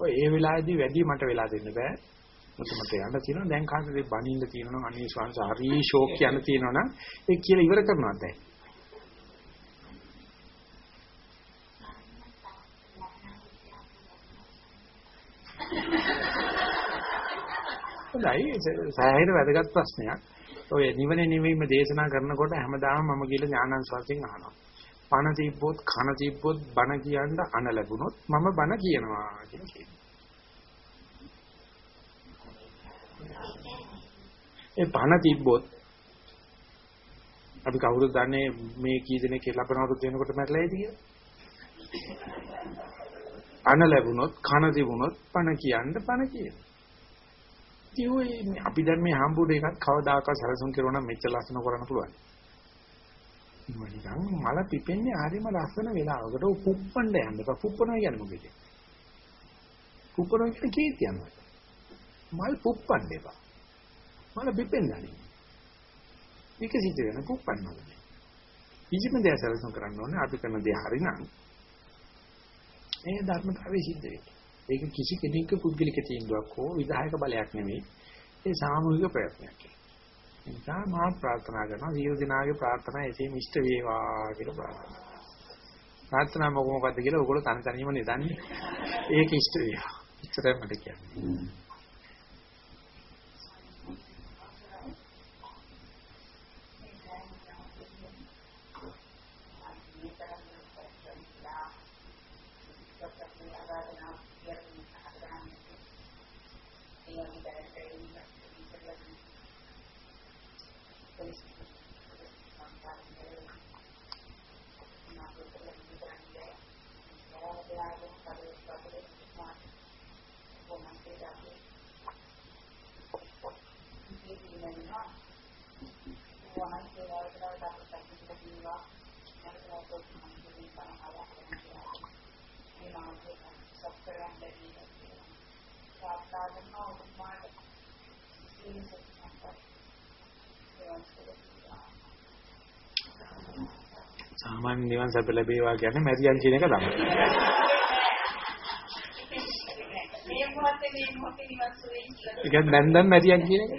[SPEAKER 1] ඔය ඒ වෙලාවේදී වැඩි මට වෙලා දෙන්න බෑ. මට යන්න තියෙනවා. දැන් කාටද බනින්න තියෙනවා අනේ ස්වාංශ හරි ෂෝක් කියන්න තියෙනවා නම් ඒක කියලා ඉවර කරනවා දැන්. හොඳයි. සාහිර වැදගත් ප්‍රශ්නයක්. ඔය නිවනේ නිවීම දේශනා කරනකොට හැමදාම මම කියලා ඥානංශයෙන් අහනවා. පණ තිබ්බොත් කන තිබ්බොත් බණ කියන්න අන ලැබුණොත් මම බණ කියනවා කියලා කියනවා. ඒ පණ තිබ්බොත් අපි කවුරුද දන්නේ මේ කී දෙනෙක් ලැබනවද දෙනකොට මැරලා ඉති කියලා. අන ලැබුණොත් කන තිබුණොත් පණ කියන්න පණ කියන. ඉතින් අපි දැන් මේ හම්බුන එකත් කවදාකවත් සැලසුම් කරුවා නම් මෙච්චර ලස්සන කරන්න පුළුවන්. නිකන් මල පිපෙන්නේ හරිම ලස්සන වෙලාවකට පුප්පන්න යන්න බෑ. පුප්පනවා කියන්නේ මොකද? පුප්පනවා කියන්නේ කීර්තියනවා. මල් පුප්පන්න එපා. මල බිපෙන්නයි. විකසිත වෙන කුප්පන්නවද? කිසිම දෙයක් සැලසුම් කරන්න ඕනේ අපි කරන දේ හරිනම් මේ ධර්මතාවයේ සිද්ධ වෙන්නේ. ඒක කිසි කෙනෙකුගේ පුද්ගලික තීන්දුවක් හෝ විධායක බලයක් නෙමෙයි. ඒ සාමූහික ප්‍රයත්නයක්. ඒ නිසා මා ප්‍රාර්ථනා කරනවා සියලු දෙනාගේ ප්‍රාර්ථනා එසේ මිෂ්ඨ වේවා කියලා ප්‍රාර්ථනා. ප්‍රාර්ථනා මොකක්ද කියලා ඔයගොල්ලෝ තනි තනියම නෙදන්නේ. ඒක ඉෂ්ට වේවා. ඉච්චරයි මට කියන්නේ. සාමාන්‍ය නිවන් සැප ලැබේවා කියන්නේ මැරියන් කියන එක තමයි.
[SPEAKER 3] මේ මොහොතේ නිවන් සුවේ කියලා.
[SPEAKER 1] ඒ කියන්නේ දැන් දැන් මැරියන් කියන එක.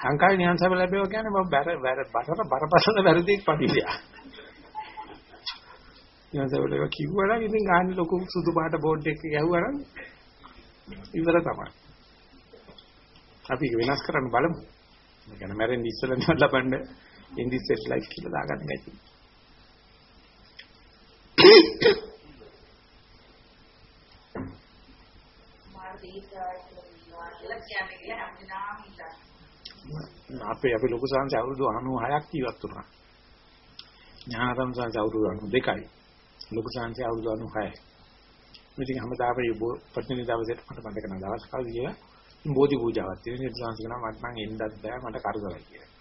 [SPEAKER 1] සංකාරී නිවන් සබ ලැබෙව කියන්නේ බර බර බර බරපතල වැරදික් පදිලිය. නිවන් සබ ලැබෙව කිව්වනම් ඉතින් ගාන්නේ ලොකු සුදු පාට බෝඩ් එකක ගැහුවනම් ඉවර තමයි. අපි වෙනස් කරන්න බලමු. මේ කියන්නේ මැරෙන්න ඉස්සෙල්ලා නිවන් ලබන්න in this set life කියලා දාගන්න ගැති. අපේ අපි ලොකු සංසය අවුරුදු 96ක් ජීවත් වුණා. ඥානරම් සංසය අවුරුදු 92යි. ලොකු සංසය අවුරුදු 96යි. ඉතින් හැමදාම මේ පත්නි දවසේට මට මතක නැහැ දවස් කාලේ ගියා බෝධි පූජාවක් තියෙන නිසා සංසය කරනවා මට නම් එන්නත් බෑ මට කරදරයි කියලා.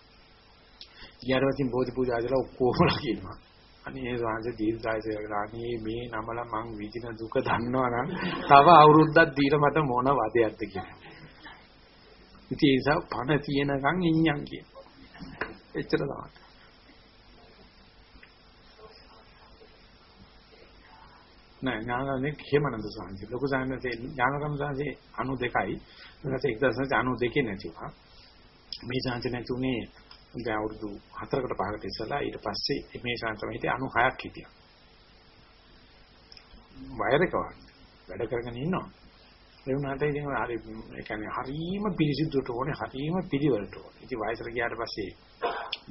[SPEAKER 1] ඊට පස්සේ බෝධි පූජා කරලා ඔක්කොමලා කියනවා. අනේ සාංශ දීර්ඝායසය කරලා අනේ මේ නමල මං විඳින දුක දන්නවනම් තව අවුරුද්දක් දීලා මට මොන වදයක්ද කියලා. ඉතින් ඒ නිසා පණ තියෙනකන් ඉන්නම් කියන. එච්චර තමයි. නෑ ඥානනේ හේමනන්ද සාංශ ලොකු සාංශේ ඥානකම් සාංශේ 92යි. ඊට පස්සේ 1992 නැතිවා. මේ සාංශ නැතුනේ දැන් අවුරුදු 4කට 5කට ඉස්සලා ඊට පස්සේ මේ ශාන්තම හිටිය 96ක් හිටියා. වයරක වැඩ කරගෙන ඉන්නවා. ඒ වුණාට ඉතින් හරි ඒ කියන්නේ හරීම පිළිසිදුට ඕනේ හරීම පිළිවෙලට ඕනේ. ඉතින් වයසට ගියාට පස්සේ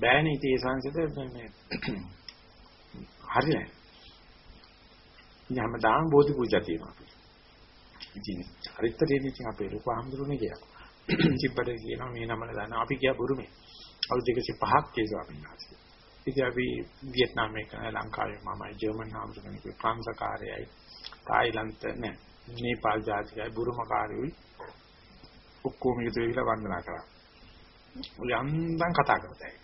[SPEAKER 1] බෑනේ ඉතින් ඒ සංසිත මේ හරියන්නේ. ඉතින් හැමදාම බෝධි පූජා තියෙනවා. ඉතින් චරිතයේදී ඉතින් අපේ ලොකු ආම්දුරුනේ කියලා. ඉතිබ්බට කියනවා මේ නමල දන්නවා අපි ගියා බුරුමේ. අවුරුදු 105ක් ඒ ස්වාමීන් වහන්සේ. ඉතින් අපි වියට්නාම් එක ලංකාවේ මමයි ජර්මන් ආම්දුරුනේ ප්‍රංශ කාර්යයයි තායිලන්ත නෑ නේපාල් ජාතිකයි බුරුම කාර්යුයි ඔක්කොම එකතු වෙලා වන්දනා කරා. ඔය අන්දන් කතා කරතයි.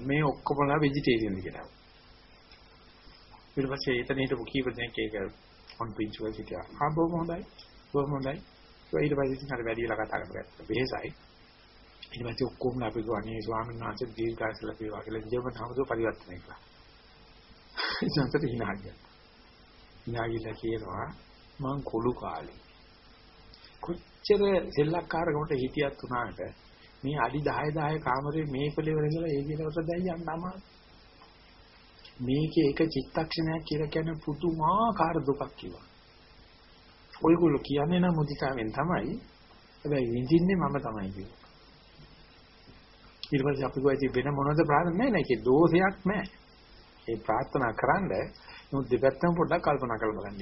[SPEAKER 1] මේ ඔක්කොමලා ভেජිටේරියන් කියලා. ඊට පස්සේ එතන හිටපු කීප දෙනෙක් ඒක ඔන් පින්චුවල් හිටියා. ආ බොහොම හොඳයි. බොහොම හොඳයි. ඊට පස්සේ ඉතින් හරි වැඩි වෙලා කතා කරගත්තා. වෙහෙසයි. ඊට පස්සේ ඔක්කොම අපි ගානේ ස්වාමීන් වහන්සේ දීර්ඝාසල පේවා කියලා ජීවන හැමදෝ පරිවර්තනය කළා. ඉතින් හිනා ගියා. හිනා ගිහලා කියනවා මං කොළු කාලේ කොච්චර සෙල්ලක්කාරකමට හිටියත් උනාට මේ අඩි 10 10 කාමරේ මේ පෙළවල ඉඳලා ඒ කියනකොට දැන් යන්න අමාරු. මේකේ එක චිත්තක්ෂණයක් කියලා කියන්නේ පුදුමාකාර දුකක් කියලා. ඔයගොල්ලෝ කියන්නේ නම් මුදිතාවෙන් තමයි. හැබැයි විඳින්නේ මම තමයි කියන්නේ. ඊට පස්සේ අපි ගොඩේ වෙන මොනවද ප්‍රාර්ථනා නැහැ නේ. ඒකේ දෝෂයක් නැහැ. ඒ ප්‍රාර්ථනා කරන්නේ නමුත් දෙපැත්තම පොඩ්ඩක් කල්පනා කරලා බලන්න.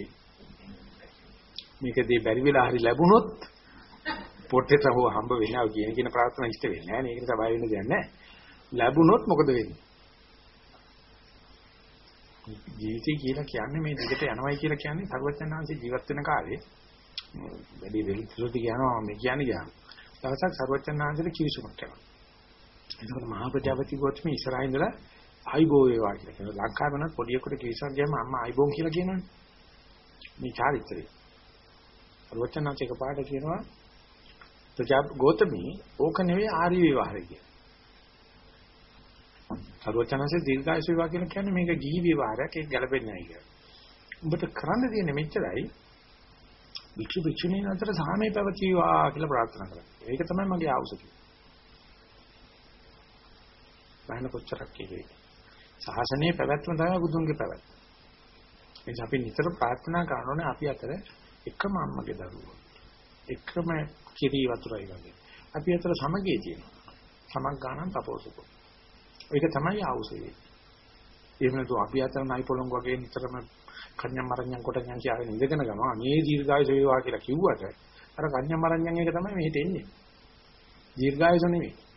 [SPEAKER 1] මේකදී බැරි වෙලා හරි ලැබුණොත් පොට්ටේට හො හම්බ වෙනවා කියන කියන ප්‍රාර්ථනා ඉෂ්ට වෙන්නේ නැහැ. මේක නිසා බය වෙන්න දෙයක් නැහැ. ලැබුණොත් මොකද වෙන්නේ? ජීවිතය කියලා කියන්නේ මේ දිගට යනවයි කියලා කියන්නේ සර්වඥාන්සේ ජීවත් වෙන කාලේ වැඩි වෙලිතුරුට කියනවා මේ කියන්නේ ගියාම දවසක් සර්වඥාන්සේට කිවිසුමක් කරනවා. එතකොට මහා ප්‍රජාපති ගෝත්‍රි ඉස්සරහින් ඉඳලා ආයිබෝ වේවා කියලා කියනවා. ලංකාවේ නම් පොඩියෙකුට කිවිසක් ගියාම අම්මා ආයිබෝන් කියලා කියනවනේ. මේ චාරිත්‍රය. සර්වඥාන්සේ කපාට කියනවා ප්‍රජා ගෝතමී ඕක නෙවෙයි ආර්ය විවහාරය කියලා. සරුවචනanse දීර්ඝායස විවාහ කියලා කියන්නේ මේක ගිහි විවාහයක් ඒක ගැලපෙන්නේ නැහැ කියලා. උඹට කරන්න තියෙන්නේ මෙච්චරයි. විචු විචුනේ අතර සාමේ පැවතිවා කියලා ප්‍රාර්ථනා කරා. ඒක තමයි මගේ ආවුස කියන්නේ. බාහන කොච්චරක් කියන්නේ. සාසනයේ පැවැත්ම තමයි බුදුන්ගේ පැවැත්ම. එනිසා අපි නිතර ප්‍රාර්ථනා කරනෝනේ අපි අතර එකම අම්මගේ දරුවෝ. එකම කිරි වතුරයි වගේ. අපි අතර සමගිය තියෙනවා. සමග් ගානන් තපෝසුකෝ. ඒක තමයි ආවුසේ. එහෙම නැතු අපි අතර නයි පොළොංග වගේ නිතරම කන්‍යම් මරණ්‍යම් කොටඤ්ඤම් කියන ඉඳගෙන ගම මේ දීර්ඝායස වේවා කියලා කිව්වට අර කන්‍යම් මරණ්‍යම් එක තමයි මෙහෙට එන්නේ. දීර්ඝායස නෙමෙයි.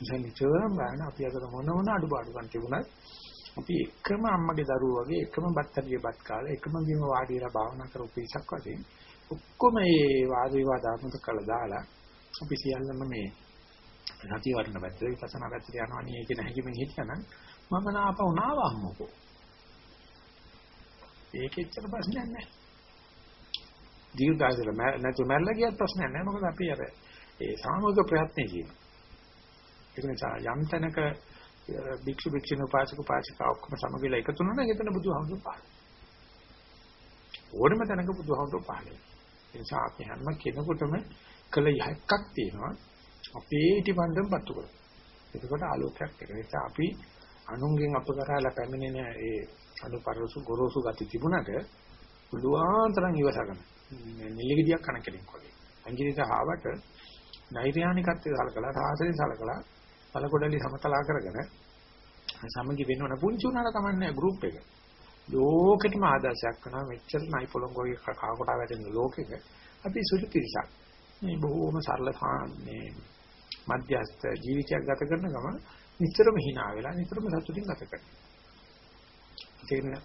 [SPEAKER 1] ඉතින් නිතරම බලන්න අපි අතර මොන මොන අඩුපාඩුකම් තිබුණත් අපි එකම අම්මගේ දරුවෝ වගේ එකම බත්තරිය බත් කාලා එකම බිම වාඩි වෙලා භාවනා කරපු පිරිසක් වශයෙන් ඔක්කොම මේ වාද විවාද ආත්මක කළා දාලා අපි සියල්ලම මේ සතිය වඩන පැත්තට විපස්සනා පැත්තට යනවා නේ කියන හැකියාවෙන් හිටියනම් මම නාපව නාවම්මකෝ. ඒකෙච්චර ප්‍රශ්නයක් නැහැ. දීර්ඝාසල නැතු මැල්ල ගියත් ප්‍රශ්නයක් නැහැ මොකද අපි අර ඒ සාමූහික ප්‍රයත්නේ කියන. ඒක නිසා යම් තැනක භික්ෂු භික්ෂුණී උපාසක උපාසිකා ඔක්කොම සමගිලා එකතු වෙනවා නම් එතන බුදුහාමුදුරුවෝ පාන. ඕනම තැනක බුදුහාමුදුරුවෝ පහළ වෙනවා. ඒ නිසා අපි හැම කෙනෙකුටම කළ යහක්ක් තියෙනවා. අපේ ඊටිපන්දම් පත්තු කරගන්න. එතකොට ආලෝකයක් එන නිසා අපි අනුන්ගෙන් අප කරලා පැමිණෙන ඒ අනුපරසු ගොරෝසු ගති තිබුණට පුළුවන් තරම් ඉවසගන්න. නිලිගියක් කන කෙනෙක් වගේ. අංගිරිත ආවට නෛර්යානිකත්වයේ සලකලා සාසනේ සලකලා බලකොඩලි සමතලා කරගෙන සමගි වෙනවන පුංචි උනාට කමන්නේ ගෲප් එක. ලෝකෙටම ආදර්ශයක් කරනවා මෙච්චර නයි පොළොංගෝගේ කා කොටා වැටෙන ලෝකෙක අපි සුළු පිරිසක්. මේ බොහෝම සරල මේ මධ්‍යස්ථ ජීවිතයක් ගත කරන ගම නිතරම hina වෙලා නිතරම සතුටින් ගත කරනවා.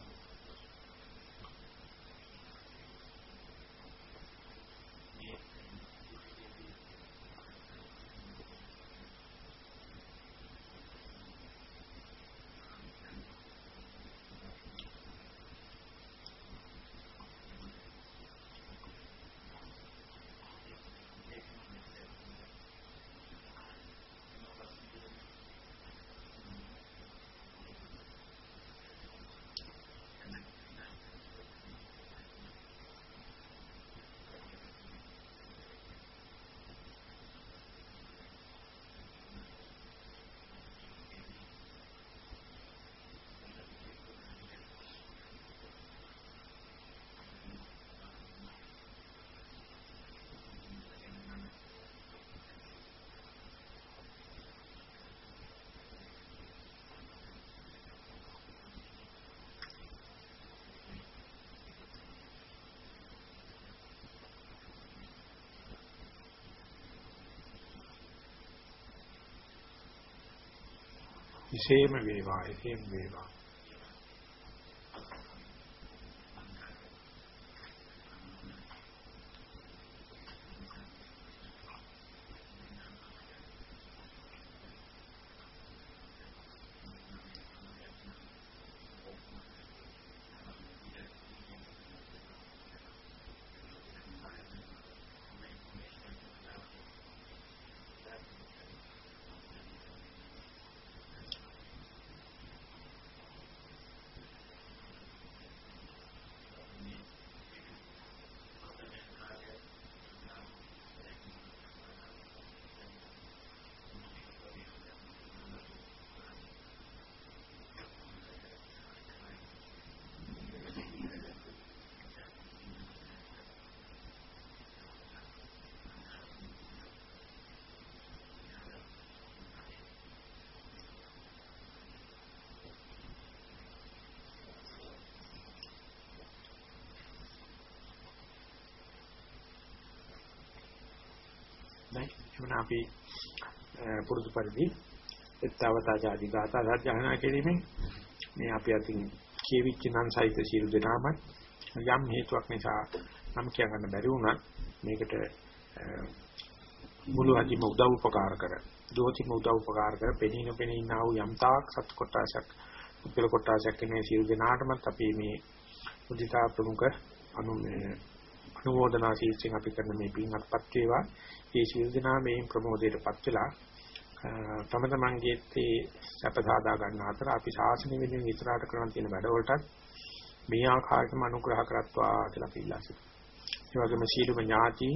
[SPEAKER 1] තේරෙනවද? විශේෂම වේවා එසේම වේවා නෑ එවන අපි පුරුදු පරිදි එත්තවතා ආදී ගාථා සජ්ජහනා කිරීමෙන් මේ අපි අතින් කියවිච්ච නම් සහිත සියලු දෙනාම යම් හේතුවක් නිසා නම් කිය ගන්න බැරි වුණත් මේකට මුළු අදිම උදව් උපකාර කර දෝතිම උදව් උපකාර කර පෙනීන පෙනීන ආ වූ යම් තාක් සත් කොටසක් උපල කොටසක් මේ සියලු දෙනාටමත් අපි මේ උදිතා ප්‍රමුඛ අනු අනුමෝදනා ශීර්ෂයෙන් අපි කරන මේ පින්වත්පත් වේවා ඒ සියලු දෙනා මේ ප්‍රමෝදයටපත් වෙලා තම තමන්ගේ තේ සැප සාදා ගන්න අතර අපි ශාසනය වෙනුවෙන් ඉස්සරහට කරන තියෙන වැඩවලටත් මේ ආකාරයටම අනුග්‍රහ කරත්වා කියලා අපි ඉල්ලා සිටිනවා. ඒ වගේම සීලම ඥාති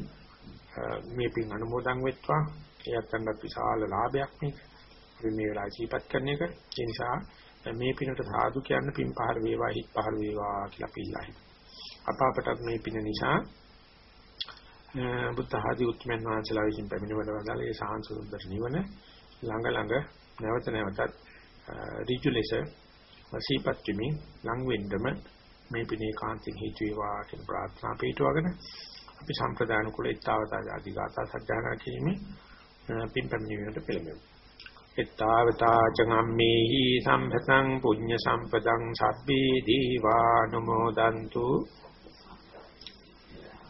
[SPEAKER 1] මේ පින් අනුමෝදන් වෙත්වා. එයත් අන්නත් විශාල ලාභයක් මේක. අපි මේ වෙලාව ජීපත් කරන එක. ඒ නිසා මේ පිනට සාදු කියන්න පින් පහර වේවා හිත් පහර වේවා කියලා අපි ඉල්ලා හිටියා. අප අපටත් මේ පින නිසා බුද්ධ ආදී උත්මයන් වහන්සේලා විසින් පැමිණ වදාළ ඒ සාහන් සුන්දර නිවන ළඟ ළඟ නැවත නැවතත් ඍජු ලෙස වසීපත් වෙමින් ලඟ වෙන්නම මේ පිනේ කාන්තින් හේතු වේවා කියන ප්‍රාර්ථනා පිටවගෙන අපි සම්ප්‍රදාන කුල ඊතාවතා ආදී ගාථා සජ්ජායනා කිරීමේ පින් පැමිණීමට පෙළඹෙමු. ඊතාවතා චගම්මේහි සම්පතං පුඤ්ඤ සම්පතං සබ්බේ දීවානුමෝදන්තු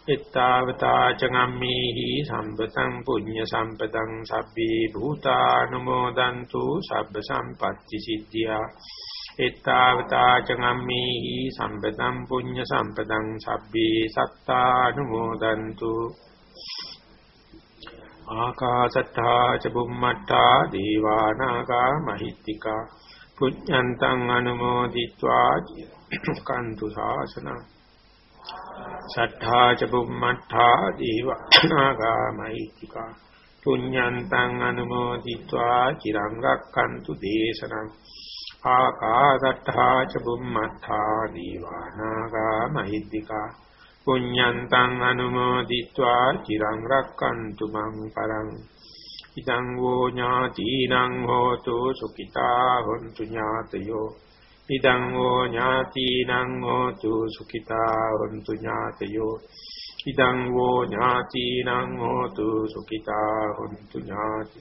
[SPEAKER 1] එත්තාවතා චගම්මේහි සම්පතං පුඤ්ඤ සම්පතං සබ්බේ භූතානුමෝදන්තු සබ්බ සම්පත්‍ති සිද්ධියා. එත්තාවතා චගම්මේහි සම්පතං පුඤ්ඤ සම්පතං සබ්බේ සත්තානුමෝදන්තු. ආකාසත්තා ච බුම්මත්තා දීවානාගා මහිත්‍තිකා. පුඤ්ඤන්තං අනුමෝදිत्वा කන්තු ශාසනං සට්ඨා ච බුම්මඨා දීවානාගා මහිත්‍තිකා පුඤ්ඤන්තං අනුමෝදිत्वा චිරං රක්칸තු දේශනං. ආකාසට්ඨා ච බුම්මඨා දීවානාගා මහිත්‍තිකා පුඤ්ඤන්තං අනුමෝදිत्वा චිරං රක්칸තු මං පරං. ඉදං වූ ඥාතිනං හෝතු සුඛිතා හොන්තු ඥාතයෝ. ඉදං වූ ඥාතිනං හෝතු සුඛිතා හොන්තු ඥාතයෝ ඉදං වූ ඥාතිනං හෝතු සුඛිතා හොන්තු ඥාති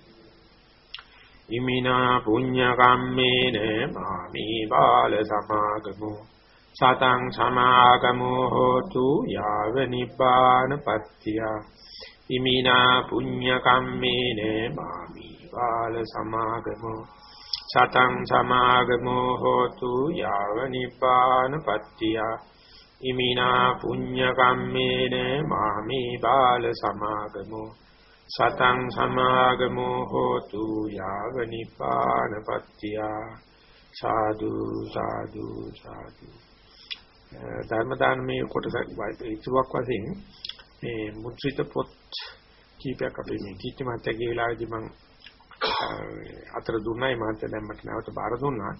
[SPEAKER 1] ඉමිනා පුඤ්ඤ කම්මේන මාමි බාල සමාගමෝ සතං සමාගමෝ හෝතු යාව නිබ්බාන පත්‍තියා ඉමිනා පුඤ්ඤ කම්මේන මාමි බාල සමාගමෝ සතං සමාගමෝ හෝතු යාව නිපාන පත්‍තිය ඉමිනා පුඤ්ඤ කම්මේන මාමි බාල සමාගමෝ. සතං සමාගමෝ හෝතු යාව නිපාන පත්‍තිය සාදු සාදු. සාදු ධර්ම දානමේ කොටසක් ඉතුවක් වශයෙන් මේ මුද්‍රිත පොත් කීපයක් අපි මේ කීර්ති මහත්තයාගේ වෙලාවේදී මම අතර දුන්නයි මාත් දැන් මට නැවත බාර දුන්නා.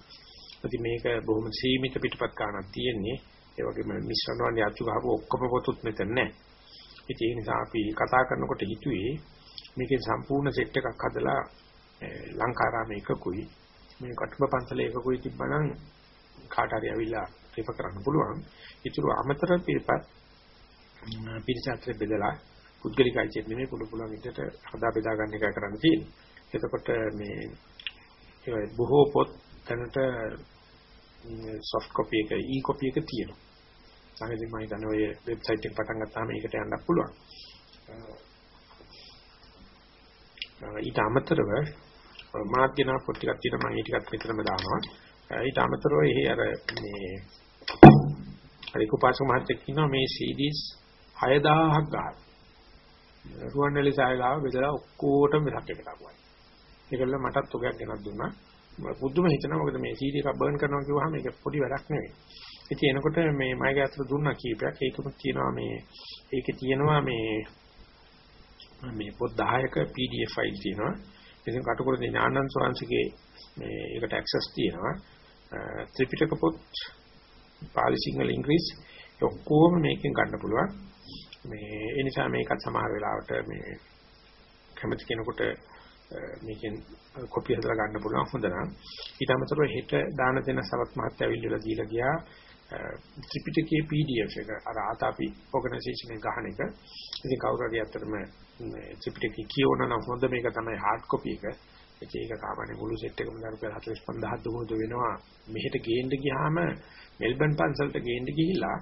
[SPEAKER 1] ඉතින් මේක බොහොම සීමිත පිටපත් ගන්නක් තියෙන්නේ. ඒ වගේම මිශ්‍රණ වන්නේ අච්චු ගහපු ඔක්කොම පොතුත් මෙතන නැහැ. ඉතින් ඒ නිසා අපි කතා කරනකොට හිතුවේ මේකේ සම්පූර්ණ සෙට් එකක් හදලා ලංකාරාමේ එකකුයි මේ කටුබ පන්සලේ එකකුයි තිබ්බනම් කාට හරි ඇවිල්ලා රිෆර් කරන්න පුළුවන්. ඊටු අමතර පිටපත් පිරිසත් බෙදලා පුද්ගලිකයි කියන්නේ නෙමෙයි පුළු පුළුවන් විදිහට හදා බෙදා ගන්න එකයි කරන්න තියෙන්නේ. එතකොට මේ ඒ බොහෝ පොත් දැනට soft copy එක e copy එක තියෙනවා. සංගීත මම හිතන්නේ ඔය වෙබ්සයිට් එක පටන් ගත්තාම ඒකට යන්න පුළුවන්. ඊට අමතරව මාධ්‍යනා පොත් ටිකක් තියෙනවා මම ඒ ටිකත් විතරම දානවා. ඊට අමතරව එහි අර මේ හරි කුපාසක මහත්තයෙක් කියනවා මේ CDs 6000ක් ගන්න. රුවන්වැලි සායලාව බෙදලා ඔක්කොටම මෙතක් එකට ආවා. ඒකල මටත් උගයක් ගෙනත් දුන්නා. බුදුම හිතනවා මොකද මේ CD එක බර්න් කරනවා කිව්වහම ඒක පොඩි වැඩක් නෙවෙයි. ඉතින් එනකොට මේ මගේ අතට දුන්නා කීපයක්. ඒකම තියෙනවා මේ ඒකේ තියෙනවා මේ මේ පොත් 10ක PDF ෆයිල් තියෙනවා. ඉතින් කටුකුරුද ඥානන්ද සෝංශිකේ මේ ඒකට ඇක්සස් තියෙනවා. ත්‍රිපිටක පොත් පාලි සිංහල ඉංග්‍රීසි ඔක්කොම මේකෙන් ගන්න පුළුවන්. මේ ඒ නිසා මේකත් සමහර වෙලාවට මේ කැමති කෙනෙකුට මේකෙන් කොපි හදලා ගන්න පුළුවන්. හොඳ නම්. ඊට අමතරව හෙට දාන දෙන සවත් මහත්තයා ඇවිල්ලා දීලා ගියා ත්‍රිපිටකයේ PDF එක. අර ආතාපි ඕගනයිසේෂන් එක ගහන එක. ඉතින් කවුරු හරි අතරම ත්‍රිපිටකය කියවන නම් හොඳ මේක තමයි හાર્ඩ් කොපි එක. ඒක සාමාන්‍ය මුළු සෙට් එකම දාලා 45000 දුමුද වෙනවා. මෙහෙට ගේන්න ගියාම මෙල්බන් පන්සලට ගේන්න ගිහිල්ලා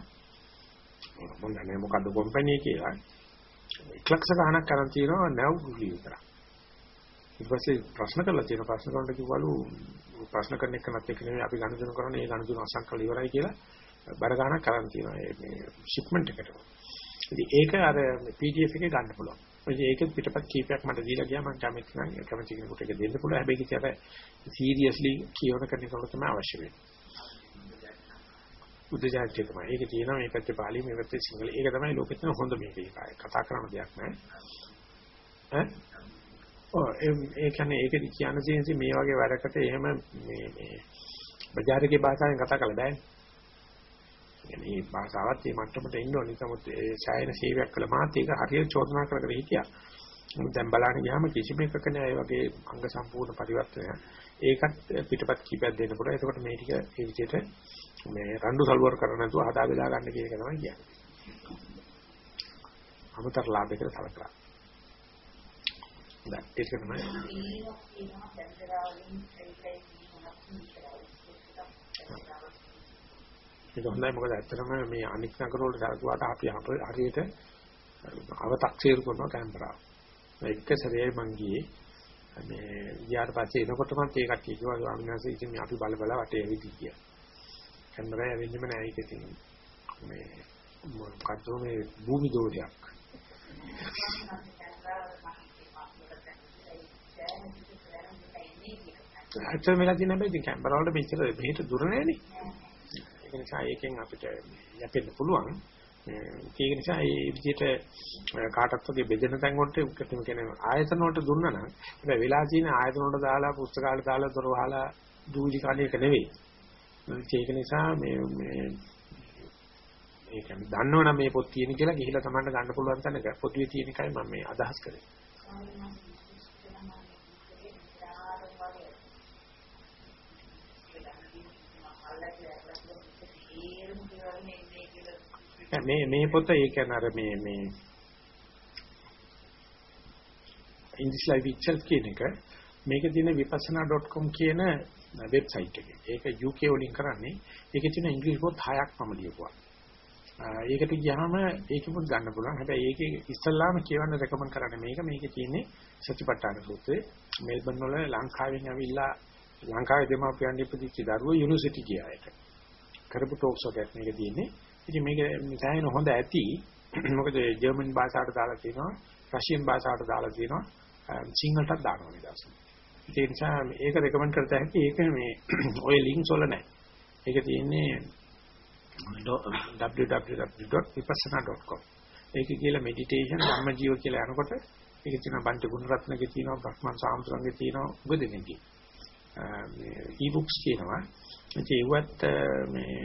[SPEAKER 1] මොන නැහැ මොකද්ද කම්පැනි කියලා. එක් ලක්ෂ ගණනක් කරන් තියෙනවා නැව් ගුලි විතරක් ඊට පස්සේ ප්‍රශ්න කරලා තියෙන ප්‍රශ්න කරනට කිව්වලු ප්‍රශ්න කරන එකනත් එක්ක නෙමෙයි අපි ගණන් කරන්නේ ඒ ගණන් අසං කළ ඉවරයි කියලා බර ගණන් කරන් තියෙනවා මේ ෂිප්මන්ට් එකට. ඉතින් ඒක අර PDF එකේ ගන්න පුළුවන්. ඔය ඒක පිටපත් කීපයක් මට දීලා ගියා මම කැමති නම් කැමති කෙනෙකුට ඒක දෙන්න පුළුවන්. හැබැයි ඉතින් අර සීරියස්ලි කියවන කෙනෙකුට තමයි අවශ්‍ය වෙන්නේ. බුද්ධජාතිය තමයි. ඒක තියෙනවා මේ පැත්තේ පාලි මේ පැත්තේ සිංහල. ඒක තමයි ලෝකෙත් හොඳ මේක. කතා කරන දෙයක් නෑ. ඈ ඔව් ඒ කියන්නේ ඒක කියන සෙන්සි මේ වගේ වැඩකට එහෙම මේ මේ බજારකේ භාෂාවෙන් කතා කරලා බෑනේ. මේ භාෂාවත් මේ මට්ටමට එන්න ඕනේ. නමුත් ඒ ඡායන සේවයක් කළ මාත් ඒක හරියට චෝදනා කර කර හිටියා. දැන් බලන්න ගියාම කිසිම එකක නෑ ඒ වගේ අංග සම්පූර්ණ පරිවර්තනය. ඒකත් පිටපත් කීපයක් දෙන්න පුළුවන්. ඒකට මේ ටික ඒ විදිහට මේ රණ්ඩු සල්වර් කරන්නේ නැතුව හදා බෙදා ගන්න කියන එක තමයි කියන්නේ. අමතර ලාභයකට සලකනවා. හොඳයි ඒක තමයි ඒක හොඳයි මොකද ඇත්තටම මේ අනික් නගර වල සරකුවාට අපි හරියට අව탁සීරු කරන කැමරාව. එක සැරේ මං ගියේ මේ ඊයාට පස්සේ එනකොටම ඒ කට්ටිය කිව්වා ස්වාමීන් වහන්සේ ඉතින් අපි බල බල වටේ ඇවිත් ගියා. කැමරාව ඇවිල්ලිම නෑ ඒක ඉතින් මේ මොකද්ද මේ භූමි දෝෂයක්. ඇත්තම වෙලා තියෙන හැබැයි ඉතින් කැමරා වලට මෙච්චර මෙහෙට දුර නෑනේ. ඒක නිසා ඒකෙන් අපිට යැපෙන්න පුළුවන්. ඒක නිසා මේ විදිහට කාටත් වගේ බෙදෙන තැන් වලට උකටම කියන ආයතන වලට දුන්නා නම් හැබැයි වෙලා තියෙන ආයතන වලට දාලා පුස්තකාලේ දාලා දොර වහලා දූලි කාණේක නෙවෙයි. ඒක නිසා මේ මේ ඒ කියන්නේ දන්නවනම් මේ පොත් තියෙන කියලා ගිහිලා තමන්ට ගන්න පුළුවන් තැනක පොදුවේ තියෙන එකයි මම මේ අදහස් කරේ. මේ මේ පොත ඒ කියන්නේ අර මේ මේ English Life Itself කියන එක මේකේ තියෙන vipassana.com කියන වෙබ්සයිට් එකේ. ඒක UK වලින් කරන්නේ. ඒකේ තියෙන ඉංග්‍රීසි පොත් 6ක් මම ලියපුවා. ඒකට ගියාම ඒකෙමුත් ගන්න පුළුවන්. හැබැයි ඒකේ ඉස්සල්ලාම කියවන්න රෙකමන්ඩ් කරන්නේ මේක. මේකේ තියෙන්නේ සත්‍යපට්ඨාන සූත්‍රය. මෙල්බන් වල ලංකාවෙන් ඇවිල්ලා ලංකාවේ දෙමාපියන් ඉපදිච්ච දරුවෝ යුනිවර්සිටි ගියායට. කරපු ටෝක්ස් වලට මේක තියෙන්නේ. ඉතින් මේක සෑහෙන හොඳ ඇති. මොකද ජර්මන් භාෂාවට දාලා තියෙනවා, රෂියන් භාෂාවට දාලා තියෙනවා, සිංහලටත් දානවා මේ දවස්වල. ඒ නිසා ඒක රෙකමන්ඩ් කරත හැකි. ඒක මේ ඔය ලින්ක්ස් වල නැහැ. ඒක තියෙන්නේ www.vipassana.com. ඒක කියලා මෙඩිටේෂන් ධම්මජීව කියලා යනකොට ඒක තියෙනවා බන්ට ගුණරත්නගේ තියෙනවා බ්‍රහ්මන් සාමුද්‍රංගේ තියෙනවා උගදෙනකී. මේ e-books කියනවා. ඒකවත් මේ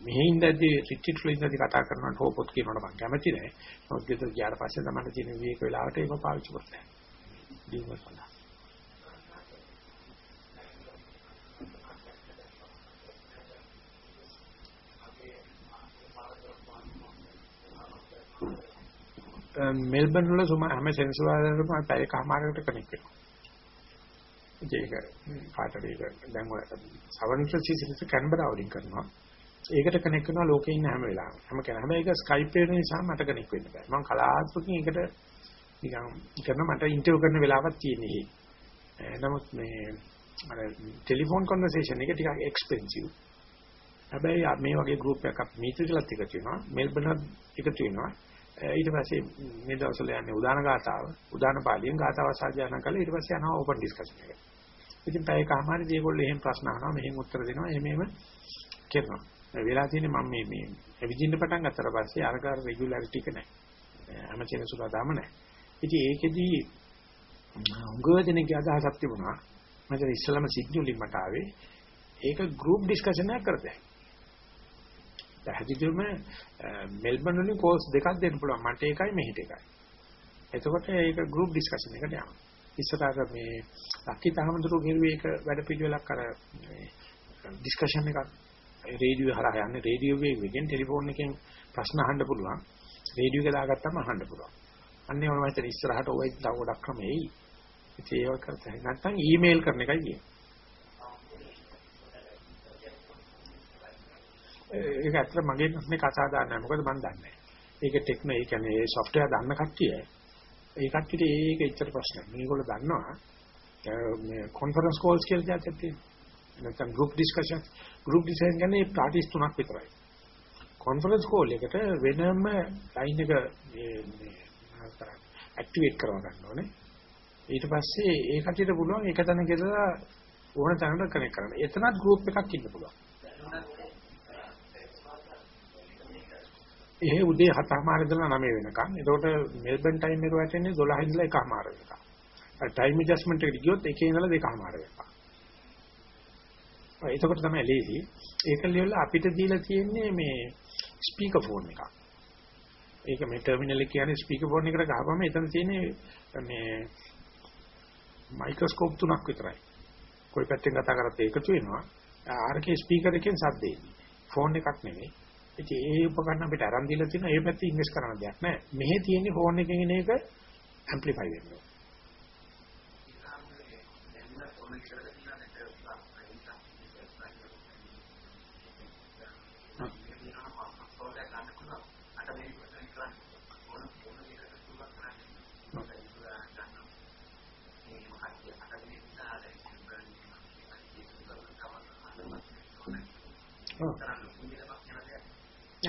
[SPEAKER 1] මෙහි ඉඳදී රිට්‍රීට් වල ඉඳදී කතා කරනකොට හොපොත් කියනකොට මම කැමති නැහැ. මොකද ගෙදර ගියාට පස්සේ තමයි තියෙන විවේක වෙලාවට ඒක පාවිච්චි කරන්නේ. දිනුවා සඳහා. මෙල්බන් වල සුම හැම සෙන්සුරාදාටම පැය කමාරකට කනෙක්ට් වෙනවා. ඒක කාටද ඒක දැන් ඔය සවන් ෆ්‍රැන්සිස් කැන්බරා වලින් කරනවා. ඒකට කනෙක්ට් කරනවා ලෝකේ ඉන්න හැම වෙලාවෙම. හැම කෙනා හැම එක ස්කයිප් එක නිසා මට කනෙක්ට් වෙන්න බෑ. මම කලාතුරකින් ඒකට නිකන් කරන මට ඉන්ටර්විව් කරන වෙලාවක් තියෙන්නේ. නමුත් මේ අර ටෙලිෆෝන් කන්වර්සේෂන් එක ටිකක් එක්ස්පෙන්සිව්. හැබැයි මේ වගේ ගෲප් එකක් මීටරලත් එකතු වෙනවා. මෙල්බර්න්ත් එකතු වෙනවා. ඊට පස්සේ මේ දවස්වල යන්නේ උදාන ගාතාව උදාන පාළියෙන් ගාතාව සාජාන කළා ඊට පස්සේ යනවා ඕපන් ඩිස්කෂන් එකට. ඉතින් පැය කමාරදී ඒගොල්ලෝ එහෙම ප්‍රශ්න අහනවා මෙහෙම උත්තර දෙනවා එහෙම එහෙම කරනවා. වෙලා තියෙන්නේ මම මේ මේ ඇවිදින්න පටන් ගත්තට පස්සේ අරකාර රෙගියුලාරිටි එක නැහැ. හැම කෙනෙක් සුරදාම නැහැ. ඉතින් ඒකෙදී උගදෙනගේ අදහසක් තිබුණා. මම ඉස්සලම සිග්නල් වලින් මට ආවේ ඒක ගෲප් ඩිස්කෂන් එකක් කරතේ. පැහැදිලිවම මෙල්බන් වලින් කෝස් දෙකක් දෙන්න පුළුවන්. මට ඒකයි මෙහෙට එකයි. එතකොට ඒක ගෲප් ඩිස්කෂන් එකට යනවා. ඉස්සරහට මේ ලක්කිත අහමඳුරු ගෙරුවේ ඒක වැඩ පිළිවෙලක් අර මේ ඩිස්කෂන් එකක් රේඩියෝ හරහා යන්නේ රේඩියෝ වේගෙන් ටෙලිෆෝන් එකෙන් ප්‍රශ්න අහන්න පුළුවන්. රේඩියෝ එක දාගත්තම අහන්න පුළුවන්. අන්නේ වල මම ඉස්සරහට ඔය තව ගොඩක් ක්‍රම එයි. ඉතින් ඒක කරතයි. නැත්නම් ඊමේල් කරන එකයි කියන්නේ. ඒක ඇත්තට මගේ ප්‍රශ්නේ කතා දාන්න නැහැ. මොකද මම දන්නේ නැහැ. ඒක ටෙක්නෝ ඒ කියන්නේ ඒ software දන්න කට්ටිය. ඒ කට්ටියට ඒක එච්චර ප්‍රශ්නයක්. මේගොල්ලෝ දන්නවා මේ conference calls කියලා જાතියක් තියෙනවා. නැත්නම් group discussion group discussion කියන්නේ parties තුනක් විතරයි. conference call එකට වෙනම line එක මේ ඇක්ටිවේට් කරව ගන්න ඕනේ. ඊට පස්සේ ඒ කට්ටියට පුළුවන් එක තැනක ඉඳලා ඕන තැනකට කනෙක්ට් කරන්න. එතනත් group එකක් ඉන්න පුළුවන්. එහෙ උදේ 7:00මාර ඉඳලා 9 වෙනකන්. එතකොට මෙල්බන් ටයිම් එක වැටෙන්නේ 12 ඉඳලා 1:00මාර වෙනකන්. ටයිම් ඇඩ්ජස්ට්මන්ට් එකට ගියොත් 1 ඉඳලා 2:00මාර වෙනකන්. එතකොට තමයි ලේසි. ඒක ලියලා අපිට දීලා තියෙන්නේ මේ ස්පීකර් ෆෝන් එකක්. ඒක මේ ටර්මිනල් එක කියන්නේ ස්පීකර් ෆෝන් එකට ගහපම එතන තියෙන්නේ මේ මයික්‍රොස්කෝප් තුනක් විතරයි. કોઈ පැත්තෙන් කතා කරත් ඒකතු වෙනවා. ආර්කේ ස්පීකර් එකෙන් සද්ද එන්නේ. ෆෝන් එකක් නෙමෙයි. ඉතින් ඒ උපකරණ අපිට අරන් දීලා තියෙනවා. ඒ පැත්තේ ඉන්වෙස්ට් කරන්න දෙයක් නැහැ. මෙහි තියෙන්නේ ෆෝන් එකකින් එන එක ඇම්ප්ලිෆයි වෙනවා.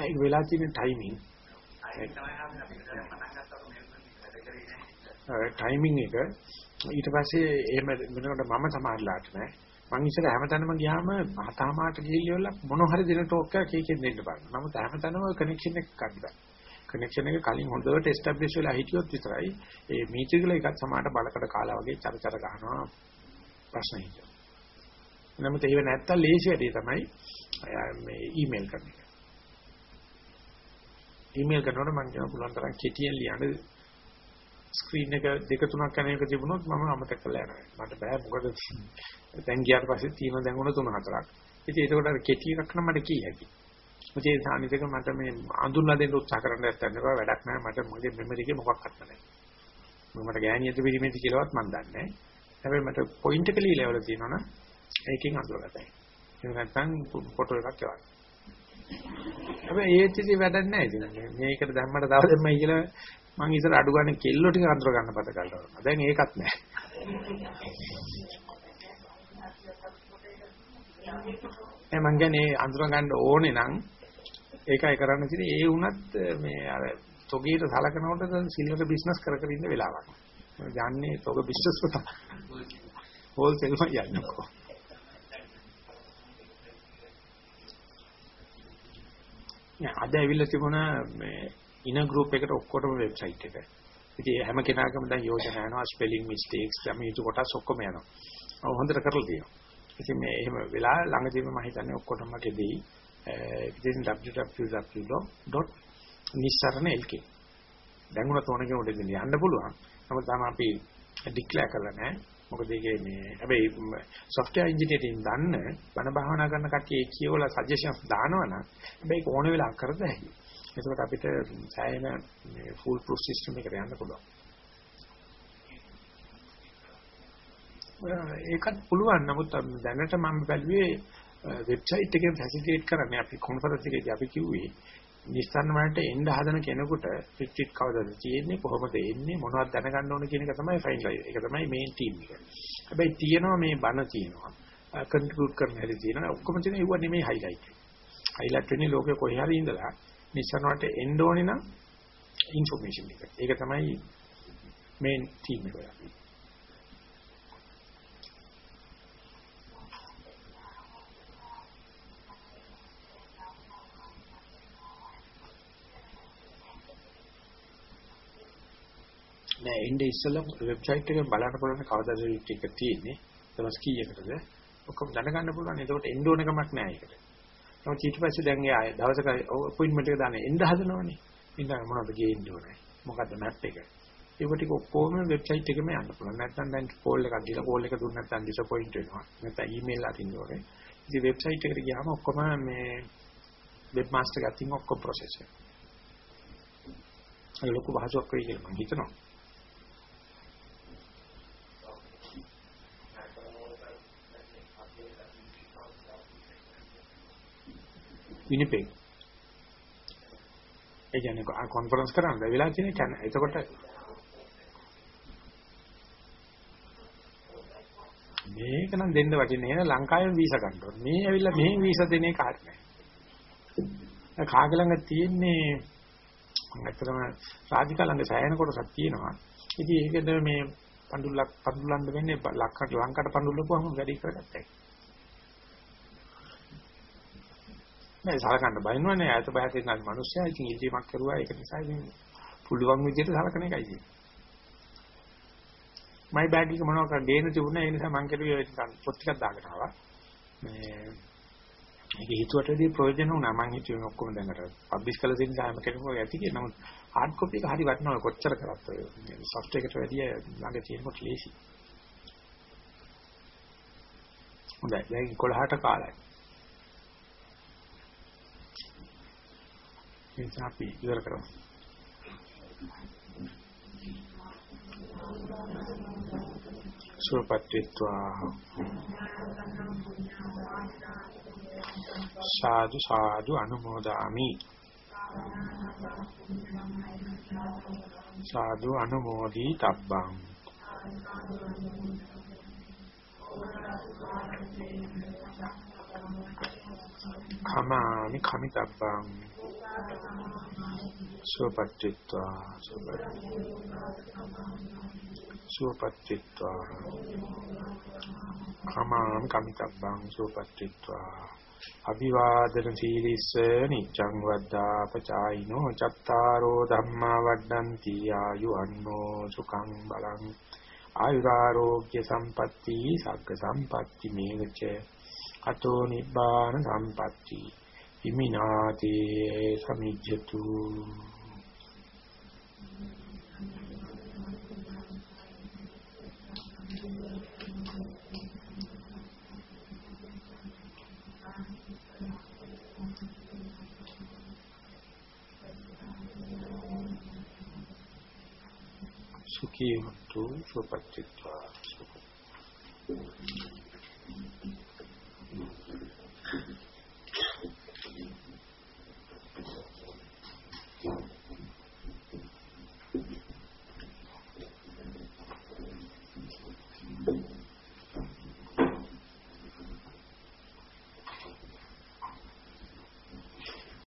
[SPEAKER 1] ඒක වෙලා තියෙන ටයිමින් ටයිමින් එක ඊට පස්සේ එහෙම වෙනකොට මම සමාජලාට නෑ මං ඉස්සර හැමතැනම ගියාම හතමාට ගිහිල්ලා මොන හරි දෙන ටෝක් එකක් එකෙන් දෙන්න බලන්න. නමුත් හැමතැනම කනෙක්ෂන් එකක් ගන්න බෑ. කනෙක්ෂන් එක කලින් හොඳට එස්ටැබ්ලිෂ් වෙලා හිටියොත් විතරයි ඒ මීටර් එකත් සමානට බලකට කාලා වගේ චරචර ගන්නවා ප්‍රශ්න හිතෙනවා. නමුත් ඒව නැත්තම් ලේසි වැඩි තමයි මේ ඊමේල් කරන එක. ඊමේල් කරනකොට මම කියන පුළුවන් තරම් කෙටියෙන් ලියන්න ස්ක්‍රීන් එක දෙක තුනක් යන එක තිබුණොත් මම අමතක කරලා යනවා. මට බෑ මොකද දැන් ගියාට පස්සේ තියෙන දැන් උන තුන හතරක්. ඉතින් ඒකට අර කෙටි එකක් නම් මට කිය හැකියි. මොකද ඒ සානිතක මට මේ අඳුන්ලා දෙන්න උත්සාහ කරන්න නැත්නම් නෑ වැඩක් නෑ මට මගේ මෙමරි එකේ මොකක්වත් නැහැ. මට ගෑණියද පිළිමේද කියලාවත් මම දන්නේ නැහැ. හැබැයි මට පොයින්ට් එක ලීලා වල තියෙනවනම් ඒකෙන් අඳුරගතයි. ඒක නැත්නම් ෆොටෝ එකක් එවන්න. හැබැයි ඒත් ඉතින් වැඩක් නැහැ ඉතින්. මේකට දැම්මට තව දෙන්නයි කියලා මං ඉතල අඩු ගන්න කෙල්ලෝ ටික අඳුර ගන්න පත ගන්නවා. දැන් ඒකත් නැහැ. ඒ මං කියන්නේ අඳුර ගන්න ඕනේ නම් ඒකයි කරන්න තියෙන්නේ. ඒ වුණත් මේ අර තොගේට සලකනකොට සිල්වර බිස්නස් කර කර ඉන්න වෙලාවක්. යන්නේ තොග බිස්නස් වලට. හෝල්සේල් ම යන්නකෝ. අද ඇවිල්ලා තිබුණ මේ ඉන ගෲප් එකට ඔක්කොටම වෙබ්සයිට් එක. ඉතින් හැම කෙනාගම දැන් යෝජනා යනවා ස්පෙලිං මිස්ටේක්ස් යමිතු කොටස් ඔක්කොම යනවා. හොඳට කරලා තියෙනවා. ඉතින් මේ එහෙම වෙලා ළඟදීම මම හිතන්නේ ඔක්කොටම කෙදී ඉතින් www.nisarana.lk දැන් උන තෝරන කෙනෙකුට ඉතින් යන්න පුළුවන්. නමුත් තාම අපි ඩික්ලෙයාර් කරලා නැහැ. මොකද ඒකේ මේ හැබැයි software engineering දන්න බණ භාවනා කරන කට්ටිය කියවලා සජෙෂන්ස් දානවනම් හැබැයි ඕන වෙලා කරද හැකියි. එතකොට අපිට සෑහෙන මේ ෆුල් ප්‍රූෆ් සිස්ටම් එකට යන්න පුළුවන්. ඒකත් පුළුවන් නමුත් දැනට මම බැලුවේ වෙබ්සයිට් එකෙන් ෆැසිලිටේට් කරන්නේ අපි කොන්ෆරන්ස් එකේදී අපි කිව්වේ නිස්සන්න වලට එන්න හදන කෙනෙකුට රිට්‍රීට් කවදාද තියෙන්නේ කොහොමද එන්නේ මොනවද දැනගන්න ඕන කියන එක තමයි ෆයිනල් ඒක තමයි මේන් ටීම් එක. හැබැයි තියෙනවා මේ බණ තියෙනවා. කන්ට්‍රිබියුට් කරන්න හැටි තියෙනවා. ඔක්කොම තියෙන ඒවා නෙමෙයි හයිලයිට්. හයිලයිට් වෙන්නේ ලෝකේ කොහේ හරි ඉඳලා නිස්සන්න වලට එන්න ඕනේ නම් ඉන්ෆර්මේෂන් එක. ඒක තමයි මේන් ටීම් එක. නෑ එන්නේ ඉස්සෙල්ලා වෙබ්සයිට් එකෙන් බලන්න පුළුවන් කවදාද ටික තියෙන්නේ. දවස් කීයකටද? ඔක්කොම දැනගන්න පුළුවන් එතකොට එන්න ඕන කමක් නෑ ඒකට. නමුත් ඊට පස්සේ දැන් ඒ දවසක අපොයින්ට්මන්ට් එක දාන්න එන්න හදනවනේ. ඉතින් මොනවද ගේන්න ඕනේ? මොකද්ද මැප් එක? ඒක ටික ඔක්කොම වෙබ්සයිට් එකෙම යන්න පුළුවන්. නැත්නම් දැන් කෝල් එකක් දීලා කෝල් එක දුන්න නැත්නම් ඩිසපොයින්ට් වෙනවා. නැත්නම් ඊමේල් අරින්න ඕනේ. ඉතින් වෙබ්සයිට් එකට ගියාම ඔක්කොම මේ වෙබ් මාස්ටර් ගතින් ඔක්කොම ප්‍රොසෙස් එක ඒක ලොකු භාෂාවක් වෙයි කියලා මම හිතනවා. විනිපෙක්. ඒ කියන්නේ කොන්ෆරන්ස් කරන්න වෙලා තියෙන කන. එතකොට මේක නම් දෙන්න වටින්නේ නේද ලංකාවේ වීසා ගන්න ඕනේ. මේ ඇවිල්ලා මෙහෙන් වීසා දෙන එක හරිය නෑ. කාගේ ළඟ තියෙන්නේ ඇත්තටම රාජිකා ළඟ සෑහෙන කොටසක් තියෙනවා. ඉතින් ඒකද මේ පඳුල්ලක් පඳුල්ලන්න වෙන්නේ ලක්කට ලංකට පඳුල්ලපුවම වැඩි කරගත්තා. නෑ සලකන්න බයින්නවනේ ඈත බයත ඉන්න මිනිස්සයා ඉතින් ඉල්ලීමක් කරුවා ඒක නිසා ඉතින් පුළුවන් විදිහට සලකන එකයි තියෙන්නේ. මයි බෑග් එක මොනවා කර දෙන්න තිබුණා ඒ නිසා මං කෙරුවේ පොත් ටිකක් දාගෙන ආවා. මේ මේක හිතුවටදී ප්‍රයෝජන වුණා මං හිතුවේ ඔක්කොම දැනට පබ්ලිෂ් කළ දෙන්න හැම කෙනෙකුම ඇති කියලා. නමුත් හાર્ඩ් කොපි එක හරි වටිනවා කොච්චර කරත් ඔය සොෆ්ට්වෙයාර් එකට වැඩිය ළඟ තියෙනකොට ලේසි. හොඳයි දැන් 11ට කාලයි. ඒක අපි ඉවර කරමු. සුවපත්ත්වා සාදු සාදු අනුමෝදාමි සාදු අනුමෝදි තබ්බං කමාමි කමිතබ්බං සුවපත්ත්වා සුවපත්ත්වා. කමාම් කමිතබ්බං සුවපත්ත්වා. අභිවාදන සීලිස්ස නිච්ඡං වද්දා පචායිනෝ චත්තාරෝ ධම්මා වඩ්ඩಂತಿ ආයුවන්නෝ සුඛං බලං. ආයුරාෝග්‍ය සම්පatti සග්ග සම්පatti මේවච. අතෝ නිබ්බාන සම්පatti ඉමිනාතේ සමිජ්ජතු සුඛී හොතු සුපත්තිත්වා සුඛ